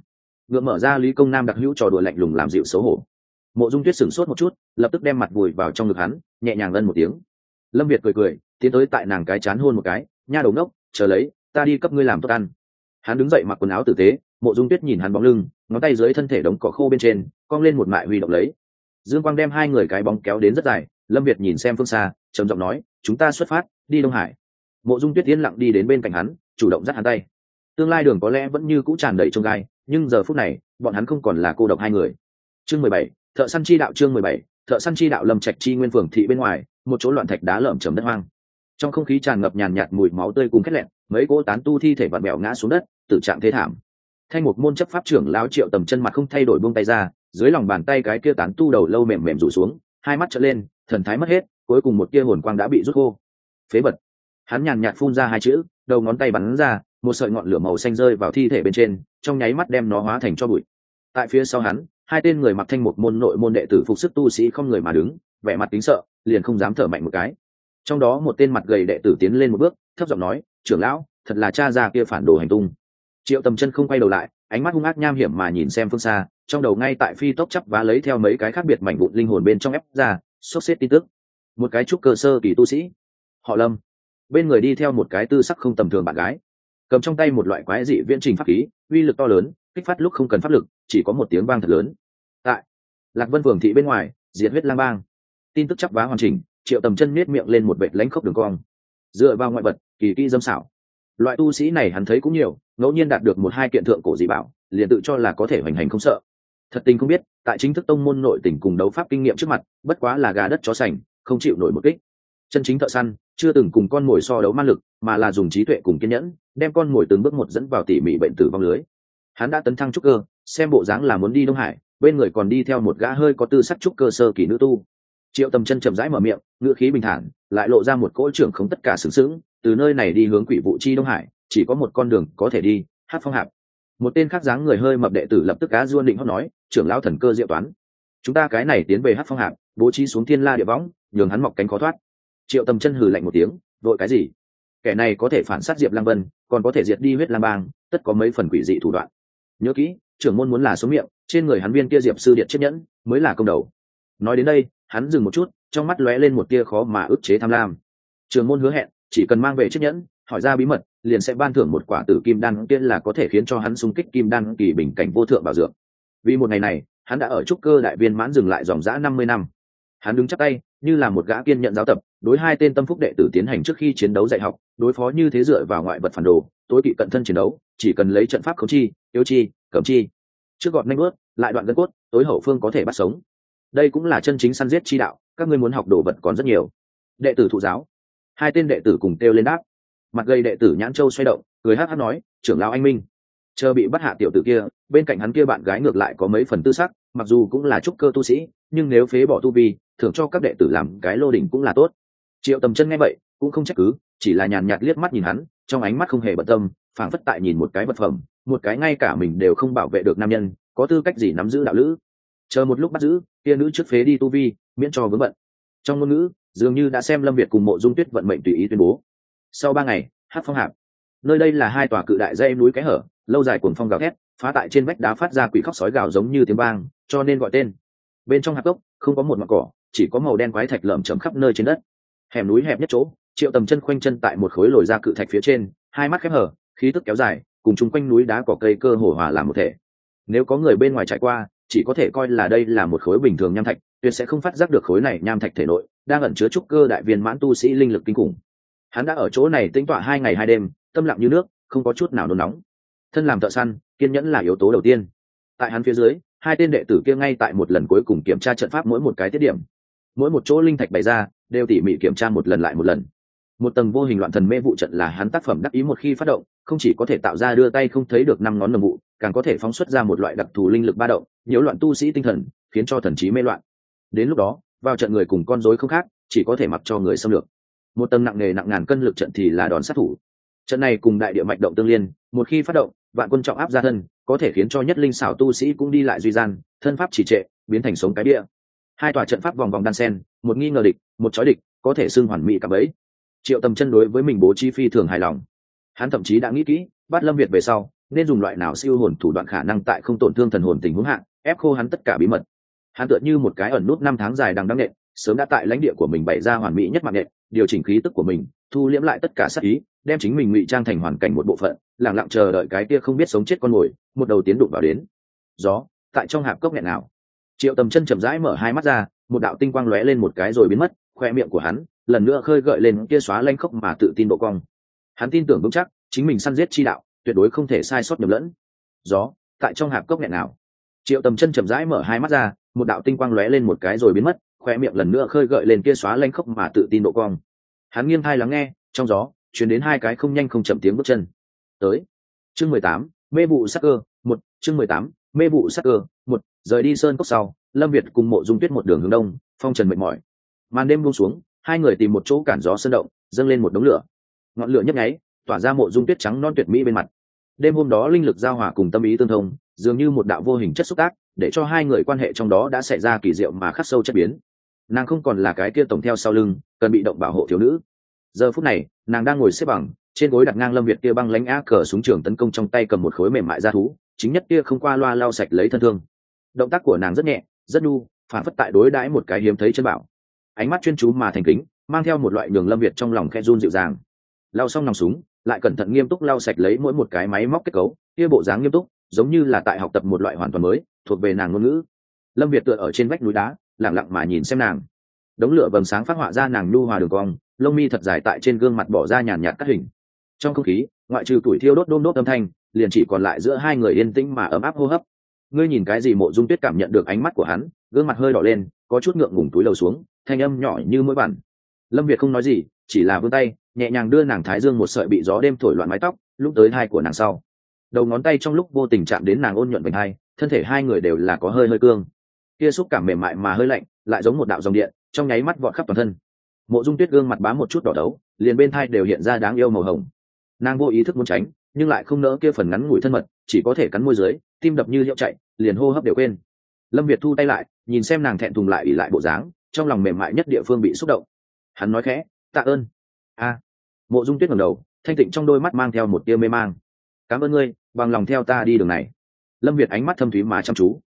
Ngượng mở ra lý công nam đặc hữu trò đùa lạnh lùng làm dịu xấu hổ. Mộ dung tuyết sửng sốt một chút, lập tức đem mặt vùi vào trong ngực hắn, nhẹ nhàng ân một tiếng. Lâm việt cười cười, tiến tới tại nàng cái chán hôn một cái, nha đầu ngốc, chờ lấy, ta đi cấp ngươi làm tốt ăn. Hắn đứng dậy mặc quần áo tử tế, mộ dung tuyết nhìn hắn bóng lưng, ngón tay dưới thân thể đống cỏ khô bên trên, cong lên một mại huy động lấy. Dương quang đem hai người cái bóng kéo đến rất dài, lâm việt nhìn xem phương xa, trầm giọng nói, chúng ta xuất phát, đi đông hải mộ dung tuyết yên lặng đi đến bên cạnh hắn, chủ động dắt hắn tay. Tương lai đường có lẽ vẫn như cũ tràn đầy trông gai, nhưng giờ phút này, bọn hắn không còn là cô độc hai người. Chương mười bảy, thợ săn chi đạo chương mười bảy, thợ săn chi đạo lâm trạch chi nguyên phường thị bên ngoài, một chỗ loạn thạch đá lởm chầm đất hoang. Trong không khí tràn ngập nhàn nhạt mùi máu tươi cùng khét lẹn, mấy cỗ tán tu thi thể vặn mẹo ngã xuống đất tự trạng thế thảm. Thanh một môn chấp pháp trưởng lao triệu tầm chân mặt không thay đổi buông tay ra, dưới lòng bàn tay cái kia tán tu đầu lâu mềm mềm rủ xuống, hai mắt trở lên, thần thái mất hết, cuối cùng một kia hồn quang đã bị rút khô. Phế vật hắn nhàn nhạt phun ra hai chữ, đầu ngón tay bắn ra, một sợi ngọn lửa màu xanh rơi vào thi thể bên trên, trong nháy mắt đem nó hóa thành cho bụi. Tại phía sau hắn, hai tên người mặc thanh một môn nội môn đệ tử phục sức tu sĩ không người mà đứng, vẻ mặt tính sợ, liền không dám thở mạnh một cái. Trong đó một tên mặt gầy đệ tử tiến lên một bước, thấp giọng nói, trưởng lão, thật là cha già kia phản đồ hành tung. Triệu tầm chân không quay đầu lại, ánh mắt hung ác nham hiểm mà nhìn xem phương xa, trong đầu ngay tại phi tốc chấp và lấy theo mấy cái khác biệt mảnh vụn linh hồn bên trong ép ra, sốc xếp tin tức. Một cái trúc cơ sơ kỳ tu sĩ. Họ lâm bên người đi theo một cái tư sắc không tầm thường bạn gái. Cầm trong tay một loại quái dị viễn trình pháp khí, uy lực to lớn, kích phát lúc không cần pháp lực, chỉ có một tiếng vang thật lớn. Tại lạc vân phường thị bên ngoài, diệt huyết lang bang. Tin tức chắc vá hoàn chỉnh, triệu tầm chân miết miệng lên một vệt lãnh khốc đường cong. Dựa vào ngoại vật, kỳ kỹ dâm xảo. Loại tu sĩ này hắn thấy cũng nhiều, ngẫu nhiên đạt được một hai kiện thượng cổ dị bảo, liền tự cho là có thể hoành hành không sợ. Thật tình không biết, tại chính thức tông môn nội tỉnh cùng đấu pháp kinh nghiệm trước mặt, bất quá là gà đất chó sành, không chịu nổi một kích. Chân chính thợ săn chưa từng cùng con mồi so đấu man lực, mà là dùng trí tuệ cùng kiên nhẫn, đem con mồi từng bước một dẫn vào tỉ mỉ bệnh tử vong lưới. Hắn đã tấn thăng trúc cơ, xem bộ dáng là muốn đi đông hải, bên người còn đi theo một gã hơi có tư sắc trúc cơ sơ kỳ nữ tu. Triệu tầm chân chậm rãi mở miệng, ngữ khí bình thản, lại lộ ra một cỗ trưởng không tất cả xứng xứng từ nơi này đi hướng quỷ vụ chi đông hải, chỉ có một con đường có thể đi hát phong hạp. Một tên khác dáng người hơi mập đệ tử lập tức cá duôn định hót nói, trưởng lão thần cơ diệu toán, chúng ta cái này tiến về hát phong hạp, bố trí xuống thiên la địa võng, nhường hắn mọc cánh khó thoát triệu tầm chân hừ lạnh một tiếng, vội cái gì? Kẻ này có thể phản sát diệp lang vân, còn có thể diệt đi huyết lang bang, tất có mấy phần quỷ dị thủ đoạn. Nhớ kỹ, trưởng môn muốn là số miệng, trên người hắn viên kia diệp sư điện chiếc nhẫn mới là công đầu. Nói đến đây, hắn dừng một chút, trong mắt lóe lên một tia khó mà ức chế tham lam. Trường môn hứa hẹn, chỉ cần mang về chiếc nhẫn, hỏi ra bí mật, liền sẽ ban thưởng một quả tử kim đan tiên là có thể khiến cho hắn xung kích kim đan kỳ bình cảnh vô thượng bảo dưỡng vì một ngày này, hắn đã ở trúc cơ đại viên mãn dừng lại dòng dã năm mươi năm. Hắn đứng chắc tay như là một gã kiên nhận giáo tập, đối hai tên tâm phúc đệ tử tiến hành trước khi chiến đấu dạy học, đối phó như thế dựa vào ngoại vật phản đồ, tối kỵ cận thân chiến đấu, chỉ cần lấy trận pháp khống chi yếu chi cấm chi. Trước gọn nanh ướt lại đoạn gân cốt, tối hậu phương có thể bắt sống. Đây cũng là chân chính săn giết chi đạo, các ngươi muốn học đồ vật còn rất nhiều. Đệ tử thụ giáo. Hai tên đệ tử cùng kêu lên đáp. Mặt gây đệ tử nhãn châu xoay động người hát hát nói, trưởng lão anh minh, chờ bị bắt hạ tiểu tử kia, bên cạnh hắn kia bạn gái ngược lại có mấy phần tư sắc mặc dù cũng là trúc cơ tu sĩ, nhưng nếu phế bỏ tu vi thường cho các đệ tử làm cái lô đỉnh cũng là tốt. Triệu tầm chân nghe vậy, cũng không trách cứ, chỉ là nhàn nhạt liếc mắt nhìn hắn, trong ánh mắt không hề bận tâm, phảng phất tại nhìn một cái vật phẩm, một cái ngay cả mình đều không bảo vệ được nam nhân, có tư cách gì nắm giữ đạo lữ? Chờ một lúc bắt giữ, kia nữ trước phế đi tu vi, miễn cho vướng bận. Trong ngôn ngữ, dường như đã xem lâm việt cùng mộ dung tuyết vận mệnh tùy ý tuyên bố. Sau ba ngày hát phong hạp. Nơi đây là hai tòa cự đại dây núi cái hở, lâu dài cuồng phong gào thét phá tại trên vách đá phát ra quỷ khóc sói gào giống như tiếng vang, cho nên gọi tên. Bên trong hạp gốc không có một mặt cỏ, chỉ có màu đen quái thạch lởm chởm khắp nơi trên đất. Hẻm núi hẹp nhất chỗ, triệu tầm chân khoanh chân tại một khối lồi ra cự thạch phía trên, hai mắt khép hở khí tức kéo dài, cùng chung quanh núi đá cỏ cây cơ hồ hòa làm một thể. Nếu có người bên ngoài trải qua, chỉ có thể coi là đây là một khối bình thường nham thạch, tuyệt sẽ không phát giác được khối này nham thạch thể nội đang ẩn chứa trúc cơ đại viên mãn tu sĩ linh lực kinh khủng. Hắn đã ở chỗ này tính tọa hai ngày hai đêm, tâm lặng như nước, không có chút nào nôn nóng thân làm thợ săn, kiên nhẫn là yếu tố đầu tiên. Tại hắn phía dưới, hai tên đệ tử kia ngay tại một lần cuối cùng kiểm tra trận pháp mỗi một cái tiết điểm. Mỗi một chỗ linh thạch bày ra, đều tỉ mỉ kiểm tra một lần lại một lần. Một tầng vô hình loạn thần mê vụ trận là hắn tác phẩm đắc ý một khi phát động, không chỉ có thể tạo ra đưa tay không thấy được năm ngón nồng vụ, càng có thể phóng xuất ra một loại đặc thù linh lực ba động, nhiễu loạn tu sĩ tinh thần, khiến cho thần trí mê loạn. Đến lúc đó, vào trận người cùng con rối không khác, chỉ có thể mặc cho người xâm lược. Một tầng nặng nề nặng ngàn cân lực trận thì là đòn sát thủ. Trận này cùng đại địa mạch động tương liên, một khi phát động vạn quân trọng áp ra thân, có thể khiến cho nhất linh xảo tu sĩ cũng đi lại duy gian, thân pháp chỉ trệ, biến thành sống cái địa hai tòa trận pháp vòng vòng đan sen, một nghi ngờ địch, một chói địch, có thể xưng hoàn mỹ cả bấy. Triệu tầm chân đối với mình bố chi phi thường hài lòng. Hắn thậm chí đã nghĩ kỹ, bắt lâm việt về sau, nên dùng loại nào siêu hồn thủ đoạn khả năng tại không tổn thương thần hồn tình huống hạn ép khô hắn tất cả bí mật. Hắn tựa như một cái ẩn nút năm tháng dài đang đăng nện, sớm đã tại lãnh địa của mình bày ra hoàn mỹ nhất mạng nện, điều chỉnh khí tức của mình thu liễm lại tất cả sát ý, đem chính mình ngụy trang thành hoàn cảnh một bộ phận lẳng lặng chờ đợi cái kia không biết sống chết con mồi, một đầu tiến đụng vào đến. Gió, tại trong hạp cốc nghẹn nào triệu tầm chân chậm rãi mở hai mắt ra, một đạo tinh quang lóe lên một cái rồi biến mất, khoe miệng của hắn, lần nữa khơi gợi lên kia xóa lanh khốc mà tự tin độ cong. Hắn tin tưởng vững chắc, chính mình săn giết chi đạo, tuyệt đối không thể sai sót nhầm lẫn. Gió, tại trong hạp cốc nghẹn nào triệu tầm chân chậm rãi mở hai mắt ra, một đạo tinh quang lóe lên một cái rồi biến mất, khoe miệng lần nữa khơi gợi lên kia xóa lanh khốc mà tự tin độ cong hắn nghiêng thai lắng nghe, trong gió chuyển đến hai cái không nhanh không chậm tiếng bước chân. Tới. Chương mười tám, mê vụ sắc cơ, một, chương mười tám, mê vụ sắc cơ, một, rời đi sơn cốc sau, lâm việt cùng mộ dung tuyết một đường hướng đông, phong trần mệt mỏi. Màn đêm buông xuống, hai người tìm một chỗ cản gió sơn động, dâng lên một đống lửa. Ngọn lửa nhấp nháy, tỏa ra mộ dung tuyết trắng non tuyệt mỹ bên mặt. Đêm hôm đó linh lực giao hòa cùng tâm ý tương thông, dường như một đạo vô hình chất xúc tác, để cho hai người quan hệ trong đó đã xảy ra kỳ diệu mà khắc sâu chất biến nàng không còn là cái kia tổng theo sau lưng, cần bị động bảo hộ thiếu nữ. Giờ phút này, nàng đang ngồi xếp bằng, trên gối đặt ngang lâm việt kia băng lánh á cờ súng trường tấn công trong tay cầm một khối mềm mại ra thú, chính nhất kia không qua loa lau sạch lấy thân thương. Động tác của nàng rất nhẹ, rất nhu phản phất tại đối đãi một cái hiếm thấy chân bảo. Ánh mắt chuyên chú mà thành kính, mang theo một loại nhường lâm việt trong lòng khe run dịu dàng. Lau xong nòng súng, lại cẩn thận nghiêm túc lau sạch lấy mỗi một cái máy móc kết cấu, kia bộ dáng nghiêm túc, giống như là tại học tập một loại hoàn toàn mới, thuộc về nàng ngôn ngữ. Lâm việt tựa ở trên vách núi đá lẳng lặng mà nhìn xem nàng. Đống lửa vầng sáng phát họa ra nàng nhu hòa đường cong, lông mi thật dài tại trên gương mặt bỏ ra nhàn nhạt cắt hình. Trong không khí, ngoại trừ tuổi thiêu đốt đôm đốt âm thanh, liền chỉ còn lại giữa hai người yên tĩnh mà ấm áp hô hấp. Ngươi nhìn cái gì mộ dung tuyết cảm nhận được ánh mắt của hắn, gương mặt hơi đỏ lên, có chút ngượng ngùng túi đầu xuống, thanh âm nhỏ như mỗi bản lâm việt không nói gì, chỉ là vươn tay, nhẹ nhàng đưa nàng thái dương một sợi bị gió đêm thổi loạn mái tóc lúc tới hai của nàng sau. Đầu ngón tay trong lúc vô tình chạm đến nàng ôn nhuận vành hai, thân thể hai người đều là có hơi hơi cương kia xúc cảm mềm mại mà hơi lạnh, lại giống một đạo dòng điện, trong nháy mắt vọt khắp toàn thân. Mộ dung tuyết gương mặt bám một chút đỏ đấu, liền bên thai đều hiện ra đáng yêu màu hồng. Nàng vô ý thức muốn tránh, nhưng lại không nỡ kia phần ngắn ngủi thân mật, chỉ có thể cắn môi dưới, tim đập như hiệu chạy, liền hô hấp đều quên. Lâm việt thu tay lại, nhìn xem nàng thẹn thùng lại ỉ lại bộ dáng, trong lòng mềm mại nhất địa phương bị xúc động. Hắn nói khẽ, tạ ơn. A. Mộ dung tuyết ngẩng đầu, thanh tịnh trong đôi mắt mang theo một tia mê mang. Cảm ơn ngươi, bằng lòng theo ta đi đường này. Lâm việt ánh mắt thâm thúy mà chăm chú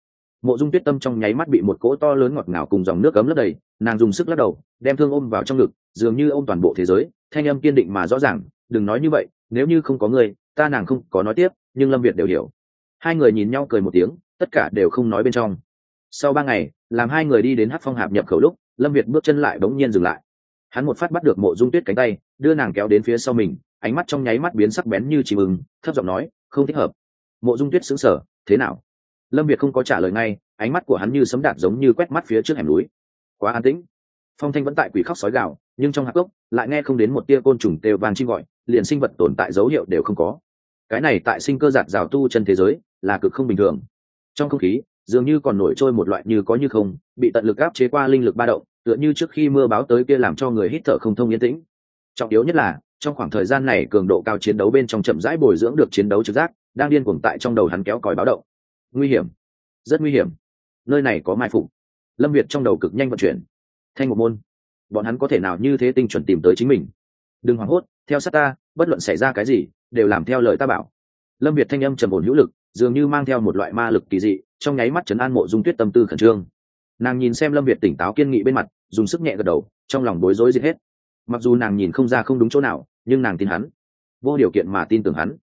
mộ dung tuyết tâm trong nháy mắt bị một cỗ to lớn ngọt ngào cùng dòng nước cấm lấp đầy, nàng dùng sức lắc đầu, đem thương ôm vào trong ngực, dường như ôm toàn bộ thế giới, thanh âm kiên định mà rõ ràng, đừng nói như vậy, nếu như không có ngươi, ta nàng không có nói tiếp, nhưng lâm việt đều hiểu. Hai người nhìn nhau cười một tiếng, tất cả đều không nói bên trong. Sau ba ngày, làm hai người đi đến hát phong hạp nhập khẩu lúc, lâm việt bước chân lại bỗng nhiên dừng lại. Hắn một phát bắt được mộ dung tuyết cánh tay, đưa nàng kéo đến phía sau mình, ánh mắt trong nháy mắt biến sắc bén như chìm ưng, thấp giọng nói, không thích hợp. Mộ dung tuyết xứng sở thế nào? Lâm việt không có trả lời ngay, ánh mắt của hắn như sấm đạt giống như quét mắt phía trước hẻm núi. Quá an tĩnh. Phong thanh vẫn tại quỷ khóc sói gạo nhưng trong hạc gốc lại nghe không đến một tia côn trùng têu vàng chim gọi, liền sinh vật tồn tại dấu hiệu đều không có. Cái này tại sinh cơ giạt rào tu chân thế giới, là cực không bình thường. Trong không khí, dường như còn nổi trôi một loại như có như không, bị tận lực áp chế qua linh lực ba động, tựa như trước khi mưa báo tới kia làm cho người hít thở không thông yên tĩnh. Trọng yếu nhất là, trong khoảng thời gian này cường độ cao chiến đấu bên trong chậm rãi bồi dưỡng được chiến đấu trực giác, đang điên cuồng tại trong đầu hắn kéo còi báo động nguy hiểm. Rất nguy hiểm. Nơi này có mai phục. Lâm việt trong đầu cực nhanh vận chuyển. Thanh một môn. Bọn hắn có thể nào như thế tinh chuẩn tìm tới chính mình? Đừng hoảng hốt, theo sát ta, bất luận xảy ra cái gì, đều làm theo lời ta bảo. Lâm việt thanh âm trầm ổn hữu lực, dường như mang theo một loại ma lực kỳ dị, trong nháy mắt chấn an mộ dung tuyết tâm tư khẩn trương. Nàng nhìn xem lâm việt tỉnh táo kiên nghị bên mặt, dùng sức nhẹ gật đầu, trong lòng bối rối diệt hết. Mặc dù nàng nhìn không ra không đúng chỗ nào, nhưng nàng tin hắn. Vô điều kiện mà tin tưởng hắn.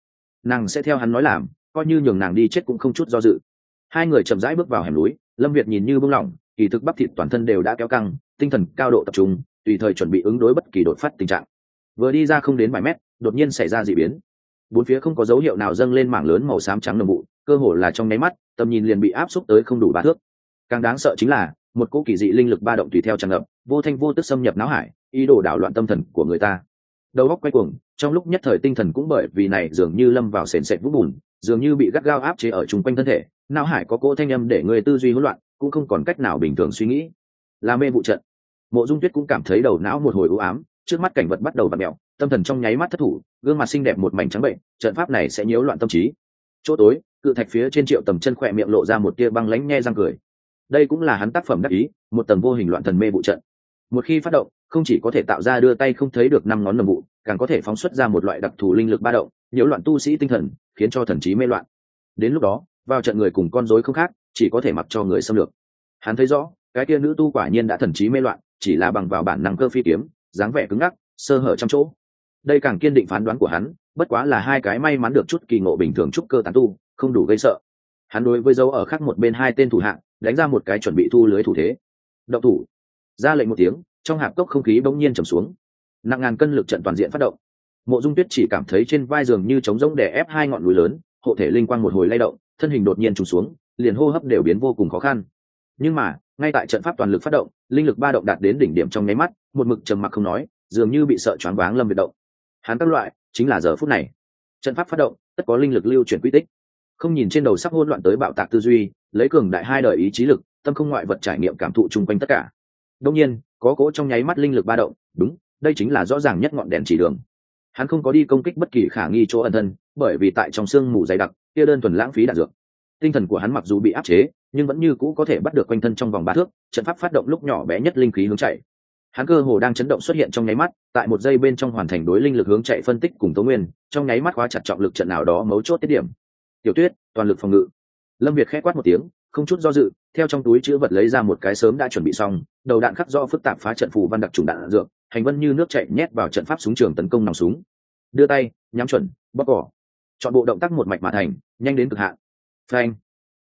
Nàng sẽ theo hắn nói làm coi như nhường nàng đi chết cũng không chút do dự. Hai người chậm rãi bước vào hẻm núi lâm việt nhìn như bưng lỏng kỳ thực bắp thịt toàn thân đều đã kéo căng tinh thần cao độ tập trung tùy thời chuẩn bị ứng đối bất kỳ đột phát tình trạng. Vừa đi ra không đến vài mét đột nhiên xảy ra d ị biến. Bốn phía không có dấu hiệu nào dâng lên mảng lớn màu xám trắng đồng bộ, cơ hồ là trong nháy mắt tầm nhìn liền bị áp xúc tới không đủ ba thước. Càng đáng sợ chính là một cỗ kỳ dị linh lực ba động tùy theo tràn ngập vô thanh vô tức xâm nhập não hải ý đồ đảo loạn tâm thần của người ta. Đầu óc quay cuồng trong lúc nhất thời tinh thần cũng bởi vì này dường như lâm vào sền sệt vũng bùn dường như bị gắt gao áp chế ở chung quanh thân thể, não hải có cỗ thanh âm để người tư duy hỗn loạn, cũng không còn cách nào bình thường suy nghĩ. Là mê vụ trận. Mộ dung tuyết cũng cảm thấy đầu não một hồi u ám, trước mắt cảnh vật bắt đầu v ặ mẹo tâm thần trong nháy mắt thất thủ, gương mặt xinh đẹp một mảnh trắng bệnh, trận pháp này sẽ nhiễu loạn tâm trí. Chỗ tối, cự thạch phía trên triệu tầm chân khỏe miệng lộ ra một tia băng lánh nhe răng cười. Đây cũng là hắn tác phẩm đắc ý, một tầng vô hình loạn thần mê vụ trận. Một khi phát động, không chỉ có thể tạo ra đưa tay không thấy được năm ngón nầm vụ, càng có thể phóng xuất ra một loại đặc thù linh lực ba động, nhiễu loạn tu sĩ tinh thần khiến cho thần trí mê loạn. Đến lúc đó, vào trận người cùng con rối không khác, chỉ có thể mặc cho người xâm lược. Hắn thấy rõ, cái kia nữ tu quả nhiên đã thần trí mê loạn, chỉ là bằng vào bản năng cơ phi kiếm, dáng vẻ cứng ngắc, sơ hở trong chỗ. Đây càng kiên định phán đoán của hắn, bất quá là hai cái may mắn được chút kỳ ngộ bình thường trúc cơ tán tu, không đủ gây sợ. Hắn đối với dấu ở khác một bên hai tên thủ hạng, đánh ra một cái chuẩn bị thu lưới thủ thế. Động thủ. Ra lệnh một tiếng, trong hạp cốc không khí bỗng nhiên trầm xuống. Nặng ngàn cân lực trận toàn diện phát động mộ dung tuyết chỉ cảm thấy trên vai giường như trống rỗng để ép hai ngọn núi lớn, hộ thể linh quang một hồi lay động, thân hình đột nhiên trùng xuống, liền hô hấp đều biến vô cùng khó khăn. Nhưng mà, ngay tại trận pháp toàn lực phát động, linh lực ba động đạt đến đỉnh điểm trong nháy mắt, một mực trầm mặc không nói, dường như bị sợ choáng váng lâm biệt động. Hắn các loại, chính là giờ phút này. Trận pháp phát động, tất có linh lực lưu chuyển quy tích. Không nhìn trên đầu sắp hôn loạn tới bạo tạc tư duy, lấy cường đại hai đời ý chí lực, tâm không ngoại vật trải nghiệm cảm thụ chung quanh tất cả. Đông nhiên, có cỗ trong nháy mắt linh lực ba động, đúng, đây chính là rõ ràng nhất ngọn đèn chỉ đường hắn không có đi công kích bất kỳ khả nghi chỗ ẩn thân, bởi vì tại trong sương mù dày đặc, kia đơn thuần lãng phí đạn dược. Tinh thần của hắn mặc dù bị áp chế, nhưng vẫn như cũ có thể bắt được quanh thân trong vòng ba thước, trận pháp phát động lúc nhỏ bé nhất linh khí hướng chạy. Hắn cơ hồ đang chấn động xuất hiện trong nháy mắt, tại một giây bên trong hoàn thành đối linh lực hướng chạy phân tích cùng tố nguyên, trong nháy mắt khóa chặt trọng lực trận nào đó mấu chốt tiết điểm. Tiểu tuyết, toàn lực phòng ngự. Lâm việt khẽ quát một tiếng, không chút do dự, theo trong túi chữ vật lấy ra một cái sớm đã chuẩn bị xong, đầu đạn khắc do phức tạp phá trận phù văn đặc trùng đạn dược hành vân như nước chạy nhét vào trận pháp súng trường tấn công nòng súng. Đưa tay, nhắm chuẩn bóc cỏ. Chọn bộ động tác một mạch mà thành, nhanh đến cực hạn. Phanh.